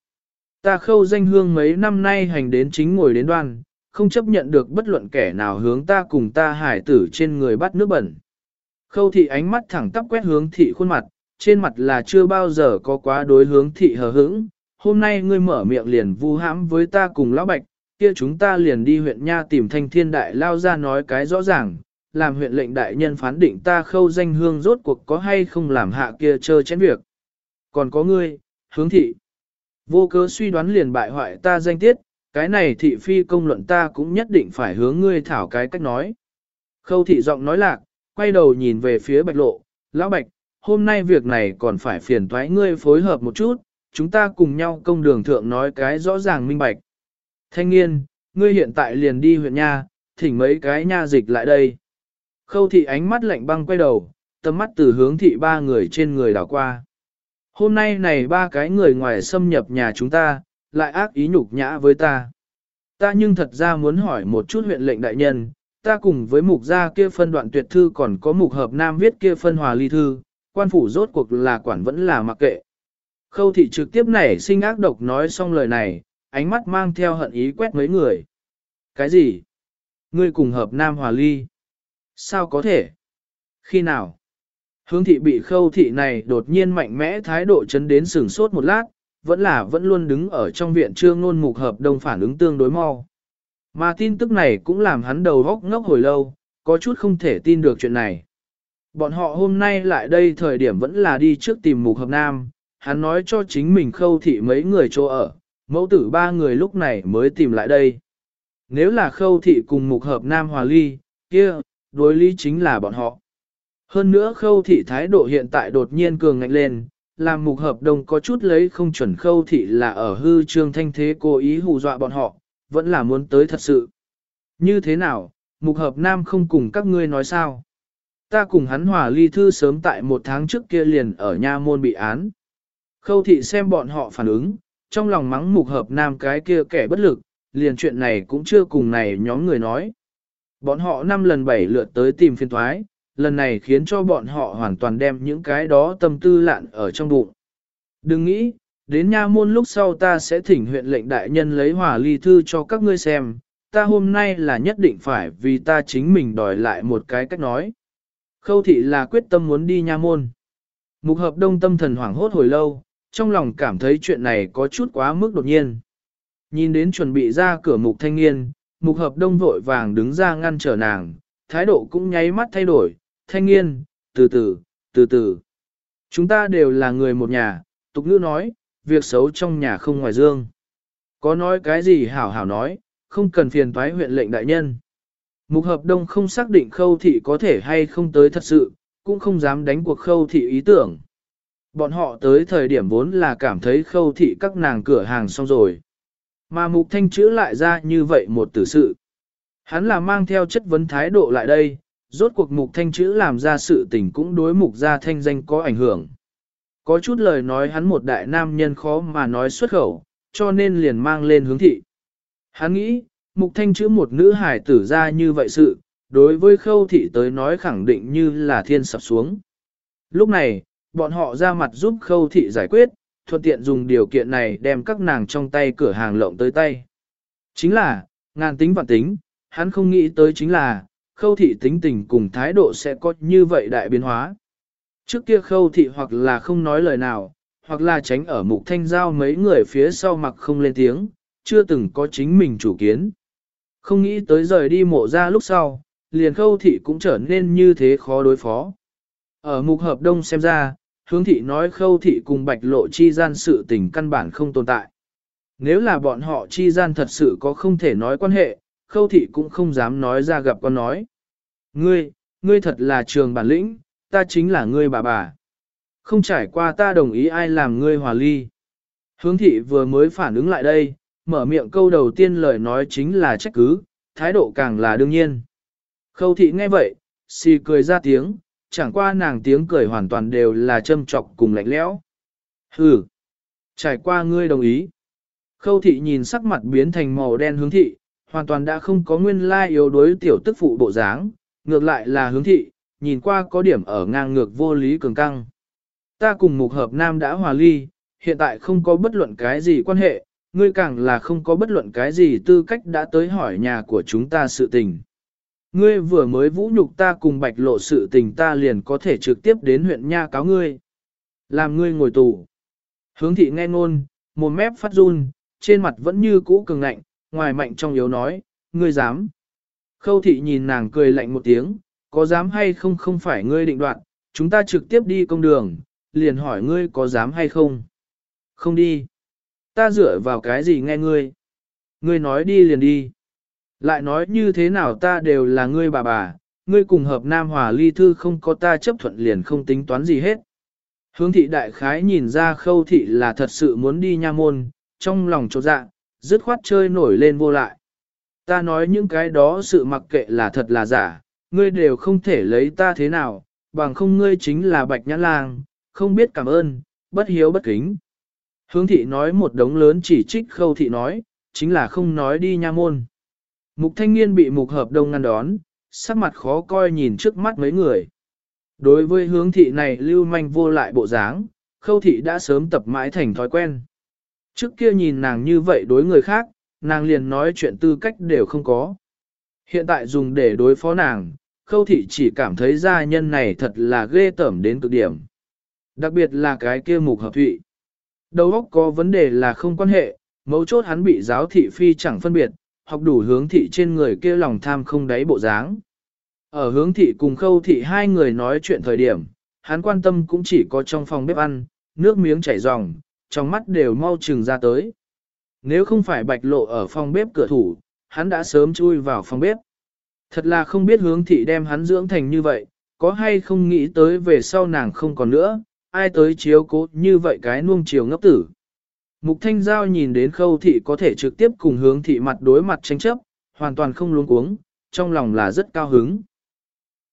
Ta khâu danh hương mấy năm nay hành đến chính ngồi đến đoan, không chấp nhận được bất luận kẻ nào hướng ta cùng ta hải tử trên người bắt nước bẩn. Khâu thị ánh mắt thẳng tắp quét hướng thị khuôn mặt, trên mặt là chưa bao giờ có quá đối hướng thị hờ hững. Hôm nay ngươi mở miệng liền vu hãm với ta cùng lão bạch, kia chúng ta liền đi huyện nha tìm thanh thiên đại lao ra nói cái rõ ràng, làm huyện lệnh đại nhân phán định ta khâu danh hương rốt cuộc có hay không làm hạ kia chơ chén việc. Còn có ngươi, hướng thị. Vô cớ suy đoán liền bại hoại ta danh tiết, cái này thị phi công luận ta cũng nhất định phải hướng ngươi thảo cái cách nói. Khâu thị giọng nói lạc, quay đầu nhìn về phía bạch lộ, lão bạch, hôm nay việc này còn phải phiền toái ngươi phối hợp một chút, chúng ta cùng nhau công đường thượng nói cái rõ ràng minh bạch. Thanh niên, ngươi hiện tại liền đi huyện nha, thỉnh mấy cái nha dịch lại đây. Khâu thị ánh mắt lạnh băng quay đầu, tầm mắt từ hướng thị ba người trên người đảo qua. Hôm nay này ba cái người ngoài xâm nhập nhà chúng ta, lại ác ý nhục nhã với ta. Ta nhưng thật ra muốn hỏi một chút huyện lệnh đại nhân, ta cùng với mục gia kia phân đoạn tuyệt thư còn có mục hợp nam viết kia phân hòa ly thư, quan phủ rốt cuộc là quản vẫn là mặc kệ. Khâu thị trực tiếp nảy sinh ác độc nói xong lời này, ánh mắt mang theo hận ý quét mấy người. Cái gì? Ngươi cùng hợp nam hòa ly? Sao có thể? Khi nào? Hướng thị bị khâu thị này đột nhiên mạnh mẽ thái độ chấn đến sửng sốt một lát, vẫn là vẫn luôn đứng ở trong viện trương ngôn mục hợp đồng phản ứng tương đối mau. Mà tin tức này cũng làm hắn đầu góc ngốc hồi lâu, có chút không thể tin được chuyện này. Bọn họ hôm nay lại đây thời điểm vẫn là đi trước tìm mục hợp nam, hắn nói cho chính mình khâu thị mấy người chỗ ở, mẫu tử ba người lúc này mới tìm lại đây. Nếu là khâu thị cùng mục hợp nam hòa ly, kia, đối lý chính là bọn họ. Hơn nữa khâu thị thái độ hiện tại đột nhiên cường ngạnh lên, làm mục hợp đồng có chút lấy không chuẩn khâu thị là ở hư trương thanh thế cố ý hù dọa bọn họ, vẫn là muốn tới thật sự. Như thế nào, mục hợp nam không cùng các ngươi nói sao? Ta cùng hắn hòa ly thư sớm tại một tháng trước kia liền ở nha môn bị án. Khâu thị xem bọn họ phản ứng, trong lòng mắng mục hợp nam cái kia kẻ bất lực, liền chuyện này cũng chưa cùng này nhóm người nói. Bọn họ năm lần bảy lượt tới tìm phiên thoái, lần này khiến cho bọn họ hoàn toàn đem những cái đó tâm tư lạn ở trong bụng. Đừng nghĩ, đến nha môn lúc sau ta sẽ thỉnh huyện lệnh đại nhân lấy hòa ly thư cho các ngươi xem, ta hôm nay là nhất định phải vì ta chính mình đòi lại một cái cách nói. Khâu thị là quyết tâm muốn đi nha môn. Mục hợp đông tâm thần hoảng hốt hồi lâu, trong lòng cảm thấy chuyện này có chút quá mức đột nhiên. Nhìn đến chuẩn bị ra cửa mục thanh niên, mục hợp đông vội vàng đứng ra ngăn trở nàng, thái độ cũng nháy mắt thay đổi, thanh niên, từ từ, từ từ. Chúng ta đều là người một nhà, tục ngữ nói, việc xấu trong nhà không ngoài dương. Có nói cái gì hảo hảo nói, không cần phiền toái huyện lệnh đại nhân. Mục hợp đông không xác định khâu thị có thể hay không tới thật sự, cũng không dám đánh cuộc khâu thị ý tưởng. Bọn họ tới thời điểm vốn là cảm thấy khâu thị các nàng cửa hàng xong rồi. Mà mục thanh chữ lại ra như vậy một tử sự. Hắn là mang theo chất vấn thái độ lại đây, rốt cuộc mục thanh chữ làm ra sự tình cũng đối mục gia thanh danh có ảnh hưởng. Có chút lời nói hắn một đại nam nhân khó mà nói xuất khẩu, cho nên liền mang lên hướng thị. Hắn nghĩ, mục thanh chữ một nữ hải tử ra như vậy sự, đối với khâu thị tới nói khẳng định như là thiên sập xuống. Lúc này, bọn họ ra mặt giúp khâu thị giải quyết, thuận tiện dùng điều kiện này đem các nàng trong tay cửa hàng lộng tới tay. Chính là, ngàn tính vạn tính, hắn không nghĩ tới chính là, khâu thị tính tình cùng thái độ sẽ có như vậy đại biến hóa. Trước kia khâu thị hoặc là không nói lời nào, hoặc là tránh ở mục thanh giao mấy người phía sau mặc không lên tiếng, chưa từng có chính mình chủ kiến. Không nghĩ tới rời đi mộ ra lúc sau, liền khâu thị cũng trở nên như thế khó đối phó. Ở mục hợp đông xem ra, hướng thị nói khâu thị cùng bạch lộ chi gian sự tình căn bản không tồn tại. Nếu là bọn họ chi gian thật sự có không thể nói quan hệ, khâu thị cũng không dám nói ra gặp con nói. Ngươi, ngươi thật là trường bản lĩnh, ta chính là ngươi bà bà. Không trải qua ta đồng ý ai làm ngươi hòa ly. Hướng thị vừa mới phản ứng lại đây, mở miệng câu đầu tiên lời nói chính là trách cứ, thái độ càng là đương nhiên. Khâu thị nghe vậy, xì cười ra tiếng, chẳng qua nàng tiếng cười hoàn toàn đều là châm trọc cùng lạnh lẽo. Hừ, trải qua ngươi đồng ý. Khâu thị nhìn sắc mặt biến thành màu đen hướng thị, hoàn toàn đã không có nguyên lai yếu đối tiểu tức phụ bộ dáng, ngược lại là hướng thị, nhìn qua có điểm ở ngang ngược vô lý cường căng. Ta cùng mục hợp nam đã hòa ly, hiện tại không có bất luận cái gì quan hệ, ngươi càng là không có bất luận cái gì tư cách đã tới hỏi nhà của chúng ta sự tình. Ngươi vừa mới vũ nhục ta cùng bạch lộ sự tình ta liền có thể trực tiếp đến huyện nha cáo ngươi. Làm ngươi ngồi tù. Hướng thị nghe ngôn, một mép phát run, trên mặt vẫn như cũ cường ngạnh, ngoài mạnh trong yếu nói, ngươi dám. Khâu thị nhìn nàng cười lạnh một tiếng, có dám hay không không phải ngươi định đoạt, chúng ta trực tiếp đi công đường, liền hỏi ngươi có dám hay không. Không đi. Ta dựa vào cái gì nghe ngươi. Ngươi nói đi liền đi. Lại nói như thế nào ta đều là ngươi bà bà, ngươi cùng hợp nam hòa ly thư không có ta chấp thuận liền không tính toán gì hết, Hướng thị đại khái nhìn ra khâu thị là thật sự muốn đi nha môn, trong lòng trột dạ, dứt khoát chơi nổi lên vô lại. Ta nói những cái đó sự mặc kệ là thật là giả, ngươi đều không thể lấy ta thế nào, bằng không ngươi chính là bạch nhãn lang, không biết cảm ơn, bất hiếu bất kính. Hướng thị nói một đống lớn chỉ trích khâu thị nói, chính là không nói đi nha môn. Mục thanh niên bị mục hợp đông ngăn đón, sắc mặt khó coi nhìn trước mắt mấy người. Đối với hướng thị này lưu manh vô lại bộ dáng, khâu thị đã sớm tập mãi thành thói quen. Trước kia nhìn nàng như vậy đối người khác, nàng liền nói chuyện tư cách đều không có. Hiện tại dùng để đối phó nàng, khâu thị chỉ cảm thấy gia nhân này thật là ghê tởm đến cực điểm. Đặc biệt là cái kia mục hợp thụy. Đầu óc có vấn đề là không quan hệ, mấu chốt hắn bị giáo thị phi chẳng phân biệt, học đủ hướng thị trên người kia lòng tham không đáy bộ dáng. Ở hướng thị cùng khâu thị hai người nói chuyện thời điểm, hắn quan tâm cũng chỉ có trong phòng bếp ăn, nước miếng chảy ròng, trong mắt đều mau chừng ra tới. Nếu không phải bạch lộ ở phòng bếp cửa thủ, hắn đã sớm chui vào phòng bếp. Thật là không biết hướng thị đem hắn dưỡng thành như vậy, có hay không nghĩ tới về sau nàng không còn nữa, ai tới chiếu cố như vậy cái nuông chiều ngốc tử. Mục Thanh Giao nhìn đến khâu thị có thể trực tiếp cùng hướng thị mặt đối mặt tranh chấp, hoàn toàn không luống cuống, trong lòng là rất cao hứng.